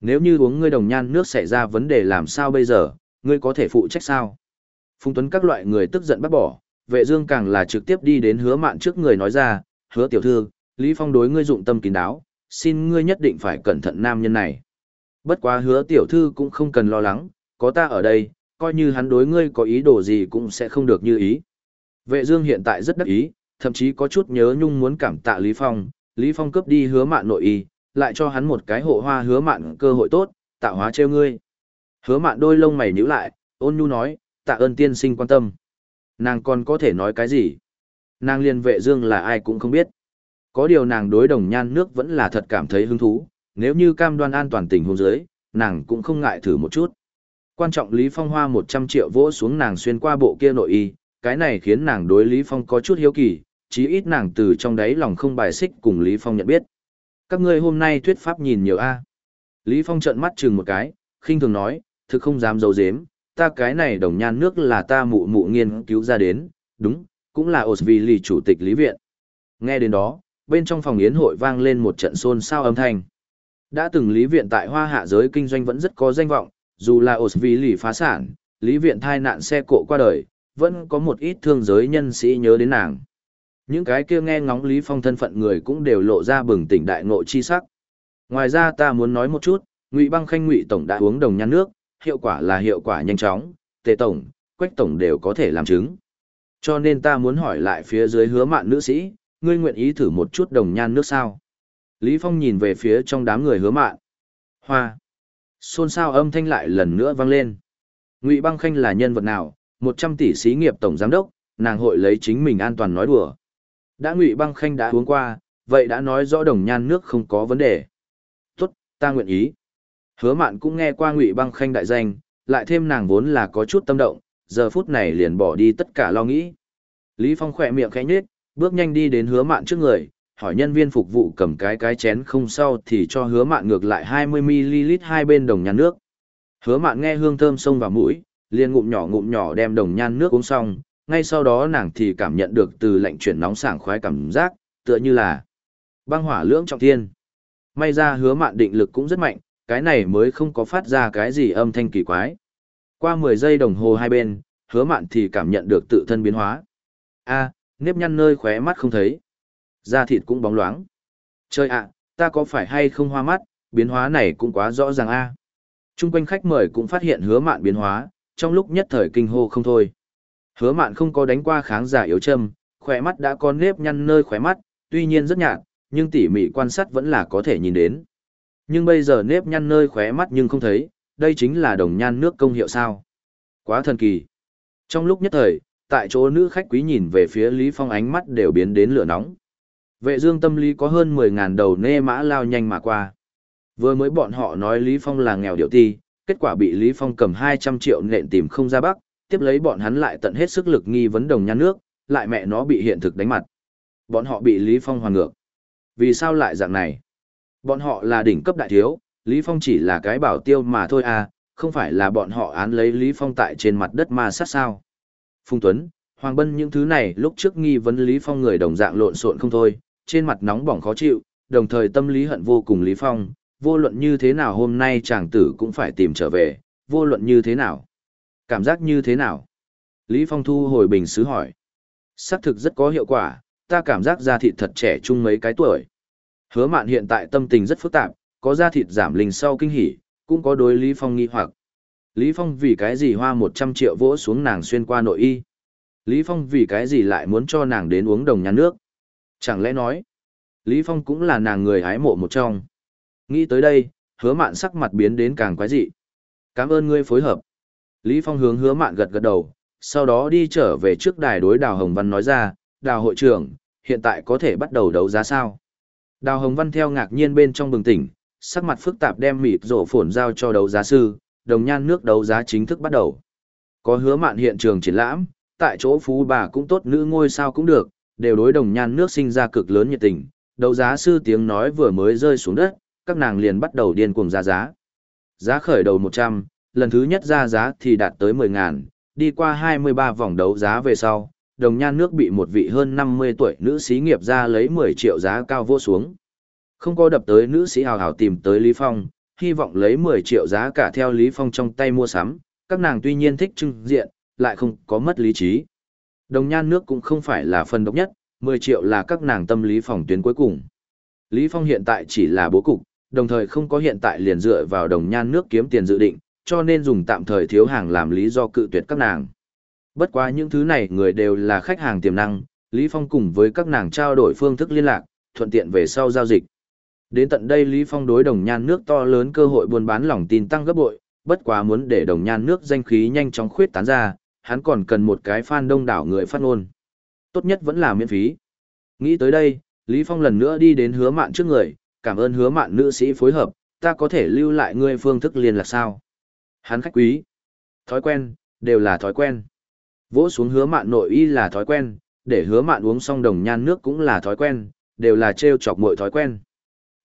Nếu như uống ngươi đồng nhan nước xảy ra vấn đề làm sao bây giờ, ngươi có thể phụ trách sao? Phùng Tuấn các loại người tức giận bắt bỏ, vệ dương càng là trực tiếp đi đến hứa mạn trước người nói ra, hứa tiểu thư, Lý Phong đối ngươi dụng tâm kín đáo, xin ngươi nhất định phải cẩn thận nam nhân này. Bất quá hứa tiểu thư cũng không cần lo lắng, có ta ở đây, coi như hắn đối ngươi có ý đồ gì cũng sẽ không được như ý. Vệ dương hiện tại rất đắc ý, thậm chí có chút nhớ nhung muốn cảm tạ Lý Phong, Lý Phong cướp đi hứa mạn nội y, lại cho hắn một cái hộ hoa hứa mạn cơ hội tốt, tạo hóa treo ngươi. Hứa mạn đôi lông mày nhíu lại, ôn nhu nói, tạ ơn tiên sinh quan tâm. Nàng còn có thể nói cái gì? Nàng liên vệ dương là ai cũng không biết. Có điều nàng đối đồng nhan nước vẫn là thật cảm thấy hứng thú, nếu như cam đoan an toàn tình hôn giới, nàng cũng không ngại thử một chút. Quan trọng Lý Phong hoa 100 triệu vỗ xuống nàng xuyên qua bộ kia nội y, cái này khiến nàng đối Lý Phong có chút hiếu kỳ, chí ít nàng từ trong đáy lòng không bài xích cùng Lý Phong nhận biết. Các ngươi hôm nay thuyết pháp nhìn nhiều a. Lý Phong trợn mắt chừng một cái, khinh thường nói, thực không dám giấu giếm, ta cái này đồng nhan nước là ta mụ mụ nghiên cứu ra đến, đúng, cũng là Osvili chủ tịch Lý Viện. Nghe đến đó, bên trong phòng yến hội vang lên một trận xôn xao âm thanh. Đã từng Lý Viện tại hoa hạ giới kinh doanh vẫn rất có danh vọng, dù là Osvili phá sản, Lý Viện thai nạn xe cộ qua đời, vẫn có một ít thương giới nhân sĩ nhớ đến nàng. Những cái kia nghe ngóng Lý Phong thân phận người cũng đều lộ ra bừng tỉnh đại ngộ chi sắc. Ngoài ra ta muốn nói một chút, Ngụy Băng Khanh Ngụy tổng đã uống đồng nhan nước, hiệu quả là hiệu quả nhanh chóng, Tề tổng, Quách tổng đều có thể làm chứng. Cho nên ta muốn hỏi lại phía dưới hứa mạn nữ sĩ, ngươi nguyện ý thử một chút đồng nhan nước sao? Lý Phong nhìn về phía trong đám người hứa mạn. Hoa. Xôn xao âm thanh lại lần nữa vang lên. Ngụy Băng Khanh là nhân vật nào? 100 tỷ xí nghiệp tổng giám đốc, nàng hội lấy chính mình an toàn nói đùa. Đã Ngụy Băng Khanh đã uống qua, vậy đã nói rõ đồng nhan nước không có vấn đề. Tốt, ta nguyện ý. Hứa mạn cũng nghe qua Ngụy Băng Khanh đại danh, lại thêm nàng vốn là có chút tâm động, giờ phút này liền bỏ đi tất cả lo nghĩ. Lý Phong khỏe miệng khẽ nhếch, bước nhanh đi đến hứa mạn trước người, hỏi nhân viên phục vụ cầm cái cái chén không sau thì cho hứa mạn ngược lại 20ml hai bên đồng nhan nước. Hứa mạn nghe hương thơm sông vào mũi, liền ngụm nhỏ ngụm nhỏ đem đồng nhan nước uống xong, ngay sau đó nàng thì cảm nhận được từ lạnh chuyển nóng sảng khoái cảm giác, tựa như là băng hỏa lưỡng trọng thiên. May ra hứa mạn định lực cũng rất mạnh, cái này mới không có phát ra cái gì âm thanh kỳ quái. Qua 10 giây đồng hồ hai bên, hứa mạn thì cảm nhận được tự thân biến hóa. a nếp nhăn nơi khóe mắt không thấy. Da thịt cũng bóng loáng. Chơi ạ, ta có phải hay không hoa mắt, biến hóa này cũng quá rõ ràng a à. Trung quanh khách mời cũng phát hiện hứa mạn biến hóa, trong lúc nhất thời kinh hô không thôi. Hứa mạn không có đánh qua kháng giả yếu châm, khóe mắt đã có nếp nhăn nơi khóe mắt, tuy nhiên rất nhạt, nhưng tỉ mỉ quan sát vẫn là có thể nhìn đến. Nhưng bây giờ nếp nhăn nơi khóe mắt nhưng không thấy, đây chính là đồng nhan nước công hiệu sao. Quá thần kỳ. Trong lúc nhất thời, tại chỗ nữ khách quý nhìn về phía Lý Phong ánh mắt đều biến đến lửa nóng. Vệ dương tâm lý có hơn 10.000 đầu nê mã lao nhanh mà qua. Vừa mới bọn họ nói Lý Phong là nghèo điệu ti, kết quả bị Lý Phong cầm 200 triệu nện tìm không ra bắc, tiếp lấy bọn hắn lại tận hết sức lực nghi vấn đồng nhan nước, lại mẹ nó bị hiện thực đánh mặt. Bọn họ bị Lý Phong hoàn ngược. Vì sao lại dạng này? Bọn họ là đỉnh cấp đại thiếu, Lý Phong chỉ là cái bảo tiêu mà thôi à, không phải là bọn họ án lấy Lý Phong tại trên mặt đất ma sát sao. Phùng Tuấn, Hoàng Bân những thứ này lúc trước nghi vấn Lý Phong người đồng dạng lộn xộn không thôi, trên mặt nóng bỏng khó chịu, đồng thời tâm lý hận vô cùng Lý Phong, vô luận như thế nào hôm nay chàng tử cũng phải tìm trở về, vô luận như thế nào. Cảm giác như thế nào? Lý Phong thu hồi bình sứ hỏi. Xác thực rất có hiệu quả, ta cảm giác da thịt thật trẻ trung mấy cái tuổi. Hứa mạn hiện tại tâm tình rất phức tạp, có da thịt giảm linh sau kinh hỉ, cũng có đối Lý Phong nghi hoặc. Lý Phong vì cái gì hoa 100 triệu vỗ xuống nàng xuyên qua nội y? Lý Phong vì cái gì lại muốn cho nàng đến uống đồng nhà nước? Chẳng lẽ nói, Lý Phong cũng là nàng người hái mộ một trong. Nghĩ tới đây, hứa mạn sắc mặt biến đến càng quái dị. Cảm ơn ngươi phối hợp. Lý Phong hướng hứa mạn gật gật đầu, sau đó đi trở về trước đài đối Đào Hồng Văn nói ra, Đào hội trưởng, hiện tại có thể bắt đầu đấu giá sao? Đào Hồng Văn theo ngạc nhiên bên trong bừng tỉnh, sắc mặt phức tạp đem mịt rổ phổn giao cho đấu giá sư, đồng nhan nước đấu giá chính thức bắt đầu. Có hứa mạn hiện trường triển lãm, tại chỗ phú bà cũng tốt nữ ngôi sao cũng được, đều đối đồng nhan nước sinh ra cực lớn nhiệt tình. Đấu giá sư tiếng nói vừa mới rơi xuống đất, các nàng liền bắt đầu điên cuồng ra giá. Giá khởi đầu 100, lần thứ nhất ra giá thì đạt tới 10 ngàn, đi qua 23 vòng đấu giá về sau, đồng nhan nước bị một vị hơn 50 tuổi nữ sĩ nghiệp ra lấy 10 triệu giá cao vô xuống. Không có đập tới nữ sĩ hào hào tìm tới Lý Phong, hy vọng lấy 10 triệu giá cả theo Lý Phong trong tay mua sắm, các nàng tuy nhiên thích trưng diện, lại không có mất lý trí. Đồng nhan nước cũng không phải là phần độc nhất, 10 triệu là các nàng tâm lý phòng tuyến cuối cùng. Lý Phong hiện tại chỉ là bố cục, đồng thời không có hiện tại liền dựa vào đồng nhan nước kiếm tiền dự định, cho nên dùng tạm thời thiếu hàng làm lý do cự tuyệt các nàng. Bất quá những thứ này người đều là khách hàng tiềm năng, Lý Phong cùng với các nàng trao đổi phương thức liên lạc, thuận tiện về sau giao dịch. Đến tận đây Lý Phong đối đồng nhan nước to lớn cơ hội buôn bán lòng tin tăng gấp bội, bất quá muốn để đồng nhan nước danh khí nhanh chóng khuyết tán ra, hắn còn cần một cái fan đông đảo người phát ngôn. Tốt nhất vẫn là miễn phí. Nghĩ tới đây, Lý Phong lần nữa đi đến hứa mạn trước người, cảm ơn hứa mạn nữ sĩ phối hợp, ta có thể lưu lại ngươi phương thức liên lạc sao. Hắn khách quý. Thói quen, đều là thói quen. Vỗ xuống hứa mạn nội y là thói quen, để hứa mạn uống xong đồng nhan nước cũng là thói quen, đều là trêu chọc mọi thói quen.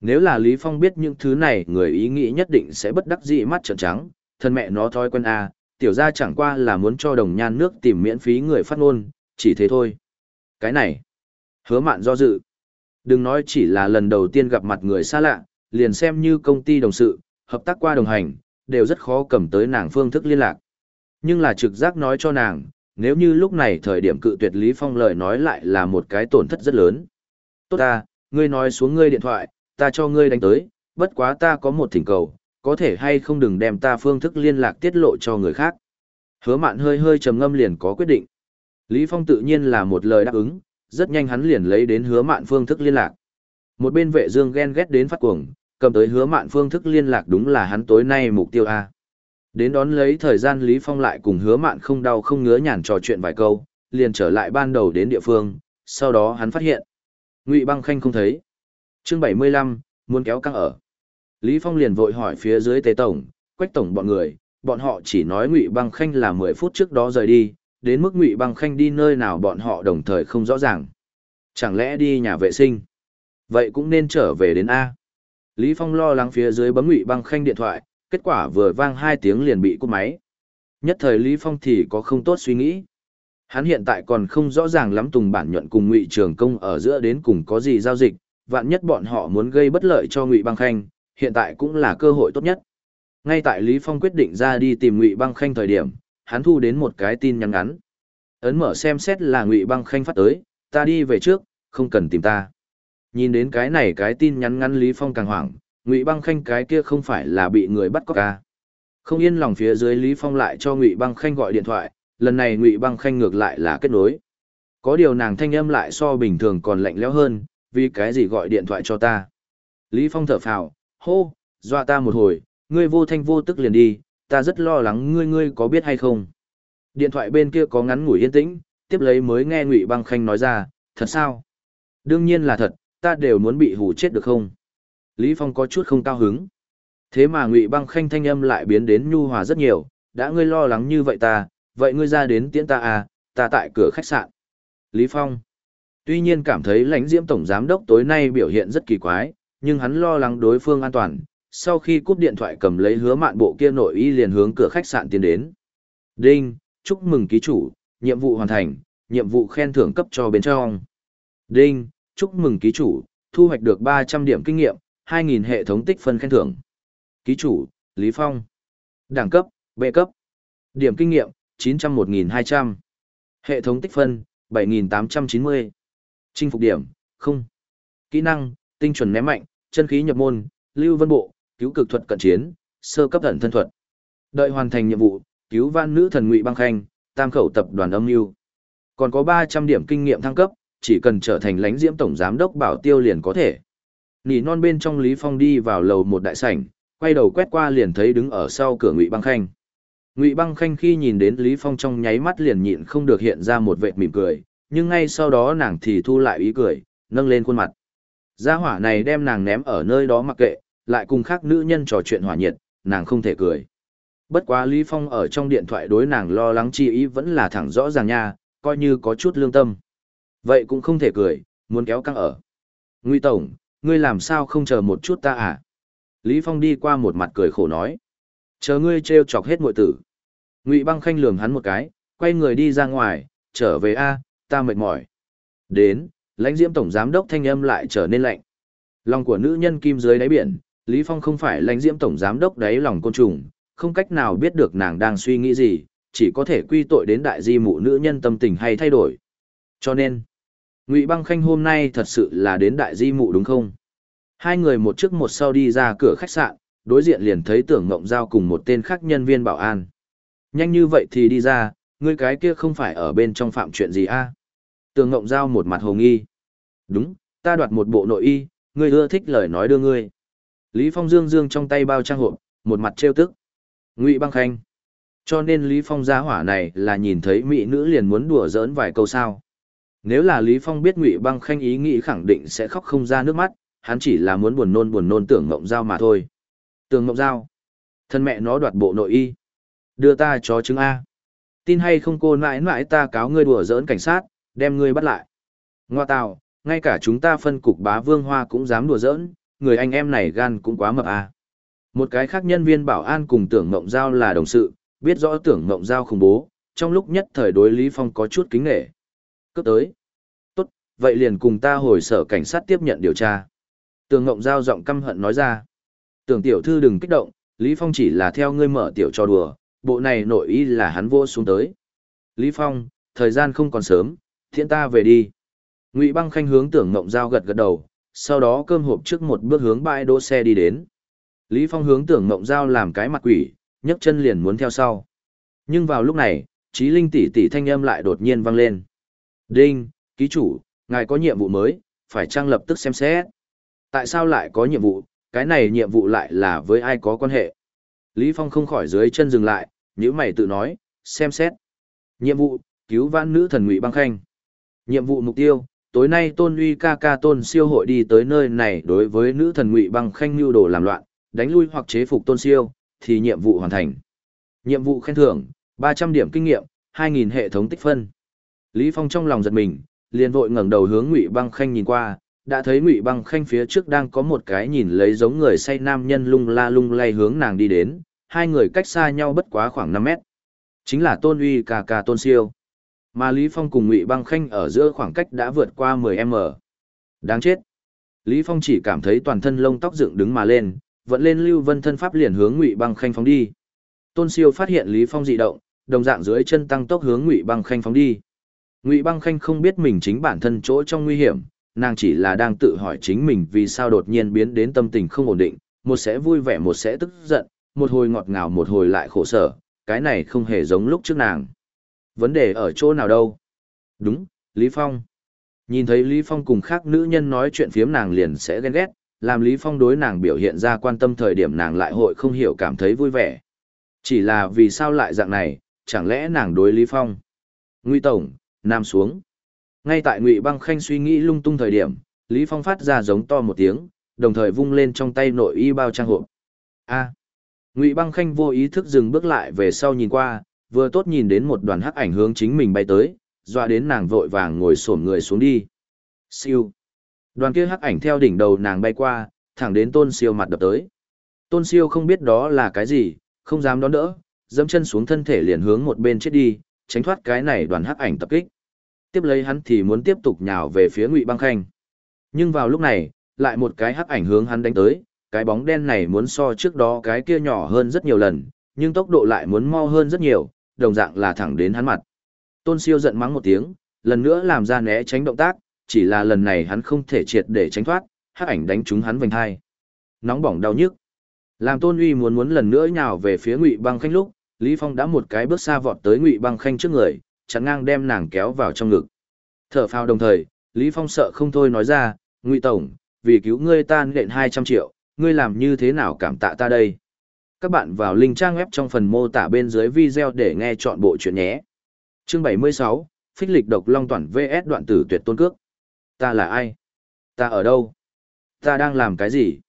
Nếu là Lý Phong biết những thứ này người ý nghĩ nhất định sẽ bất đắc dĩ mắt trợn trắng, thân mẹ nó thói quen à, tiểu gia chẳng qua là muốn cho đồng nhan nước tìm miễn phí người phát ngôn, chỉ thế thôi. Cái này, hứa mạn do dự. Đừng nói chỉ là lần đầu tiên gặp mặt người xa lạ, liền xem như công ty đồng sự, hợp tác qua đồng hành, đều rất khó cầm tới nàng phương thức liên lạc. Nhưng là trực giác nói cho nàng, nếu như lúc này thời điểm cự tuyệt Lý Phong lời nói lại là một cái tổn thất rất lớn. Tốt ta, ngươi nói xuống ngươi điện thoại, ta cho ngươi đánh tới, bất quá ta có một thỉnh cầu, có thể hay không đừng đem ta phương thức liên lạc tiết lộ cho người khác. Hứa mạn hơi hơi trầm ngâm liền có quyết định. Lý Phong tự nhiên là một lời đáp ứng, rất nhanh hắn liền lấy đến hứa mạn phương thức liên lạc. Một bên vệ dương ghen ghét đến phát cuồng, cầm tới hứa mạn phương thức liên lạc đúng là hắn tối nay mục tiêu A. Đến đón lấy thời gian Lý Phong lại cùng hứa mạn không đau không ngứa nhàn trò chuyện vài câu, liền trở lại ban đầu đến địa phương, sau đó hắn phát hiện. Ngụy băng khanh không thấy. Chương 75, muốn kéo căng ở. Lý Phong liền vội hỏi phía dưới tế tổng, quách tổng bọn người, bọn họ chỉ nói Ngụy băng khanh là 10 phút trước đó rời đi, đến mức Ngụy băng khanh đi nơi nào bọn họ đồng thời không rõ ràng. Chẳng lẽ đi nhà vệ sinh? Vậy cũng nên trở về đến A. Lý Phong lo lắng phía dưới bấm Ngụy băng khanh điện thoại, kết quả vừa vang hai tiếng liền bị cúp máy. Nhất thời Lý Phong thì có không tốt suy nghĩ. Hắn hiện tại còn không rõ ràng lắm Tùng Bản nhuận cùng Ngụy Trường Công ở giữa đến cùng có gì giao dịch, vạn nhất bọn họ muốn gây bất lợi cho Ngụy Băng Khanh, hiện tại cũng là cơ hội tốt nhất. Ngay tại Lý Phong quyết định ra đi tìm Ngụy Băng Khanh thời điểm, hắn thu đến một cái tin nhắn ngắn. Ấn mở xem xét là Ngụy Băng Khanh phát tới, ta đi về trước, không cần tìm ta. Nhìn đến cái này cái tin nhắn ngắn Lý Phong càng hoảng, ngụy băng khanh cái kia không phải là bị người bắt cóc à. không yên lòng phía dưới lý phong lại cho ngụy băng khanh gọi điện thoại, lần này ngụy băng khanh ngược lại là kết nối. Có điều nàng thanh âm lại so bình thường còn lạnh lẽo hơn, vì cái gì gọi điện thoại cho ta? Lý phong thở phào, hô, dọa ta một hồi, ngươi vô thanh vô tức liền đi, ta rất lo lắng ngươi ngươi có biết hay không? Điện thoại bên kia có ngắn ngủi yên tĩnh, tiếp lấy mới nghe ngụy băng khanh nói ra, thật sao? Đương nhiên là thật, ta đều muốn bị hù chết được không? Lý Phong có chút không cao hứng. Thế mà Ngụy Băng Khanh thanh âm lại biến đến nhu hòa rất nhiều, đã ngươi lo lắng như vậy ta, vậy ngươi ra đến tiễn ta à, ta tại cửa khách sạn. Lý Phong. Tuy nhiên cảm thấy lãnh diễm tổng giám đốc tối nay biểu hiện rất kỳ quái, nhưng hắn lo lắng đối phương an toàn. Sau khi cúp điện thoại cầm lấy hứa mạn bộ kia nội y liền hướng cửa khách sạn tiến đến. Đinh, chúc mừng ký chủ, nhiệm vụ hoàn thành, nhiệm vụ khen thưởng cấp cho bên trong. Đinh, chúc mừng ký chủ, thu hoạch được 300 điểm kinh nghiệm, 2.000 hệ thống tích phân khen thưởng. Ký chủ, Lý Phong. Đẳng cấp, B cấp. Điểm kinh nghiệm, 901.200. Hệ thống tích phân, 7.890. Chinh phục điểm, không. Kỹ năng, tinh chuẩn ném mạnh, chân khí nhập môn, lưu vân bộ, cứu cực thuật cận chiến, sơ cấp thần thân thuật. Đợi hoàn thành nhiệm vụ, cứu vãn nữ thần Ngụy Băng Khanh, tam khẩu tập đoàn âm mưu. Còn có 300 điểm kinh nghiệm thăng cấp, chỉ cần trở thành lãnh diễm tổng giám đốc bảo tiêu liền có thể. Nỉ non bên trong Lý Phong đi vào lầu một đại sảnh, quay đầu quét qua liền thấy đứng ở sau cửa Ngụy Băng Khanh. Ngụy Băng Khanh khi nhìn đến Lý Phong trong nháy mắt liền nhịn không được hiện ra một vệt mỉm cười, nhưng ngay sau đó nàng thì thu lại ý cười, nâng lên khuôn mặt. Gia hỏa này đem nàng ném ở nơi đó mặc kệ, lại cùng khác nữ nhân trò chuyện hỏa nhiệt, nàng không thể cười. Bất quá Lý Phong ở trong điện thoại đối nàng lo lắng chi ý vẫn là thẳng rõ ràng nha, coi như có chút lương tâm. Vậy cũng không thể cười, muốn kéo căng ở. Ngụy Tổng, ngươi làm sao không chờ một chút ta à? Lý Phong đi qua một mặt cười khổ nói. Chờ ngươi treo chọc hết muội tử. Ngụy băng khanh lườm hắn một cái, quay người đi ra ngoài, trở về a, ta mệt mỏi. Đến, lãnh diễm tổng giám đốc thanh âm lại trở nên lạnh. Lòng của nữ nhân kim dưới đáy biển, Lý Phong không phải lãnh diễm tổng giám đốc đáy lòng côn trùng, không cách nào biết được nàng đang suy nghĩ gì, chỉ có thể quy tội đến đại di mụ nữ nhân tâm tình hay thay đổi. Cho nên, Ngụy Băng Khanh hôm nay thật sự là đến đại di mụ đúng không? Hai người một trước một sau đi ra cửa khách sạn, đối diện liền thấy tưởng ngộng giao cùng một tên khác nhân viên bảo an. Nhanh như vậy thì đi ra, ngươi cái kia không phải ở bên trong phạm chuyện gì a? Tưởng ngộng giao một mặt hồ nghi. Đúng, ta đoạt một bộ nội y, ngươi ưa thích lời nói đưa ngươi. Lý Phong dương dương trong tay bao trang hộp, một mặt trêu tức. Ngụy băng khanh. Cho nên Lý Phong gia hỏa này là nhìn thấy mỹ nữ liền muốn đùa giỡn vài câu sao. Nếu là Lý Phong biết Ngụy băng khanh ý nghĩ khẳng định sẽ khóc không ra nước mắt, hắn chỉ là muốn buồn nôn buồn nôn tưởng ngộng giao mà thôi. Tưởng ngộng giao. Thân mẹ nó đoạt bộ nội y. Đưa ta cho chứng A. Tin hay không cô nãi nãi ta cáo ngươi đùa giỡn cảnh sát, đem ngươi bắt lại. Ngoa tào, ngay cả chúng ta phân cục bá vương hoa cũng dám đùa giỡn, người anh em này gan cũng quá mập A. Một cái khác nhân viên bảo an cùng tưởng ngộng giao là đồng sự, biết rõ tưởng ngộng giao khủng bố, trong lúc nhất thời đối Lý Phong có chút kính nghệ cướp tới. Tốt, vậy liền cùng ta hồi sở cảnh sát tiếp nhận điều tra. tường ngộng giao giọng căm hận nói ra. Tưởng tiểu thư đừng kích động, Lý Phong chỉ là theo ngươi mở tiểu cho đùa, bộ này nội ý là hắn vô xuống tới. Lý Phong, thời gian không còn sớm, thiện ta về đi. Ngụy băng khanh hướng tưởng ngộng giao gật gật đầu, sau đó cơm hộp trước một bước hướng bãi đỗ xe đi đến. Lý Phong hướng tưởng ngộng giao làm cái mặt quỷ, nhấc chân liền muốn theo sau. Nhưng vào lúc này, trí linh tỷ tỷ thanh âm lại đột nhiên vang lên. Đinh, ký chủ, ngài có nhiệm vụ mới, phải trang lập tức xem xét. Tại sao lại có nhiệm vụ, cái này nhiệm vụ lại là với ai có quan hệ? Lý Phong không khỏi dưới chân dừng lại, nhíu mày tự nói, xem xét. Nhiệm vụ, cứu vãn nữ thần Ngụy Băng Khanh. Nhiệm vụ mục tiêu, tối nay Tôn Uy ca ca Tôn Siêu hội đi tới nơi này đối với nữ thần Ngụy Băng Khanh lưu đồ làm loạn, đánh lui hoặc chế phục tôn siêu, thì nhiệm vụ hoàn thành. Nhiệm vụ khen thưởng, 300 điểm kinh nghiệm, 2.000 hệ thống tích phân. Lý Phong trong lòng giật mình, liền vội ngẩng đầu hướng Ngụy Băng Khanh nhìn qua, đã thấy Ngụy Băng Khanh phía trước đang có một cái nhìn lấy giống người say nam nhân lung la lung lay hướng nàng đi đến, hai người cách xa nhau bất quá khoảng 5 mét. Chính là Tôn Uy cà cà Tôn Siêu. Mà Lý Phong cùng Ngụy Băng Khanh ở giữa khoảng cách đã vượt qua 10m. Đáng chết. Lý Phong chỉ cảm thấy toàn thân lông tóc dựng đứng mà lên, vận lên lưu vân thân pháp liền hướng ngụy băng khanh phóng đi tôn siêu phát hiện lý phong dị động đồng dạng dưới chân tăng tốc hướng ngụy băng khanh phóng đi ngụy băng khanh không biết mình chính bản thân chỗ trong nguy hiểm nàng chỉ là đang tự hỏi chính mình vì sao đột nhiên biến đến tâm tình không ổn định một sẽ vui vẻ một sẽ tức giận một hồi ngọt ngào một hồi lại khổ sở cái này không hề giống lúc trước nàng vấn đề ở chỗ nào đâu đúng lý phong nhìn thấy lý phong cùng khác nữ nhân nói chuyện phiếm nàng liền sẽ ghen ghét làm Lý Phong đối nàng biểu hiện ra quan tâm thời điểm nàng lại hội không hiểu cảm thấy vui vẻ. Chỉ là vì sao lại dạng này, chẳng lẽ nàng đối Lý Phong? Ngụy Tổng, nam xuống. Ngay tại Ngụy Băng Khanh suy nghĩ lung tung thời điểm, Lý Phong phát ra giống to một tiếng, đồng thời vung lên trong tay nội y bao trang hộp. A. Ngụy Băng Khanh vô ý thức dừng bước lại về sau nhìn qua, vừa tốt nhìn đến một đoàn hắc ảnh hướng chính mình bay tới, dọa đến nàng vội vàng ngồi xổm người xuống đi. Siêu. Đoàn kia hắc ảnh theo đỉnh đầu nàng bay qua, thẳng đến tôn siêu mặt đập tới. Tôn siêu không biết đó là cái gì, không dám đón đỡ, dẫm chân xuống thân thể liền hướng một bên chết đi, tránh thoát cái này đoàn hắc ảnh tập kích. Tiếp lấy hắn thì muốn tiếp tục nhào về phía Ngụy Băng Khanh. Nhưng vào lúc này, lại một cái hắc ảnh hướng hắn đánh tới, cái bóng đen này muốn so trước đó cái kia nhỏ hơn rất nhiều lần, nhưng tốc độ lại muốn mau hơn rất nhiều, đồng dạng là thẳng đến hắn mặt. Tôn Siêu giận mắng một tiếng, lần nữa làm ra né tránh động tác, chỉ là lần này hắn không thể triệt để tránh thoát, hắc ảnh đánh trúng hắn vành thai Nóng bỏng đau nhức. Làm Tôn Uy muốn muốn lần nữa nhào về phía Ngụy Băng Khanh lúc, Lý Phong đã một cái bước xa vọt tới Ngụy Băng Khanh trước người, chắn ngang đem nàng kéo vào trong ngực. Thở phào đồng thời, Lý Phong sợ không thôi nói ra, Ngụy Tổng, vì cứu ngươi ta nện 200 triệu, ngươi làm như thế nào cảm tạ ta đây? Các bạn vào link trang web trong phần mô tả bên dưới video để nghe chọn bộ chuyện nhé. Chương 76, Phích lịch độc long toàn VS đoạn tử tuyệt tôn cước. Ta là ai? Ta ở đâu? Ta đang làm cái gì?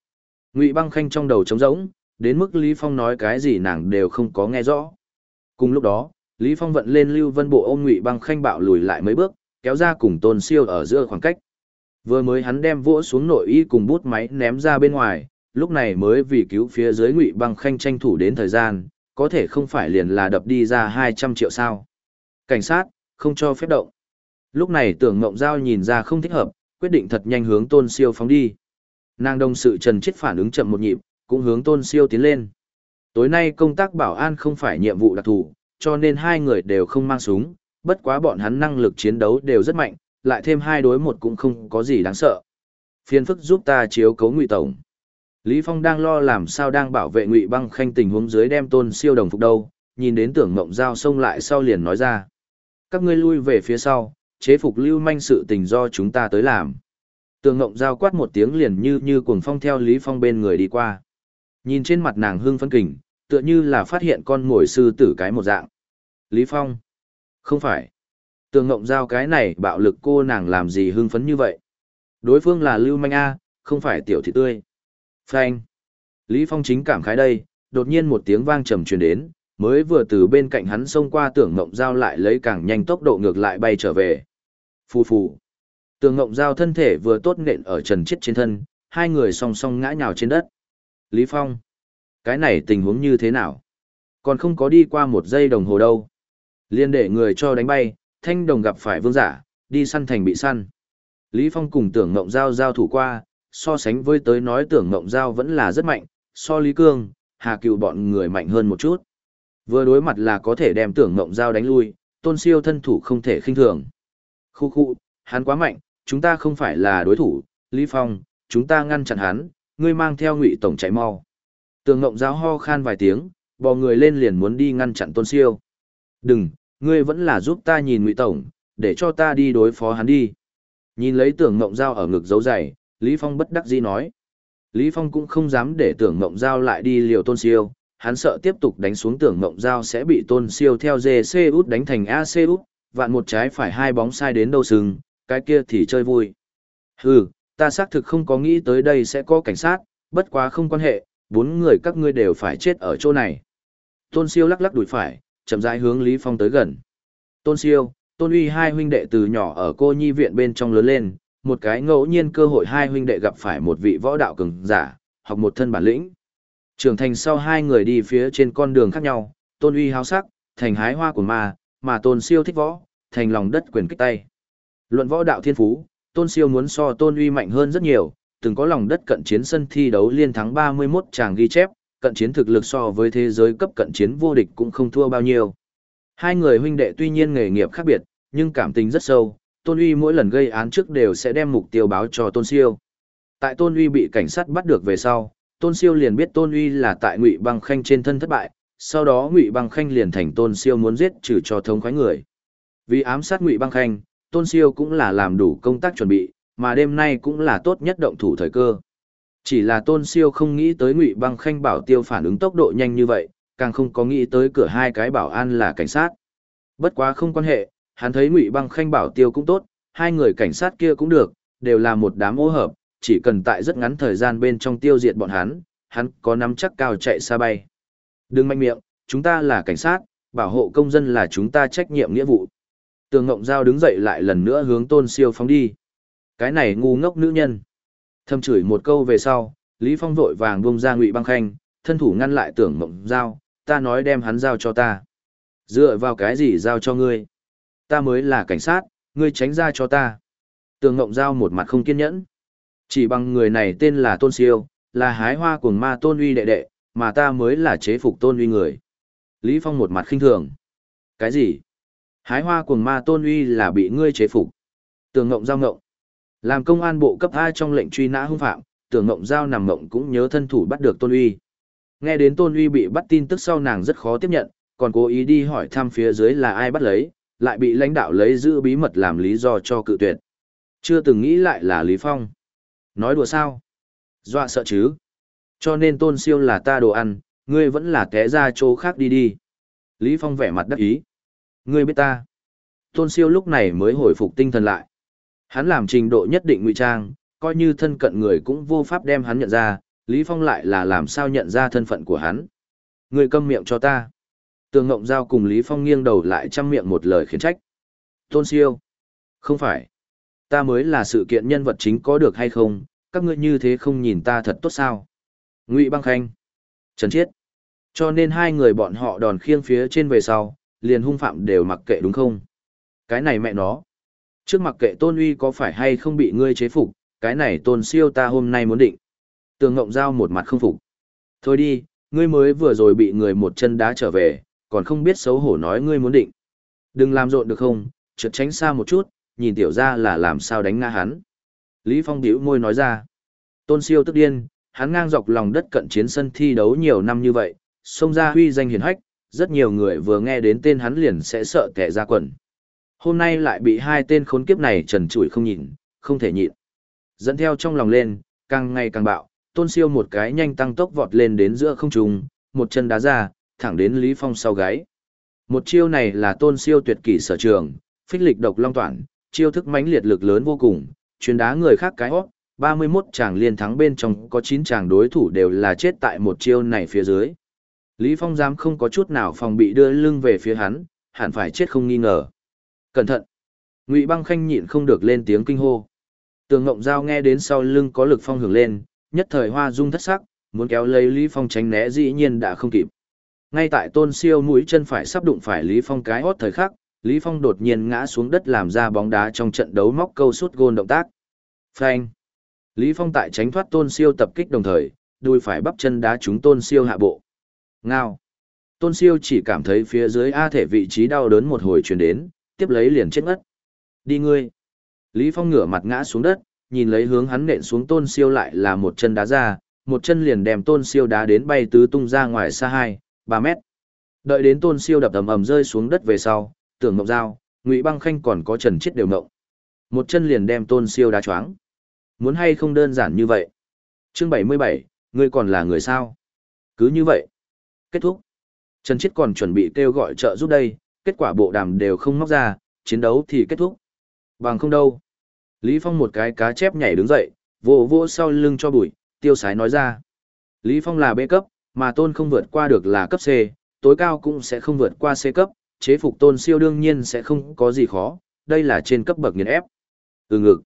Ngụy băng khanh trong đầu trống rỗng, đến mức Lý Phong nói cái gì nàng đều không có nghe rõ. Cùng lúc đó, Lý Phong vận lên Lưu Vân Bộ ôm Ngụy băng khanh bạo lùi lại mấy bước, kéo ra cùng tôn siêu ở giữa khoảng cách. Vừa mới hắn đem vỗ xuống nội y cùng bút máy ném ra bên ngoài, lúc này mới vì cứu phía dưới Ngụy băng khanh tranh thủ đến thời gian, có thể không phải liền là đập đi ra 200 triệu sao. Cảnh sát, không cho phép động. Lúc này tưởng ngộng giao nhìn ra không thích hợp, quyết định thật nhanh hướng tôn siêu phóng đi. Nàng đồng sự trần chết phản ứng chậm một nhịp, cũng hướng tôn siêu tiến lên. Tối nay công tác bảo an không phải nhiệm vụ đặc thù, cho nên hai người đều không mang súng, bất quá bọn hắn năng lực chiến đấu đều rất mạnh, lại thêm hai đối một cũng không có gì đáng sợ. Phiên phức giúp ta chiếu cấu ngụy tổng. Lý Phong đang lo làm sao đang bảo vệ ngụy băng khanh tình huống dưới đem tôn siêu đồng phục đâu, nhìn đến tưởng mộng giao xông lại sau liền nói ra. Các ngươi lui về phía sau, chế phục lưu manh sự tình do chúng ta tới làm. Tường Ngộng giao quát một tiếng liền như như cuồng phong theo Lý Phong bên người đi qua. Nhìn trên mặt nàng hương phấn kình, tựa như là phát hiện con ngồi sư tử cái một dạng. Lý Phong. Không phải. Tường Ngộng giao cái này bạo lực cô nàng làm gì hưng phấn như vậy. Đối phương là Lưu Manh A, không phải tiểu thị tươi. Phanh. Lý Phong chính cảm khái đây, đột nhiên một tiếng vang trầm truyền đến, mới vừa từ bên cạnh hắn xông qua tưởng ngộng giao lại lấy càng nhanh tốc độ ngược lại bay trở về. Phù phù. Tưởng ngộng giao thân thể vừa tốt nện ở trần chết trên thân, hai người song song ngã nhào trên đất. Lý Phong. Cái này tình huống như thế nào? Còn không có đi qua một giây đồng hồ đâu. Liên để người cho đánh bay, thanh đồng gặp phải vương giả, đi săn thành bị săn. Lý Phong cùng tưởng ngộng giao giao thủ qua, so sánh với tới nói tưởng ngộng giao vẫn là rất mạnh, so Lý Cương, Hà Cựu bọn người mạnh hơn một chút. Vừa đối mặt là có thể đem tưởng ngộng giao đánh lui, tôn siêu thân thủ không thể khinh thường. Khu khu, hắn quá mạnh, chúng ta không phải là đối thủ, Lý Phong, chúng ta ngăn chặn hắn, ngươi mang theo ngụy tổng chạy mau. Tường ngộng giao ho khan vài tiếng, bò người lên liền muốn đi ngăn chặn tôn siêu. Đừng, ngươi vẫn là giúp ta nhìn ngụy tổng, để cho ta đi đối phó hắn đi. Nhìn lấy tưởng ngộng giao ở ngực dấu dày, Lý Phong bất đắc dĩ nói. Lý Phong cũng không dám để tưởng ngộng giao lại đi liều tôn siêu, hắn sợ tiếp tục đánh xuống tưởng Ngộng giao sẽ bị tôn siêu theo GC út đánh thành AC út, vạn một trái phải hai bóng sai đến đâu sừng, cái kia thì chơi vui. Hừ, ta xác thực không có nghĩ tới đây sẽ có cảnh sát, bất quá không quan hệ, bốn người các ngươi đều phải chết ở chỗ này. Tôn siêu lắc lắc đuổi phải, chậm rãi hướng Lý Phong tới gần. Tôn siêu, tôn uy hai huynh đệ từ nhỏ ở cô nhi viện bên trong lớn lên, một cái ngẫu nhiên cơ hội hai huynh đệ gặp phải một vị võ đạo cường giả, học một thân bản lĩnh. Trưởng thành sau hai người đi phía trên con đường khác nhau, tôn uy háo sắc, thành hái hoa của ma, mà tôn siêu thích võ, thành lòng đất quyền kích tay. Luận võ đạo thiên phú, tôn siêu muốn so tôn uy mạnh hơn rất nhiều, từng có lòng đất cận chiến sân thi đấu liên thắng 31 chàng ghi chép, cận chiến thực lực so với thế giới cấp cận chiến vô địch cũng không thua bao nhiêu. Hai người huynh đệ tuy nhiên nghề nghiệp khác biệt, nhưng cảm tình rất sâu, tôn uy mỗi lần gây án trước đều sẽ đem mục tiêu báo cho tôn siêu. Tại tôn uy bị cảnh sát bắt được về sau, tôn siêu liền biết tôn uy là tại ngụy băng khanh trên thân thất bại sau đó ngụy băng khanh liền thành tôn siêu muốn giết trừ cho thống khoái người vì ám sát ngụy băng khanh tôn siêu cũng là làm đủ công tác chuẩn bị mà đêm nay cũng là tốt nhất động thủ thời cơ chỉ là tôn siêu không nghĩ tới ngụy băng khanh bảo tiêu phản ứng tốc độ nhanh như vậy càng không có nghĩ tới cửa hai cái bảo an là cảnh sát bất quá không quan hệ hắn thấy ngụy băng khanh bảo tiêu cũng tốt hai người cảnh sát kia cũng được đều là một đám ô hợp chỉ cần tại rất ngắn thời gian bên trong tiêu diệt bọn hắn, hắn có nắm chắc cao chạy xa bay. Đừng mạnh miệng, chúng ta là cảnh sát, bảo hộ công dân là chúng ta trách nhiệm nghĩa vụ. Tường Ngộng Giao đứng dậy lại lần nữa hướng Tôn Siêu phóng đi. Cái này ngu ngốc nữ nhân. Thâm chửi một câu về sau, Lý Phong vội vàng buông ra Ngụy Băng Khanh, thân thủ ngăn lại Tưởng Mộng Giao, ta nói đem hắn giao cho ta. Dựa vào cái gì giao cho ngươi? Ta mới là cảnh sát, ngươi tránh ra cho ta. Tưởng Mộng Giao một mặt không kiên nhẫn. Chỉ bằng người này tên là Tôn Siêu, là hái hoa cuồng ma Tôn Uy đệ đệ, mà ta mới là chế phục Tôn Uy người. Lý Phong một mặt khinh thường. Cái gì? Hái hoa cuồng ma Tôn Uy là bị ngươi chế phục. Tường Ngộng Giao Ngộng. Làm công an bộ cấp A trong lệnh truy nã hung phạm, tưởng Ngộng Giao nằm ngộng cũng nhớ thân thủ bắt được Tôn Uy. Nghe đến Tôn Uy bị bắt tin tức sau nàng rất khó tiếp nhận, còn cố ý đi hỏi thăm phía dưới là ai bắt lấy, lại bị lãnh đạo lấy giữ bí mật làm lý do cho cự tuyệt. Chưa từng nghĩ lại là Lý Phong. Nói đùa sao? Dọa sợ chứ? Cho nên Tôn Siêu là ta đồ ăn, ngươi vẫn là té ra chỗ khác đi đi. Lý Phong vẻ mặt đắc ý. Ngươi biết ta. Tôn Siêu lúc này mới hồi phục tinh thần lại. Hắn làm trình độ nhất định ngụy trang, coi như thân cận người cũng vô pháp đem hắn nhận ra, Lý Phong lại là làm sao nhận ra thân phận của hắn. người câm miệng cho ta. Tường Ngộng Giao cùng Lý Phong nghiêng đầu lại chăm miệng một lời khiển trách. Tôn Siêu. Không phải. Ta mới là sự kiện nhân vật chính có được hay không, các ngươi như thế không nhìn ta thật tốt sao. Ngụy Băng Khanh. Trần Chiết. Cho nên hai người bọn họ đòn khiêng phía trên về sau, liền hung phạm đều mặc kệ đúng không? Cái này mẹ nó. Trước mặc kệ tôn uy có phải hay không bị ngươi chế phục, cái này tôn siêu ta hôm nay muốn định. Tường Ngộng Giao một mặt không phục. Thôi đi, ngươi mới vừa rồi bị người một chân đá trở về, còn không biết xấu hổ nói ngươi muốn định. Đừng làm rộn được không, trượt tránh xa một chút, nhìn tiểu ra là làm sao đánh ngã hắn. Lý Phong điếu môi nói ra. Tôn siêu tức điên, hắn ngang dọc lòng đất cận chiến sân thi đấu nhiều năm như vậy, xông ra huy danh hiển hách, rất nhiều người vừa nghe đến tên hắn liền sẽ sợ kẻ ra quần. Hôm nay lại bị hai tên khốn kiếp này trần trụi không nhìn, không thể nhịn. Dẫn theo trong lòng lên, càng ngày càng bạo, tôn siêu một cái nhanh tăng tốc vọt lên đến giữa không trung, một chân đá ra, thẳng đến Lý Phong sau gáy. Một chiêu này là tôn siêu tuyệt kỷ sở trường, phích lịch độc long toản, chiêu thức mãnh liệt lực lớn vô cùng, chuyên đá người khác cái hót, 31 chàng liên thắng bên trong có 9 chàng đối thủ đều là chết tại một chiêu này phía dưới. Lý Phong dám không có chút nào phòng bị đưa lưng về phía hắn, hẳn phải chết không nghi ngờ. Cẩn thận! Ngụy băng khanh nhịn không được lên tiếng kinh hô. Tường Ngộng Giao nghe đến sau lưng có lực phong hưởng lên, nhất thời hoa dung thất sắc, muốn kéo lấy Lý Phong tránh né dĩ nhiên đã không kịp. Ngay tại tôn siêu mũi chân phải sắp đụng phải Lý Phong cái hót thời khắc, Lý Phong đột nhiên ngã xuống đất làm ra bóng đá trong trận đấu móc câu sút gôn động tác. Phanh! Lý Phong tại tránh thoát tôn siêu tập kích đồng thời, đùi phải bắp chân đá trúng tôn siêu hạ bộ. Ngao! Tôn siêu chỉ cảm thấy phía dưới A thể vị trí đau đớn một hồi truyền đến, tiếp lấy liền chết ngất. Đi ngươi! Lý Phong ngửa mặt ngã xuống đất, nhìn lấy hướng hắn nện xuống tôn siêu lại là một chân đá ra, một chân liền đem tôn siêu đá đến bay tứ tung ra ngoài xa 2, 3 mét. Đợi đến tôn siêu đập ầm ầm rơi xuống đất về sau, tưởng mộng dao, ngụy băng khanh còn có trần chết đều mộng. Một chân liền đem tôn siêu đá choáng. Muốn hay không đơn giản như vậy. Chương 77, ngươi còn là người sao? Cứ như vậy. Kết thúc. Trần Chiết còn chuẩn bị kêu gọi trợ giúp đây, kết quả bộ đàm đều không móc ra, chiến đấu thì kết thúc. Bằng không đâu. Lý Phong một cái cá chép nhảy đứng dậy, vỗ vỗ sau lưng cho bụi, tiêu sái nói ra. Lý Phong là B cấp, mà tôn không vượt qua được là cấp C, tối cao cũng sẽ không vượt qua C cấp, chế phục tôn siêu đương nhiên sẽ không có gì khó, đây là trên cấp bậc nghiền ép. Ừ ngực.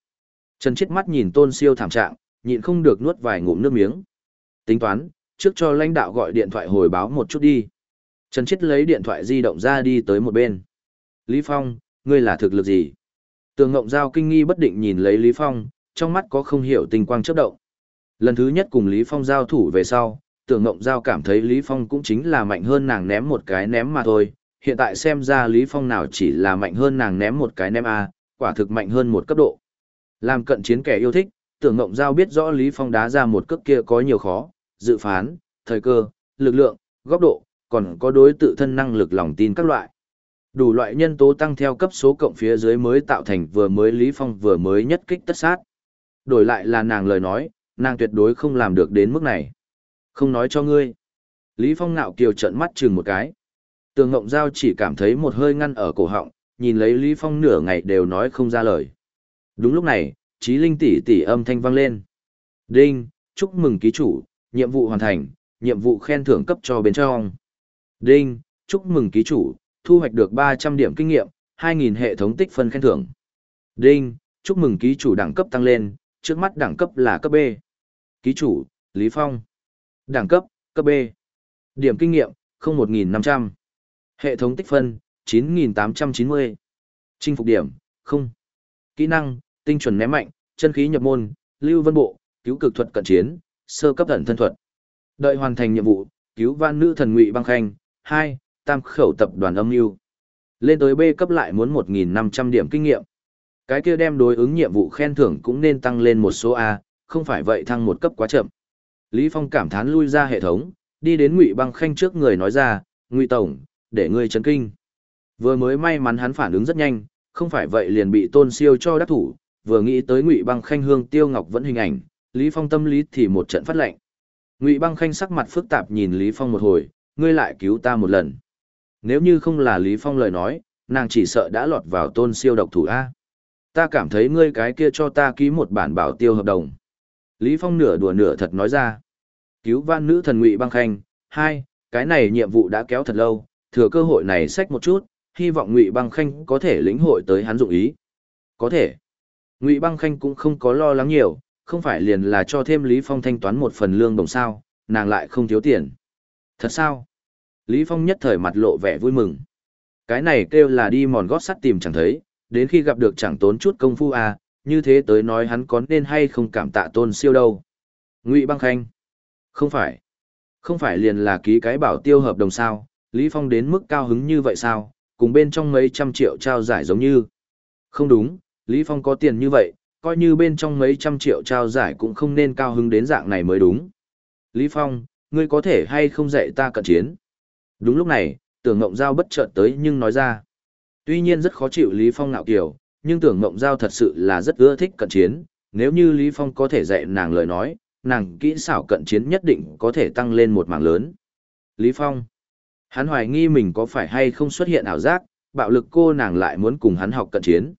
Trần chết mắt nhìn tôn siêu thảm trạng, nhịn không được nuốt vài ngụm nước miếng. Tính toán, trước cho lãnh đạo gọi điện thoại hồi báo một chút đi. Trần Chiết lấy điện thoại di động ra đi tới một bên. Lý Phong, ngươi là thực lực gì? Tường Ngộng Giao kinh nghi bất định nhìn lấy Lý Phong, trong mắt có không hiểu tình quang chớp động. Lần thứ nhất cùng Lý Phong giao thủ về sau, Tường Ngộng Giao cảm thấy Lý Phong cũng chính là mạnh hơn nàng ném một cái ném mà thôi. Hiện tại xem ra Lý Phong nào chỉ là mạnh hơn nàng ném một cái ném A, quả thực mạnh hơn một cấp độ. Làm cận chiến kẻ yêu thích, Tưởng Ngộng Giao biết rõ Lý Phong đá ra một cước kia có nhiều khó, dự phán, thời cơ, lực lượng, góc độ, còn có đối tự thân năng lực lòng tin các loại. Đủ loại nhân tố tăng theo cấp số cộng phía dưới mới tạo thành vừa mới Lý Phong vừa mới nhất kích tất sát. Đổi lại là nàng lời nói, nàng tuyệt đối không làm được đến mức này. Không nói cho ngươi. Lý Phong ngạo kiều trợn mắt chừng một cái. Tường Ngộng Giao chỉ cảm thấy một hơi ngăn ở cổ họng, nhìn lấy Lý Phong nửa ngày đều nói không ra lời. Đúng lúc này, trí linh tỷ tỷ âm thanh vang lên. Đinh, chúc mừng ký chủ, nhiệm vụ hoàn thành, nhiệm vụ khen thưởng cấp cho bên trong. Đinh, chúc mừng ký chủ, thu hoạch được 300 điểm kinh nghiệm, 2.000 hệ thống tích phân khen thưởng. Đinh, chúc mừng ký chủ đẳng cấp tăng lên, trước mắt đẳng cấp là cấp B. Ký chủ, Lý Phong. Đẳng cấp, cấp B. Điểm kinh nghiệm, 01.500. Hệ thống tích phân, 9.890. Chinh phục điểm, không. Kỹ năng, tinh chuẩn ném mạnh, chân khí nhập môn, lưu vân bộ, cứu cực thuật cận chiến, sơ cấp thần thân thuật. Đợi hoàn thành nhiệm vụ, cứu van nữ thần ngụy băng khanh, 2, tam khẩu tập đoàn âm mưu lên tới b cấp lại muốn một nghìn năm trăm điểm kinh nghiệm cái kia đem đối ứng nhiệm vụ khen thưởng cũng nên tăng lên một số a không phải vậy thăng một cấp quá chậm lý phong cảm thán lui ra hệ thống đi đến Ngụy Băng Khanh trước người nói ra, "Ngụy tổng, để ngươi chấn kinh." Vừa mới may mắn hắn phản ứng rất nhanh, không phải vậy liền bị Tôn Siêu cho đắc thủ, vừa nghĩ tới Ngụy Băng Khanh hương Tiêu Ngọc vẫn hình ảnh, Lý Phong tâm lý thì một trận phát lệnh. Ngụy Băng Khanh sắc mặt phức tạp nhìn Lý Phong một hồi, ngươi lại cứu ta một lần. Nếu như không là Lý Phong lời nói, nàng chỉ sợ đã lọt vào Tôn Siêu độc thủ a. Ta cảm thấy ngươi cái kia cho ta ký một bản bảo tiêu hợp đồng. Lý Phong nửa đùa nửa thật nói ra. Cứu van nữ thần Ngụy Băng Khanh, hai, cái này nhiệm vụ đã kéo thật lâu, thừa cơ hội này xách một chút, hy vọng Ngụy Băng Khanh có thể lĩnh hội tới hắn dụng ý. Có thể. Ngụy Băng Khanh cũng không có lo lắng nhiều, không phải liền là cho thêm Lý Phong thanh toán một phần lương đồng sao, nàng lại không thiếu tiền. Thật sao? Lý Phong nhất thời mặt lộ vẻ vui mừng. Cái này kêu là đi mòn gót sắt tìm chẳng thấy, đến khi gặp được chẳng tốn chút công phu à, như thế tới nói hắn có nên hay không cảm tạ tôn siêu đâu. Ngụy Băng Khanh. Không phải. Không phải liền là ký cái bảo tiêu hợp đồng sao, Lý Phong đến mức cao hứng như vậy sao, cùng bên trong mấy trăm triệu trao giải giống như. Không đúng, Lý Phong có tiền như vậy, coi như bên trong mấy trăm triệu trao giải cũng không nên cao hứng đến dạng này mới đúng. Lý Phong, ngươi có thể hay không dạy ta cận chiến? Đúng lúc này, tưởng ngộng giao bất chợt tới nhưng nói ra. Tuy nhiên rất khó chịu Lý Phong ngạo kiều, nhưng tưởng ngộng giao thật sự là rất ưa thích cận chiến, nếu như Lý Phong có thể dạy nàng lời nói, nàng kỹ xảo cận chiến nhất định có thể tăng lên một mảng lớn. Lý Phong, hắn hoài nghi mình có phải hay không xuất hiện ảo giác, bạo lực cô nàng lại muốn cùng hắn học cận chiến.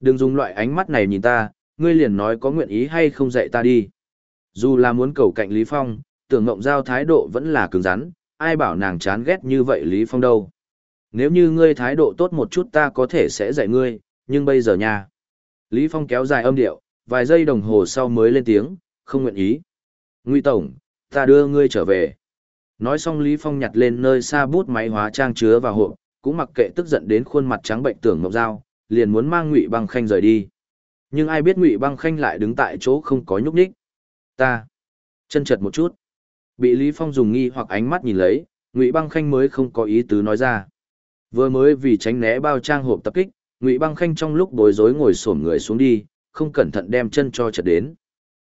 Đừng dùng loại ánh mắt này nhìn ta, ngươi liền nói có nguyện ý hay không dạy ta đi. Dù là muốn cầu cạnh Lý Phong, tưởng ngộng giao thái độ vẫn là cứng rắn, ai bảo nàng chán ghét như vậy Lý Phong đâu. Nếu như ngươi thái độ tốt một chút ta có thể sẽ dạy ngươi, nhưng bây giờ nha. Lý Phong kéo dài âm điệu, vài giây đồng hồ sau mới lên tiếng, không nguyện ý. Nguy Tổng, ta đưa ngươi trở về. Nói xong Lý Phong nhặt lên nơi xa bút máy hóa trang chứa vào hộp, cũng mặc kệ tức giận đến khuôn mặt trắng bệnh tưởng ngọc dao, liền muốn mang Ngụy Băng Khanh rời đi. Nhưng ai biết Ngụy Băng Khanh lại đứng tại chỗ không có nhúc nhích. Ta, chân chật một chút. Bị Lý Phong dùng nghi hoặc ánh mắt nhìn lấy, Ngụy Băng Khanh mới không có ý tứ nói ra. Vừa mới vì tránh né bao trang hộp tập kích, Ngụy Băng Khanh trong lúc bối rối ngồi xổm người xuống đi, không cẩn thận đem chân cho chật đến.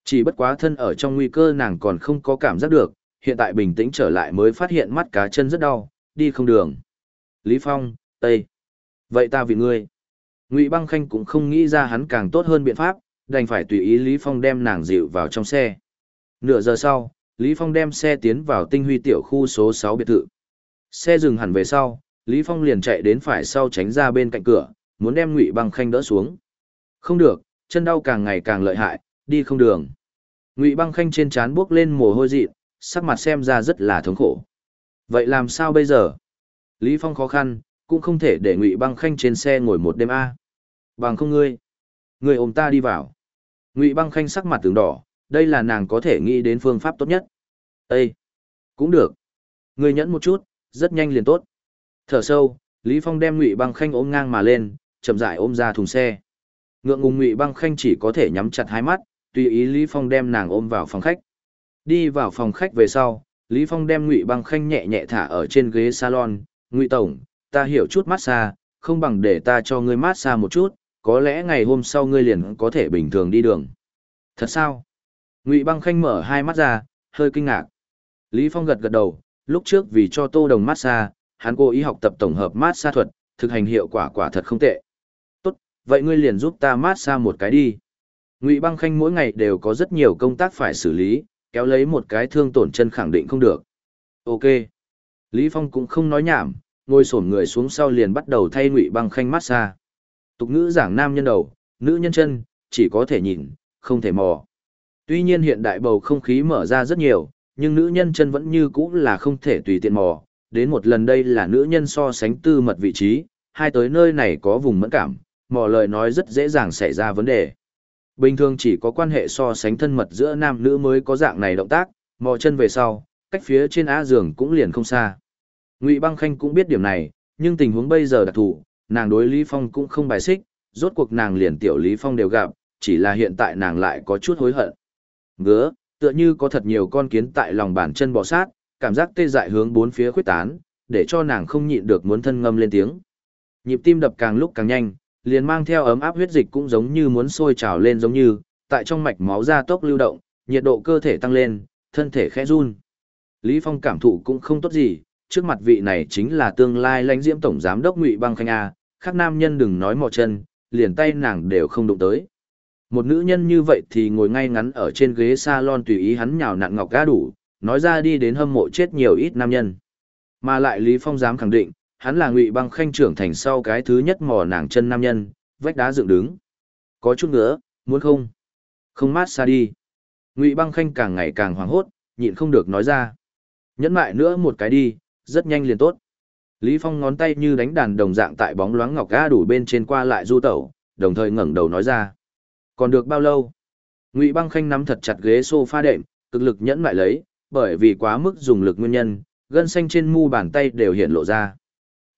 Chỉ bất quá thân ở trong nguy cơ nàng còn không có cảm giác được, hiện tại bình tĩnh trở lại mới phát hiện mắt cá chân rất đau, đi không đường. Lý Phong, Tây. Vậy ta vì ngươi. Ngụy Băng Khanh cũng không nghĩ ra hắn càng tốt hơn biện pháp, đành phải tùy ý Lý Phong đem nàng dịu vào trong xe. Nửa giờ sau, Lý Phong đem xe tiến vào tinh huy tiểu khu số 6 biệt thự. Xe dừng hẳn về sau, Lý Phong liền chạy đến phải sau tránh ra bên cạnh cửa, muốn đem Ngụy Băng Khanh đỡ xuống. Không được, chân đau càng ngày càng lợi hại, đi không đường. Ngụy Băng Khanh trên trán buốc lên mồ hôi dị, sắc mặt xem ra rất là thống khổ. Vậy làm sao bây giờ? Lý Phong khó khăn, cũng không thể để Ngụy Băng Khanh trên xe ngồi một đêm a. Bằng không ngươi, ngươi ôm ta đi vào. Ngụy Băng Khanh sắc mặt tướng đỏ, đây là nàng có thể nghĩ đến phương pháp tốt nhất. Ê! Cũng được. Ngươi nhẫn một chút, rất nhanh liền tốt. Thở sâu, Lý Phong đem Ngụy Băng Khanh ôm ngang mà lên, chậm rãi ôm ra thùng xe. Ngượng ngùng Ngụy Băng Khanh chỉ có thể nhắm chặt hai mắt, tùy ý Lý Phong đem nàng ôm vào phòng khách. Đi vào phòng khách về sau, Lý Phong đem Ngụy Băng Khanh nhẹ nhẹ thả ở trên ghế salon, "Ngụy tổng, ta hiểu chút massage, không bằng để ta cho ngươi massage một chút, có lẽ ngày hôm sau ngươi liền có thể bình thường đi đường." "Thật sao?" Ngụy Băng Khanh mở hai mắt ra, hơi kinh ngạc. Lý Phong gật gật đầu, lúc trước vì cho Tô Đồng massage, hắn cố ý học tập tổng hợp massage thuật, thực hành hiệu quả quả thật không tệ. "Tốt, vậy ngươi liền giúp ta massage một cái đi." Ngụy Băng Khanh mỗi ngày đều có rất nhiều công tác phải xử lý, kéo lấy một cái thương tổn chân khẳng định không được. Ok. Lý Phong cũng không nói nhảm, ngồi xổm người xuống sau liền bắt đầu thay Ngụy Băng Khanh massage. Tục ngữ giảng nam nhân đầu, nữ nhân chân, chỉ có thể nhìn, không thể mò. Tuy nhiên hiện đại bầu không khí mở ra rất nhiều, nhưng nữ nhân chân vẫn như cũ là không thể tùy tiện mò. Đến một lần đây là nữ nhân so sánh tư mật vị trí, hai tới nơi này có vùng mẫn cảm, mò lời nói rất dễ dàng xảy ra vấn đề. Bình thường chỉ có quan hệ so sánh thân mật giữa nam nữ mới có dạng này động tác, mò chân về sau, cách phía trên á giường cũng liền không xa. Ngụy Băng Khanh cũng biết điểm này, nhưng tình huống bây giờ đặc thù, nàng đối Lý Phong cũng không bài xích, rốt cuộc nàng liền tiểu Lý Phong đều gặp, chỉ là hiện tại nàng lại có chút hối hận. Ngứa, tựa như có thật nhiều con kiến tại lòng bàn chân bò sát, cảm giác tê dại hướng bốn phía khuyết tán, để cho nàng không nhịn được muốn thân ngâm lên tiếng. Nhịp tim đập càng lúc càng nhanh, liền mang theo ấm áp huyết dịch cũng giống như muốn sôi trào lên giống như, tại trong mạch máu ra tốc lưu động, nhiệt độ cơ thể tăng lên, thân thể khẽ run. Lý Phong cảm thụ cũng không tốt gì, trước mặt vị này chính là tương lai lãnh diễm tổng giám đốc Ngụy Băng Khanh A, khác nam nhân đừng nói mò chân, liền tay nàng đều không đụng tới. Một nữ nhân như vậy thì ngồi ngay ngắn ở trên ghế salon tùy ý hắn nhào nặn ngọc ga đủ, nói ra đi đến hâm mộ chết nhiều ít nam nhân. Mà lại Lý Phong dám khẳng định, hắn là Ngụy Băng Khanh trưởng thành sau cái thứ nhất mò nàng chân nam nhân, vách đá dựng đứng. Có chút nữa, muốn không? Không mát xa đi. Ngụy Băng Khanh càng ngày càng hoảng hốt, nhịn không được nói ra. Nhẫn mại nữa một cái đi, rất nhanh liền tốt. Lý Phong ngón tay như đánh đàn đồng dạng tại bóng loáng ngọc ga đủ bên trên qua lại du tẩu, đồng thời ngẩng đầu nói ra. Còn được bao lâu? Ngụy Băng Khanh nắm thật chặt ghế sofa đệm, cực lực nhẫn mại lấy, bởi vì quá mức dùng lực nguyên nhân, gân xanh trên mu bàn tay đều hiện lộ ra.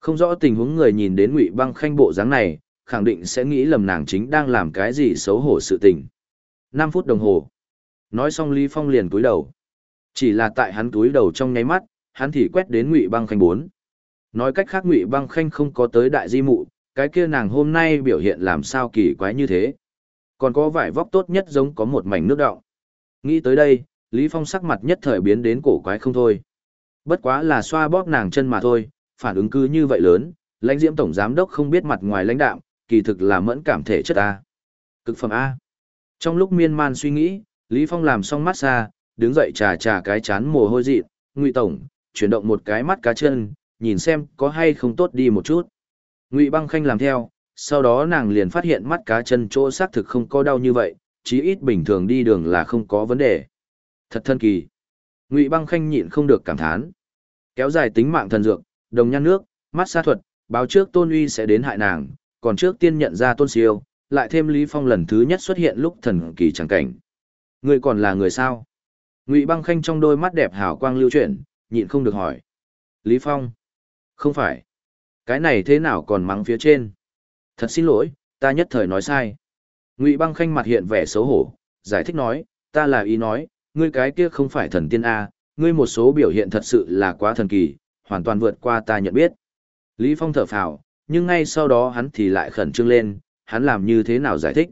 Không rõ tình huống người nhìn đến Ngụy Băng Khanh bộ dáng này, khẳng định sẽ nghĩ lầm nàng chính đang làm cái gì xấu hổ sự tình. 5 phút đồng hồ. Nói xong Lý Phong liền cúi đầu. Chỉ là tại hắn túi đầu trong nháy mắt, hắn thì quét đến Ngụy Băng Khanh bốn. Nói cách khác Ngụy Băng Khanh không có tới đại di mụ, cái kia nàng hôm nay biểu hiện làm sao kỳ quái như thế. Còn có vải vóc tốt nhất giống có một mảnh nước đọng. Nghĩ tới đây, Lý Phong sắc mặt nhất thời biến đến cổ quái không thôi. Bất quá là xoa bóp nàng chân mà thôi, phản ứng cứ như vậy lớn, lãnh diễm tổng giám đốc không biết mặt ngoài lãnh đạo, kỳ thực là mẫn cảm thể chất A. Cực phẩm A. Trong lúc miên man suy nghĩ, Lý Phong làm xong massage, đứng dậy trà trà cái chán mồ hôi dị, Ngụy tổng, chuyển động một cái mắt cá chân, nhìn xem có hay không tốt đi một chút. Ngụy Băng Khanh làm theo, sau đó nàng liền phát hiện mắt cá chân chỗ xác thực không có đau như vậy, chí ít bình thường đi đường là không có vấn đề. Thật thân kỳ. Ngụy Băng Khanh nhịn không được cảm thán. Kéo dài tính mạng thần dược, đồng nhan nước, mắt xa thuật, báo trước Tôn Uy sẽ đến hại nàng, còn trước tiên nhận ra Tôn Siêu, lại thêm Lý Phong lần thứ nhất xuất hiện lúc thần kỳ chẳng cảnh. Người còn là người sao? Ngụy Băng Khanh trong đôi mắt đẹp hào quang lưu chuyển, nhịn không được hỏi. Lý Phong? Không phải. Cái này thế nào còn mắng phía trên? Thật xin lỗi, ta nhất thời nói sai. Ngụy Băng Khanh mặt hiện vẻ xấu hổ, giải thích nói, ta là ý nói, ngươi cái kia không phải thần tiên A, ngươi một số biểu hiện thật sự là quá thần kỳ, hoàn toàn vượt qua ta nhận biết. Lý Phong thở phào, nhưng ngay sau đó hắn thì lại khẩn trương lên, hắn làm như thế nào giải thích.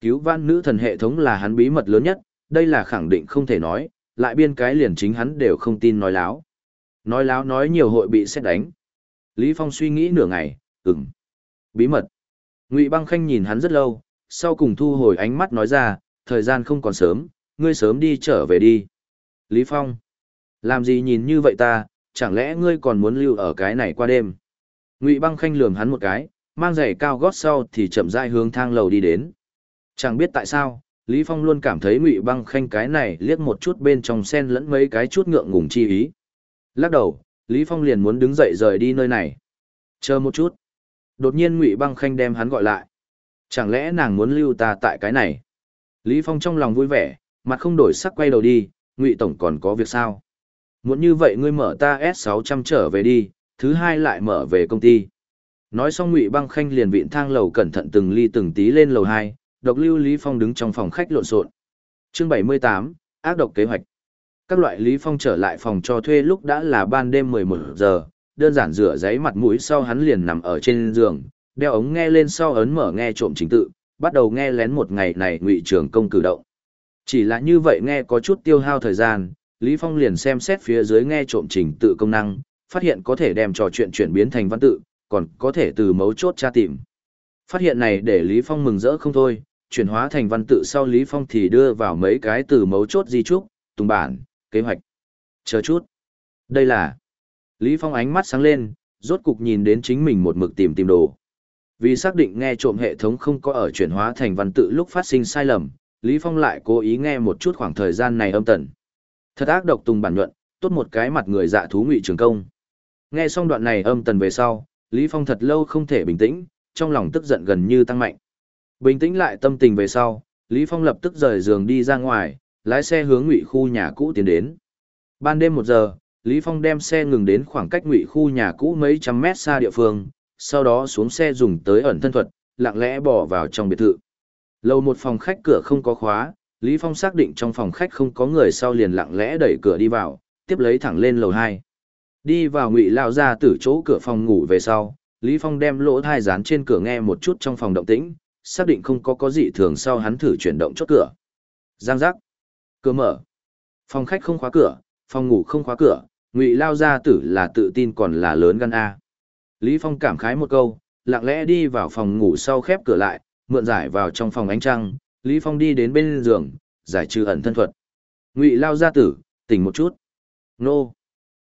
Cứu vãn nữ thần hệ thống là hắn bí mật lớn nhất, đây là khẳng định không thể nói, lại biên cái liền chính hắn đều không tin nói láo. Nói láo nói nhiều hội bị xét đánh. Lý Phong suy nghĩ nửa ngày, ừng Bí mật. Ngụy Băng Khanh nhìn hắn rất lâu, sau cùng thu hồi ánh mắt nói ra, thời gian không còn sớm, ngươi sớm đi trở về đi. Lý Phong. Làm gì nhìn như vậy ta, chẳng lẽ ngươi còn muốn lưu ở cái này qua đêm? Ngụy Băng Khanh lườm hắn một cái, mang giày cao gót sau thì chậm rãi hướng thang lầu đi đến. Chẳng biết tại sao, Lý Phong luôn cảm thấy Ngụy Băng Khanh cái này liếc một chút bên trong sen lẫn mấy cái chút ngượng ngùng chi ý. Lắc đầu, Lý Phong liền muốn đứng dậy rời đi nơi này. Chờ một chút. Đột nhiên Ngụy Băng Khanh đem hắn gọi lại. Chẳng lẽ nàng muốn lưu ta tại cái này? Lý Phong trong lòng vui vẻ, mặt không đổi sắc quay đầu đi, Ngụy tổng còn có việc sao? Muốn như vậy ngươi mở ta S600 trở về đi, thứ hai lại mở về công ty. Nói xong Ngụy Băng Khanh liền vịn thang lầu cẩn thận từng ly từng tí lên lầu 2, độc lưu Lý Phong đứng trong phòng khách lộn xộn. Chương 78, ác độc kế hoạch. Các loại Lý Phong trở lại phòng cho thuê lúc đã là ban đêm 11 giờ, đơn giản rửa giấy mặt mũi sau hắn liền nằm ở trên giường, đeo ống nghe lên sau ấn mở nghe trộm chính tự, bắt đầu nghe lén một ngày này ngụy trưởng công cử động. Chỉ là như vậy nghe có chút tiêu hao thời gian, Lý Phong liền xem xét phía dưới nghe trộm trình tự công năng, phát hiện có thể đem trò chuyện chuyển biến thành văn tự, còn có thể từ mấu chốt tra tìm. Phát hiện này để Lý Phong mừng rỡ không thôi, chuyển hóa thành văn tự sau Lý Phong thì đưa vào mấy cái từ mấu chốt di trúc, tùng bản, kế hoạch. Chờ chút. Đây là... Lý Phong ánh mắt sáng lên, rốt cục nhìn đến chính mình một mực tìm tìm đồ. Vì xác định nghe trộm hệ thống không có ở chuyển hóa thành văn tự lúc phát sinh sai lầm, Lý Phong lại cố ý nghe một chút khoảng thời gian này âm tần. Thật ác độc tùng bản nhuận, tốt một cái mặt người dạ thú ngụy trường công. Nghe xong đoạn này âm tần về sau, Lý Phong thật lâu không thể bình tĩnh, trong lòng tức giận gần như tăng mạnh. Bình tĩnh lại tâm tình về sau, Lý Phong lập tức rời giường đi ra ngoài, lái xe hướng ngụy khu nhà cũ tiến đến. Ban đêm một giờ, Lý Phong đem xe ngừng đến khoảng cách ngụy khu nhà cũ mấy trăm mét xa địa phương, sau đó xuống xe dùng tới ẩn thân thuật, lặng lẽ bỏ vào trong biệt thự. Lầu một phòng khách cửa không có khóa, Lý Phong xác định trong phòng khách không có người sau liền lặng lẽ đẩy cửa đi vào, tiếp lấy thẳng lên lầu 2. Đi vào ngụy lao ra từ chỗ cửa phòng ngủ về sau, Lý Phong đem lỗ thai dán trên cửa nghe một chút trong phòng động tĩnh, xác định không có có gì thường sau hắn thử chuyển động chốt cửa. Giang giác. Cửa mở. Phòng khách không khóa cửa, phòng ngủ không khóa cửa, ngụy lao gia tử là tự tin còn là lớn gan A. Lý Phong cảm khái một câu, lặng lẽ đi vào phòng ngủ sau khép cửa lại, mượn giải vào trong phòng ánh trăng, Lý Phong đi đến bên giường, giải trừ ẩn thân thuật. Ngụy lao gia tử, tỉnh một chút. Nô.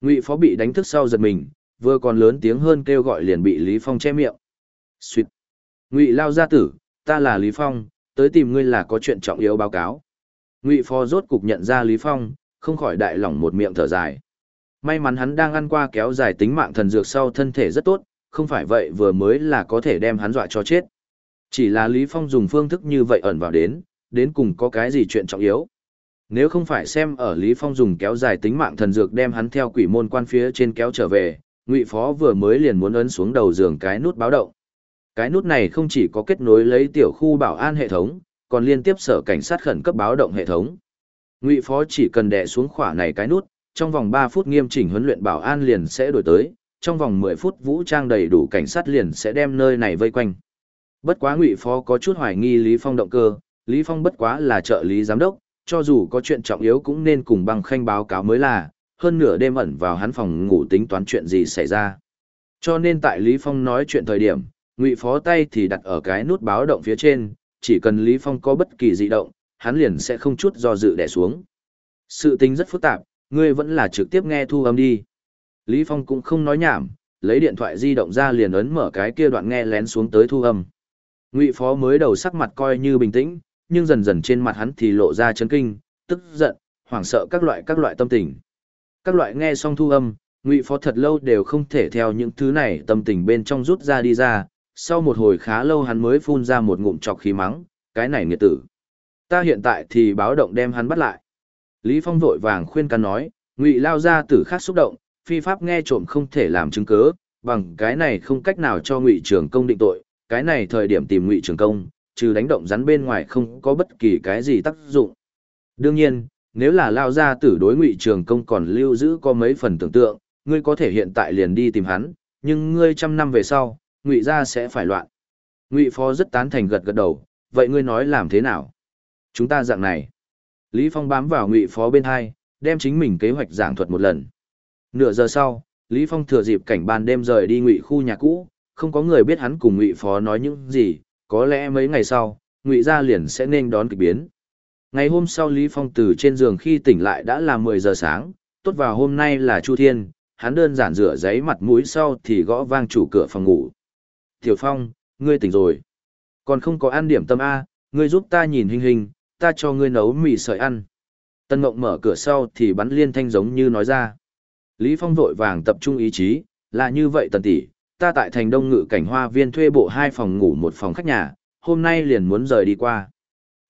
Ngụy phó bị đánh thức sau giật mình, vừa còn lớn tiếng hơn kêu gọi liền bị Lý Phong che miệng. suýt Ngụy lao gia tử, ta là Lý Phong, tới tìm ngươi là có chuyện trọng yếu báo cáo. Ngụy phó rốt cục nhận ra Lý Phong, không khỏi đại lỏng một miệng thở dài. May mắn hắn đang ăn qua kéo dài tính mạng thần dược sau thân thể rất tốt, không phải vậy vừa mới là có thể đem hắn dọa cho chết. Chỉ là Lý Phong dùng phương thức như vậy ẩn vào đến, đến cùng có cái gì chuyện trọng yếu. Nếu không phải xem ở Lý Phong dùng kéo dài tính mạng thần dược đem hắn theo quỷ môn quan phía trên kéo trở về, Ngụy Phó vừa mới liền muốn ấn xuống đầu giường cái nút báo động. Cái nút này không chỉ có kết nối lấy tiểu khu bảo an hệ thống, còn liên tiếp sở cảnh sát khẩn cấp báo động hệ thống. Ngụy Phó chỉ cần đè xuống khỏa này cái nút, trong vòng 3 phút nghiêm chỉnh huấn luyện bảo an liền sẽ đổi tới, trong vòng 10 phút vũ trang đầy đủ cảnh sát liền sẽ đem nơi này vây quanh. Bất quá Ngụy Phó có chút hoài nghi Lý Phong động cơ, Lý Phong bất quá là trợ lý giám đốc, cho dù có chuyện trọng yếu cũng nên cùng bằng khanh báo cáo mới là, hơn nửa đêm ẩn vào hắn phòng ngủ tính toán chuyện gì xảy ra. Cho nên tại Lý Phong nói chuyện thời điểm, Ngụy Phó tay thì đặt ở cái nút báo động phía trên, chỉ cần Lý Phong có bất kỳ dị động, hắn liền sẽ không chút do dự đè xuống. Sự tình rất phức tạp, ngươi vẫn là trực tiếp nghe thu âm đi. Lý Phong cũng không nói nhảm, lấy điện thoại di động ra liền ấn mở cái kia đoạn nghe lén xuống tới thu âm. Ngụy Phó mới đầu sắc mặt coi như bình tĩnh, nhưng dần dần trên mặt hắn thì lộ ra chấn kinh, tức giận, hoảng sợ các loại các loại tâm tình. Các loại nghe xong thu âm, Ngụy Phó thật lâu đều không thể theo những thứ này tâm tình bên trong rút ra đi ra, sau một hồi khá lâu hắn mới phun ra một ngụm chọc khí mắng, cái này nghiệt tử. Ta hiện tại thì báo động đem hắn bắt lại. Lý Phong vội vàng khuyên can nói, Ngụy lao ra tử khác xúc động, phi pháp nghe trộm không thể làm chứng cớ, bằng cái này không cách nào cho Ngụy Trường Công định tội, cái này thời điểm tìm Ngụy Trường Công, trừ đánh động rắn bên ngoài không có bất kỳ cái gì tác dụng. Đương nhiên, nếu là lao ra tử đối Ngụy Trường Công còn lưu giữ có mấy phần tưởng tượng, ngươi có thể hiện tại liền đi tìm hắn, nhưng ngươi trăm năm về sau, Ngụy gia sẽ phải loạn. Ngụy Phó rất tán thành gật gật đầu, vậy ngươi nói làm thế nào? Chúng ta dạng này. Lý Phong bám vào Ngụy Phó bên hai, đem chính mình kế hoạch giảng thuật một lần. Nửa giờ sau, Lý Phong thừa dịp cảnh ban đêm rời đi Ngụy khu nhà cũ, không có người biết hắn cùng Ngụy Phó nói những gì, có lẽ mấy ngày sau, Ngụy gia liền sẽ nên đón kịch biến. Ngày hôm sau Lý Phong từ trên giường khi tỉnh lại đã là 10 giờ sáng, tốt vào hôm nay là Chu Thiên, hắn đơn giản rửa giấy mặt mũi sau thì gõ vang chủ cửa phòng ngủ. Tiểu Phong, ngươi tỉnh rồi. Còn không có ăn điểm tâm A, ngươi giúp ta nhìn hình hình, ta cho ngươi nấu mì sợi ăn. Tân Ngộng mở cửa sau thì bắn liên thanh giống như nói ra. Lý Phong vội vàng tập trung ý chí, là như vậy tần tỷ, ta tại thành đông ngự cảnh hoa viên thuê bộ hai phòng ngủ một phòng khách nhà, hôm nay liền muốn rời đi qua.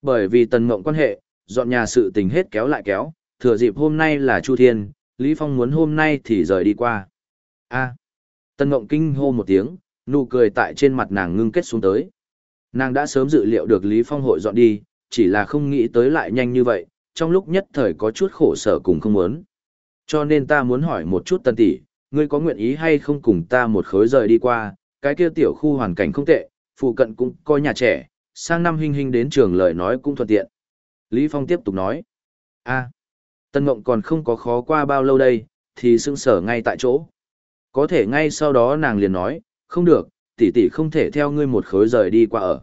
Bởi vì tần ngộng quan hệ, dọn nhà sự tình hết kéo lại kéo, thừa dịp hôm nay là Chu Thiên, Lý Phong muốn hôm nay thì rời đi qua. A. À. Tần ngộng kinh hô một tiếng, nụ cười tại trên mặt nàng ngưng kết xuống tới. Nàng đã sớm dự liệu được Lý Phong hội dọn đi, chỉ là không nghĩ tới lại nhanh như vậy, trong lúc nhất thời có chút khổ sở cùng không muốn. Cho nên ta muốn hỏi một chút tân tỷ, ngươi có nguyện ý hay không cùng ta một khối rời đi qua, cái kia tiểu khu hoàn cảnh không tệ, phụ cận cũng có nhà trẻ, sang năm hình hình đến trường lời nói cũng thuận tiện. Lý Phong tiếp tục nói, a, Tân mộng còn không có khó qua bao lâu đây, thì sưng sở ngay tại chỗ. Có thể ngay sau đó nàng liền nói, không được, tỷ tỷ không thể theo ngươi một khối rời đi qua ở.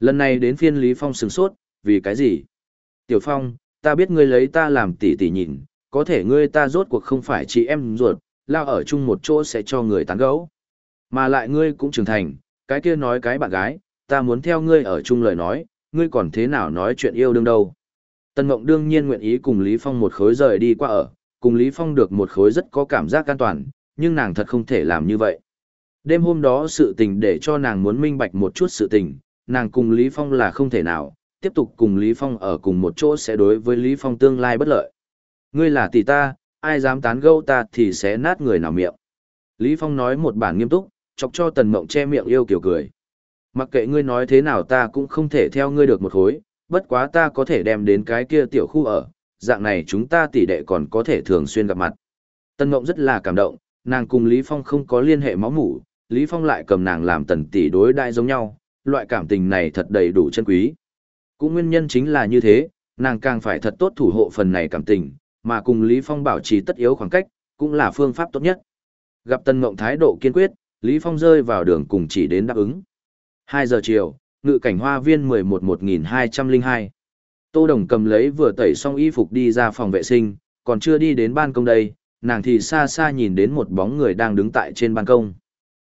Lần này đến phiên Lý Phong sừng sốt, vì cái gì? Tiểu Phong, ta biết ngươi lấy ta làm tỷ tỷ nhìn, có thể ngươi ta rốt cuộc không phải chị em ruột, lao ở chung một chỗ sẽ cho người tán gẫu. Mà lại ngươi cũng trưởng thành, cái kia nói cái bạn gái, ta muốn theo ngươi ở chung lời nói, ngươi còn thế nào nói chuyện yêu đương đâu. Tân Mộng đương nhiên nguyện ý cùng Lý Phong một khối rời đi qua ở, cùng Lý Phong được một khối rất có cảm giác an toàn, nhưng nàng thật không thể làm như vậy. Đêm hôm đó sự tình để cho nàng muốn minh bạch một chút sự tình, nàng cùng Lý Phong là không thể nào, tiếp tục cùng Lý Phong ở cùng một chỗ sẽ đối với Lý Phong tương lai bất lợi. Ngươi là tỷ ta, ai dám tán gẫu ta thì sẽ nát người nào miệng. Lý Phong nói một bản nghiêm túc, chọc cho Tần Mộng che miệng yêu kiểu cười. Mặc kệ ngươi nói thế nào ta cũng không thể theo ngươi được một khối, bất quá ta có thể đem đến cái kia tiểu khu ở, dạng này chúng ta tỷ đệ còn có thể thường xuyên gặp mặt. Tần Mộng rất là cảm động, nàng cùng Lý Phong không có liên hệ máu mủ, Lý Phong lại cầm nàng làm tần tỷ đối đại giống nhau, loại cảm tình này thật đầy đủ chân quý. Cũng nguyên nhân chính là như thế, nàng càng phải thật tốt thủ hộ phần này cảm tình, mà cùng Lý Phong bảo trì tất yếu khoảng cách, cũng là phương pháp tốt nhất. Gặp Tân Ngộng thái độ kiên quyết, Lý Phong rơi vào đường cùng chỉ đến đáp ứng. 2 giờ chiều, ngự cảnh hoa viên 11-1202. Tô Đồng cầm lấy vừa tẩy xong y phục đi ra phòng vệ sinh, còn chưa đi đến ban công đây, nàng thì xa xa nhìn đến một bóng người đang đứng tại trên ban công.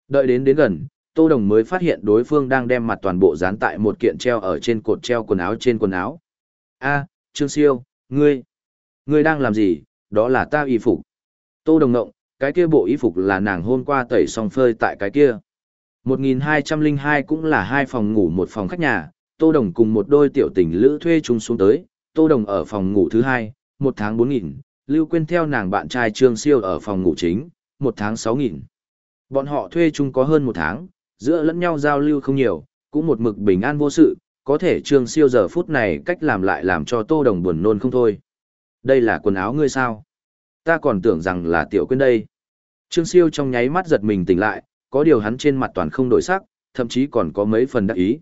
Đợi đến đến gần, Tô Đồng mới phát hiện đối phương đang đem mặt toàn bộ dán tại một kiện treo ở trên cột treo quần áo trên quần áo. A, Trương Siêu, ngươi, ngươi đang làm gì, đó là ta y phục. Tô Đồng ngộng, cái kia bộ y phục là nàng hôm qua tẩy xong phơi tại cái kia. 1202 cũng là hai phòng ngủ một phòng khách nhà, Tô Đồng cùng một đôi tiểu tình lữ thuê chung xuống tới, Tô Đồng ở phòng ngủ thứ hai, một tháng 4.000, Lưu Quyên theo nàng bạn trai Trương Siêu ở phòng ngủ chính, một tháng 6.000. Bọn họ thuê chung có hơn một tháng, giữa lẫn nhau giao lưu không nhiều, cũng một mực bình an vô sự, có thể Trương Siêu giờ phút này cách làm lại làm cho Tô Đồng buồn nôn không thôi. Đây là quần áo ngươi sao? Ta còn tưởng rằng là tiểu quên đây. Trương Siêu trong nháy mắt giật mình tỉnh lại, có điều hắn trên mặt toàn không đổi sắc, thậm chí còn có mấy phần đắc ý.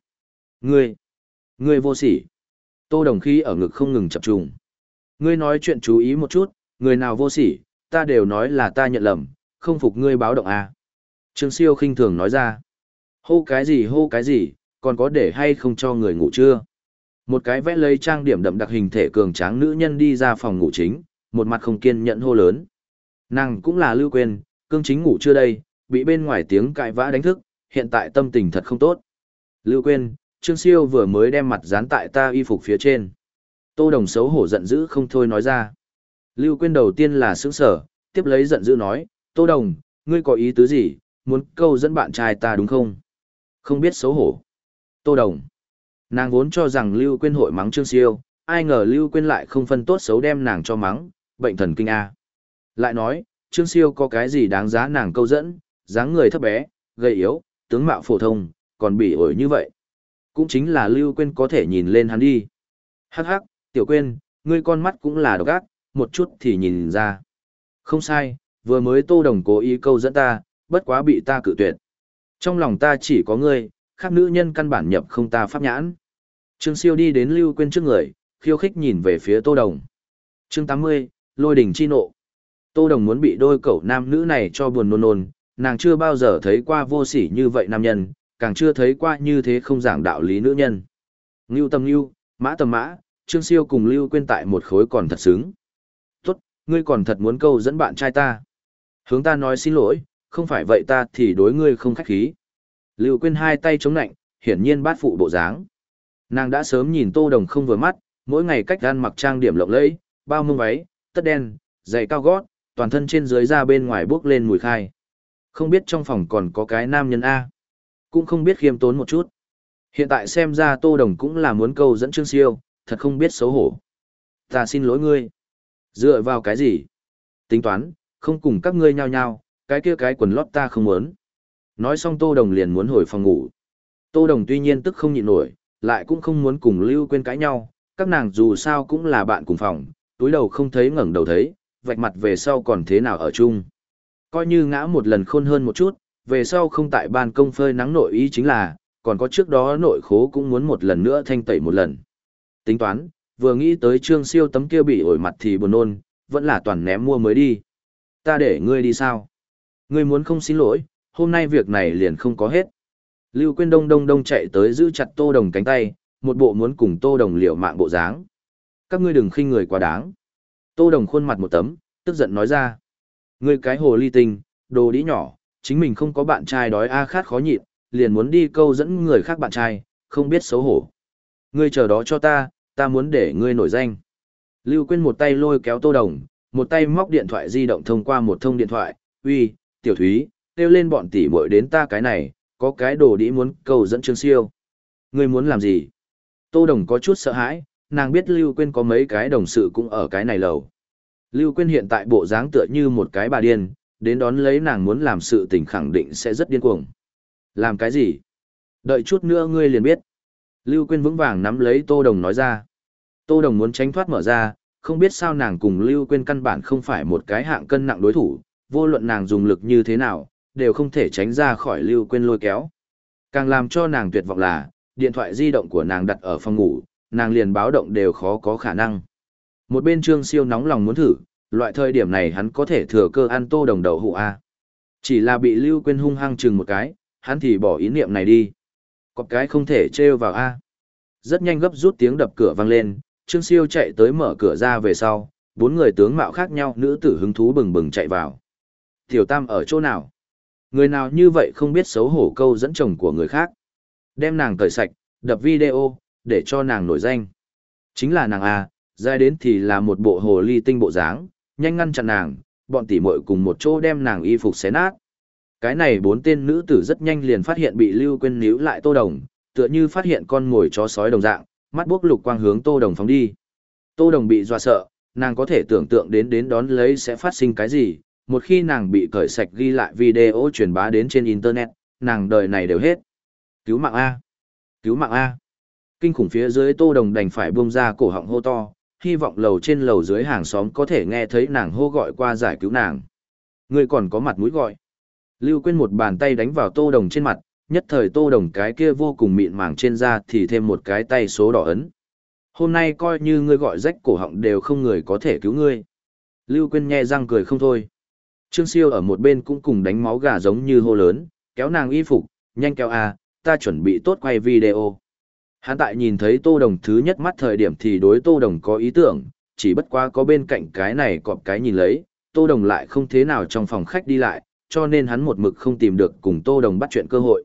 Ngươi, ngươi vô sỉ. Tô Đồng khi ở ngực không ngừng chập trùng. Ngươi nói chuyện chú ý một chút, người nào vô sỉ, ta đều nói là ta nhận lầm, không phục ngươi báo động à. Trương Siêu khinh thường nói ra. Hô cái gì hô cái gì, còn có để hay không cho người ngủ chưa? Một cái vẽ lấy trang điểm đậm đặc hình thể cường tráng nữ nhân đi ra phòng ngủ chính, một mặt không kiên nhẫn hô lớn. Nàng cũng là lưu quên, cương chính ngủ chưa đây, bị bên ngoài tiếng cãi vã đánh thức, hiện tại tâm tình thật không tốt. Lưu quên, Trương Siêu vừa mới đem mặt dán tại ta y phục phía trên. Tô Đồng xấu hổ giận dữ không thôi nói ra. Lưu quên đầu tiên là sững sở, tiếp lấy giận dữ nói, Tô Đồng, ngươi có ý tứ gì, muốn câu dẫn bạn trai ta đúng không? Không biết xấu hổ. Tô Đồng. Nàng vốn cho rằng Lưu Quyên hội mắng Trương Siêu, ai ngờ Lưu Quyên lại không phân tốt xấu đem nàng cho mắng, bệnh thần kinh A. Lại nói, Trương Siêu có cái gì đáng giá nàng câu dẫn, dáng người thấp bé, gầy yếu, tướng mạo phổ thông, còn bị ổi như vậy. Cũng chính là Lưu Quyên có thể nhìn lên hắn đi. Hắc hắc, tiểu Quyên, ngươi con mắt cũng là độc ác, một chút thì nhìn ra. Không sai, vừa mới Tô Đồng cố ý câu dẫn ta, bất quá bị ta cự tuyệt. Trong lòng ta chỉ có ngươi, khác nữ nhân căn bản nhập không ta pháp nhãn. Trương Siêu đi đến Lưu Quyên trước người, khiêu khích nhìn về phía Tô Đồng. Chương 80, Lôi đỉnh chi nộ. Tô Đồng muốn bị đôi cậu nam nữ này cho buồn nôn nôn, nàng chưa bao giờ thấy qua vô sỉ như vậy nam nhân, càng chưa thấy qua như thế không giảng đạo lý nữ nhân. Ngưu tầm ngưu, mã tầm mã, Trương Siêu cùng Lưu Quyên tại một khối còn thật sướng. Tốt, ngươi còn thật muốn câu dẫn bạn trai ta. Hướng ta nói xin lỗi, không phải vậy ta thì đối ngươi không khách khí. Lưu Quyên hai tay chống nạnh, hiển nhiên bát phụ bộ dáng. Nàng đã sớm nhìn Tô Đồng không vừa mắt, mỗi ngày cách gan mặc trang điểm lộng lẫy, bao mông váy, tất đen, giày cao gót, toàn thân trên dưới ra bên ngoài bước lên mùi khai. Không biết trong phòng còn có cái nam nhân A. Cũng không biết khiêm tốn một chút. Hiện tại xem ra Tô Đồng cũng là muốn câu dẫn Trương Siêu, thật không biết xấu hổ. Ta xin lỗi ngươi. Dựa vào cái gì? Tính toán, không cùng các ngươi nhau nhau, cái kia cái quần lót ta không muốn. Nói xong Tô Đồng liền muốn hồi phòng ngủ. Tô Đồng tuy nhiên tức không nhịn nổi, lại cũng không muốn cùng Lưu Quyên cãi nhau, các nàng dù sao cũng là bạn cùng phòng, túi đầu không thấy ngẩng đầu thấy, vạch mặt về sau còn thế nào ở chung. Coi như ngã một lần khôn hơn một chút, về sau không tại ban công phơi nắng nội ý chính là, còn có trước đó nội khố cũng muốn một lần nữa thanh tẩy một lần. Tính toán, vừa nghĩ tới trương siêu tấm kia bị ổi mặt thì buồn nôn, vẫn là toàn ném mua mới đi. Ta để ngươi đi sao? Ngươi muốn không xin lỗi, hôm nay việc này liền không có hết. Lưu Quyên Đông Đông Đông chạy tới giữ chặt Tô Đồng cánh tay, một bộ muốn cùng Tô Đồng liều mạng bộ dáng. Các ngươi đừng khinh người quá đáng. Tô Đồng khuôn mặt một tấm, tức giận nói ra. Ngươi cái hồ ly tinh, đồ đĩ nhỏ, chính mình không có bạn trai đói a khát khó nhịn, liền muốn đi câu dẫn người khác bạn trai, không biết xấu hổ. Ngươi chờ đó cho ta, ta muốn để ngươi nổi danh. Lưu Quyên một tay lôi kéo Tô Đồng, một tay móc điện thoại di động thông qua một thông điện thoại, uy, tiểu thúy, kêu lên bọn tỷ muội đến ta cái này, có cái đồ đĩ muốn cầu dẫn Trương Siêu. Ngươi muốn làm gì? Tô Đồng có chút sợ hãi, nàng biết Lưu Quyên có mấy cái đồng sự cũng ở cái này lầu. Lưu Quyên hiện tại bộ dáng tựa như một cái bà điên, đến đón lấy nàng muốn làm sự tình khẳng định sẽ rất điên cuồng. Làm cái gì? Đợi chút nữa ngươi liền biết. Lưu Quyên vững vàng nắm lấy Tô Đồng nói ra. Tô Đồng muốn tránh thoát mở ra, không biết sao nàng cùng Lưu Quyên căn bản không phải một cái hạng cân nặng đối thủ, vô luận nàng dùng lực như thế nào, đều không thể tránh ra khỏi Lưu Quyên lôi kéo. Càng làm cho nàng tuyệt vọng là, điện thoại di động của nàng đặt ở phòng ngủ, nàng liền báo động đều khó có khả năng. Một bên Trương Siêu nóng lòng muốn thử, loại thời điểm này hắn có thể thừa cơ ăn tô đồng đầu hụ A. Chỉ là bị Lưu Quyên hung hăng chừng một cái, hắn thì bỏ ý niệm này đi. Có cái không thể trêu vào A. Rất nhanh gấp rút tiếng đập cửa vang lên, Trương Siêu chạy tới mở cửa ra về sau, bốn người tướng mạo khác nhau nữ tử hứng thú bừng bừng chạy vào. Tiểu Tam ở chỗ nào? Người nào như vậy không biết xấu hổ câu dẫn chồng của người khác. Đem nàng cởi sạch, đập video, để cho nàng nổi danh. Chính là nàng A, dài đến thì là một bộ hồ ly tinh bộ dáng, nhanh ngăn chặn nàng, bọn tỷ muội cùng một chỗ đem nàng y phục xé nát. Cái này bốn tên nữ tử rất nhanh liền phát hiện bị Lưu Quyên níu lại Tô Đồng, tựa như phát hiện con ngồi chó sói đồng dạng, mắt bốc lục quang hướng Tô Đồng phóng đi. Tô Đồng bị dọa sợ, nàng có thể tưởng tượng đến đến đón lấy sẽ phát sinh cái gì, một khi nàng bị cởi sạch ghi lại video truyền bá đến trên internet, nàng đời này đều hết. Cứu mạng A! Cứu mạng A! Kinh khủng phía dưới Tô Đồng đành phải buông ra cổ họng hô to, hy vọng lầu trên lầu dưới hàng xóm có thể nghe thấy nàng hô gọi qua giải cứu nàng. Người còn có mặt mũi gọi. Lưu Quyên một bàn tay đánh vào Tô Đồng trên mặt, nhất thời Tô Đồng cái kia vô cùng mịn màng trên da thì thêm một cái tay số đỏ ấn. Hôm nay coi như ngươi gọi rách cổ họng đều không người có thể cứu ngươi. Lưu Quyên nghe răng cười không thôi. Trương Siêu ở một bên cũng cùng đánh máu gà giống như hô lớn, kéo nàng y phục, nhanh kéo a, ta chuẩn bị tốt quay video. Hắn tại nhìn thấy Tô Đồng thứ nhất mắt thời điểm thì đối Tô Đồng có ý tưởng, chỉ bất quá có bên cạnh cái này cọp cái nhìn lấy, Tô Đồng lại không thế nào trong phòng khách đi lại, cho nên hắn một mực không tìm được cùng Tô Đồng bắt chuyện cơ hội.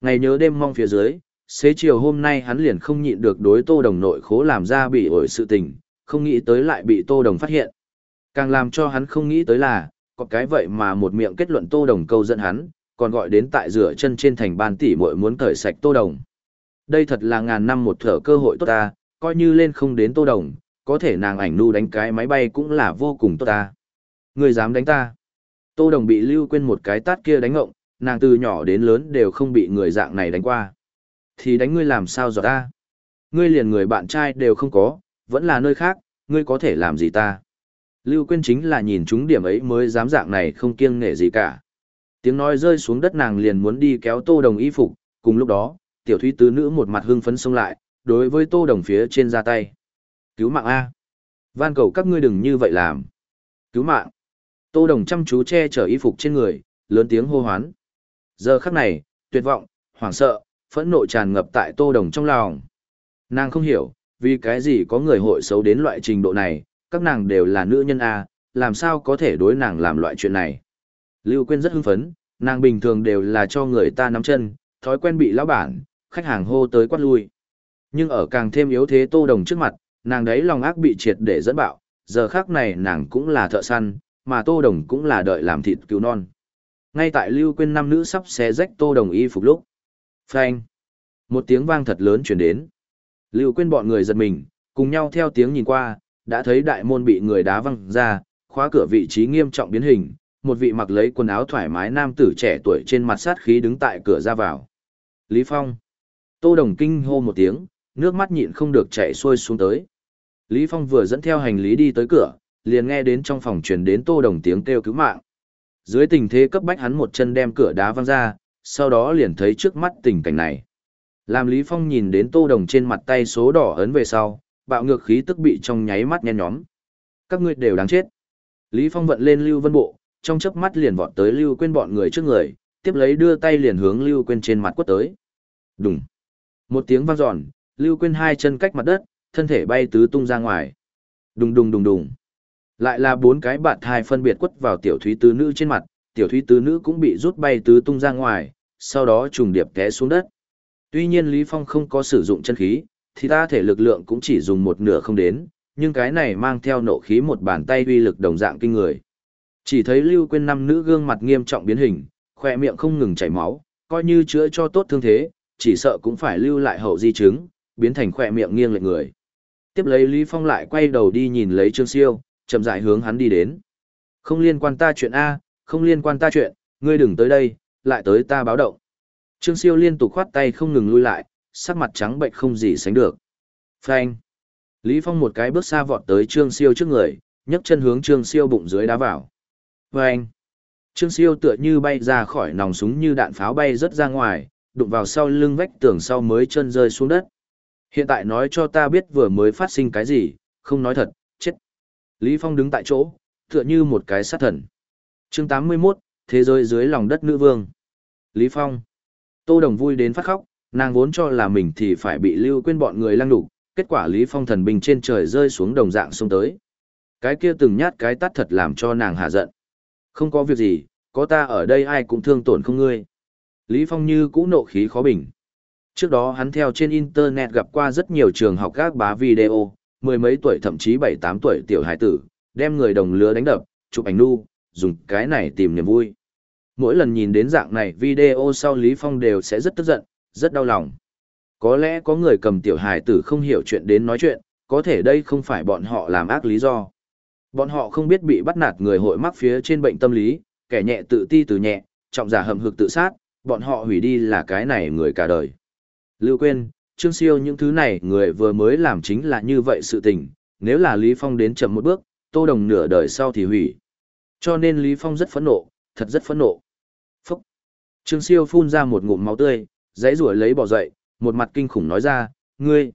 Ngày nhớ đêm mong phía dưới, xế chiều hôm nay hắn liền không nhịn được đối Tô Đồng nội khố làm ra bị ổi sự tình, không nghĩ tới lại bị Tô Đồng phát hiện. Càng làm cho hắn không nghĩ tới là, có cái vậy mà một miệng kết luận Tô Đồng câu dẫn hắn, còn gọi đến tại rửa chân trên thành ban tỷ muội muốn cởi sạch Tô Đồng. Đây thật là ngàn năm một thở cơ hội tốt ta, coi như lên không đến Tô Đồng, có thể nàng ảnh nu đánh cái máy bay cũng là vô cùng tốt ta. Người dám đánh ta. Tô Đồng bị lưu quên một cái tát kia đánh ngộng, nàng từ nhỏ đến lớn đều không bị người dạng này đánh qua. Thì đánh ngươi làm sao giọt ta? Ngươi liền người bạn trai đều không có, vẫn là nơi khác, ngươi có thể làm gì ta? Lưu Quyên chính là nhìn chúng điểm ấy mới dám dạng này không kiêng nể gì cả. Tiếng nói rơi xuống đất nàng liền muốn đi kéo Tô Đồng y phục, cùng lúc đó, tiểu thúy tứ nữ một mặt hưng phấn xông lại, đối với Tô Đồng phía trên ra tay. Cứu mạng A. Van cầu các ngươi đừng như vậy làm. Cứu mạng. Tô Đồng chăm chú che chở y phục trên người, lớn tiếng hô hoán. Giờ khắc này, tuyệt vọng, hoảng sợ, phẫn nộ tràn ngập tại Tô Đồng trong lòng. Nàng không hiểu, vì cái gì có người hội xấu đến loại trình độ này, các nàng đều là nữ nhân A, làm sao có thể đối nàng làm loại chuyện này. Lưu Quyên rất hưng phấn, nàng bình thường đều là cho người ta nắm chân, thói quen bị lão bản, khách hàng hô tới quát lui. Nhưng ở càng thêm yếu thế Tô Đồng trước mặt, nàng đấy lòng ác bị triệt để dẫn bạo, giờ khác này nàng cũng là thợ săn, mà Tô Đồng cũng là đợi làm thịt cứu non. Ngay tại Lưu Quyên năm nữ sắp xé rách Tô Đồng y phục lúc. Phanh! Một tiếng vang thật lớn chuyển đến. Lưu Quyên bọn người giật mình, cùng nhau theo tiếng nhìn qua, đã thấy đại môn bị người đá văng ra, khóa cửa vị trí nghiêm trọng biến hình, một vị mặc lấy quần áo thoải mái nam tử trẻ tuổi trên mặt sát khí đứng tại cửa ra vào. Lý Phong. Tô Đồng kinh hô một tiếng, nước mắt nhịn không được chảy xuôi xuống tới. Lý Phong vừa dẫn theo hành lý đi tới cửa, liền nghe đến trong phòng truyền đến Tô Đồng tiếng kêu cứu mạng. Dưới tình thế cấp bách hắn một chân đem cửa đá văng ra, sau đó liền thấy trước mắt tình cảnh này. Làm Lý Phong nhìn đến Tô Đồng trên mặt tay số đỏ ấn về sau, bạo ngược khí tức bị trong nháy mắt nhen nhóm. Các ngươi đều đáng chết. Lý Phong vận lên Lưu Vân Bộ, trong chớp mắt liền vọt tới Lưu Quên bọn người trước người, tiếp lấy đưa tay liền hướng Lưu Quên trên mặt quất tới. Đùng. Một tiếng vang dọn, Lưu Quyên hai chân cách mặt đất, thân thể bay tứ tung ra ngoài. Đùng đùng đùng đùng. Lại là bốn cái bạt thai phân biệt quất vào tiểu thúy tứ nữ trên mặt, tiểu thúy tứ nữ cũng bị rút bay tứ tung ra ngoài, sau đó trùng điệp té xuống đất. Tuy nhiên Lý Phong không có sử dụng chân khí, thì ta thể lực lượng cũng chỉ dùng một nửa không đến, nhưng cái này mang theo nộ khí một bàn tay uy lực đồng dạng kinh người. Chỉ thấy Lưu Quyên năm nữ gương mặt nghiêm trọng biến hình, khỏe miệng không ngừng chảy máu, coi như chữa cho tốt thương thế, chỉ sợ cũng phải lưu lại hậu di chứng, biến thành khỏe miệng nghiêng lệch người. Tiếp lấy Lý Phong lại quay đầu đi nhìn lấy Trương Siêu, chậm rãi hướng hắn đi đến. Không liên quan ta chuyện A, không liên quan ta chuyện, ngươi đừng tới đây, lại tới ta báo động. Trương Siêu liên tục khoát tay không ngừng lui lại, sắc mặt trắng bệnh không gì sánh được. Phanh. Lý Phong một cái bước xa vọt tới Trương Siêu trước người, nhấc chân hướng Trương Siêu bụng dưới đá vào. Phanh. Trương Siêu tựa như bay ra khỏi nòng súng như đạn pháo bay rất ra ngoài, đụng vào sau lưng vách tường sau mới chân rơi xuống đất. Hiện tại nói cho ta biết vừa mới phát sinh cái gì, không nói thật, chết. Lý Phong đứng tại chỗ, tựa như một cái sát thần. Chương 81, Thế giới dưới lòng đất nữ vương. Lý Phong. Tô Đồng vui đến phát khóc, nàng vốn cho là mình thì phải bị lưu quên bọn người lăng đục, kết quả Lý Phong thần binh trên trời rơi xuống đồng dạng xông tới. Cái kia từng nhát cái tắt thật làm cho nàng hạ giận. Không có việc gì, có ta ở đây ai cũng thương tổn không ngươi. Lý Phong như cũ nộ khí khó bình. Trước đó hắn theo trên internet gặp qua rất nhiều trường học các bá video, mười mấy tuổi thậm chí bảy tám tuổi tiểu hải tử, đem người đồng lứa đánh đập, chụp ảnh nu, dùng cái này tìm niềm vui. Mỗi lần nhìn đến dạng này video sau Lý Phong đều sẽ rất tức giận, rất đau lòng. Có lẽ có người cầm tiểu hải tử không hiểu chuyện đến nói chuyện, có thể đây không phải bọn họ làm ác lý do. Bọn họ không biết bị bắt nạt người hội mắc phía trên bệnh tâm lý, kẻ nhẹ tự ti từ nhẹ, trọng giả hầm hực tự sát, bọn họ hủy đi là cái này người cả đời. Lưu quên, Trương Siêu những thứ này người vừa mới làm chính là như vậy sự tình, nếu là Lý Phong đến chậm một bước, Tô Đồng nửa đời sau thì hủy. Cho nên Lý Phong rất phẫn nộ, thật rất phẫn nộ. Phúc! Trương Siêu phun ra một ngụm máu tươi, dãy rủa lấy bỏ dậy, một mặt kinh khủng nói ra, ngươi,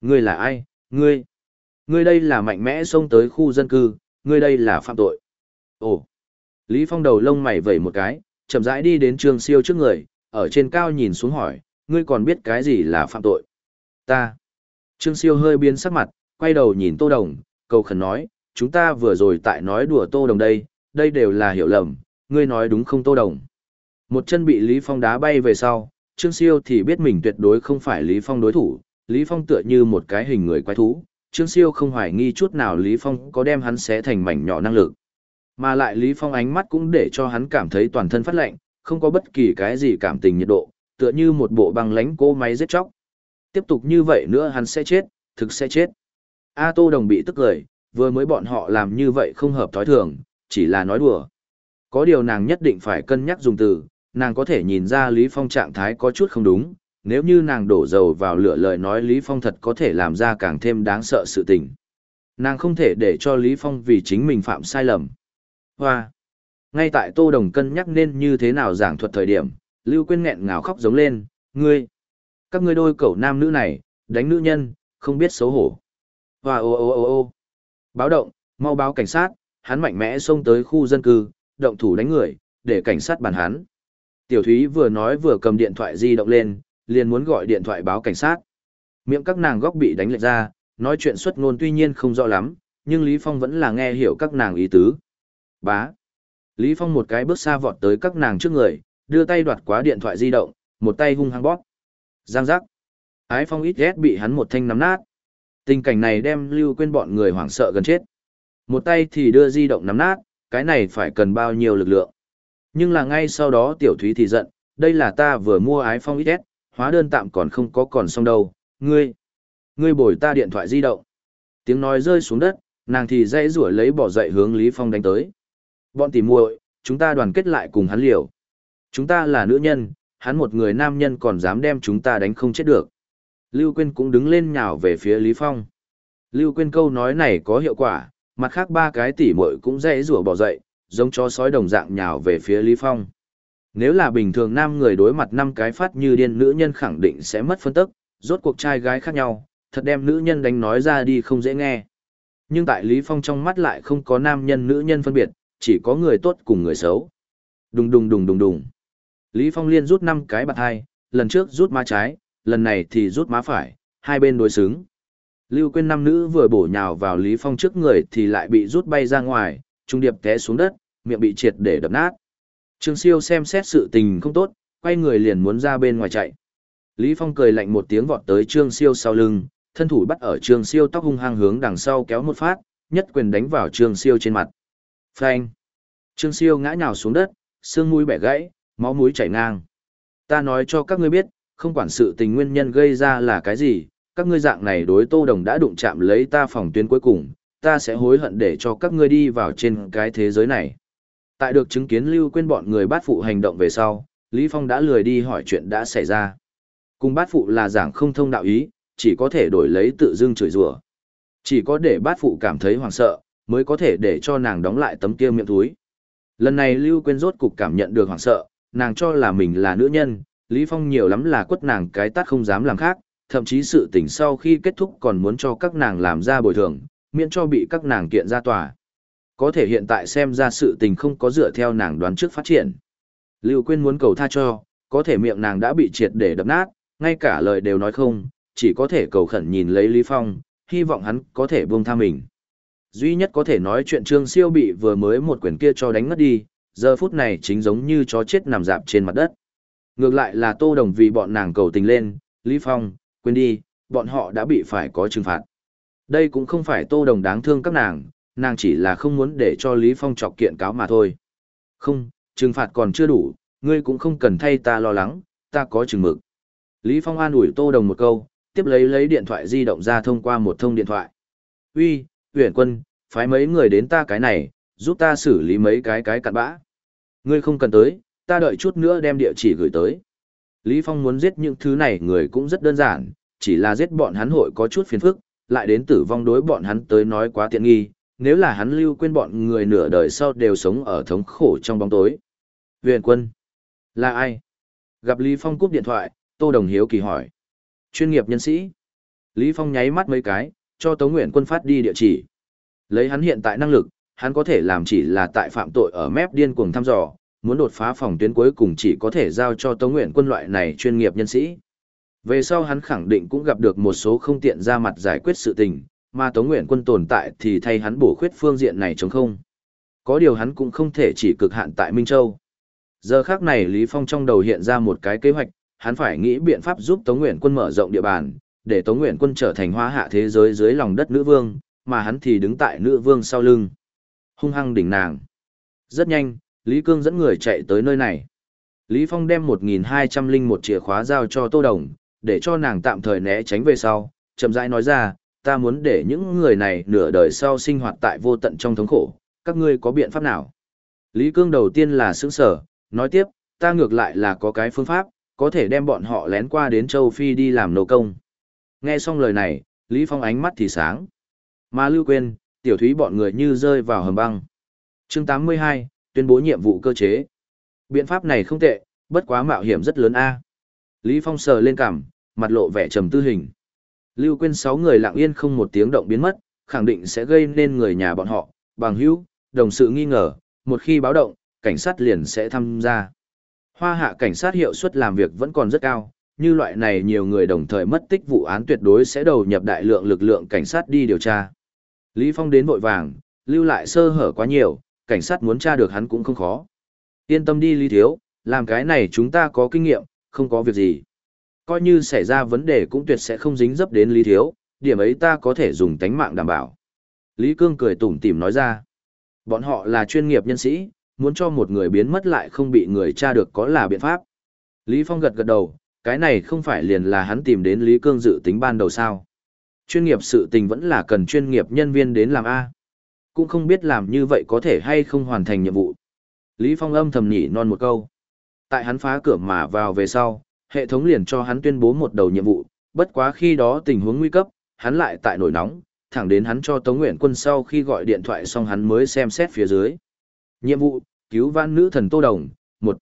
ngươi là ai, ngươi, ngươi đây là mạnh mẽ xông tới khu dân cư, ngươi đây là phạm tội. Ồ! Lý Phong đầu lông mày vẩy một cái, chậm rãi đi đến Trương Siêu trước người, ở trên cao nhìn xuống hỏi, ngươi còn biết cái gì là phạm tội? Ta. Trương Siêu hơi biến sắc mặt, quay đầu nhìn Tô Đồng, cầu khẩn nói, chúng ta vừa rồi tại nói đùa Tô Đồng đây, đây đều là hiểu lầm, ngươi nói đúng không Tô Đồng? Một chân bị Lý Phong đá bay về sau, Trương Siêu thì biết mình tuyệt đối không phải Lý Phong đối thủ, Lý Phong tựa như một cái hình người quái thú, Trương Siêu không hoài nghi chút nào Lý Phong có đem hắn xé thành mảnh nhỏ năng lực. Mà lại Lý Phong ánh mắt cũng để cho hắn cảm thấy toàn thân phát lạnh, không có bất kỳ cái gì cảm tình nhiệt độ, tựa như một bộ băng lánh cô máy giết chóc. Tiếp tục như vậy nữa hắn sẽ chết, thực sẽ chết. A Tô Đồng bị tức cười, vừa mới bọn họ làm như vậy không hợp thói thường, chỉ là nói đùa. Có điều nàng nhất định phải cân nhắc dùng từ, nàng có thể nhìn ra Lý Phong trạng thái có chút không đúng, nếu như nàng đổ dầu vào lửa lời nói Lý Phong thật có thể làm ra càng thêm đáng sợ sự tình. Nàng không thể để cho Lý Phong vì chính mình phạm sai lầm. Hoa! Ngay tại Tô Đồng cân nhắc nên như thế nào giảng thuật thời điểm, Lưu Quyên nghẹn ngào khóc giống lên, ngươi! Các ngươi đôi cậu nam nữ này, đánh nữ nhân, không biết xấu hổ. Hoa ô ô ô ô! Báo động, mau báo cảnh sát, hắn mạnh mẽ xông tới khu dân cư, động thủ đánh người, để cảnh sát bàn hắn. Tiểu Thúy vừa nói vừa cầm điện thoại di động lên, liền muốn gọi điện thoại báo cảnh sát. Miệng các nàng góc bị đánh lệch ra, nói chuyện xuất ngôn tuy nhiên không rõ lắm, nhưng Lý Phong vẫn là nghe hiểu các nàng ý tứ. Bá. Lý Phong một cái bước xa vọt tới các nàng trước người, đưa tay đoạt quá điện thoại di động, một tay hung hăng bóp. Giang giác. Ái Phong ít ghét bị hắn một thanh nắm nát. Tình cảnh này đem Lưu Quên bọn người hoảng sợ gần chết. Một tay thì đưa di động nắm nát, cái này phải cần bao nhiêu lực lượng. Nhưng là ngay sau đó Tiểu Thúy thì giận, đây là ta vừa mua Ái Phong ít hóa đơn tạm còn không có còn xong đâu, ngươi. Ngươi bồi ta điện thoại di động. Tiếng nói rơi xuống đất, nàng thì dây rủa lấy bỏ dậy hướng Lý Phong đánh tới. Bọn tỉ muội, chúng ta đoàn kết lại cùng hắn liều. Chúng ta là nữ nhân, hắn một người nam nhân còn dám đem chúng ta đánh không chết được. Lưu Quyên cũng đứng lên nhào về phía Lý Phong. Lưu Quyên câu nói này có hiệu quả, mặt khác ba cái tỉ muội cũng dễ rủa bỏ dậy, giống chó sói đồng dạng nhào về phía Lý Phong. Nếu là bình thường nam người đối mặt năm cái phát như điên nữ nhân khẳng định sẽ mất phân tức, rốt cuộc trai gái khác nhau, thật đem nữ nhân đánh nói ra đi không dễ nghe. Nhưng tại Lý Phong trong mắt lại không có nam nhân nữ nhân phân biệt, chỉ có người tốt cùng người xấu. Đùng đùng đùng đùng đùng. Lý Phong liên rút năm cái bạc hai, lần trước rút má trái, lần này thì rút má phải, hai bên đối xứng. Lưu Quyên nam nữ vừa bổ nhào vào Lý Phong trước người thì lại bị rút bay ra ngoài, trung điệp té xuống đất, miệng bị triệt để đập nát. Trương Siêu xem xét sự tình không tốt, quay người liền muốn ra bên ngoài chạy. Lý Phong cười lạnh một tiếng vọt tới Trương Siêu sau lưng, thân thủ bắt ở Trương Siêu tóc hung hăng hướng đằng sau kéo một phát, nhất quyền đánh vào Trương Siêu trên mặt. Phanh! Trương Siêu ngã nhào xuống đất, xương mũi bẻ gãy, máu mũi chảy ngang. Ta nói cho các ngươi biết, không quản sự tình nguyên nhân gây ra là cái gì, các ngươi dạng này đối Tô Đồng đã đụng chạm lấy ta phòng tuyến cuối cùng, ta sẽ hối hận để cho các ngươi đi vào trên cái thế giới này. Tại được chứng kiến Lưu Quyên bọn người bát phụ hành động về sau, Lý Phong đã lười đi hỏi chuyện đã xảy ra. Cùng bát phụ là giảng không thông đạo ý, chỉ có thể đổi lấy tự dưng chửi rủa. Chỉ có để bát phụ cảm thấy hoảng sợ, mới có thể để cho nàng đóng lại tấm kia miệng túi. Lần này Lưu Quyên rốt cục cảm nhận được hoảng sợ, nàng cho là mình là nữ nhân, Lý Phong nhiều lắm là quất nàng cái tát không dám làm khác, thậm chí sự tình sau khi kết thúc còn muốn cho các nàng làm ra bồi thường, miễn cho bị các nàng kiện ra tòa. Có thể hiện tại xem ra sự tình không có dựa theo nàng đoán trước phát triển. Lưu Quyên muốn cầu tha cho, có thể miệng nàng đã bị triệt để đập nát, ngay cả lời đều nói không, chỉ có thể cầu khẩn nhìn lấy Lý Phong, hy vọng hắn có thể buông tha mình. Duy nhất có thể nói chuyện Trương Siêu bị vừa mới một quyền kia cho đánh ngất đi, giờ phút này chính giống như chó chết nằm dạp trên mặt đất. Ngược lại là Tô Đồng vì bọn nàng cầu tình lên, Lý Phong, quên đi, bọn họ đã bị phải có trừng phạt. Đây cũng không phải Tô Đồng đáng thương các nàng, nàng chỉ là không muốn để cho Lý Phong chọc kiện cáo mà thôi. Không, trừng phạt còn chưa đủ, ngươi cũng không cần thay ta lo lắng, ta có chừng mực. Lý Phong an ủi Tô Đồng một câu, tiếp lấy lấy điện thoại di động ra thông qua một thông điện thoại. Uy, Uyển quân, phái mấy người đến ta cái này, giúp ta xử lý mấy cái cái cặn bã. Ngươi không cần tới, ta đợi chút nữa đem địa chỉ gửi tới. Lý Phong muốn giết những thứ này người cũng rất đơn giản, chỉ là giết bọn hắn hội có chút phiền phức, lại đến tử vong đối bọn hắn tới nói quá tiện nghi, nếu là hắn lưu quên bọn người nửa đời sau đều sống ở thống khổ trong bóng tối. Huyền quân, là ai? Gặp Lý Phong cúp điện thoại, Tô Đồng Hiếu kỳ hỏi. Chuyên nghiệp nhân sĩ. Lý Phong nháy mắt mấy cái, cho Tống Nguyện quân phát đi địa chỉ. Lấy hắn hiện tại năng lực, hắn có thể làm chỉ là tại phạm tội ở mép điên cuồng thăm dò, muốn đột phá phòng tuyến cuối cùng chỉ có thể giao cho Tống Nguyện quân loại này chuyên nghiệp nhân sĩ. Về sau hắn khẳng định cũng gặp được một số không tiện ra mặt giải quyết sự tình, mà Tống Nguyện quân tồn tại thì thay hắn bổ khuyết phương diện này chống không. Có điều hắn cũng không thể chỉ cực hạn tại Minh Châu. Giờ khác này Lý Phong trong đầu hiện ra một cái kế hoạch, hắn phải nghĩ biện pháp giúp Tống Nguyện quân mở rộng địa bàn, để Tống Nguyện quân trở thành hoa hạ thế giới dưới lòng đất nữ vương, mà hắn thì đứng tại nữ vương sau lưng. Hung hăng đỉnh nàng. Rất nhanh, Lý Cương dẫn người chạy tới nơi này. Lý Phong đem 1201 chìa khóa giao cho Tô Đồng, để cho nàng tạm thời né tránh về sau, chậm rãi nói ra, ta muốn để những người này nửa đời sau sinh hoạt tại vô tận trong thống khổ, các ngươi có biện pháp nào? Lý Cương đầu tiên là sững sở, nói tiếp, ta ngược lại là có cái phương pháp, có thể đem bọn họ lén qua đến châu Phi đi làm nô công. Nghe xong lời này, Lý Phong ánh mắt thì sáng. Mà lưu Quyên, tiểu thúy bọn người như rơi vào hầm băng. Chương 82, tuyên bố nhiệm vụ cơ chế. Biện pháp này không tệ, bất quá mạo hiểm rất lớn a. Lý Phong sờ lên cằm, mặt lộ vẻ trầm tư hình. Lưu quên sáu người lặng yên không một tiếng động biến mất, khẳng định sẽ gây nên người nhà bọn họ, bằng hữu, đồng sự nghi ngờ, một khi báo động, cảnh sát liền sẽ tham gia. Hoa hạ cảnh sát hiệu suất làm việc vẫn còn rất cao, như loại này nhiều người đồng thời mất tích vụ án tuyệt đối sẽ đầu nhập đại lượng lực lượng cảnh sát đi điều tra. Lý Phong đến vội vàng, lưu lại sơ hở quá nhiều, cảnh sát muốn tra được hắn cũng không khó. Yên tâm đi Lý Thiếu, làm cái này chúng ta có kinh nghiệm, không có việc gì. Coi như xảy ra vấn đề cũng tuyệt sẽ không dính dấp đến Lý Thiếu, điểm ấy ta có thể dùng tánh mạng đảm bảo. Lý Cương cười tủm tỉm nói ra. Bọn họ là chuyên nghiệp nhân sĩ, muốn cho một người biến mất lại không bị người tra được có là biện pháp. Lý Phong gật gật đầu, cái này không phải liền là hắn tìm đến Lý Cương dự tính ban đầu sao. Chuyên nghiệp sự tình vẫn là cần chuyên nghiệp nhân viên đến làm A. Cũng không biết làm như vậy có thể hay không hoàn thành nhiệm vụ. Lý Phong âm thầm nhỉ non một câu. Tại hắn phá cửa mà vào về sau, hệ thống liền cho hắn tuyên bố một đầu nhiệm vụ, bất quá khi đó tình huống nguy cấp, hắn lại tại nổi nóng, thẳng đến hắn cho Tống Nguyện Quân sau khi gọi điện thoại xong hắn mới xem xét phía dưới. Nhiệm vụ, cứu vãn nữ thần Tô Đồng, một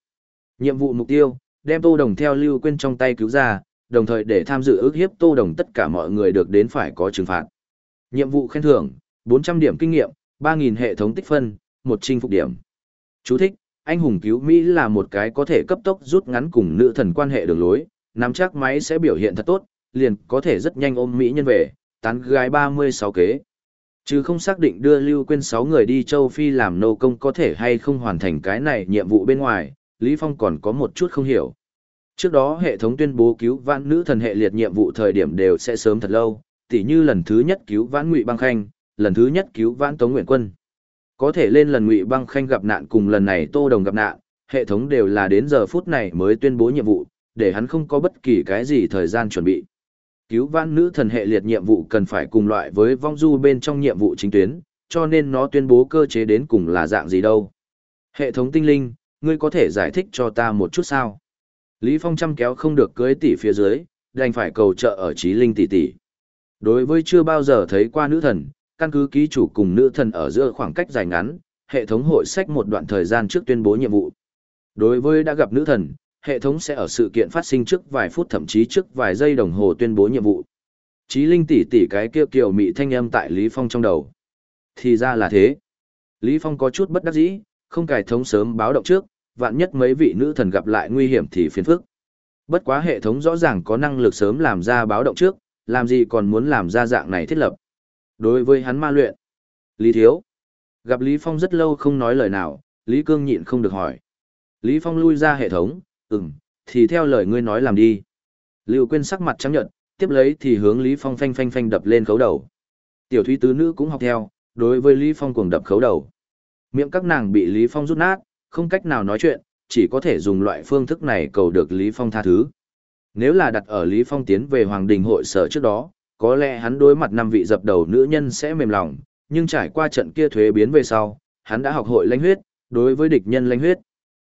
Nhiệm vụ mục tiêu, đem Tô Đồng theo Lưu Quyên trong tay cứu ra, đồng thời để tham dự ước hiếp Tô Đồng tất cả mọi người được đến phải có trừng phạt. Nhiệm vụ khen thưởng, 400 điểm kinh nghiệm, 3.000 hệ thống tích phân, một chinh phục điểm. Chú thích, anh hùng cứu Mỹ là một cái có thể cấp tốc rút ngắn cùng nữ thần quan hệ đường lối, nắm chắc máy sẽ biểu hiện thật tốt, liền có thể rất nhanh ôm Mỹ nhân về, tán gái 36 kế. Chứ không xác định đưa Lưu Quyên 6 người đi châu Phi làm nô công có thể hay không hoàn thành cái này nhiệm vụ bên ngoài, Lý Phong còn có một chút không hiểu. Trước đó hệ thống tuyên bố cứu vãn nữ thần hệ liệt nhiệm vụ thời điểm đều sẽ sớm thật lâu, tỉ như lần thứ nhất cứu vãn Ngụy Băng Khanh, lần thứ nhất cứu vãn Tống Nguyện Quân. Có thể lên lần Ngụy Băng Khanh gặp nạn cùng lần này Tô Đồng gặp nạn, hệ thống đều là đến giờ phút này mới tuyên bố nhiệm vụ, để hắn không có bất kỳ cái gì thời gian chuẩn bị. Cứu vãn nữ thần hệ liệt nhiệm vụ cần phải cùng loại với vong du bên trong nhiệm vụ chính tuyến, cho nên nó tuyên bố cơ chế đến cùng là dạng gì đâu. Hệ thống tinh linh, ngươi có thể giải thích cho ta một chút sao? Lý Phong chăm kéo không được cưới tỷ phía dưới, đành phải cầu trợ ở trí linh tỷ tỷ. Đối với chưa bao giờ thấy qua nữ thần, căn cứ ký chủ cùng nữ thần ở giữa khoảng cách dài ngắn, hệ thống hội sách một đoạn thời gian trước tuyên bố nhiệm vụ. Đối với đã gặp nữ thần, hệ thống sẽ ở sự kiện phát sinh trước vài phút thậm chí trước vài giây đồng hồ tuyên bố nhiệm vụ. Chí Linh tỷ tỷ cái kia kiều mị thanh âm tại Lý Phong trong đầu. Thì ra là thế. Lý Phong có chút bất đắc dĩ, không cài thống sớm báo động trước, vạn nhất mấy vị nữ thần gặp lại nguy hiểm thì phiền phức. Bất quá hệ thống rõ ràng có năng lực sớm làm ra báo động trước, làm gì còn muốn làm ra dạng này thiết lập. Đối với hắn ma luyện, Lý Thiếu. Gặp Lý Phong rất lâu không nói lời nào, Lý Cương nhịn không được hỏi. Lý Phong lui ra hệ thống, ừm, thì theo lời ngươi nói làm đi. Lưu Quyên sắc mặt trắng nhợt, tiếp lấy thì hướng Lý Phong phanh phanh phanh đập lên khấu đầu. Tiểu thúy tứ nữ cũng học theo, đối với Lý Phong cuồng đập khấu đầu. Miệng các nàng bị Lý Phong rút nát, không cách nào nói chuyện, chỉ có thể dùng loại phương thức này cầu được Lý Phong tha thứ. Nếu là đặt ở Lý Phong tiến về Hoàng Đình hội sở trước đó, có lẽ hắn đối mặt năm vị dập đầu nữ nhân sẽ mềm lòng, nhưng trải qua trận kia thuế biến về sau, hắn đã học hội lãnh huyết, đối với địch nhân lãnh huyết.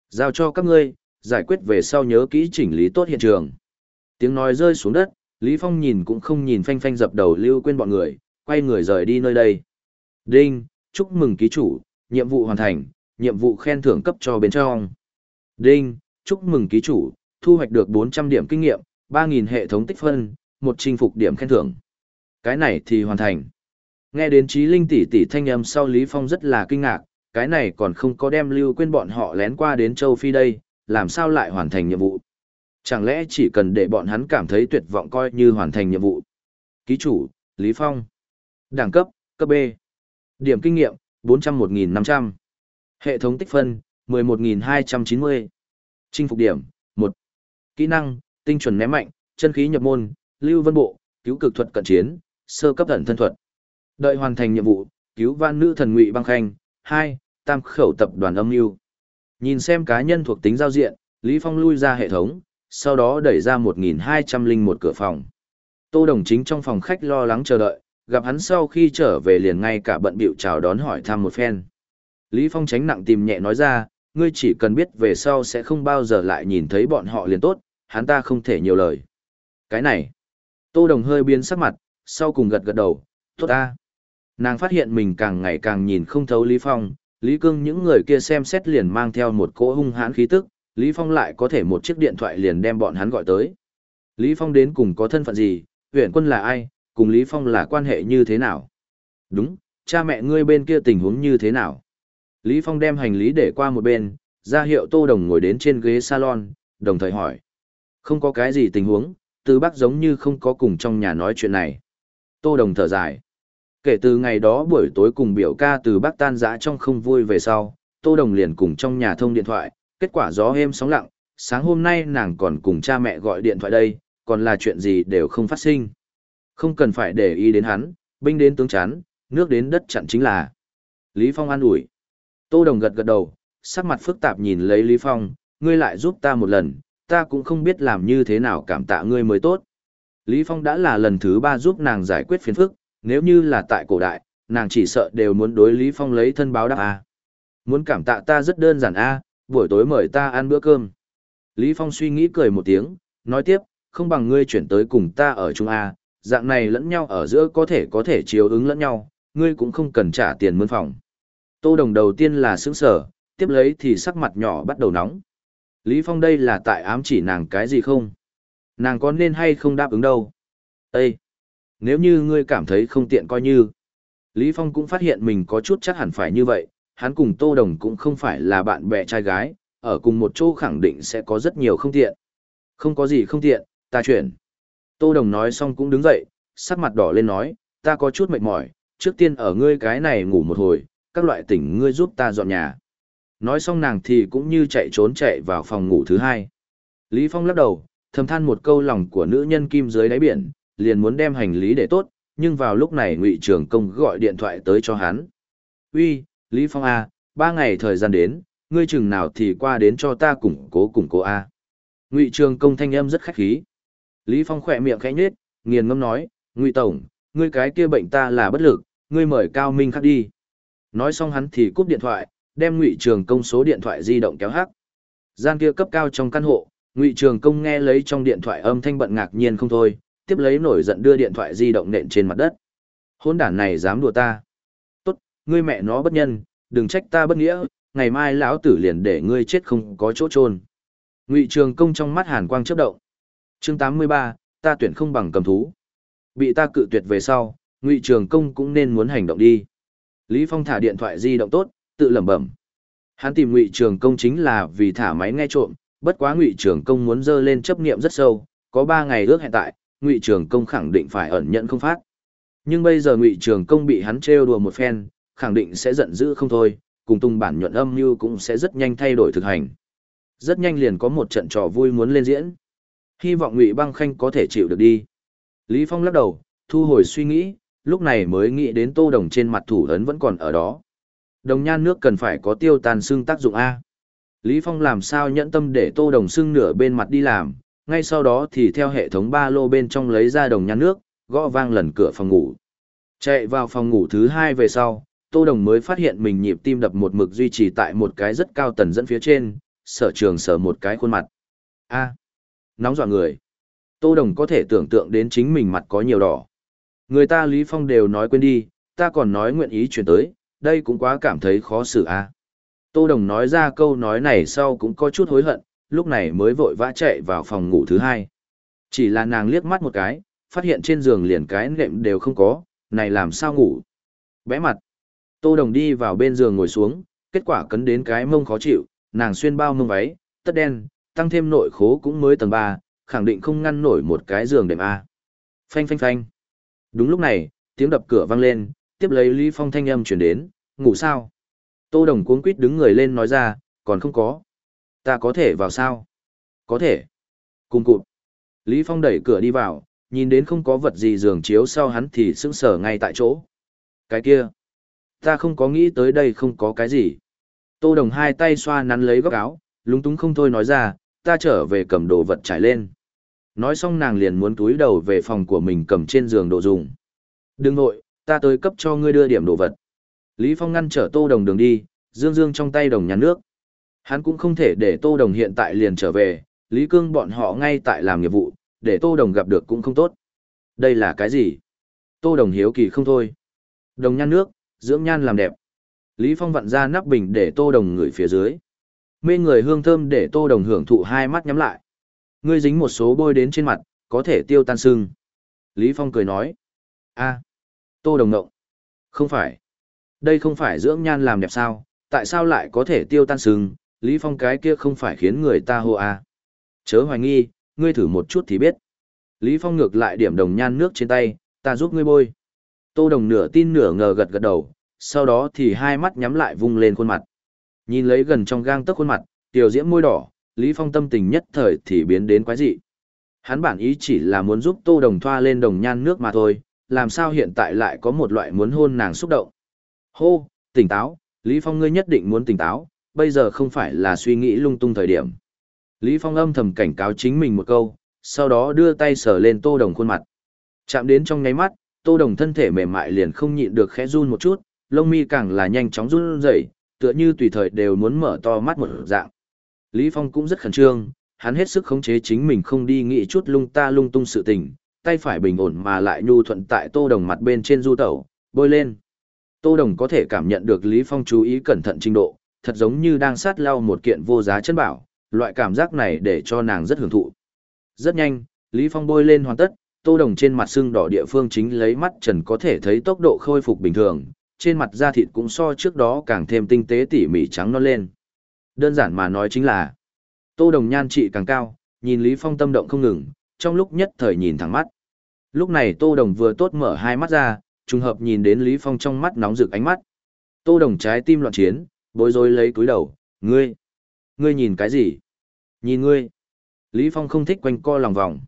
Giao cho các ngươi, giải quyết về sau nhớ kỹ chỉnh lý tốt hiện trường. Tiếng nói rơi xuống đất, Lý Phong nhìn cũng không nhìn phanh phanh dập đầu lưu quên bọn người, quay người rời đi nơi đây. Đinh, chúc mừng ký chủ, nhiệm vụ hoàn thành, nhiệm vụ khen thưởng cấp cho bên trong. Đinh, chúc mừng ký chủ, thu hoạch được 400 điểm kinh nghiệm, 3.000 hệ thống tích phân, một chinh phục điểm khen thưởng. Cái này thì hoàn thành. Nghe đến trí linh tỷ tỷ thanh âm sau Lý Phong rất là kinh ngạc, cái này còn không có đem lưu quên bọn họ lén qua đến châu Phi đây, làm sao lại hoàn thành nhiệm vụ. Chẳng lẽ chỉ cần để bọn hắn cảm thấy tuyệt vọng coi như hoàn thành nhiệm vụ. Ký chủ, Lý Phong. Đẳng cấp, cấp B. Điểm kinh nghiệm, 401.500. Hệ thống tích phân, 11.290. Chinh phục điểm, 1. Kỹ năng, tinh chuẩn ném mạnh, chân khí nhập môn, lưu vân bộ, cứu cực thuật cận chiến, sơ cấp thần thân thuật. Đợi hoàn thành nhiệm vụ, cứu van nữ thần ngụy băng khanh, Hai Tam khẩu tập đoàn âm mưu Nhìn xem cá nhân thuộc tính giao diện, Lý Phong lui ra hệ thống, sau đó đẩy ra 1201 cửa phòng. Tô Đồng chính trong phòng khách lo lắng chờ đợi, gặp hắn sau khi trở về liền ngay cả bận bịu chào đón hỏi thăm một phen. Lý Phong tránh nặng tìm nhẹ nói ra, ngươi chỉ cần biết về sau sẽ không bao giờ lại nhìn thấy bọn họ liền tốt, hắn ta không thể nhiều lời. Cái này, Tô Đồng hơi biến sắc mặt, sau cùng gật gật đầu, tốt ta. Nàng phát hiện mình càng ngày càng nhìn không thấu Lý Phong, Lý Cương những người kia xem xét liền mang theo một cỗ hung hãn khí tức, Lý Phong lại có thể một chiếc điện thoại liền đem bọn hắn gọi tới. Lý Phong đến cùng có thân phận gì, huyện quân là ai, cùng Lý Phong là quan hệ như thế nào? Đúng, cha mẹ ngươi bên kia tình huống như thế nào? Lý Phong đem hành lý để qua một bên, ra hiệu Tô Đồng ngồi đến trên ghế salon, đồng thời hỏi. Không có cái gì tình huống, từ bác giống như không có cùng trong nhà nói chuyện này. Tô Đồng thở dài. Kể từ ngày đó buổi tối cùng biểu ca từ bác tan dã trong không vui về sau, Tô Đồng liền cùng trong nhà thông điện thoại, kết quả gió êm sóng lặng, sáng hôm nay nàng còn cùng cha mẹ gọi điện thoại đây, còn là chuyện gì đều không phát sinh. Không cần phải để ý đến hắn, binh đến tướng chán, nước đến đất chặn chính là. Lý Phong an ủi. Tô Đồng gật gật đầu, sắc mặt phức tạp nhìn lấy Lý Phong, ngươi lại giúp ta một lần, ta cũng không biết làm như thế nào cảm tạ ngươi mới tốt. Lý Phong đã là lần thứ ba giúp nàng giải quyết phiền phức, nếu như là tại cổ đại, nàng chỉ sợ đều muốn đối Lý Phong lấy thân báo đáp A. Muốn cảm tạ ta rất đơn giản A, buổi tối mời ta ăn bữa cơm. Lý Phong suy nghĩ cười một tiếng, nói tiếp, không bằng ngươi chuyển tới cùng ta ở chung A, dạng này lẫn nhau ở giữa có thể có thể chiếu ứng lẫn nhau, ngươi cũng không cần trả tiền mướn phòng. Tô Đồng đầu tiên là sững sở, tiếp lấy thì sắc mặt nhỏ bắt đầu nóng. Lý Phong đây là tại ám chỉ nàng cái gì không? Nàng có nên hay không đáp ứng đâu? Ê! Nếu như ngươi cảm thấy không tiện coi như. Lý Phong cũng phát hiện mình có chút chắc hẳn phải như vậy, hắn cùng Tô Đồng cũng không phải là bạn bè trai gái, ở cùng một chỗ khẳng định sẽ có rất nhiều không tiện. Không có gì không tiện, ta chuyển. Tô Đồng nói xong cũng đứng dậy, sắc mặt đỏ lên nói, ta có chút mệt mỏi, trước tiên ở ngươi cái này ngủ một hồi, các loại tỉnh ngươi giúp ta dọn nhà. Nói xong nàng thì cũng như chạy trốn chạy vào phòng ngủ thứ hai. Lý Phong lắc đầu, thầm than một câu lòng của nữ nhân kim dưới đáy biển, liền muốn đem hành lý để tốt, nhưng vào lúc này Ngụy Trường Công gọi điện thoại tới cho hắn. Uy, Lý Phong A, ba ngày thời gian đến, ngươi chừng nào thì qua đến cho ta củng cố củng cố A. Ngụy Trường Công thanh âm rất khách khí. Lý Phong khỏe miệng khẽ nhếch, nghiền ngâm nói, Ngụy Tổng, ngươi cái kia bệnh ta là bất lực, ngươi mời Cao Minh khắc đi. Nói xong hắn thì cúp điện thoại, đem Ngụy Trường Công số điện thoại di động kéo hắc. Gian kia cấp cao trong căn hộ, Ngụy Trường Công nghe lấy trong điện thoại âm thanh bận ngạc nhiên không thôi, tiếp lấy nổi giận đưa điện thoại di động nện trên mặt đất. Hôn đản này dám đùa ta. Tốt, ngươi mẹ nó bất nhân, đừng trách ta bất nghĩa, ngày mai lão tử liền để ngươi chết không có chỗ trôn. Ngụy Trường Công trong mắt hàn quang chớp động. Chương 83, ta tuyển không bằng cầm thú. Bị ta cự tuyệt về sau, Ngụy Trường Công cũng nên muốn hành động đi. Lý Phong thả điện thoại di động tốt, tự lẩm bẩm. Hắn tìm Ngụy Trường Công chính là vì thả máy nghe trộm, bất quá Ngụy Trường Công muốn dơ lên chấp niệm rất sâu, có 3 ngày ước hẹn tại, Ngụy Trường Công khẳng định phải ẩn nhận không phát. Nhưng bây giờ Ngụy Trường Công bị hắn trêu đùa một phen, khẳng định sẽ giận dữ không thôi, cùng tung bản nhuận âm như cũng sẽ rất nhanh thay đổi thực hành. Rất nhanh liền có một trận trò vui muốn lên diễn. Hy vọng Ngụy Băng Khanh có thể chịu được đi. Lý Phong lắc đầu, thu hồi suy nghĩ, lúc này mới nghĩ đến tô đồng trên mặt thủ ấn vẫn còn ở đó. Đồng nhan nước cần phải có tiêu tàn xương tác dụng A. Lý Phong làm sao nhẫn tâm để tô đồng xương nửa bên mặt đi làm, ngay sau đó thì theo hệ thống ba lô bên trong lấy ra đồng nhan nước, gõ vang lần cửa phòng ngủ. Chạy vào phòng ngủ thứ hai về sau, tô đồng mới phát hiện mình nhịp tim đập một mực duy trì tại một cái rất cao tần dẫn phía trên, sở trường sở một cái khuôn mặt. A. nóng dọa người. Tô đồng có thể tưởng tượng đến chính mình mặt có nhiều đỏ. Người ta Lý Phong đều nói quên đi, ta còn nói nguyện ý chuyển tới, đây cũng quá cảm thấy khó xử a. Tô Đồng nói ra câu nói này sau cũng có chút hối hận, lúc này mới vội vã chạy vào phòng ngủ thứ hai. Chỉ là nàng liếc mắt một cái, phát hiện trên giường liền cái nệm đều không có, này làm sao ngủ. Bẽ mặt. Tô Đồng đi vào bên giường ngồi xuống, kết quả cấn đến cái mông khó chịu, nàng xuyên bao mông váy, tất đen, tăng thêm nội khố cũng mới tầng 3, khẳng định không ngăn nổi một cái giường đệm A. Phanh phanh phanh. Đúng lúc này, tiếng đập cửa vang lên, tiếp lấy Lý Phong thanh âm chuyển đến, ngủ sao? Tô Đồng cuống quýt đứng người lên nói ra, còn không có. Ta có thể vào sao? Có thể. Cùng cụt. Lý Phong đẩy cửa đi vào, nhìn đến không có vật gì giường chiếu sau hắn thì sững sờ ngay tại chỗ. Cái kia. Ta không có nghĩ tới đây không có cái gì. Tô Đồng hai tay xoa nắn lấy góc áo, lúng túng không thôi nói ra, ta trở về cầm đồ vật trải lên. Nói xong nàng liền muốn túi đầu về phòng của mình cầm trên giường đồ dùng. Đừng nội, ta tới cấp cho ngươi đưa điểm đồ vật. Lý Phong ngăn trở Tô Đồng đường đi, dương dương trong tay đồng nhà nước. Hắn cũng không thể để Tô Đồng hiện tại liền trở về, Lý Cương bọn họ ngay tại làm nghiệp vụ, để Tô Đồng gặp được cũng không tốt. Đây là cái gì? Tô Đồng hiếu kỳ không thôi. Đồng nhan nước, dưỡng nhan làm đẹp. Lý Phong vặn ra nắp bình để Tô Đồng ngửi phía dưới. Mê người hương thơm để Tô Đồng hưởng thụ hai mắt nhắm lại. Ngươi dính một số bôi đến trên mặt, có thể tiêu tan sưng. Lý Phong cười nói. a Tô Đồng ngộng. Không phải. Đây không phải dưỡng nhan làm đẹp sao, tại sao lại có thể tiêu tan sừng? Lý Phong cái kia không phải khiến người ta hô a Chớ hoài nghi, ngươi thử một chút thì biết. Lý Phong ngược lại điểm đồng nhan nước trên tay, ta giúp ngươi bôi. Tô Đồng nửa tin nửa ngờ gật gật đầu, sau đó thì hai mắt nhắm lại vung lên khuôn mặt. Nhìn lấy gần trong gang tấc khuôn mặt, tiểu diễm môi đỏ, Lý Phong tâm tình nhất thời thì biến đến quái dị. Hắn bản ý chỉ là muốn giúp Tô Đồng thoa lên đồng nhan nước mà thôi, làm sao hiện tại lại có một loại muốn hôn nàng xúc động. Hô, tỉnh táo, Lý Phong ngươi nhất định muốn tỉnh táo, bây giờ không phải là suy nghĩ lung tung thời điểm. Lý Phong âm thầm cảnh cáo chính mình một câu, sau đó đưa tay sờ lên Tô Đồng khuôn mặt. Chạm đến trong ngáy mắt, Tô Đồng thân thể mềm mại liền không nhịn được khẽ run một chút, lông mi càng là nhanh chóng run rẩy, tựa như tùy thời đều muốn mở to mắt một dạng. Lý Phong cũng rất khẩn trương, hắn hết sức khống chế chính mình không đi nghĩ chút lung ta lung tung sự tình, tay phải bình ổn mà lại nhu thuận tại Tô Đồng mặt bên trên du tẩu, bôi lên. Tô Đồng có thể cảm nhận được Lý Phong chú ý cẩn thận trình độ, thật giống như đang sát lau một kiện vô giá chân bảo, loại cảm giác này để cho nàng rất hưởng thụ. Rất nhanh, Lý Phong bôi lên hoàn tất, Tô Đồng trên mặt sưng đỏ địa phương chính lấy mắt trần có thể thấy tốc độ khôi phục bình thường, trên mặt da thịt cũng so trước đó càng thêm tinh tế tỉ mỉ trắng non lên. Đơn giản mà nói chính là, Tô Đồng nhan trị càng cao, nhìn Lý Phong tâm động không ngừng, trong lúc nhất thời nhìn thẳng mắt. Lúc này Tô Đồng vừa tốt mở hai mắt ra, trùng hợp nhìn đến Lý Phong trong mắt nóng rực ánh mắt. Tô Đồng trái tim loạn chiến, bối rối lấy túi đầu, ngươi, ngươi nhìn cái gì? Nhìn ngươi. Lý Phong không thích quanh co lòng vòng.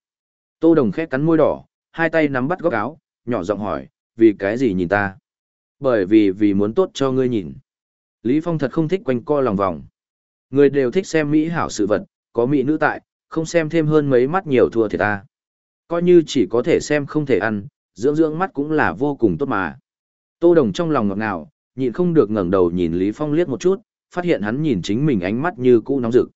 Tô Đồng khẽ cắn môi đỏ, hai tay nắm bắt góc áo, nhỏ giọng hỏi, vì cái gì nhìn ta? Bởi vì vì muốn tốt cho ngươi nhìn. Lý Phong thật không thích quanh co lòng vòng. Người đều thích xem mỹ hảo sự vật, có mỹ nữ tại, không xem thêm hơn mấy mắt nhiều thua thì ta. Coi như chỉ có thể xem không thể ăn, dưỡng dưỡng mắt cũng là vô cùng tốt mà. Tô Đồng trong lòng ngọt ngào, nhịn không được ngẩng đầu nhìn Lý Phong liếc một chút, phát hiện hắn nhìn chính mình ánh mắt như cũ nóng rực.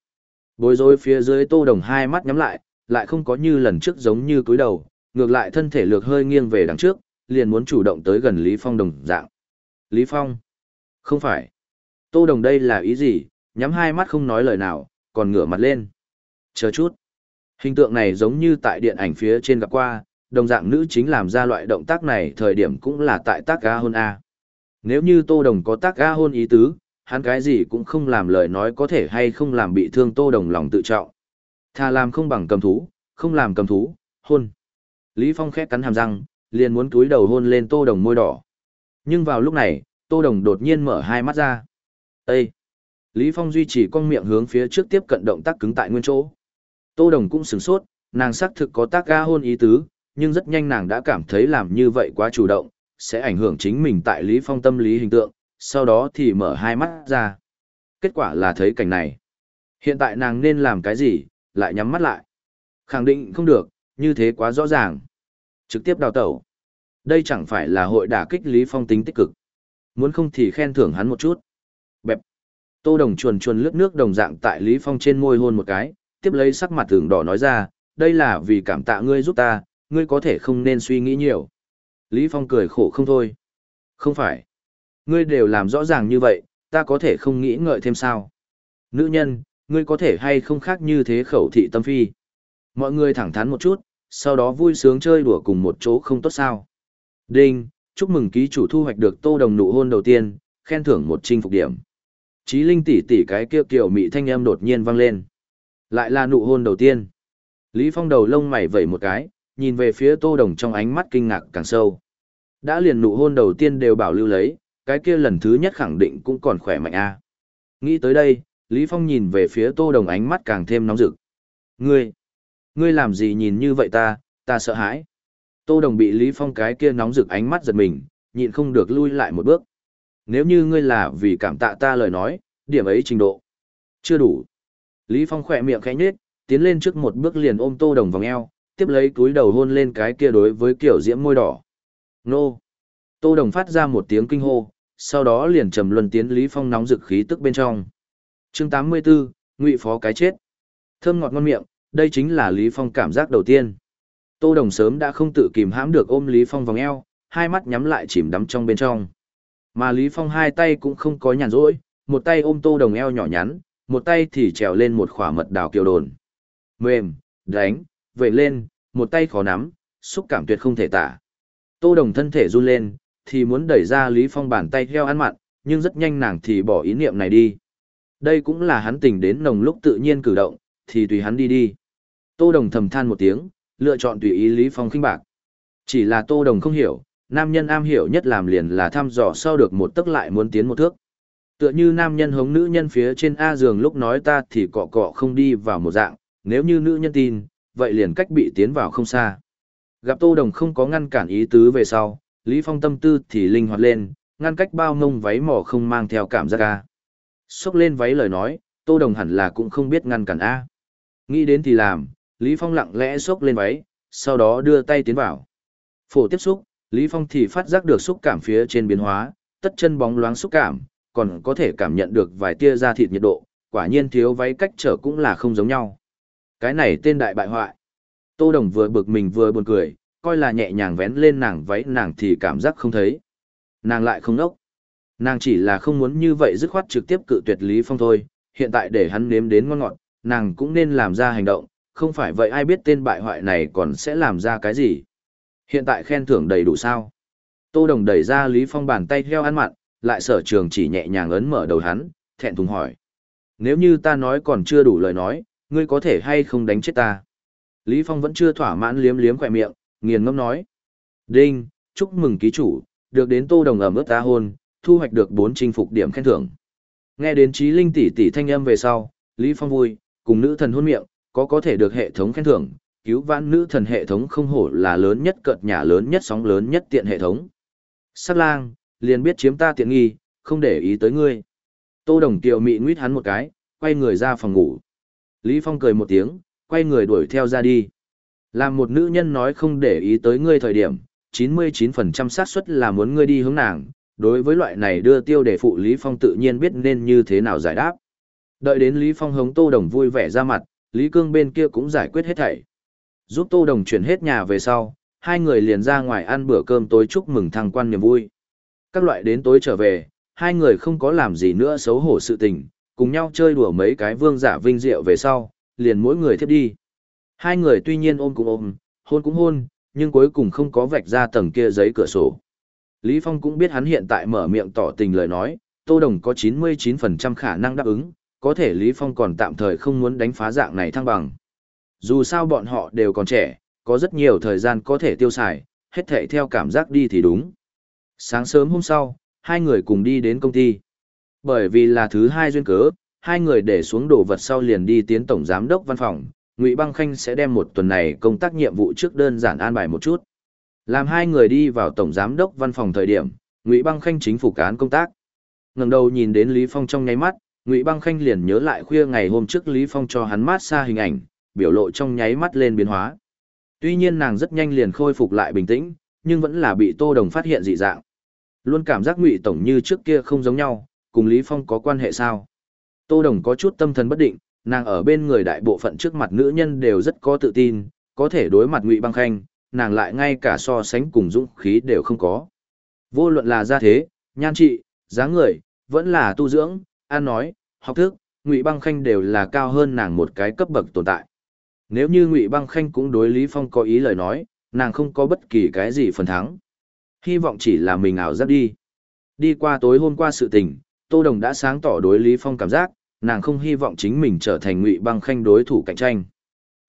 Bối rối phía dưới Tô Đồng hai mắt nhắm lại, lại không có như lần trước giống như cúi đầu, ngược lại thân thể lược hơi nghiêng về đằng trước, liền muốn chủ động tới gần Lý Phong đồng dạng. Lý Phong? Không phải. Tô Đồng đây là ý gì, nhắm hai mắt không nói lời nào, còn ngửa mặt lên. Chờ chút. Hình tượng này giống như tại điện ảnh phía trên gặp qua, đồng dạng nữ chính làm ra loại động tác này thời điểm cũng là tại tác ga hôn A. Nếu như Tô Đồng có tác ga hôn ý tứ, hắn cái gì cũng không làm lời nói có thể hay không làm bị thương Tô Đồng lòng tự trọng. Thà làm không bằng cầm thú, không làm cầm thú, hôn. Lý Phong khẽ cắn hàm răng, liền muốn cúi đầu hôn lên Tô Đồng môi đỏ. Nhưng vào lúc này, Tô Đồng đột nhiên mở hai mắt ra. Ê! Lý Phong duy trì con miệng hướng phía trước tiếp cận động tác cứng tại nguyên chỗ. Tô Đồng cũng sửng sốt, nàng xác thực có tác ga hôn ý tứ, nhưng rất nhanh nàng đã cảm thấy làm như vậy quá chủ động, sẽ ảnh hưởng chính mình tại Lý Phong tâm lý hình tượng, sau đó thì mở hai mắt ra. Kết quả là thấy cảnh này. Hiện tại nàng nên làm cái gì, lại nhắm mắt lại. Khẳng định không được, như thế quá rõ ràng. Trực tiếp đào tẩu. Đây chẳng phải là hội đả kích Lý Phong tính tích cực. Muốn không thì khen thưởng hắn một chút. Bẹp. Tô Đồng chuồn chuồn lướt nước đồng dạng tại Lý Phong trên môi hôn một cái, tiếp lấy sắc mặt thường đỏ nói ra, đây là vì cảm tạ ngươi giúp ta, ngươi có thể không nên suy nghĩ nhiều. Lý Phong cười khổ không thôi. Không phải. Ngươi đều làm rõ ràng như vậy, ta có thể không nghĩ ngợi thêm sao. Nữ nhân, ngươi có thể hay không khác như thế khẩu thị tâm phi. Mọi người thẳng thắn một chút, sau đó vui sướng chơi đùa cùng một chỗ không tốt sao. Đinh, chúc mừng ký chủ thu hoạch được tô đồng nụ hôn đầu tiên, khen thưởng một trinh phục điểm. Chí linh tỷ tỷ cái kia kiểu mị thanh âm đột nhiên vang lên. Lại là nụ hôn đầu tiên. Lý Phong đầu lông mày vẩy một cái, nhìn về phía tô đồng trong ánh mắt kinh ngạc càng sâu. Đã liền nụ hôn đầu tiên đều bảo lưu lấy, cái kia lần thứ nhất khẳng định cũng còn khỏe mạnh a. Nghĩ tới đây, Lý Phong nhìn về phía tô đồng ánh mắt càng thêm nóng rực. Ngươi, ngươi làm gì nhìn như vậy ta, ta sợ hãi. Tô đồng bị Lý Phong cái kia nóng rực ánh mắt giật mình, nhịn không được lui lại một bước. Nếu như ngươi là vì cảm tạ ta lời nói, điểm ấy trình độ. Chưa đủ. Lý Phong khỏe miệng khẽ nhếch, tiến lên trước một bước liền ôm tô đồng vòng eo, tiếp lấy túi đầu hôn lên cái kia đối với kiểu diễm môi đỏ. Nô! Tô Đồng phát ra một tiếng kinh hô, sau đó liền trầm luân tiến Lý Phong nóng rực khí tức bên trong. Chương 84, Ngụy Phó cái chết. Thơm ngọt ngon miệng, đây chính là Lý Phong cảm giác đầu tiên. Tô Đồng sớm đã không tự kìm hãm được ôm Lý Phong vòng eo, hai mắt nhắm lại chìm đắm trong bên trong. Mà Lý Phong hai tay cũng không có nhàn rỗi, một tay ôm Tô Đồng eo nhỏ nhắn, một tay thì trèo lên một khỏa mật đào kiều đồn. Mềm, đánh, vậy lên, một tay khó nắm, xúc cảm tuyệt không thể tả. Tô Đồng thân thể run lên, thì muốn đẩy ra Lý Phong bàn tay theo ăn mặn, nhưng rất nhanh nàng thì bỏ ý niệm này đi. Đây cũng là hắn tình đến nồng lúc tự nhiên cử động, thì tùy hắn đi đi. Tô Đồng thầm than một tiếng, lựa chọn tùy ý Lý Phong khinh bạc. Chỉ là Tô Đồng không hiểu, nam nhân am hiểu nhất làm liền là thăm dò sau được một tức lại muốn tiến một thước. Tựa như nam nhân hống nữ nhân phía trên A giường lúc nói ta thì cọ cọ không đi vào một dạng, nếu như nữ nhân tin, vậy liền cách bị tiến vào không xa. Gặp Tô Đồng không có ngăn cản ý tứ về sau, Lý Phong tâm tư thì linh hoạt lên, ngăn cách bao mông váy mỏ không mang theo cảm giác A. Xốc lên váy lời nói, Tô Đồng hẳn là cũng không biết ngăn cản A. Nghĩ đến thì làm, Lý Phong lặng lẽ xốc lên váy, sau đó đưa tay tiến vào. Phổ tiếp xúc, Lý Phong thì phát giác được xúc cảm phía trên biến hóa, tất chân bóng loáng xúc cảm, còn có thể cảm nhận được vài tia da thịt nhiệt độ, quả nhiên thiếu váy cách trở cũng là không giống nhau. Cái này tên đại bại hoại. Tô Đồng vừa bực mình vừa buồn cười, coi là nhẹ nhàng vén lên nàng váy nàng thì cảm giác không thấy. Nàng lại không nốc. Nàng chỉ là không muốn như vậy dứt khoát trực tiếp cự tuyệt Lý Phong thôi, hiện tại để hắn nếm đến ngon ngọt, nàng cũng nên làm ra hành động, không phải vậy ai biết tên bại hoại này còn sẽ làm ra cái gì. Hiện tại khen thưởng đầy đủ sao. Tô Đồng đẩy ra Lý Phong bàn tay theo ăn mặn, lại sở trường chỉ nhẹ nhàng ấn mở đầu hắn, thẹn thùng hỏi. Nếu như ta nói còn chưa đủ lời nói, ngươi có thể hay không đánh chết ta? Lý Phong vẫn chưa thỏa mãn liếm liếm khỏe miệng, nghiền ngâm nói. Đinh, chúc mừng ký chủ, được đến tô đồng ẩm ướt ta hôn, thu hoạch được 4 chinh phục điểm khen thưởng. Nghe đến trí linh tỷ tỷ thanh âm về sau, Lý Phong vui, cùng nữ thần hôn miệng, có có thể được hệ thống khen thưởng, cứu vãn nữ thần hệ thống không hổ là lớn nhất cợt nhà lớn nhất sóng lớn nhất tiện hệ thống. Sát lang, liền biết chiếm ta tiện nghi, không để ý tới ngươi. Tô đồng Kiều mị nguyết hắn một cái, quay người ra phòng ngủ. Lý Phong cười một tiếng, quay người đuổi theo ra đi. Làm một nữ nhân nói không để ý tới ngươi thời điểm, 99% xác suất là muốn ngươi đi hướng nàng, đối với loại này đưa tiêu để phụ Lý Phong tự nhiên biết nên như thế nào giải đáp. Đợi đến Lý Phong hống Tô Đồng vui vẻ ra mặt, Lý Cương bên kia cũng giải quyết hết thảy. Giúp Tô Đồng chuyển hết nhà về sau, hai người liền ra ngoài ăn bữa cơm tối chúc mừng thăng quan niềm vui. Các loại đến tối trở về, hai người không có làm gì nữa xấu hổ sự tình, cùng nhau chơi đùa mấy cái vương giả vinh diệu về sau, liền mỗi người thiếp đi. Hai người tuy nhiên ôm cũng ôm, hôn cũng hôn, nhưng cuối cùng không có vạch ra tầng kia giấy cửa sổ. Lý Phong cũng biết hắn hiện tại mở miệng tỏ tình lời nói, Tô Đồng có 99% khả năng đáp ứng, có thể Lý Phong còn tạm thời không muốn đánh phá dạng này thăng bằng. Dù sao bọn họ đều còn trẻ, có rất nhiều thời gian có thể tiêu xài, hết thảy theo cảm giác đi thì đúng. Sáng sớm hôm sau, hai người cùng đi đến công ty. Bởi vì là thứ hai duyên cớ, hai người để xuống đồ vật sau liền đi tiến tổng giám đốc văn phòng, Ngụy Băng Khanh sẽ đem một tuần này công tác nhiệm vụ trước đơn giản an bài một chút. Làm hai người đi vào tổng giám đốc văn phòng thời điểm, Ngụy Băng Khanh chính phủ cán công tác. Ngẩng đầu nhìn đến Lý Phong trong nháy mắt, Ngụy Băng Khanh liền nhớ lại khuya ngày hôm trước Lý Phong cho hắn mát xa hình ảnh, biểu lộ trong nháy mắt lên biến hóa. Tuy nhiên nàng rất nhanh liền khôi phục lại bình tĩnh, nhưng vẫn là bị Tô Đồng phát hiện dị dạng. Luôn cảm giác Ngụy tổng như trước kia không giống nhau, cùng Lý Phong có quan hệ sao? Tô Đồng có chút tâm thần bất định, nàng ở bên người đại bộ phận trước mặt nữ nhân đều rất có tự tin, có thể đối mặt Ngụy Băng Khanh, nàng lại ngay cả so sánh cùng dũng khí đều không có. Vô luận là gia thế, nhan trị, dáng người, vẫn là tu dưỡng, ăn nói, học thức, Ngụy Băng Khanh đều là cao hơn nàng một cái cấp bậc tồn tại. Nếu như Ngụy Băng Khanh cũng đối Lý Phong có ý lời nói, nàng không có bất kỳ cái gì phần thắng. Hy vọng chỉ là mình ảo giác đi. Đi qua tối hôm qua sự tình, Tô Đồng đã sáng tỏ đối Lý Phong cảm giác, nàng không hy vọng chính mình trở thành Ngụy Băng Khanh đối thủ cạnh tranh.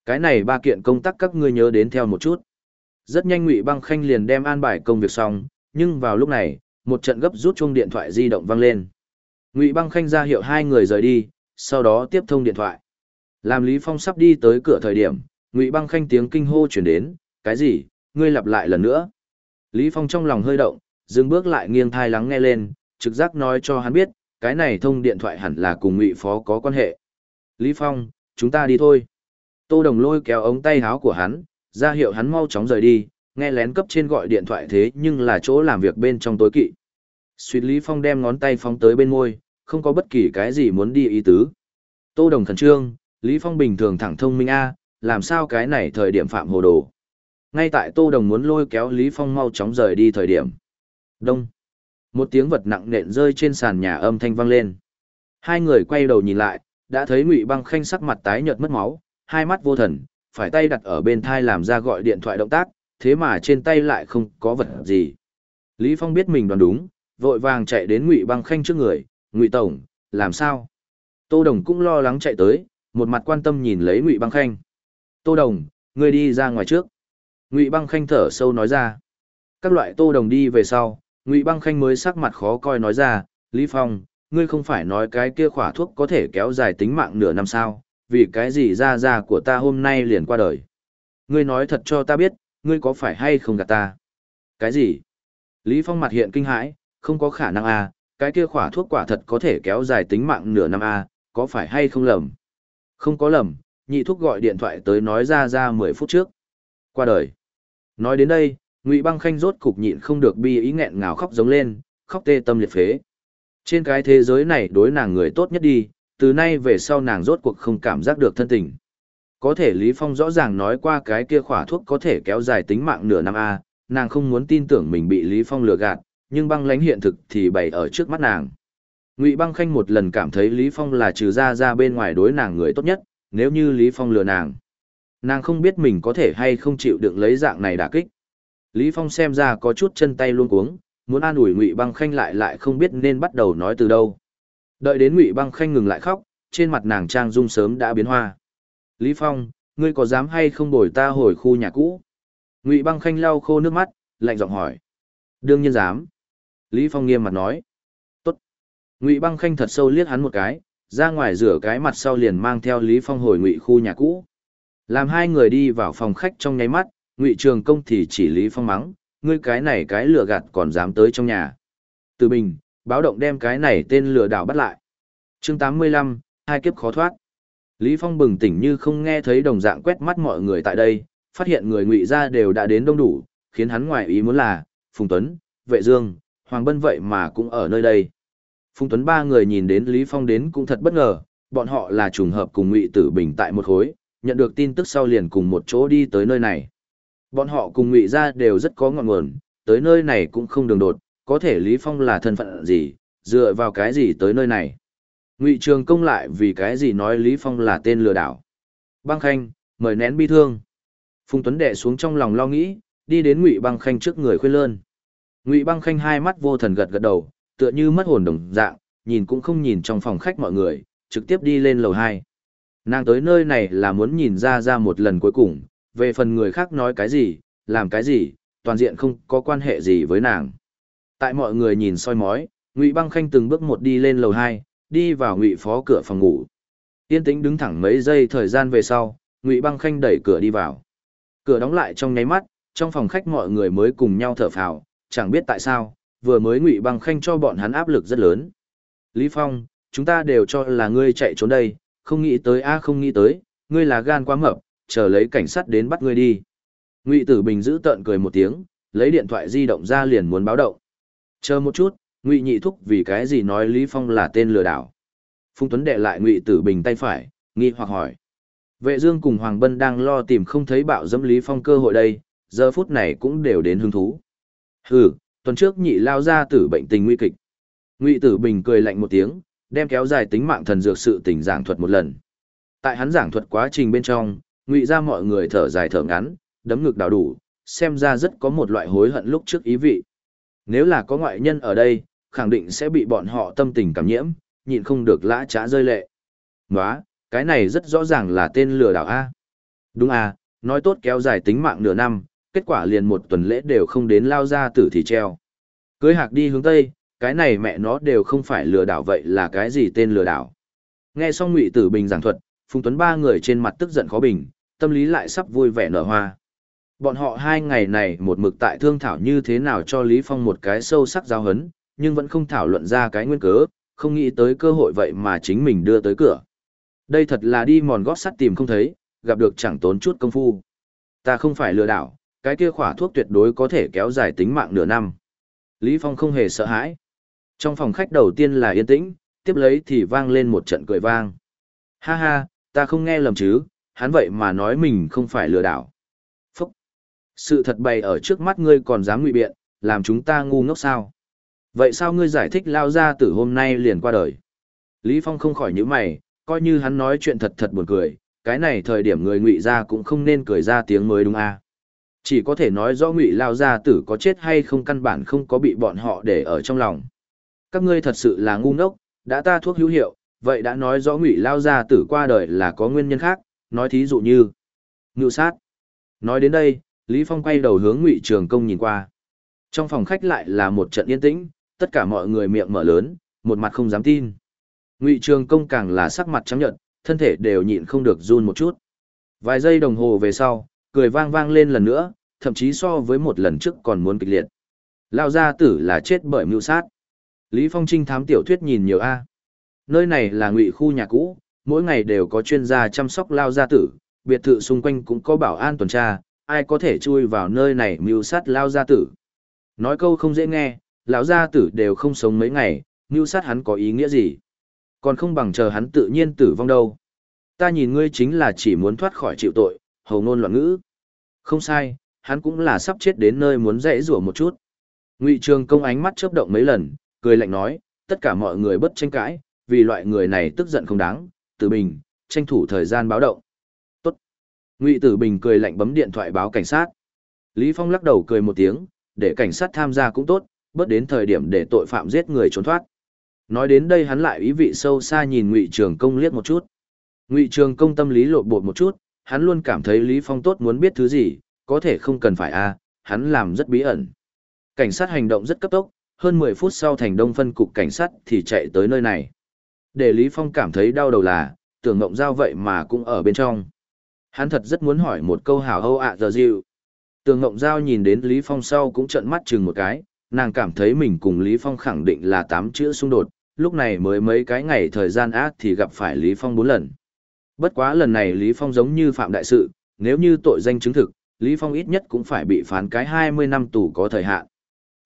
Cái này ba kiện công tác các ngươi nhớ đến theo một chút. Rất nhanh Ngụy Băng Khanh liền đem an bài công việc xong, nhưng vào lúc này, một trận gấp rút chuông điện thoại di động vang lên. Ngụy Băng Khanh ra hiệu hai người rời đi, sau đó tiếp thông điện thoại. Làm Lý Phong sắp đi tới cửa thời điểm, Ngụy Băng Khanh tiếng kinh hô truyền đến, "Cái gì? Ngươi lặp lại lần nữa?" Lý Phong trong lòng hơi động, dừng bước lại nghiêng thai lắng nghe lên, trực giác nói cho hắn biết, cái này thông điện thoại hẳn là cùng Ngụy Phó có quan hệ. "Lý Phong, chúng ta đi thôi." Tô Đồng lôi kéo ống tay áo của hắn, ra hiệu hắn mau chóng rời đi, nghe lén cấp trên gọi điện thoại thế nhưng là chỗ làm việc bên trong tối kỵ. Suýt Lý Phong đem ngón tay phóng tới bên môi, không có bất kỳ cái gì muốn đi ý tứ. Tô Đồng khẩn trương, Lý Phong bình thường thẳng thông minh A, làm sao cái này thời điểm phạm hồ đồ. Ngay tại Tô Đồng muốn lôi kéo Lý Phong mau chóng rời đi thời điểm. Đông. Một tiếng vật nặng nện rơi trên sàn nhà âm thanh vang lên. Hai người quay đầu nhìn lại, đã thấy Ngụy Băng Khanh sắc mặt tái nhợt mất máu, hai mắt vô thần, phải tay đặt ở bên thai làm ra gọi điện thoại động tác, thế mà trên tay lại không có vật gì. Lý Phong biết mình đoán đúng, vội vàng chạy đến Ngụy Băng Khanh trước người, "Ngụy tổng, làm sao?" Tô Đồng cũng lo lắng chạy tới, một mặt quan tâm nhìn lấy Ngụy Băng Khanh. "Tô Đồng, ngươi đi ra ngoài trước." Ngụy Băng Khanh thở sâu nói ra. Các loại Tô Đồng đi về sau, Ngụy Băng Khanh mới sắc mặt khó coi nói ra, "Lý Phong, ngươi không phải nói cái kia khỏa thuốc có thể kéo dài tính mạng nửa năm sao, vì cái gì ra ra của ta hôm nay liền qua đời. Ngươi nói thật cho ta biết, ngươi có phải hay không gạt ta? Cái gì? Lý Phong mặt hiện kinh hãi, không có khả năng a, à, cái kia khỏa thuốc quả thật có thể kéo dài tính mạng nửa năm a, à, có phải hay không lầm? Không có lầm, nhị thuốc gọi điện thoại tới nói ra ra 10 phút trước. Qua đời. Nói đến đây, Ngụy Băng Khanh rốt cục nhịn không được bi ý nghẹn ngào khóc giống lên, khóc tê tâm liệt phế. Trên cái thế giới này đối nàng người tốt nhất đi, từ nay về sau nàng rốt cuộc không cảm giác được thân tình. Có thể Lý Phong rõ ràng nói qua cái kia khỏa thuốc có thể kéo dài tính mạng nửa năm A, nàng không muốn tin tưởng mình bị Lý Phong lừa gạt, nhưng băng lãnh hiện thực thì bày ở trước mắt nàng. Ngụy băng khanh một lần cảm thấy Lý Phong là trừ ra ra bên ngoài đối nàng người tốt nhất, nếu như Lý Phong lừa nàng. Nàng không biết mình có thể hay không chịu đựng lấy dạng này đả kích. Lý Phong xem ra có chút chân tay luôn cuống, muốn an ủi Ngụy băng khanh lại lại không biết nên bắt đầu nói từ đâu. Đợi đến Ngụy Băng Khanh ngừng lại khóc, trên mặt nàng trang dung sớm đã biến hoa. Lý Phong, ngươi có dám hay không bồi ta hồi khu nhà cũ? Ngụy Băng Khanh lau khô nước mắt, lạnh giọng hỏi. Đương nhiên dám. Lý Phong nghiêm mặt nói. Tốt. Ngụy Băng Khanh thật sâu liếc hắn một cái, ra ngoài rửa cái mặt sau liền mang theo Lý Phong hồi Ngụy khu nhà cũ. Làm hai người đi vào phòng khách trong nháy mắt, Ngụy Trường Công thì chỉ Lý Phong mắng, ngươi cái này cái lừa gạt còn dám tới trong nhà. Từ bình, báo động đem cái này tên lừa đảo bắt lại. chương 85, hai kiếp khó thoát. Lý Phong bừng tỉnh như không nghe thấy đồng dạng quét mắt mọi người tại đây, phát hiện người ngụy ra đều đã đến đông đủ, khiến hắn ngoài ý muốn là, Phùng Tuấn, Vệ Dương, Hoàng Bân vậy mà cũng ở nơi đây. Phùng Tuấn ba người nhìn đến Lý Phong đến cũng thật bất ngờ, bọn họ là trùng hợp cùng ngụy tử bình tại một khối, nhận được tin tức sau liền cùng một chỗ đi tới nơi này. Bọn họ cùng ngụy ra đều rất có ngọn nguồn, tới nơi này cũng không đường đột, có thể Lý Phong là thân phận gì, dựa vào cái gì tới nơi này. Ngụy Trường Công lại vì cái gì nói Lý Phong là tên lừa đảo. Băng Khanh, mời nén bi thương. Phùng Tuấn đệ xuống trong lòng lo nghĩ, đi đến Ngụy Băng Khanh trước người khuyên lơn. Ngụy Băng Khanh hai mắt vô thần gật gật đầu, tựa như mất hồn đồng dạng, nhìn cũng không nhìn trong phòng khách mọi người, trực tiếp đi lên lầu hai. Nàng tới nơi này là muốn nhìn ra ra một lần cuối cùng, về phần người khác nói cái gì, làm cái gì, toàn diện không có quan hệ gì với nàng. Tại mọi người nhìn soi mói, Ngụy Băng Khanh từng bước một đi lên lầu hai, đi vào Ngụy Phó cửa phòng ngủ. Yên tĩnh đứng thẳng mấy giây thời gian về sau, Ngụy Băng Khanh đẩy cửa đi vào. Cửa đóng lại trong nháy mắt, trong phòng khách mọi người mới cùng nhau thở phào, chẳng biết tại sao, vừa mới Ngụy Băng Khanh cho bọn hắn áp lực rất lớn. Lý Phong, chúng ta đều cho là ngươi chạy trốn đây, không nghĩ tới a không nghĩ tới, ngươi là gan quá mập, chờ lấy cảnh sát đến bắt ngươi đi. Ngụy Tử Bình giữ tợn cười một tiếng, lấy điện thoại di động ra liền muốn báo động. Chờ một chút, Ngụy Nhị Thúc vì cái gì nói Lý Phong là tên lừa đảo. Phung Tuấn đệ lại Ngụy Tử Bình tay phải, nghi hoặc hỏi. Vệ Dương cùng Hoàng Bân đang lo tìm không thấy bạo dẫm Lý Phong cơ hội đây, giờ phút này cũng đều đến hứng thú. Hừ, tuần trước nhị lao ra tử bệnh tình nguy kịch. Ngụy Tử Bình cười lạnh một tiếng, đem kéo dài tính mạng thần dược sự tình giảng thuật một lần. Tại hắn giảng thuật quá trình bên trong, Ngụy ra mọi người thở dài thở ngắn, đấm ngực đào đủ, xem ra rất có một loại hối hận lúc trước ý vị. Nếu là có ngoại nhân ở đây, khẳng định sẽ bị bọn họ tâm tình cảm nhiễm, nhịn không được lã trá rơi lệ. Nóa, cái này rất rõ ràng là tên lừa đảo A. Đúng à, nói tốt kéo dài tính mạng nửa năm, kết quả liền một tuần lễ đều không đến lao ra tử thì treo. Cưới hạc đi hướng Tây, cái này mẹ nó đều không phải lừa đảo vậy là cái gì tên lừa đảo. Nghe xong Ngụy Tử Bình giảng thuật, Phùng Tuấn ba người trên mặt tức giận khó bình, tâm lý lại sắp vui vẻ nở hoa. Bọn họ hai ngày này một mực tại thương thảo như thế nào cho Lý Phong một cái sâu sắc giao hấn, nhưng vẫn không thảo luận ra cái nguyên cớ, không nghĩ tới cơ hội vậy mà chính mình đưa tới cửa. Đây thật là đi mòn gót sắt tìm không thấy, gặp được chẳng tốn chút công phu. Ta không phải lừa đảo, cái kia khỏa thuốc tuyệt đối có thể kéo dài tính mạng nửa năm. Lý Phong không hề sợ hãi. Trong phòng khách đầu tiên là yên tĩnh, tiếp lấy thì vang lên một trận cười vang. Ha ha, ta không nghe lầm chứ, hắn vậy mà nói mình không phải lừa đảo. Phúc! Sự thật bày ở trước mắt ngươi còn dám ngụy biện, làm chúng ta ngu ngốc sao? Vậy sao ngươi giải thích lao ra từ hôm nay liền qua đời? Lý Phong không khỏi nhíu mày, coi như hắn nói chuyện thật thật buồn cười, cái này thời điểm người ngụy ra cũng không nên cười ra tiếng mới đúng à. Chỉ có thể nói rõ ngụy lao gia tử có chết hay không căn bản không có bị bọn họ để ở trong lòng. Các ngươi thật sự là ngu ngốc, đã ta thuốc hữu hiệu, vậy đã nói rõ ngụy lao gia tử qua đời là có nguyên nhân khác, nói thí dụ như ngự sát. Nói đến đây, Lý Phong quay đầu hướng ngụy trường công nhìn qua. Trong phòng khách lại là một trận yên tĩnh, tất cả mọi người miệng mở lớn, một mặt không dám tin. Ngụy trường công càng là sắc mặt trắng nhợt, thân thể đều nhịn không được run một chút. Vài giây đồng hồ về sau, cười vang vang lên lần nữa, thậm chí so với một lần trước còn muốn kịch liệt. Lao gia tử là chết bởi mưu sát. Lý Phong trinh thám tiểu thuyết nhìn nhiều A. Nơi này là ngụy khu nhà cũ, mỗi ngày đều có chuyên gia chăm sóc lao gia tử, biệt thự xung quanh cũng có bảo an tuần tra, ai có thể chui vào nơi này mưu sát lao gia tử. Nói câu không dễ nghe, lão gia tử đều không sống mấy ngày, mưu sát hắn có ý nghĩa gì? Còn không bằng chờ hắn tự nhiên tử vong đâu. Ta nhìn ngươi chính là chỉ muốn thoát khỏi chịu tội, hầu ngôn loạn ngữ. Không sai, hắn cũng là sắp chết đến nơi muốn dễ rủa một chút. Ngụy Trường Công ánh mắt chớp động mấy lần, cười lạnh nói, tất cả mọi người bất tranh cãi, vì loại người này tức giận không đáng, Tử Bình, tranh thủ thời gian báo động. Tốt. Ngụy Tử Bình cười lạnh bấm điện thoại báo cảnh sát. Lý Phong lắc đầu cười một tiếng, để cảnh sát tham gia cũng tốt, bớt đến thời điểm để tội phạm giết người trốn thoát. Nói đến đây hắn lại ý vị sâu xa nhìn Ngụy Trường Công liếc một chút. Ngụy Trường Công tâm lý lộn bột một chút, hắn luôn cảm thấy Lý Phong tốt muốn biết thứ gì, có thể không cần phải a, hắn làm rất bí ẩn. Cảnh sát hành động rất cấp tốc, hơn 10 phút sau thành đông phân cục cảnh sát thì chạy tới nơi này. Để Lý Phong cảm thấy đau đầu là, tưởng ngộng giao vậy mà cũng ở bên trong. Hắn thật rất muốn hỏi một câu hào hâu ạ giờ dịu. Tường Ngộng Giao nhìn đến Lý Phong sau cũng trợn mắt chừng một cái, nàng cảm thấy mình cùng Lý Phong khẳng định là tám chữ xung đột, lúc này mới mấy cái ngày thời gian ác thì gặp phải Lý Phong bốn lần. Bất quá lần này Lý Phong giống như phạm đại sự, nếu như tội danh chứng thực, Lý Phong ít nhất cũng phải bị phán cái 20 năm tù có thời hạn.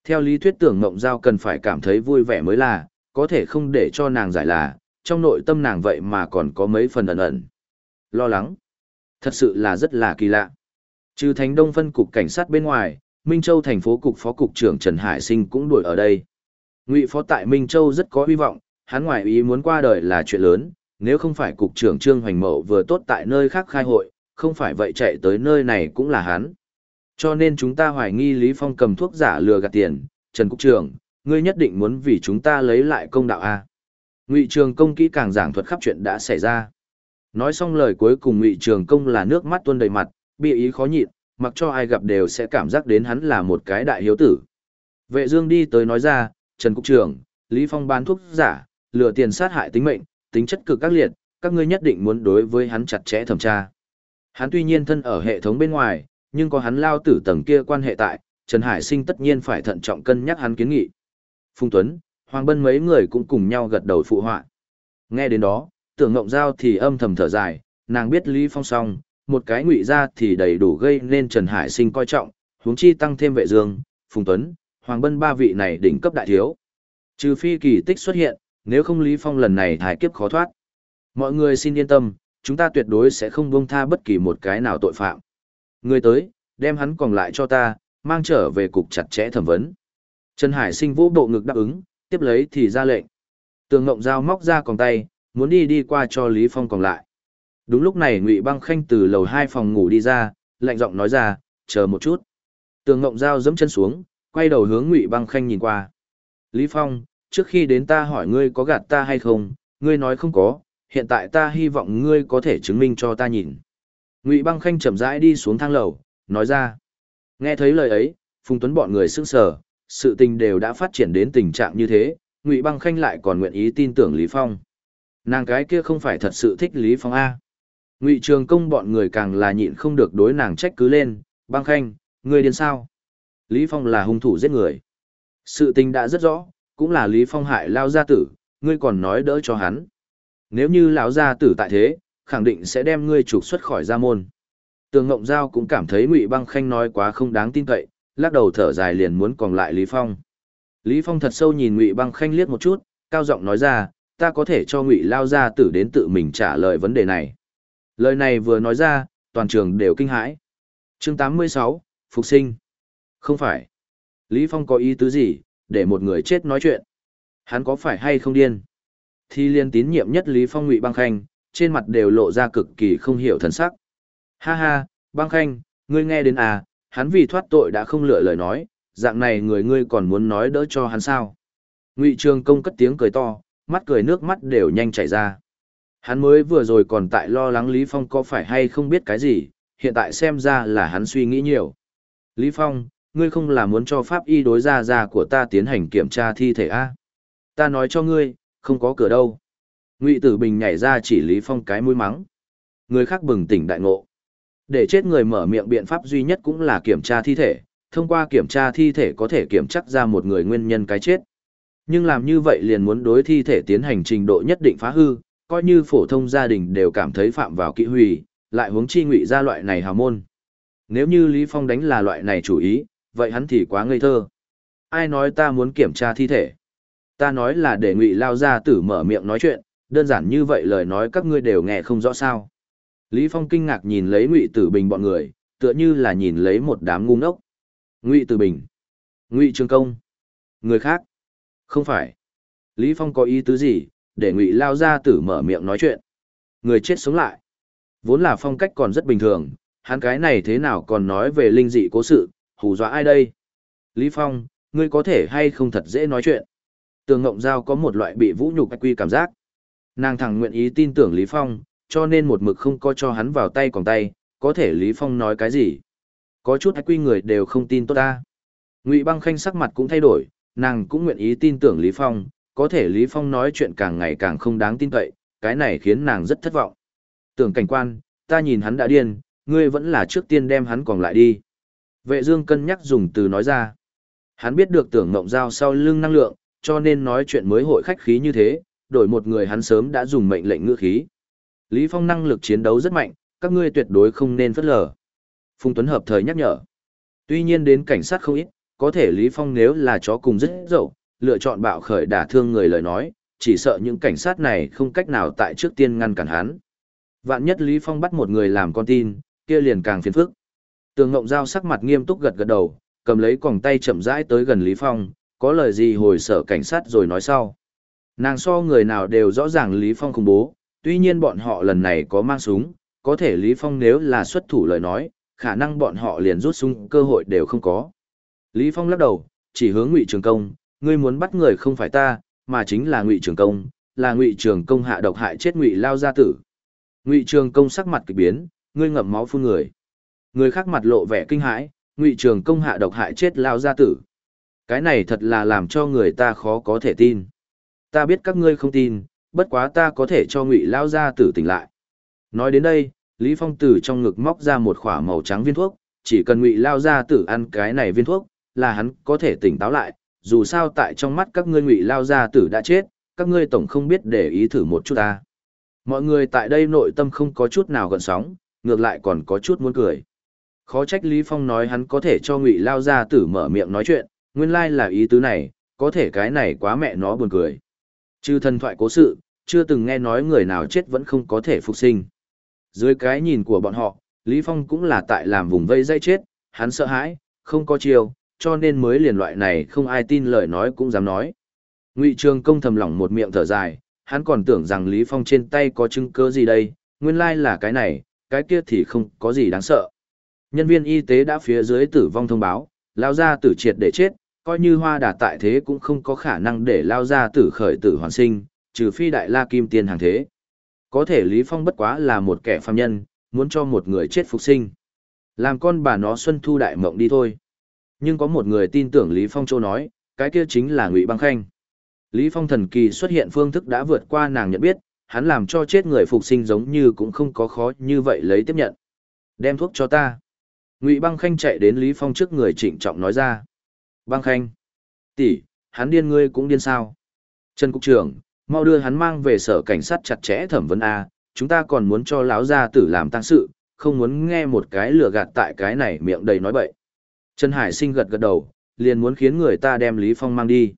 Theo lý thuyết tưởng Ngộng Giao cần phải cảm thấy vui vẻ mới là, có thể không để cho nàng giải là, trong nội tâm nàng vậy mà còn có mấy phần ẩn ẩn. Lo lắng. Thật sự là rất là kỳ lạ. Trừ Thánh Đông phân cục cảnh sát bên ngoài, Minh Châu thành phố cục phó cục trưởng Trần Hải Sinh cũng đuổi ở đây. Ngụy phó tại Minh Châu rất có hy vọng, hắn ngoài ý muốn qua đời là chuyện lớn, nếu không phải cục trưởng Trương Hoành Mậu vừa tốt tại nơi khác khai hội, không phải vậy chạy tới nơi này cũng là hắn. Cho nên chúng ta hoài nghi Lý Phong cầm thuốc giả lừa gạt tiền, Trần Cục trưởng, ngươi nhất định muốn vì chúng ta lấy lại công đạo A. Ngụy Trường Công kỹ càng giảng thuật khắp chuyện đã xảy ra. Nói xong lời cuối cùng Ngụy Trường Công là nước mắt tuôn đầy mặt, bị ý khó nhịn, mặc cho ai gặp đều sẽ cảm giác đến hắn là một cái đại hiếu tử. Vệ Dương đi tới nói ra, Trần Cục trưởng, Lý Phong bán thuốc giả, lừa tiền sát hại tính mệnh, tính chất cực các liệt, các ngươi nhất định muốn đối với hắn chặt chẽ thẩm tra. Hắn tuy nhiên thân ở hệ thống bên ngoài, nhưng có hắn lao tử tầng kia quan hệ tại, Trần Hải Sinh tất nhiên phải thận trọng cân nhắc hắn kiến nghị. Phùng Tuấn, Hoàng Bân mấy người cũng cùng nhau gật đầu phụ họa. Nghe đến đó, tưởng ngộng giao thì âm thầm thở dài, nàng biết Lý Phong song một cái ngụy ra thì đầy đủ gây nên Trần Hải Sinh coi trọng, huống chi tăng thêm vệ dương, Phùng Tuấn, Hoàng Bân ba vị này đỉnh cấp đại thiếu. Trừ phi kỳ tích xuất hiện, nếu không Lý Phong lần này thải kiếp khó thoát. Mọi người xin yên tâm, chúng ta tuyệt đối sẽ không buông tha bất kỳ một cái nào tội phạm. Người tới, đem hắn còn lại cho ta, mang trở về cục chặt chẽ thẩm vấn. Trần Hải sinh vũ bộ ngực đáp ứng, tiếp lấy thì ra lệnh. Tường Ngộng Giao móc ra còn tay, muốn đi đi qua cho Lý Phong còn lại. Đúng lúc này Ngụy Băng Khanh từ lầu hai phòng ngủ đi ra, lạnh giọng nói ra, chờ một chút. Tường Ngộng Giao giẫm chân xuống, quay đầu hướng Ngụy Băng Khanh nhìn qua. Lý Phong, trước khi đến ta hỏi ngươi có gạt ta hay không, ngươi nói không có, hiện tại ta hy vọng ngươi có thể chứng minh cho ta nhìn. Ngụy Băng Khanh chậm rãi đi xuống thang lầu, nói ra. Nghe thấy lời ấy, Phùng Tuấn bọn người sững sờ, sự tình đều đã phát triển đến tình trạng như thế, Ngụy Băng Khanh lại còn nguyện ý tin tưởng Lý Phong. Nàng cái kia không phải thật sự thích Lý Phong a. Ngụy Trường Công bọn người càng là nhịn không được đối nàng trách cứ lên, "Băng Khanh, ngươi điên sao? Lý Phong là hung thủ giết người." Sự tình đã rất rõ, cũng là Lý Phong hại lao gia tử, ngươi còn nói đỡ cho hắn. Nếu như lão gia tử tại thế, khẳng định sẽ đem ngươi trục xuất khỏi gia môn. Tường Ngộng Giao cũng cảm thấy Ngụy Băng Khanh nói quá không đáng tin cậy, lắc đầu thở dài liền muốn còn lại Lý Phong. Lý Phong thật sâu nhìn Ngụy Băng Khanh liếc một chút, cao giọng nói ra, ta có thể cho Ngụy lao gia tử đến tự mình trả lời vấn đề này. Lời này vừa nói ra, toàn trường đều kinh hãi. Chương 86, Phục sinh. Không phải. Lý Phong có ý tứ gì, để một người chết nói chuyện. Hắn có phải hay không điên? Thì liên tín nhiệm nhất Lý Phong ngụy băng khanh, trên mặt đều lộ ra cực kỳ không hiểu thần sắc. Ha ha, băng khanh, ngươi nghe đến à, hắn vì thoát tội đã không lựa lời nói, dạng này người ngươi còn muốn nói đỡ cho hắn sao? Ngụy Trường Công cất tiếng cười to, mắt cười nước mắt đều nhanh chảy ra. Hắn mới vừa rồi còn tại lo lắng Lý Phong có phải hay không biết cái gì, hiện tại xem ra là hắn suy nghĩ nhiều. Lý Phong, ngươi không là muốn cho pháp y đối gia gia của ta tiến hành kiểm tra thi thể a ta nói cho ngươi không có cửa đâu ngụy tử bình nhảy ra chỉ lý phong cái mũi mắng người khác bừng tỉnh đại ngộ để chết người mở miệng biện pháp duy nhất cũng là kiểm tra thi thể thông qua kiểm tra thi thể có thể kiểm chắc ra một người nguyên nhân cái chết nhưng làm như vậy liền muốn đối thi thể tiến hành trình độ nhất định phá hư coi như phổ thông gia đình đều cảm thấy phạm vào kỹ hủy lại huống chi ngụy ra loại này hào môn nếu như lý phong đánh là loại này chủ ý vậy hắn thì quá ngây thơ. Ai nói ta muốn kiểm tra thi thể? Ta nói là để ngụy lao ra tử mở miệng nói chuyện, đơn giản như vậy lời nói các ngươi đều nghe không rõ sao. Lý Phong kinh ngạc nhìn lấy ngụy tử bình bọn người, tựa như là nhìn lấy một đám ngu ngốc. Ngụy tử bình. Ngụy trường công. Người khác. Không phải. Lý Phong có ý tứ gì, để ngụy lao ra tử mở miệng nói chuyện. Người chết sống lại. Vốn là phong cách còn rất bình thường, hắn cái này thế nào còn nói về linh dị cố sự, hù dọa ai đây? Lý Phong, ngươi có thể hay không thật dễ nói chuyện. Tường Ngộng Giao có một loại bị vũ nhục quy cảm giác. Nàng thẳng nguyện ý tin tưởng Lý Phong, cho nên một mực không có cho hắn vào tay còn tay, có thể Lý Phong nói cái gì. Có chút quy người đều không tin tốt ta. Ngụy băng khanh sắc mặt cũng thay đổi, nàng cũng nguyện ý tin tưởng Lý Phong, có thể Lý Phong nói chuyện càng ngày càng không đáng tin cậy, cái này khiến nàng rất thất vọng. Tưởng cảnh quan, ta nhìn hắn đã điên, ngươi vẫn là trước tiên đem hắn còn lại đi. Vệ dương cân nhắc dùng từ nói ra. Hắn biết được tưởng ngộng giao sau lưng năng lượng, cho nên nói chuyện mới hội khách khí như thế, đổi một người hắn sớm đã dùng mệnh lệnh ngữ khí. Lý Phong năng lực chiến đấu rất mạnh, các ngươi tuyệt đối không nên phất lờ. Phùng Tuấn hợp thời nhắc nhở. Tuy nhiên đến cảnh sát không ít, có thể Lý Phong nếu là chó cùng rất dậu, lựa chọn bạo khởi đả thương người lời nói, chỉ sợ những cảnh sát này không cách nào tại trước tiên ngăn cản hắn. Vạn nhất Lý Phong bắt một người làm con tin, kia liền càng phiền phức. Tường Ngộng Giao sắc mặt nghiêm túc gật gật đầu, cầm lấy còng tay chậm rãi tới gần Lý Phong, có lời gì hồi sở cảnh sát rồi nói sau. Nàng so người nào đều rõ ràng Lý Phong khủng bố, tuy nhiên bọn họ lần này có mang súng, có thể Lý Phong nếu là xuất thủ lời nói, khả năng bọn họ liền rút súng cơ hội đều không có. Lý Phong lắc đầu, chỉ hướng Ngụy Trường Công, ngươi muốn bắt người không phải ta, mà chính là Ngụy Trường Công, là Ngụy Trường Công hạ độc hại chết Ngụy Lao gia tử. Ngụy Trường Công sắc mặt kỳ biến, ngươi ngậm máu phun người. Người khác mặt lộ vẻ kinh hãi, Ngụy Trường Công hạ độc hại chết Lao gia tử. Cái này thật là làm cho người ta khó có thể tin. Ta biết các ngươi không tin, bất quá ta có thể cho Ngụy Lao gia tử tỉnh lại. Nói đến đây, Lý Phong từ trong ngực móc ra một khỏa màu trắng viên thuốc, chỉ cần Ngụy Lao gia tử ăn cái này viên thuốc, là hắn có thể tỉnh táo lại, dù sao tại trong mắt các ngươi Ngụy Lao gia tử đã chết, các ngươi tổng không biết để ý thử một chút ta. Mọi người tại đây nội tâm không có chút nào gợn sóng, ngược lại còn có chút muốn cười. Khó trách Lý Phong nói hắn có thể cho Ngụy Lao gia tử mở miệng nói chuyện, nguyên lai là ý tứ này, có thể cái này quá mẹ nó buồn cười. Chư thần thoại cố sự, chưa từng nghe nói người nào chết vẫn không có thể phục sinh. Dưới cái nhìn của bọn họ, Lý Phong cũng là tại làm vùng vây dây chết, hắn sợ hãi, không có chiều, cho nên mới liền loại này không ai tin lời nói cũng dám nói. Ngụy Trường Công thầm lỏng một miệng thở dài, hắn còn tưởng rằng Lý Phong trên tay có chứng cứ gì đây, nguyên lai là cái này, cái kia thì không có gì đáng sợ. Nhân viên y tế đã phía dưới tử vong thông báo, lao ra tử triệt để chết, coi như hoa đà tại thế cũng không có khả năng để lao ra tử khởi tử hoàn sinh, trừ phi đại la kim tiên hàng thế. Có thể Lý Phong bất quá là một kẻ phàm nhân, muốn cho một người chết phục sinh. Làm con bà nó xuân thu đại mộng đi thôi. Nhưng có một người tin tưởng Lý Phong châu nói, cái kia chính là Ngụy Băng Khanh. Lý Phong thần kỳ xuất hiện phương thức đã vượt qua nàng nhận biết, hắn làm cho chết người phục sinh giống như cũng không có khó như vậy lấy tiếp nhận. Đem thuốc cho ta. Ngụy Băng Khanh chạy đến Lý Phong trước người trịnh trọng nói ra. Băng Khanh. tỷ, hắn điên ngươi cũng điên sao. Trần Cục trưởng, mau đưa hắn mang về sở cảnh sát chặt chẽ thẩm vấn A, chúng ta còn muốn cho lão gia tử làm tăng sự, không muốn nghe một cái lừa gạt tại cái này miệng đầy nói bậy. Trần Hải sinh gật gật đầu, liền muốn khiến người ta đem Lý Phong mang đi.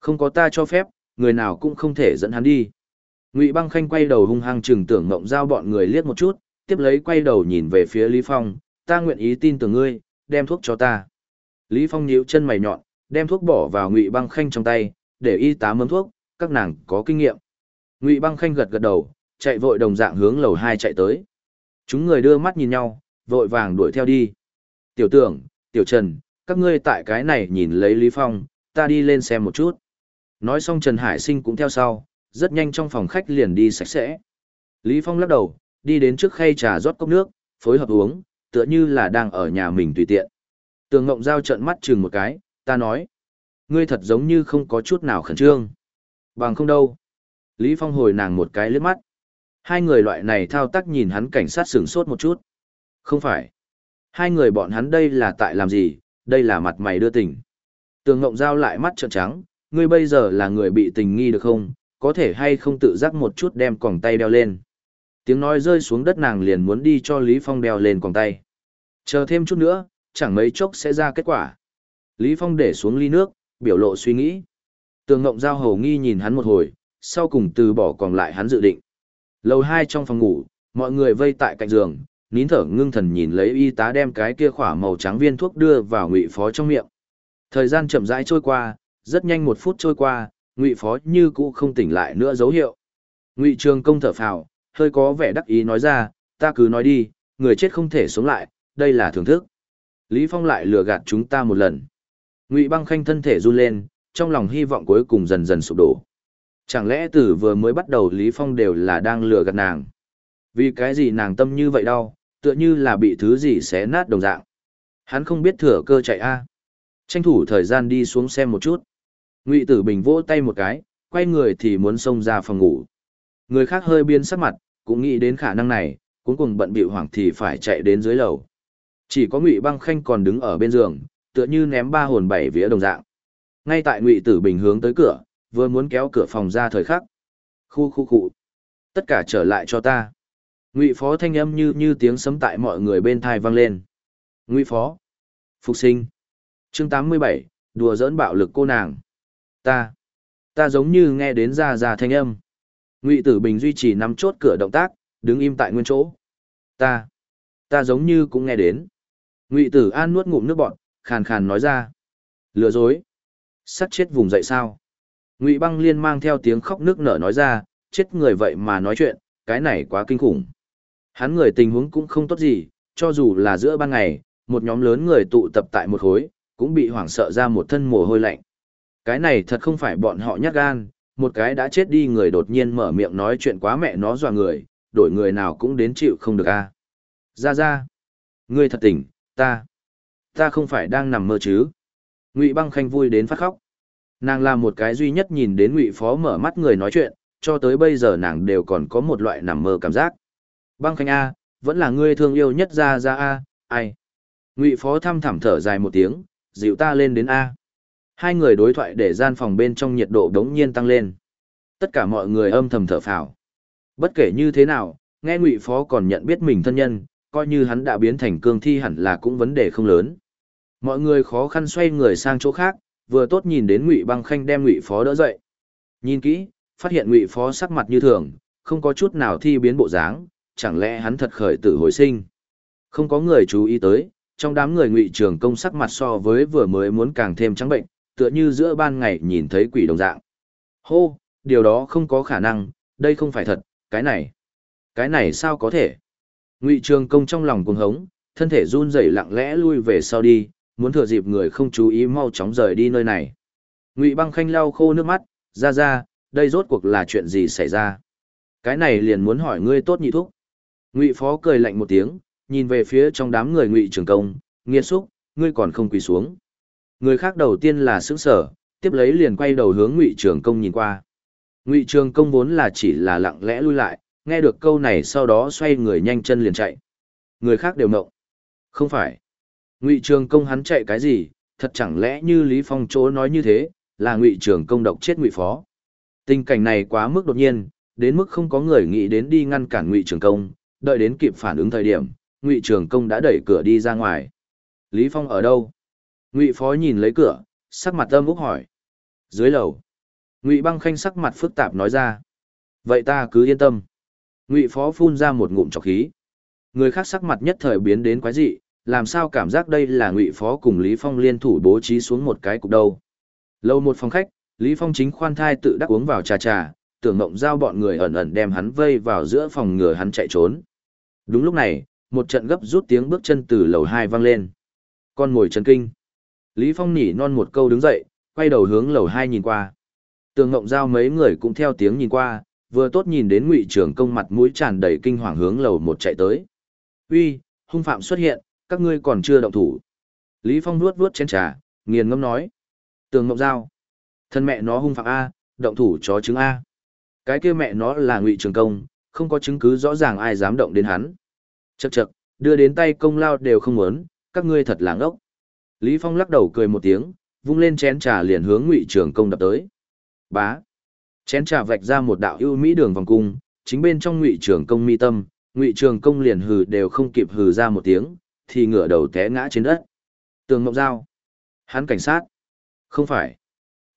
Không có ta cho phép, người nào cũng không thể dẫn hắn đi. Ngụy Băng Khanh quay đầu hung hăng trừng tưởng ngộng giao bọn người liếc một chút, tiếp lấy quay đầu nhìn về phía Lý Phong, ta nguyện ý tin tưởng ngươi, đem thuốc cho ta. Lý Phong nhíu chân mày nhọn, đem thuốc bỏ vào Ngụy Băng Khanh trong tay, để y tá mớm thuốc, các nàng có kinh nghiệm. Ngụy Băng Khanh gật gật đầu, chạy vội đồng dạng hướng lầu 2 chạy tới. Chúng người đưa mắt nhìn nhau, vội vàng đuổi theo đi. Tiểu tưởng, Tiểu Trần, các ngươi tại cái này nhìn lấy Lý Phong, ta đi lên xem một chút. Nói xong Trần Hải Sinh cũng theo sau, rất nhanh trong phòng khách liền đi sạch sẽ. Lý Phong lắc đầu, đi đến trước khay trà rót cốc nước, phối hợp uống, tựa như là đang ở nhà mình tùy tiện. Tường Ngộng Giao trợn mắt chừng một cái, ta nói. Ngươi thật giống như không có chút nào khẩn trương. Bằng không đâu. Lý Phong hồi nàng một cái liếc mắt. Hai người loại này thao tác nhìn hắn cảnh sát sửng sốt một chút. Không phải. Hai người bọn hắn đây là tại làm gì, đây là mặt mày đưa tình. Tường Ngộng Giao lại mắt trợn trắng, ngươi bây giờ là người bị tình nghi được không, có thể hay không tự giác một chút đem còng tay đeo lên. Tiếng nói rơi xuống đất nàng liền muốn đi cho Lý Phong đeo lên còng tay. Chờ thêm chút nữa, chẳng mấy chốc sẽ ra kết quả. Lý Phong để xuống ly nước, biểu lộ suy nghĩ. Tường Ngộng Giao hầu nghi nhìn hắn một hồi, sau cùng từ bỏ còn lại hắn dự định. Lầu hai trong phòng ngủ, mọi người vây tại cạnh giường, nín thở ngưng thần nhìn lấy y tá đem cái kia khỏa màu trắng viên thuốc đưa vào ngụy phó trong miệng. Thời gian chậm rãi trôi qua, rất nhanh một phút trôi qua, ngụy phó như cũ không tỉnh lại nữa dấu hiệu. Ngụy Trường Công thở phào, hơi có vẻ đắc ý nói ra, ta cứ nói đi, người chết không thể sống lại, đây là thưởng thức. Lý Phong lại lừa gạt chúng ta một lần. Ngụy Băng Khanh thân thể run lên, trong lòng hy vọng cuối cùng dần dần sụp đổ. Chẳng lẽ từ vừa mới bắt đầu Lý Phong đều là đang lừa gạt nàng? Vì cái gì nàng tâm như vậy đau, tựa như là bị thứ gì xé nát đồng dạng. Hắn không biết thừa cơ chạy a. Tranh thủ thời gian đi xuống xem một chút. Ngụy Tử Bình vỗ tay một cái, quay người thì muốn xông ra phòng ngủ. Người khác hơi biến sắc mặt, cũng nghĩ đến khả năng này, cuối cùng bận bịu hoảng thì phải chạy đến dưới lầu. Chỉ có Ngụy Băng Khanh còn đứng ở bên giường, tựa như ném ba hồn bảy vía đồng dạng. Ngay tại Ngụy Tử Bình hướng tới cửa, vừa muốn kéo cửa phòng ra thời khắc. Khu khu khu. Tất cả trở lại cho ta. Ngụy Phó thanh âm như như tiếng sấm tại mọi người bên thai vang lên. Ngụy Phó. Phục sinh. Chương 87, đùa giỡn bạo lực cô nàng. Ta. Ta giống như nghe đến ra ra thanh âm. Ngụy Tử Bình duy trì nắm chốt cửa động tác, đứng im tại nguyên chỗ. Ta. Ta giống như cũng nghe đến. Ngụy Tử An nuốt ngụm nước bọt, khàn khàn nói ra. Lừa dối. Sắt chết vùng dậy sao? Ngụy Băng Liên mang theo tiếng khóc nước nở nói ra, chết người vậy mà nói chuyện, cái này quá kinh khủng. Hắn người tình huống cũng không tốt gì, cho dù là giữa ban ngày, một nhóm lớn người tụ tập tại một khối, cũng bị hoảng sợ ra một thân mồ hôi lạnh. Cái này thật không phải bọn họ nhát gan, một cái đã chết đi người đột nhiên mở miệng nói chuyện quá mẹ nó dọa người, đổi người nào cũng đến chịu không được a. Ra ra, ngươi thật tỉnh, ta, ta không phải đang nằm mơ chứ. Ngụy Băng Khanh vui đến phát khóc. Nàng là một cái duy nhất nhìn đến Ngụy Phó mở mắt người nói chuyện, cho tới bây giờ nàng đều còn có một loại nằm mơ cảm giác. Băng Khanh a, vẫn là ngươi thương yêu nhất ra ra a, ai. Ngụy Phó thăm thẳm thở dài một tiếng, dịu ta lên đến a. Hai người đối thoại để gian phòng bên trong nhiệt độ đống nhiên tăng lên. Tất cả mọi người âm thầm thở phào. Bất kể như thế nào, nghe Ngụy Phó còn nhận biết mình thân nhân, coi như hắn đã biến thành cương thi hẳn là cũng vấn đề không lớn. Mọi người khó khăn xoay người sang chỗ khác, vừa tốt nhìn đến Ngụy Băng Khanh đem Ngụy Phó đỡ dậy. Nhìn kỹ, phát hiện Ngụy Phó sắc mặt như thường, không có chút nào thi biến bộ dáng, chẳng lẽ hắn thật khởi tử hồi sinh. Không có người chú ý tới, trong đám người Ngụy Trường Công sắc mặt so với vừa mới muốn càng thêm trắng bệnh, tựa như giữa ban ngày nhìn thấy quỷ đồng dạng. Hô, điều đó không có khả năng, đây không phải thật, cái này. Cái này sao có thể? Ngụy Trường Công trong lòng cuồng hống, thân thể run rẩy lặng lẽ lui về sau đi, muốn thừa dịp người không chú ý mau chóng rời đi nơi này. Ngụy Băng Khanh lau khô nước mắt, ra ra, đây rốt cuộc là chuyện gì xảy ra? Cái này liền muốn hỏi ngươi tốt nhị thúc. Ngụy Phó cười lạnh một tiếng, nhìn về phía trong đám người Ngụy Trường Công, nghiệt xúc, ngươi còn không quỳ xuống. Người khác đầu tiên là sững sở, tiếp lấy liền quay đầu hướng Ngụy Trường Công nhìn qua. Ngụy Trường Công vốn là chỉ là lặng lẽ lui lại, nghe được câu này sau đó xoay người nhanh chân liền chạy. Người khác đều mộng. Không phải. Ngụy Trường Công hắn chạy cái gì, thật chẳng lẽ như Lý Phong chỗ nói như thế, là Ngụy Trường Công độc chết Ngụy Phó. Tình cảnh này quá mức đột nhiên, đến mức không có người nghĩ đến đi ngăn cản Ngụy Trường Công, đợi đến kịp phản ứng thời điểm, Ngụy Trường Công đã đẩy cửa đi ra ngoài. Lý Phong ở đâu? Ngụy Phó nhìn lấy cửa, sắc mặt âm úc hỏi. Dưới lầu. Ngụy Băng Khanh sắc mặt phức tạp nói ra. Vậy ta cứ yên tâm. Ngụy Phó phun ra một ngụm trọc khí. Người khác sắc mặt nhất thời biến đến quái dị, làm sao cảm giác đây là Ngụy Phó cùng Lý Phong liên thủ bố trí xuống một cái cục đâu. Lâu một phòng khách, Lý Phong chính khoan thai tự đắc uống vào trà trà, tưởng mộng giao bọn người ẩn ẩn đem hắn vây vào giữa phòng ngừa hắn chạy trốn. Đúng lúc này, một trận gấp rút tiếng bước chân từ lầu hai vang lên. Con ngồi chấn kinh. Lý Phong nỉ non một câu đứng dậy, quay đầu hướng lầu hai nhìn qua. Tường Ngộng Giao mấy người cũng theo tiếng nhìn qua, vừa tốt nhìn đến Ngụy Trường Công mặt mũi tràn đầy kinh hoàng hướng lầu một chạy tới. "Uy, hung phạm xuất hiện, các ngươi còn chưa động thủ." Lý Phong nuốt nuốt chén trà, nghiền ngâm nói. Tường ngọc Giao, thân mẹ nó hung phạm a, động thủ chó chứng a. Cái kia mẹ nó là Ngụy Trường Công, không có chứng cứ rõ ràng ai dám động đến hắn. chật chật đưa đến tay công lao đều không muốn, các ngươi thật là ngốc. Lý Phong lắc đầu cười một tiếng, vung lên chén trà liền hướng Ngụy Trường Công đập tới. Bá. Chén trà vạch ra một đạo ưu mỹ đường vòng cung, chính bên trong Ngụy Trường Công mi tâm, Ngụy Trường Công liền hừ đều không kịp hừ ra một tiếng, thì ngửa đầu té ngã trên đất. Tường Ngọc Giao. Hắn cảnh sát. Không phải.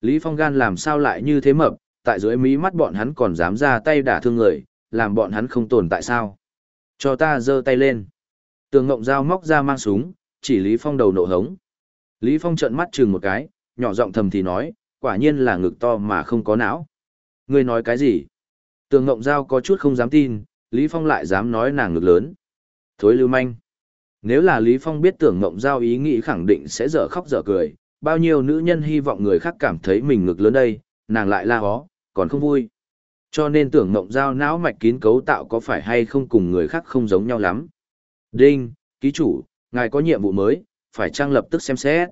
Lý Phong gan làm sao lại như thế mập, tại dưới mí mắt bọn hắn còn dám ra tay đả thương người, làm bọn hắn không tồn tại sao. Cho ta giơ tay lên. Tường ngọc Giao móc ra mang súng, chỉ Lý Phong đầu nổ hống. Lý Phong trợn mắt chừng một cái, nhỏ giọng thầm thì nói, quả nhiên là ngực to mà không có não. Ngươi nói cái gì? Tường Ngộng Giao có chút không dám tin, Lý Phong lại dám nói nàng ngực lớn. Thối lưu manh. Nếu là Lý Phong biết tưởng Ngộng Giao ý nghĩ khẳng định sẽ dở khóc dở cười, bao nhiêu nữ nhân hy vọng người khác cảm thấy mình ngực lớn đây, nàng lại la hó, còn không vui. Cho nên tưởng Ngộng Giao não mạch kín cấu tạo có phải hay không cùng người khác không giống nhau lắm. Đinh, ký chủ, ngài có nhiệm vụ mới, phải trang lập tức xem xét.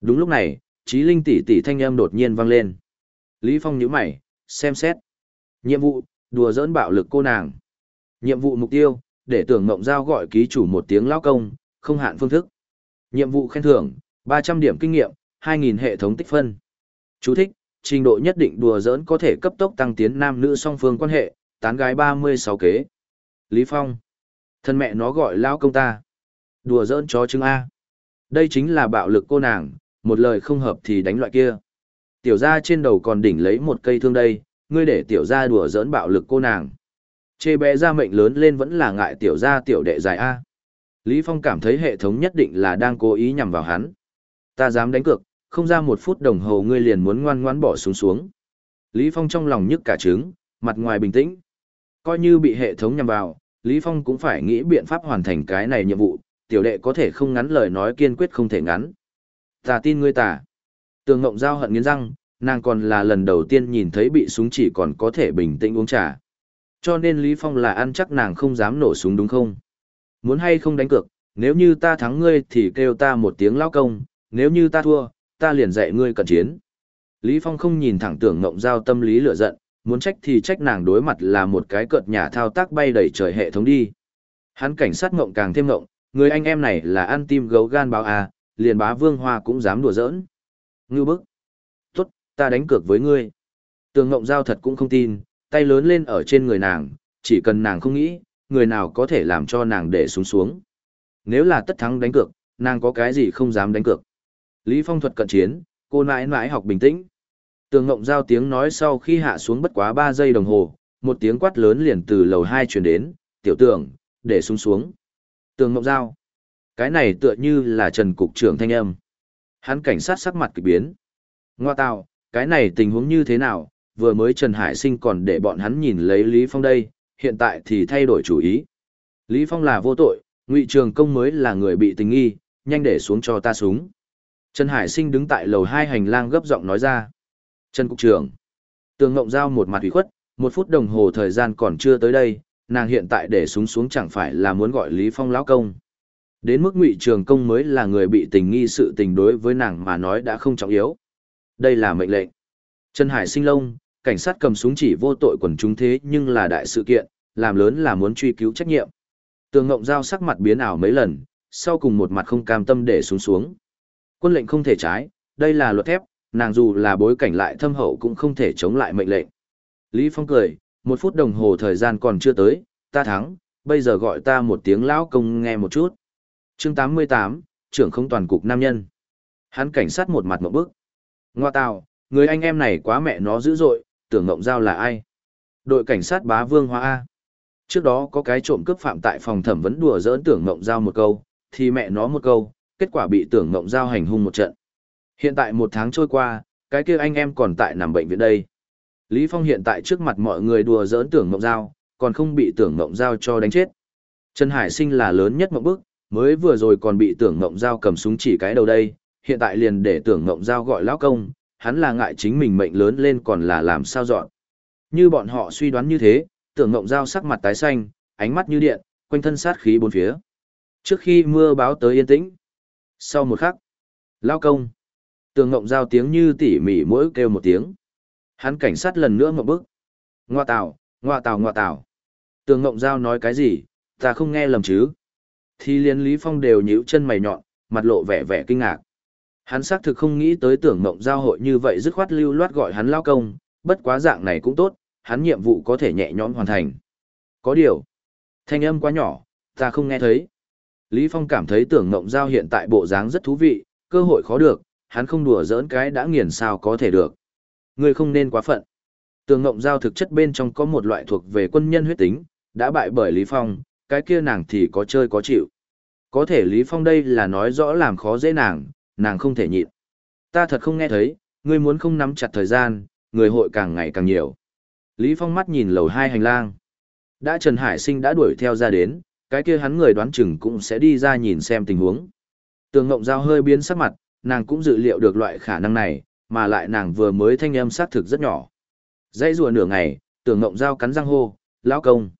Đúng lúc này, trí linh tỷ tỷ thanh âm đột nhiên vang lên. Lý Phong nhíu mày, xem xét. Nhiệm vụ, đùa dỡn bạo lực cô nàng. Nhiệm vụ mục tiêu, để tưởng mộng giao gọi ký chủ một tiếng lao công, không hạn phương thức. Nhiệm vụ khen thưởng, 300 điểm kinh nghiệm, 2.000 hệ thống tích phân. Chú thích, trình độ nhất định đùa dỡn có thể cấp tốc tăng tiến nam nữ song phương quan hệ, tán gái 36 kế. Lý Phong. Thân mẹ nó gọi lao công ta. Đùa dỡn chó chứng A. Đây chính là bạo lực cô nàng, một lời không hợp thì đánh loại kia. Tiểu gia trên đầu còn đỉnh lấy một cây thương đây, ngươi để tiểu gia đùa giỡn bạo lực cô nàng. Chê bé ra mệnh lớn lên vẫn là ngại tiểu gia tiểu đệ dài A. Lý Phong cảm thấy hệ thống nhất định là đang cố ý nhằm vào hắn. Ta dám đánh cược, không ra một phút đồng hồ ngươi liền muốn ngoan ngoãn bỏ xuống xuống. Lý Phong trong lòng nhức cả trứng, mặt ngoài bình tĩnh. Coi như bị hệ thống nhằm vào, Lý Phong cũng phải nghĩ biện pháp hoàn thành cái này nhiệm vụ, tiểu đệ có thể không ngắn lời nói kiên quyết không thể ngắn. Ta tin ngươi ta. Tường Ngộng Giao hận nghiến răng, nàng còn là lần đầu tiên nhìn thấy bị súng chỉ còn có thể bình tĩnh uống trà. Cho nên Lý Phong là ăn chắc nàng không dám nổ súng đúng không? Muốn hay không đánh cược, nếu như ta thắng ngươi thì kêu ta một tiếng lao công, nếu như ta thua, ta liền dạy ngươi cận chiến. Lý Phong không nhìn thẳng tưởng ngộng giao tâm lý lửa giận, muốn trách thì trách nàng đối mặt là một cái cợt nhà thao tác bay đầy trời hệ thống đi. Hắn cảnh sát ngộng càng thêm ngộng, người anh em này là ăn tim gấu gan báo à, liền bá vương hoa cũng dám đùa giỡn. Ngư bức. Tốt, ta đánh cược với ngươi. Tường ngộng giao thật cũng không tin, tay lớn lên ở trên người nàng, chỉ cần nàng không nghĩ, người nào có thể làm cho nàng để xuống xuống. Nếu là tất thắng đánh cược, nàng có cái gì không dám đánh cược. Lý Phong thuật cận chiến, cô nãi nãi học bình tĩnh. Tường Ngộng Giao tiếng nói sau khi hạ xuống bất quá 3 giây đồng hồ, một tiếng quát lớn liền từ lầu 2 truyền đến, tiểu tưởng, để xuống xuống. Tường Ngộng Giao. Cái này tựa như là Trần Cục trưởng thanh âm. Hắn cảnh sát sắc mặt kỳ biến. Ngoa tào, cái này tình huống như thế nào, vừa mới Trần Hải Sinh còn để bọn hắn nhìn lấy Lý Phong đây, hiện tại thì thay đổi chủ ý. Lý Phong là vô tội, Ngụy Trường Công mới là người bị tình nghi, nhanh để xuống cho ta súng. Trần Hải Sinh đứng tại lầu hai hành lang gấp giọng nói ra. Trần Cục trưởng. Tường Ngộng Giao một mặt ủy khuất, một phút đồng hồ thời gian còn chưa tới đây, nàng hiện tại để súng xuống chẳng phải là muốn gọi Lý Phong lão công. Đến mức Ngụy Trường Công mới là người bị tình nghi sự tình đối với nàng mà nói đã không trọng yếu. Đây là mệnh lệnh. Trần Hải Sinh lông, cảnh sát cầm súng chỉ vô tội quần chúng thế nhưng là đại sự kiện, làm lớn là muốn truy cứu trách nhiệm. Tường Ngộng Giao sắc mặt biến ảo mấy lần, sau cùng một mặt không cam tâm để xuống xuống. Quân lệnh không thể trái, đây là luật thép, nàng dù là bối cảnh lại thâm hậu cũng không thể chống lại mệnh lệnh. Lý Phong cười, một phút đồng hồ thời gian còn chưa tới, ta thắng, bây giờ gọi ta một tiếng lão công nghe một chút. Chương 88, trưởng không toàn cục nam nhân. Hắn cảnh sát một mặt một bước. Ngoa tào, người anh em này quá mẹ nó dữ dội, tưởng ngộng giao là ai? Đội cảnh sát bá vương hoa A. Trước đó có cái trộm cướp phạm tại phòng thẩm vấn đùa giỡn tưởng ngộng giao một câu, thì mẹ nó một câu, kết quả bị tưởng ngộng giao hành hung một trận. Hiện tại một tháng trôi qua, cái kia anh em còn tại nằm bệnh viện đây. Lý Phong hiện tại trước mặt mọi người đùa giỡn tưởng ngộng giao, còn không bị tưởng ngộng giao cho đánh chết. Trần Hải sinh là lớn nhất mộng bức, mới vừa rồi còn bị tưởng ngộng giao cầm súng chỉ cái đầu đây, hiện tại liền để tưởng ngộng giao gọi lão công, hắn là ngại chính mình mệnh lớn lên còn là làm sao dọn. Như bọn họ suy đoán như thế, tưởng ngộng giao sắc mặt tái xanh, ánh mắt như điện, quanh thân sát khí bốn phía. Trước khi mưa báo tới yên tĩnh, sau một khắc, lao công. Tường ngộng giao tiếng như tỉ mỉ mỗi kêu một tiếng. Hắn cảnh sát lần nữa ngậm bức. Ngoa tào, ngoa tào ngoa tào. Tường ngộng giao nói cái gì, ta không nghe lầm chứ. Thì liên Lý Phong đều nhíu chân mày nhọn, mặt lộ vẻ vẻ kinh ngạc. Hắn xác thực không nghĩ tới tưởng mộng giao hội như vậy dứt khoát lưu loát gọi hắn lao công, bất quá dạng này cũng tốt, hắn nhiệm vụ có thể nhẹ nhõm hoàn thành. Có điều, thanh âm quá nhỏ, ta không nghe thấy. Lý Phong cảm thấy tưởng mộng giao hiện tại bộ dáng rất thú vị, cơ hội khó được, hắn không đùa giỡn cái đã nghiền sao có thể được. người không nên quá phận. Tưởng mộng giao thực chất bên trong có một loại thuộc về quân nhân huyết tính, đã bại bởi Lý Phong, cái kia nàng thì có chơi có chịu. Có thể Lý Phong đây là nói rõ làm khó dễ nàng, nàng không thể nhịn. Ta thật không nghe thấy, ngươi muốn không nắm chặt thời gian, người hội càng ngày càng nhiều. Lý Phong mắt nhìn lầu hai hành lang. Đã Trần Hải Sinh đã đuổi theo ra đến, cái kia hắn người đoán chừng cũng sẽ đi ra nhìn xem tình huống. Tường Ngộng Giao hơi biến sắc mặt, nàng cũng dự liệu được loại khả năng này, mà lại nàng vừa mới thanh âm sát thực rất nhỏ. dây rùa nửa ngày, Tường Ngộng Giao cắn răng hô, lão công.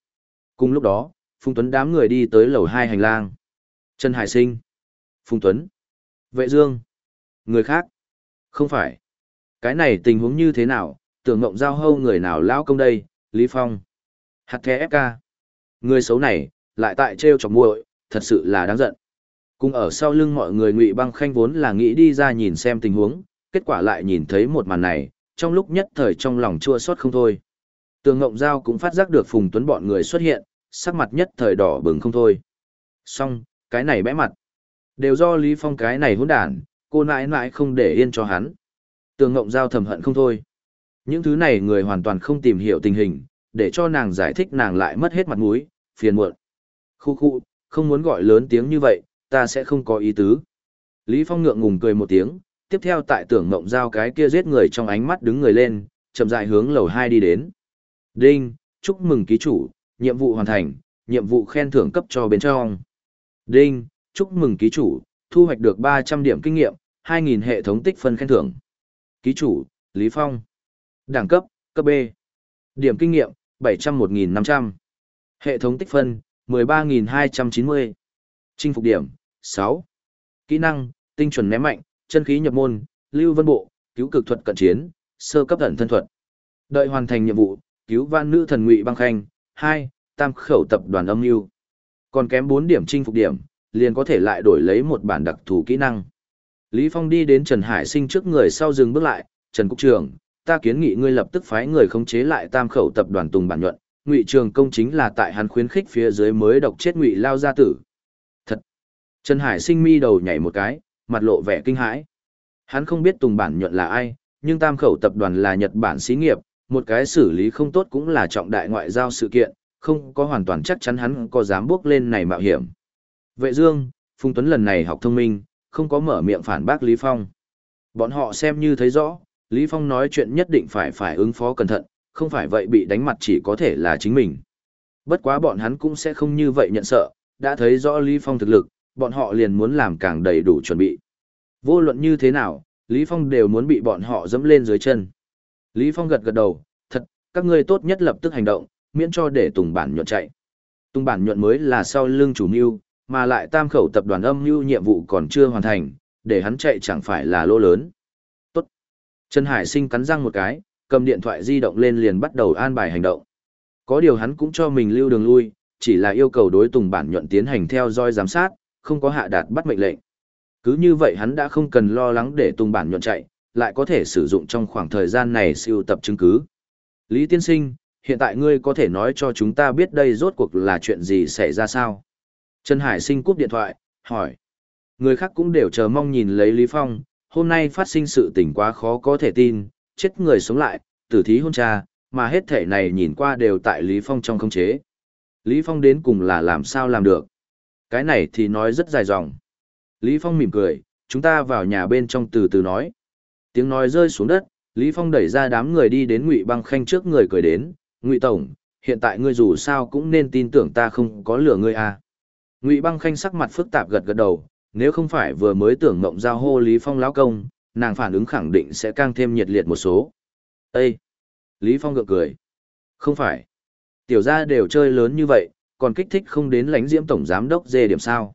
Cùng lúc đó, Phùng Tuấn đám người đi tới lầu hai hành lang. Trần Hải Sinh, Phùng Tuấn, Vệ Dương, người khác. Không phải. Cái này tình huống như thế nào, Tường Ngộng Giao hâu người nào lão công đây, Lý Phong. Hạt thẻ FK. Người xấu này, lại tại trêu chọc muội, thật sự là đáng giận. Cùng ở sau lưng mọi người Ngụy Băng Khanh vốn là nghĩ đi ra nhìn xem tình huống, kết quả lại nhìn thấy một màn này, trong lúc nhất thời trong lòng chua xót không thôi. Tường Ngộng Giao cũng phát giác được Phùng Tuấn bọn người xuất hiện, sắc mặt nhất thời đỏ bừng không thôi. Xong, cái này bẽ mặt. Đều do Lý Phong cái này hỗn đản, cô nãi nãi không để yên cho hắn. Tường Ngộng Giao thầm hận không thôi. Những thứ này người hoàn toàn không tìm hiểu tình hình, để cho nàng giải thích nàng lại mất hết mặt mũi, phiền muộn. Khu khu, không muốn gọi lớn tiếng như vậy, ta sẽ không có ý tứ. Lý Phong ngượng ngùng cười một tiếng, tiếp theo tại tưởng ngộng giao cái kia giết người trong ánh mắt đứng người lên, chậm rãi hướng lầu 2 đi đến. Đinh, chúc mừng ký chủ, nhiệm vụ hoàn thành, nhiệm vụ khen thưởng cấp cho bên trong. Đinh, chúc mừng ký chủ, thu hoạch được 300 điểm kinh nghiệm, 2.000 hệ thống tích phân khen thưởng. Ký chủ, Lý Phong. Đẳng cấp, cấp B. Điểm kinh nghiệm, 701.500. Hệ thống tích phân, 13.290. Chinh phục điểm, 6. Kỹ năng, tinh chuẩn ném mạnh, chân khí nhập môn, lưu vân bộ, cứu cực thuật cận chiến, sơ cấp thần thân thuật. Đợi hoàn thành nhiệm vụ, cứu van nữ thần ngụy băng khanh, 2, tam khẩu tập đoàn âm mưu. Còn kém bốn điểm chinh phục điểm liền có thể lại đổi lấy một bản đặc thù kỹ năng. Lý phong đi đến trần hải sinh trước người sau dừng bước lại trần cục Trường, ta kiến nghị ngươi lập tức phái người khống chế lại tam khẩu tập đoàn tùng bản nhuận ngụy trường công chính là tại hắn khuyến khích phía dưới mới độc chết ngụy lao gia tử. Thật. Trần hải sinh mi đầu nhảy một cái mặt lộ vẻ kinh hãi. Hắn không biết tùng bản nhuận là ai nhưng tam khẩu tập đoàn là nhật bản xí nghiệp một cái xử lý không tốt cũng là trọng đại ngoại giao sự kiện không có hoàn toàn chắc chắn hắn có dám bước lên này mạo hiểm. Vệ Dương, Phùng Tuấn lần này học thông minh, không có mở miệng phản bác Lý Phong. Bọn họ xem như thấy rõ, Lý Phong nói chuyện nhất định phải phải ứng phó cẩn thận, không phải vậy bị đánh mặt chỉ có thể là chính mình. Bất quá bọn hắn cũng sẽ không như vậy nhận sợ, đã thấy rõ Lý Phong thực lực, bọn họ liền muốn làm càng đầy đủ chuẩn bị. Vô luận như thế nào, Lý Phong đều muốn bị bọn họ dẫm lên dưới chân. Lý Phong gật gật đầu, thật, các ngươi tốt nhất lập tức hành động, miễn cho để Tùng Bản nhuận chạy. Tùng Bản nhuận mới là sau lưng chủ mưu, mà lại tam khẩu tập đoàn âm mưu nhiệm vụ còn chưa hoàn thành, để hắn chạy chẳng phải là lỗ lớn. Tốt. Trần Hải sinh cắn răng một cái, cầm điện thoại di động lên liền bắt đầu an bài hành động. Có điều hắn cũng cho mình lưu đường lui, chỉ là yêu cầu đối Tùng Bản nhuận tiến hành theo dõi giám sát, không có hạ đạt bắt mệnh lệnh. Cứ như vậy hắn đã không cần lo lắng để Tùng Bản nhuận chạy, lại có thể sử dụng trong khoảng thời gian này siêu tập chứng cứ. Lý Tiên Sinh, hiện tại ngươi có thể nói cho chúng ta biết đây rốt cuộc là chuyện gì xảy ra sao? Trần Hải sinh cúp điện thoại, hỏi. Người khác cũng đều chờ mong nhìn lấy Lý Phong, hôm nay phát sinh sự tình quá khó có thể tin, chết người sống lại, tử thí hôn cha, mà hết thể này nhìn qua đều tại Lý Phong trong không chế. Lý Phong đến cùng là làm sao làm được? Cái này thì nói rất dài dòng. Lý Phong mỉm cười, chúng ta vào nhà bên trong từ từ nói. Tiếng nói rơi xuống đất, Lý Phong đẩy ra đám người đi đến Ngụy Băng Khanh trước người cười đến, ngụy tổng, hiện tại ngươi dù sao cũng nên tin tưởng ta không có lừa ngươi à. ngụy băng khanh sắc mặt phức tạp gật gật đầu, nếu không phải vừa mới tưởng mộng giao hô lý phong lão công, nàng phản ứng khẳng định sẽ càng thêm nhiệt liệt một số Ê! lý phong gượng cười không phải tiểu gia đều chơi lớn như vậy, còn kích thích không đến lãnh diễm tổng giám đốc dê điểm sao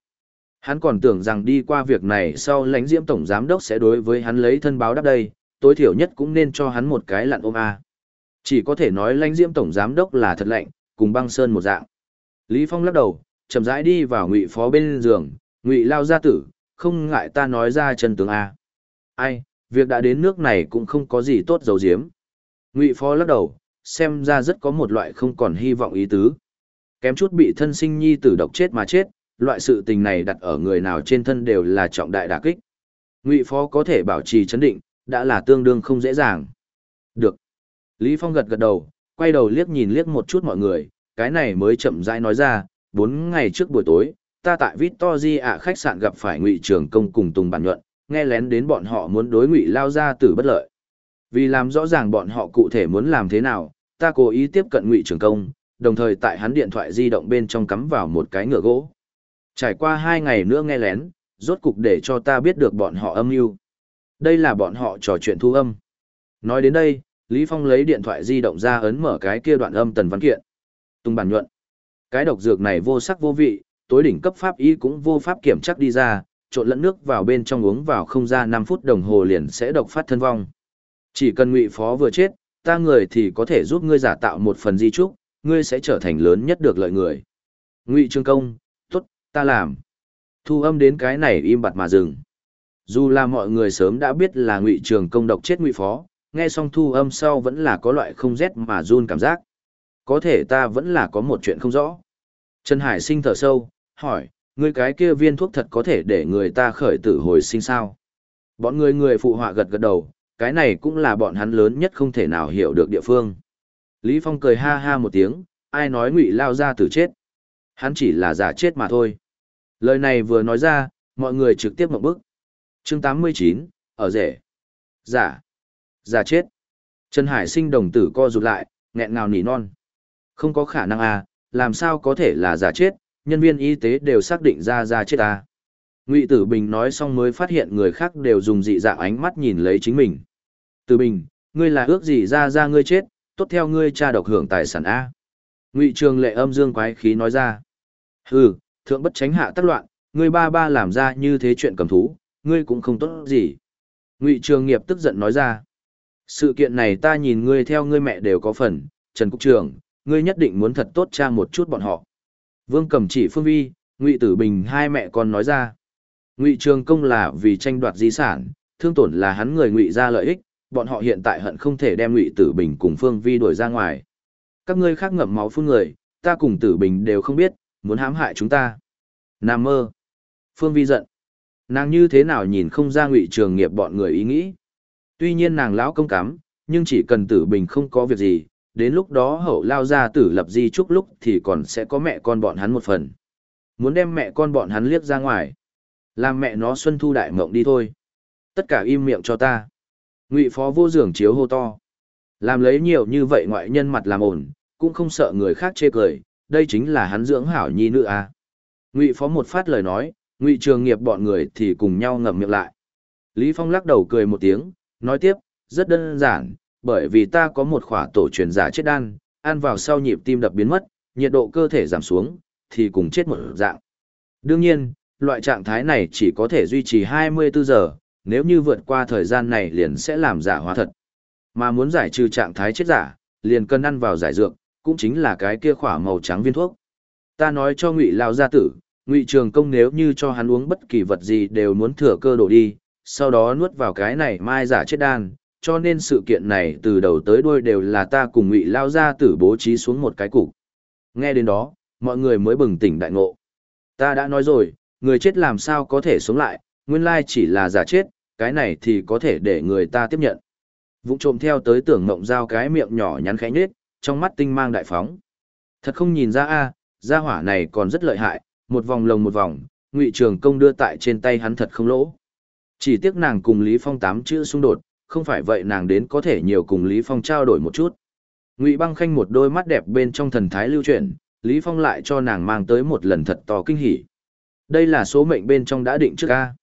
hắn còn tưởng rằng đi qua việc này sau lãnh diễm tổng giám đốc sẽ đối với hắn lấy thân báo đáp đây, tối thiểu nhất cũng nên cho hắn một cái lặn ôm a à. Chỉ có thể nói lãnh diễm tổng giám đốc là thật lạnh, cùng băng sơn một dạng. Lý Phong lắc đầu, chậm rãi đi vào ngụy phó bên giường, ngụy lao gia tử, không ngại ta nói ra chân tướng A. Ai, việc đã đến nước này cũng không có gì tốt dầu diếm. Ngụy phó lắc đầu, xem ra rất có một loại không còn hy vọng ý tứ. Kém chút bị thân sinh nhi tử độc chết mà chết, loại sự tình này đặt ở người nào trên thân đều là trọng đại đả kích. Ngụy phó có thể bảo trì chấn định, đã là tương đương không dễ dàng. Được. Lý Phong gật gật đầu, quay đầu liếc nhìn liếc một chút mọi người, cái này mới chậm rãi nói ra, bốn ngày trước buổi tối, ta tại Victory ạ khách sạn gặp phải Ngụy Trường Công cùng Tùng Bản Nhuận, nghe lén đến bọn họ muốn đối Ngụy lao ra tử bất lợi. Vì làm rõ ràng bọn họ cụ thể muốn làm thế nào, ta cố ý tiếp cận Ngụy Trường Công, đồng thời tại hắn điện thoại di động bên trong cắm vào một cái ngựa gỗ. Trải qua hai ngày nữa nghe lén, rốt cục để cho ta biết được bọn họ âm mưu. Đây là bọn họ trò chuyện thu âm. Nói đến đây, Lý Phong lấy điện thoại di động ra ấn mở cái kia đoạn âm tần văn kiện. Tung bản nhuận. Cái độc dược này vô sắc vô vị, tối đỉnh cấp pháp y cũng vô pháp kiểm chắc đi ra, trộn lẫn nước vào bên trong uống vào không ra 5 phút đồng hồ liền sẽ độc phát thân vong. Chỉ cần ngụy phó vừa chết, ta người thì có thể giúp ngươi giả tạo một phần di trúc, ngươi sẽ trở thành lớn nhất được lợi người. Ngụy Trương Công, tốt, ta làm. Thu âm đến cái này im bặt mà dừng. Dù là mọi người sớm đã biết là Ngụy Trường Công độc chết Ngụy Phó, nghe xong thu âm sau vẫn là có loại không rét mà run cảm giác. Có thể ta vẫn là có một chuyện không rõ. Trần Hải sinh thở sâu, hỏi, người cái kia viên thuốc thật có thể để người ta khởi tử hồi sinh sao? Bọn người người phụ họa gật gật đầu, cái này cũng là bọn hắn lớn nhất không thể nào hiểu được địa phương. Lý Phong cười ha ha một tiếng, ai nói ngụy lao ra tử chết. Hắn chỉ là giả chết mà thôi. Lời này vừa nói ra, mọi người trực tiếp một bước. Chương 89, ở rể. Giả. Giả chết. Trần Hải sinh đồng tử co rụt lại, nghẹn ngào nỉ non. Không có khả năng à, làm sao có thể là giả chết, nhân viên y tế đều xác định ra ra chết à? Ngụy Tử Bình nói xong mới phát hiện người khác đều dùng dị dạng ánh mắt nhìn lấy chính mình. Tử Bình, ngươi là ước gì ra ra ngươi chết, tốt theo ngươi cha độc hưởng tài sản A. Ngụy Trường lệ âm dương quái khí nói ra. Hừ, thượng bất tránh hạ tắc loạn, ngươi ba ba làm ra như thế chuyện cầm thú, ngươi cũng không tốt gì. Ngụy Trường nghiệp tức giận nói ra. Sự kiện này ta nhìn ngươi theo ngươi mẹ đều có phần, Trần Cục Trường, ngươi nhất định muốn thật tốt cha một chút bọn họ. Vương Cẩm chỉ Phương Vi, Ngụy Tử Bình hai mẹ con nói ra. Ngụy Trường Công là vì tranh đoạt di sản, thương tổn là hắn người ngụy ra lợi ích, bọn họ hiện tại hận không thể đem Ngụy Tử Bình cùng Phương Vi đuổi ra ngoài. Các ngươi khác ngậm máu phun người, ta cùng Tử Bình đều không biết, muốn hãm hại chúng ta. Nam mơ. Phương Vi giận. Nàng như thế nào nhìn không ra Ngụy Trường Nghiệp bọn người ý nghĩ. Tuy nhiên nàng lão công cắm, nhưng chỉ cần Tử Bình không có việc gì, đến lúc đó hậu lao ra tử lập di chúc lúc thì còn sẽ có mẹ con bọn hắn một phần. Muốn đem mẹ con bọn hắn liếc ra ngoài. Làm mẹ nó xuân thu đại mộng đi thôi. Tất cả im miệng cho ta. Ngụy phó vô dường chiếu hô to. Làm lấy nhiều như vậy ngoại nhân mặt làm ổn, cũng không sợ người khác chê cười, đây chính là hắn dưỡng hảo nhi nữ à. Ngụy phó một phát lời nói, ngụy trường nghiệp bọn người thì cùng nhau ngậm miệng lại. Lý Phong lắc đầu cười một tiếng, nói tiếp, rất đơn giản, bởi vì ta có một khỏa tổ truyền giả chết đan, ăn vào sau nhịp tim đập biến mất, nhiệt độ cơ thể giảm xuống, thì cùng chết một dạng. Đương nhiên, loại trạng thái này chỉ có thể duy trì 24 giờ, nếu như vượt qua thời gian này liền sẽ làm giả hóa thật. Mà muốn giải trừ trạng thái chết giả, liền cần ăn vào giải dược, cũng chính là cái kia khỏa màu trắng viên thuốc. Ta nói cho Ngụy lão gia tử, Ngụy Trường Công nếu như cho hắn uống bất kỳ vật gì đều muốn thừa cơ đổ đi, sau đó nuốt vào cái này mai giả chết đan, cho nên sự kiện này từ đầu tới đuôi đều là ta cùng ngụy lao ra tử bố trí xuống một cái cục. Nghe đến đó mọi người mới bừng tỉnh đại ngộ. Ta đã nói rồi người chết làm sao có thể sống lại nguyên lai chỉ là giả chết cái này thì có thể để người ta tiếp nhận. Vụng trộm theo tới tưởng mộng giao cái miệng nhỏ nhắn khẽ nhết trong mắt tinh mang đại phóng. Thật không nhìn ra a gia hỏa này còn rất lợi hại một vòng lồng một vòng ngụy trường công đưa tại trên tay hắn thật không lỗ chỉ tiếc nàng cùng lý phong tám chữ xung đột không phải vậy nàng đến có thể nhiều cùng Lý Phong trao đổi một chút. Ngụy Băng Khanh một đôi mắt đẹp bên trong thần thái lưu chuyển, Lý Phong lại cho nàng mang tới một lần thật to kinh hỉ. Đây là số mệnh bên trong đã định trước ca.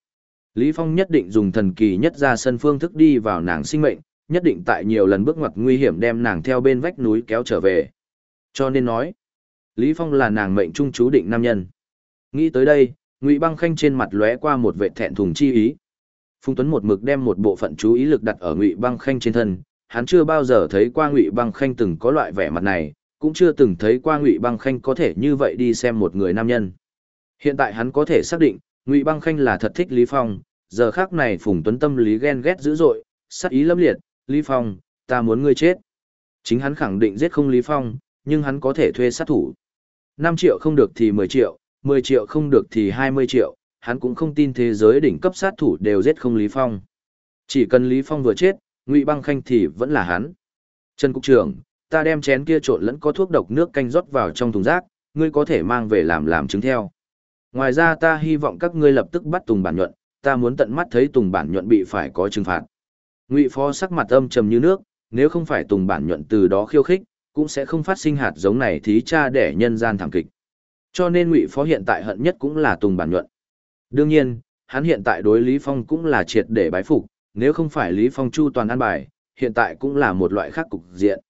Lý Phong nhất định dùng thần kỳ nhất ra sân phương thức đi vào nàng sinh mệnh, nhất định tại nhiều lần bước ngoặt nguy hiểm đem nàng theo bên vách núi kéo trở về. Cho nên nói, Lý Phong là nàng mệnh trung chú định nam nhân. Nghĩ tới đây, Ngụy Băng Khanh trên mặt lóe qua một vẻ thẹn thùng chi ý. Phùng Tuấn một mực đem một bộ phận chú ý lực đặt ở Ngụy Băng Khanh trên thân, hắn chưa bao giờ thấy qua Ngụy Băng Khanh từng có loại vẻ mặt này, cũng chưa từng thấy qua Ngụy Băng Khanh có thể như vậy đi xem một người nam nhân. Hiện tại hắn có thể xác định, Ngụy Băng Khanh là thật thích Lý Phong, giờ khác này Phùng Tuấn tâm lý ghen ghét dữ dội, sát ý lâm liệt, Lý Phong, ta muốn ngươi chết. Chính hắn khẳng định giết không Lý Phong, nhưng hắn có thể thuê sát thủ. 5 triệu không được thì 10 triệu, 10 triệu không được thì 20 triệu, hắn cũng không tin thế giới đỉnh cấp sát thủ đều giết không Lý Phong. Chỉ cần Lý Phong vừa chết, Ngụy Băng Khanh thì vẫn là hắn. Trần Cục trưởng, ta đem chén kia trộn lẫn có thuốc độc nước canh rót vào trong thùng rác, ngươi có thể mang về làm làm chứng theo. Ngoài ra ta hy vọng các ngươi lập tức bắt Tùng Bản Nhuận, ta muốn tận mắt thấy Tùng Bản Nhuận bị phải có trừng phạt. Ngụy Phó sắc mặt âm trầm như nước, nếu không phải Tùng Bản Nhuận từ đó khiêu khích, cũng sẽ không phát sinh hạt giống này thí cha để nhân gian thảm kịch. Cho nên Ngụy Phó hiện tại hận nhất cũng là Tùng Bản Nhuận. Đương nhiên, hắn hiện tại đối Lý Phong cũng là triệt để bái phục, nếu không phải Lý Phong chu toàn an bài, hiện tại cũng là một loại khác cục diện.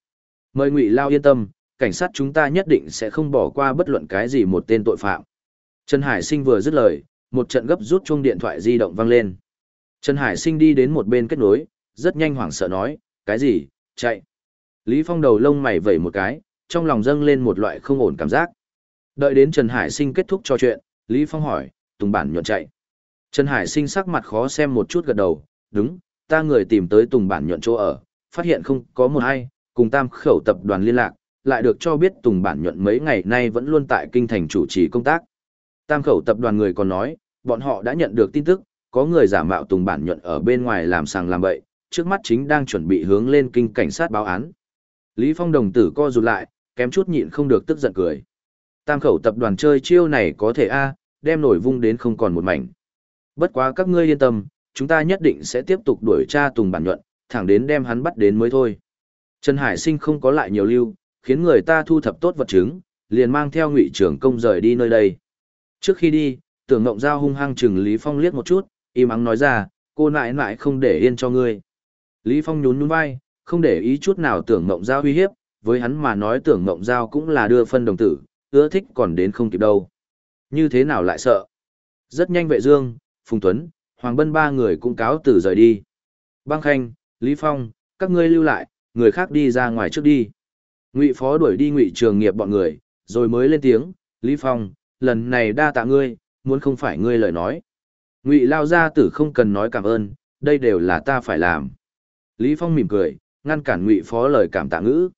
Mời Ngụy Lao yên tâm, cảnh sát chúng ta nhất định sẽ không bỏ qua bất luận cái gì một tên tội phạm. Trần Hải Sinh vừa dứt lời, một trận gấp rút chuông điện thoại di động vang lên. Trần Hải Sinh đi đến một bên kết nối, rất nhanh hoảng sợ nói, cái gì, chạy. Lý Phong đầu lông mày vẩy một cái, trong lòng dâng lên một loại không ổn cảm giác. Đợi đến Trần Hải Sinh kết thúc trò chuyện, Lý Phong hỏi, Tùng Bản nhuận chạy. Trần Hải sinh sắc mặt khó xem một chút gật đầu, đúng, ta người tìm tới Tùng Bản nhuận chỗ ở, phát hiện không có một ai, cùng tam khẩu tập đoàn liên lạc, lại được cho biết Tùng Bản nhuận mấy ngày nay vẫn luôn tại kinh thành chủ trì công tác. Tam khẩu tập đoàn người còn nói, bọn họ đã nhận được tin tức, có người giả mạo Tùng Bản nhuận ở bên ngoài làm sàng làm bậy, trước mắt chính đang chuẩn bị hướng lên kinh cảnh sát báo án. Lý Phong đồng tử co rụt lại, kém chút nhịn không được tức giận cười. Tam khẩu tập đoàn chơi chiêu này có thể a, đem nổi vung đến không còn một mảnh. Bất quá các ngươi yên tâm, chúng ta nhất định sẽ tiếp tục đuổi tra Tùng Bản Nhuận, thẳng đến đem hắn bắt đến mới thôi. Trần Hải Sinh không có lại nhiều lưu, khiến người ta thu thập tốt vật chứng, liền mang theo ngụy trưởng công rời đi nơi đây. Trước khi đi, tưởng ngộng giao hung hăng chừng Lý Phong liếc một chút, im ắng nói ra, cô nại nại không để yên cho ngươi. Lý Phong nhún nhún vai, không để ý chút nào tưởng ngộng giao uy hiếp, với hắn mà nói tưởng ngộng giao cũng là đưa phân đồng tử, ưa thích còn đến không kịp đâu. Như thế nào lại sợ? Rất nhanh vệ dương, Phùng Tuấn, Hoàng Bân ba người cũng cáo từ rời đi. Băng Khanh, Lý Phong, các ngươi lưu lại, người khác đi ra ngoài trước đi. Ngụy Phó đuổi đi Ngụy Trường Nghiệp bọn người, rồi mới lên tiếng, Lý Phong, lần này đa tạ ngươi, muốn không phải ngươi lời nói. Ngụy Lao gia tử không cần nói cảm ơn, đây đều là ta phải làm. Lý Phong mỉm cười, ngăn cản Ngụy Phó lời cảm tạ ngữ.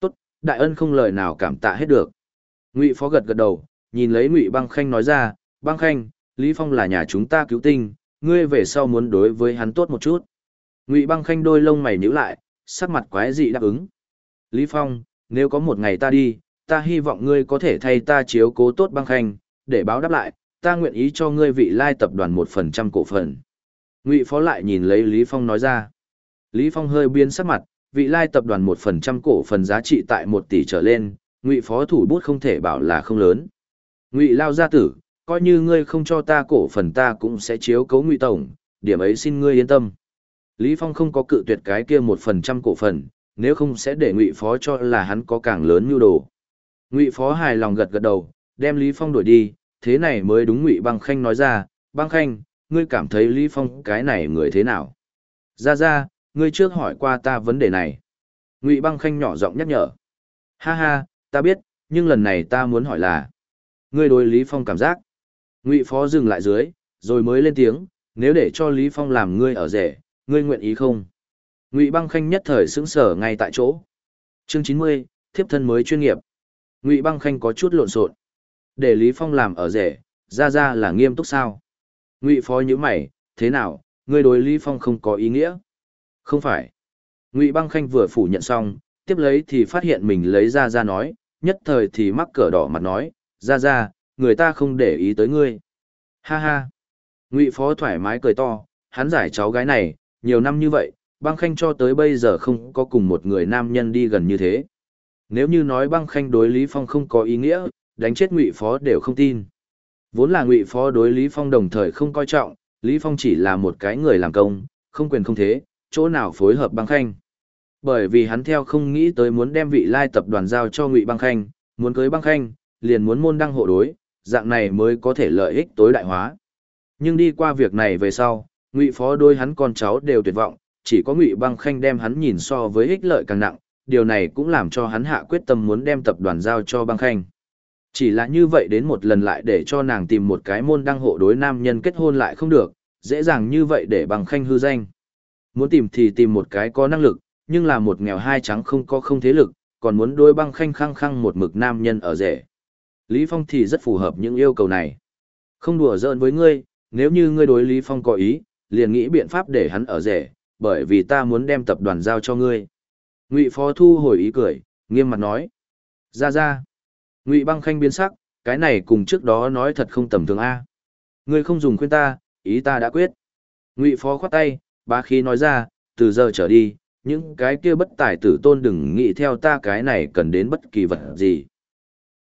Tốt, đại ân không lời nào cảm tạ hết được. Ngụy Phó gật gật đầu, nhìn lấy Ngụy Băng Khanh nói ra, Băng Khanh, Lý Phong là nhà chúng ta cứu tinh, ngươi về sau muốn đối với hắn tốt một chút. Ngụy Băng Khanh đôi lông mày nhíu lại, sắc mặt quái dị đáp ứng. Lý Phong, nếu có một ngày ta đi, ta hy vọng ngươi có thể thay ta chiếu cố tốt Băng Khanh, để báo đáp lại, ta nguyện ý cho ngươi vị lai tập đoàn một phần trăm cổ phần. Ngụy Phó lại nhìn lấy Lý Phong nói ra. Lý Phong hơi biến sắc mặt, vị lai tập đoàn một phần trăm cổ phần giá trị tại một tỷ trở lên, Ngụy Phó thủ bút không thể bảo là không lớn. Ngụy Lao gia tử, coi như ngươi không cho ta cổ phần ta cũng sẽ chiếu cấu Ngụy Tổng, điểm ấy xin ngươi yên tâm. Lý Phong không có cự tuyệt cái kia một phần trăm cổ phần, nếu không sẽ để Ngụy Phó cho là hắn có càng lớn nhu đồ. Ngụy Phó hài lòng gật gật đầu, đem Lý Phong đuổi đi, thế này mới đúng Ngụy Băng Khanh nói ra, Băng Khanh, ngươi cảm thấy Lý Phong cái này người thế nào? Ra ra, ngươi trước hỏi qua ta vấn đề này. Ngụy Băng Khanh nhỏ giọng nhắc nhở. Ha ha, ta biết, nhưng lần này ta muốn hỏi là, ngươi đối Lý Phong cảm giác. Ngụy Phó dừng lại dưới, rồi mới lên tiếng, nếu để cho Lý Phong làm ngươi ở rể, ngươi nguyện ý không? Ngụy Băng Khanh nhất thời sững sờ ngay tại chỗ. Chương chín mươi, thiếp thân mới chuyên nghiệp. Ngụy Băng Khanh có chút lộn xộn. Để Lý Phong làm ở rể, ra ra là nghiêm túc sao? Ngụy Phó nhíu mày, thế nào, ngươi đối Lý Phong không có ý nghĩa? Không phải. Ngụy Băng Khanh vừa phủ nhận xong, tiếp lấy thì phát hiện mình lấy ra ra nói, nhất thời thì mắc cỡ đỏ mặt nói, ra ra, người ta không để ý tới ngươi. Ha ha. Ngụy Phó thoải mái cười to, hắn giải cháu gái này, nhiều năm như vậy, băng khanh cho tới bây giờ không có cùng một người nam nhân đi gần như thế. Nếu như nói băng khanh đối Lý Phong không có ý nghĩa, đánh chết Ngụy Phó đều không tin. Vốn là Ngụy Phó đối Lý Phong đồng thời không coi trọng, Lý Phong chỉ là một cái người làm công, không quyền không thế, chỗ nào phối hợp băng khanh. Bởi vì hắn theo không nghĩ tới muốn đem vị lai tập đoàn giao cho Ngụy băng khanh, muốn cưới băng khanh, liền muốn môn đăng hộ đối, dạng này mới có thể lợi ích tối đại hóa. Nhưng đi qua việc này về sau, Ngụy Phó đôi hắn con cháu đều tuyệt vọng, chỉ có Ngụy Băng Khanh đem hắn nhìn so với ích lợi càng nặng, điều này cũng làm cho hắn hạ quyết tâm muốn đem tập đoàn giao cho Băng Khanh. Chỉ là như vậy đến một lần lại để cho nàng tìm một cái môn đăng hộ đối nam nhân kết hôn lại không được, dễ dàng như vậy để Băng Khanh hư danh. Muốn tìm thì tìm một cái có năng lực, nhưng là một nghèo hai trắng không có không thế lực, còn muốn đôi Băng Khanh khăng khăng một mực nam nhân ở rể. Lý Phong thì rất phù hợp những yêu cầu này. Không đùa giỡn với ngươi, nếu như ngươi đối Lý Phong có ý, liền nghĩ biện pháp để hắn ở rể, bởi vì ta muốn đem tập đoàn giao cho ngươi. Ngụy Phó thu hồi ý cười, nghiêm mặt nói. Ra ra. Ngụy băng khanh biến sắc, cái này cùng trước đó nói thật không tầm thường A. Ngươi không dùng khuyên ta, ý ta đã quyết. Ngụy Phó khoát tay, bá khí nói ra, từ giờ trở đi, những cái kia bất tài tử tôn đừng nghĩ theo ta cái này cần đến bất kỳ vật gì.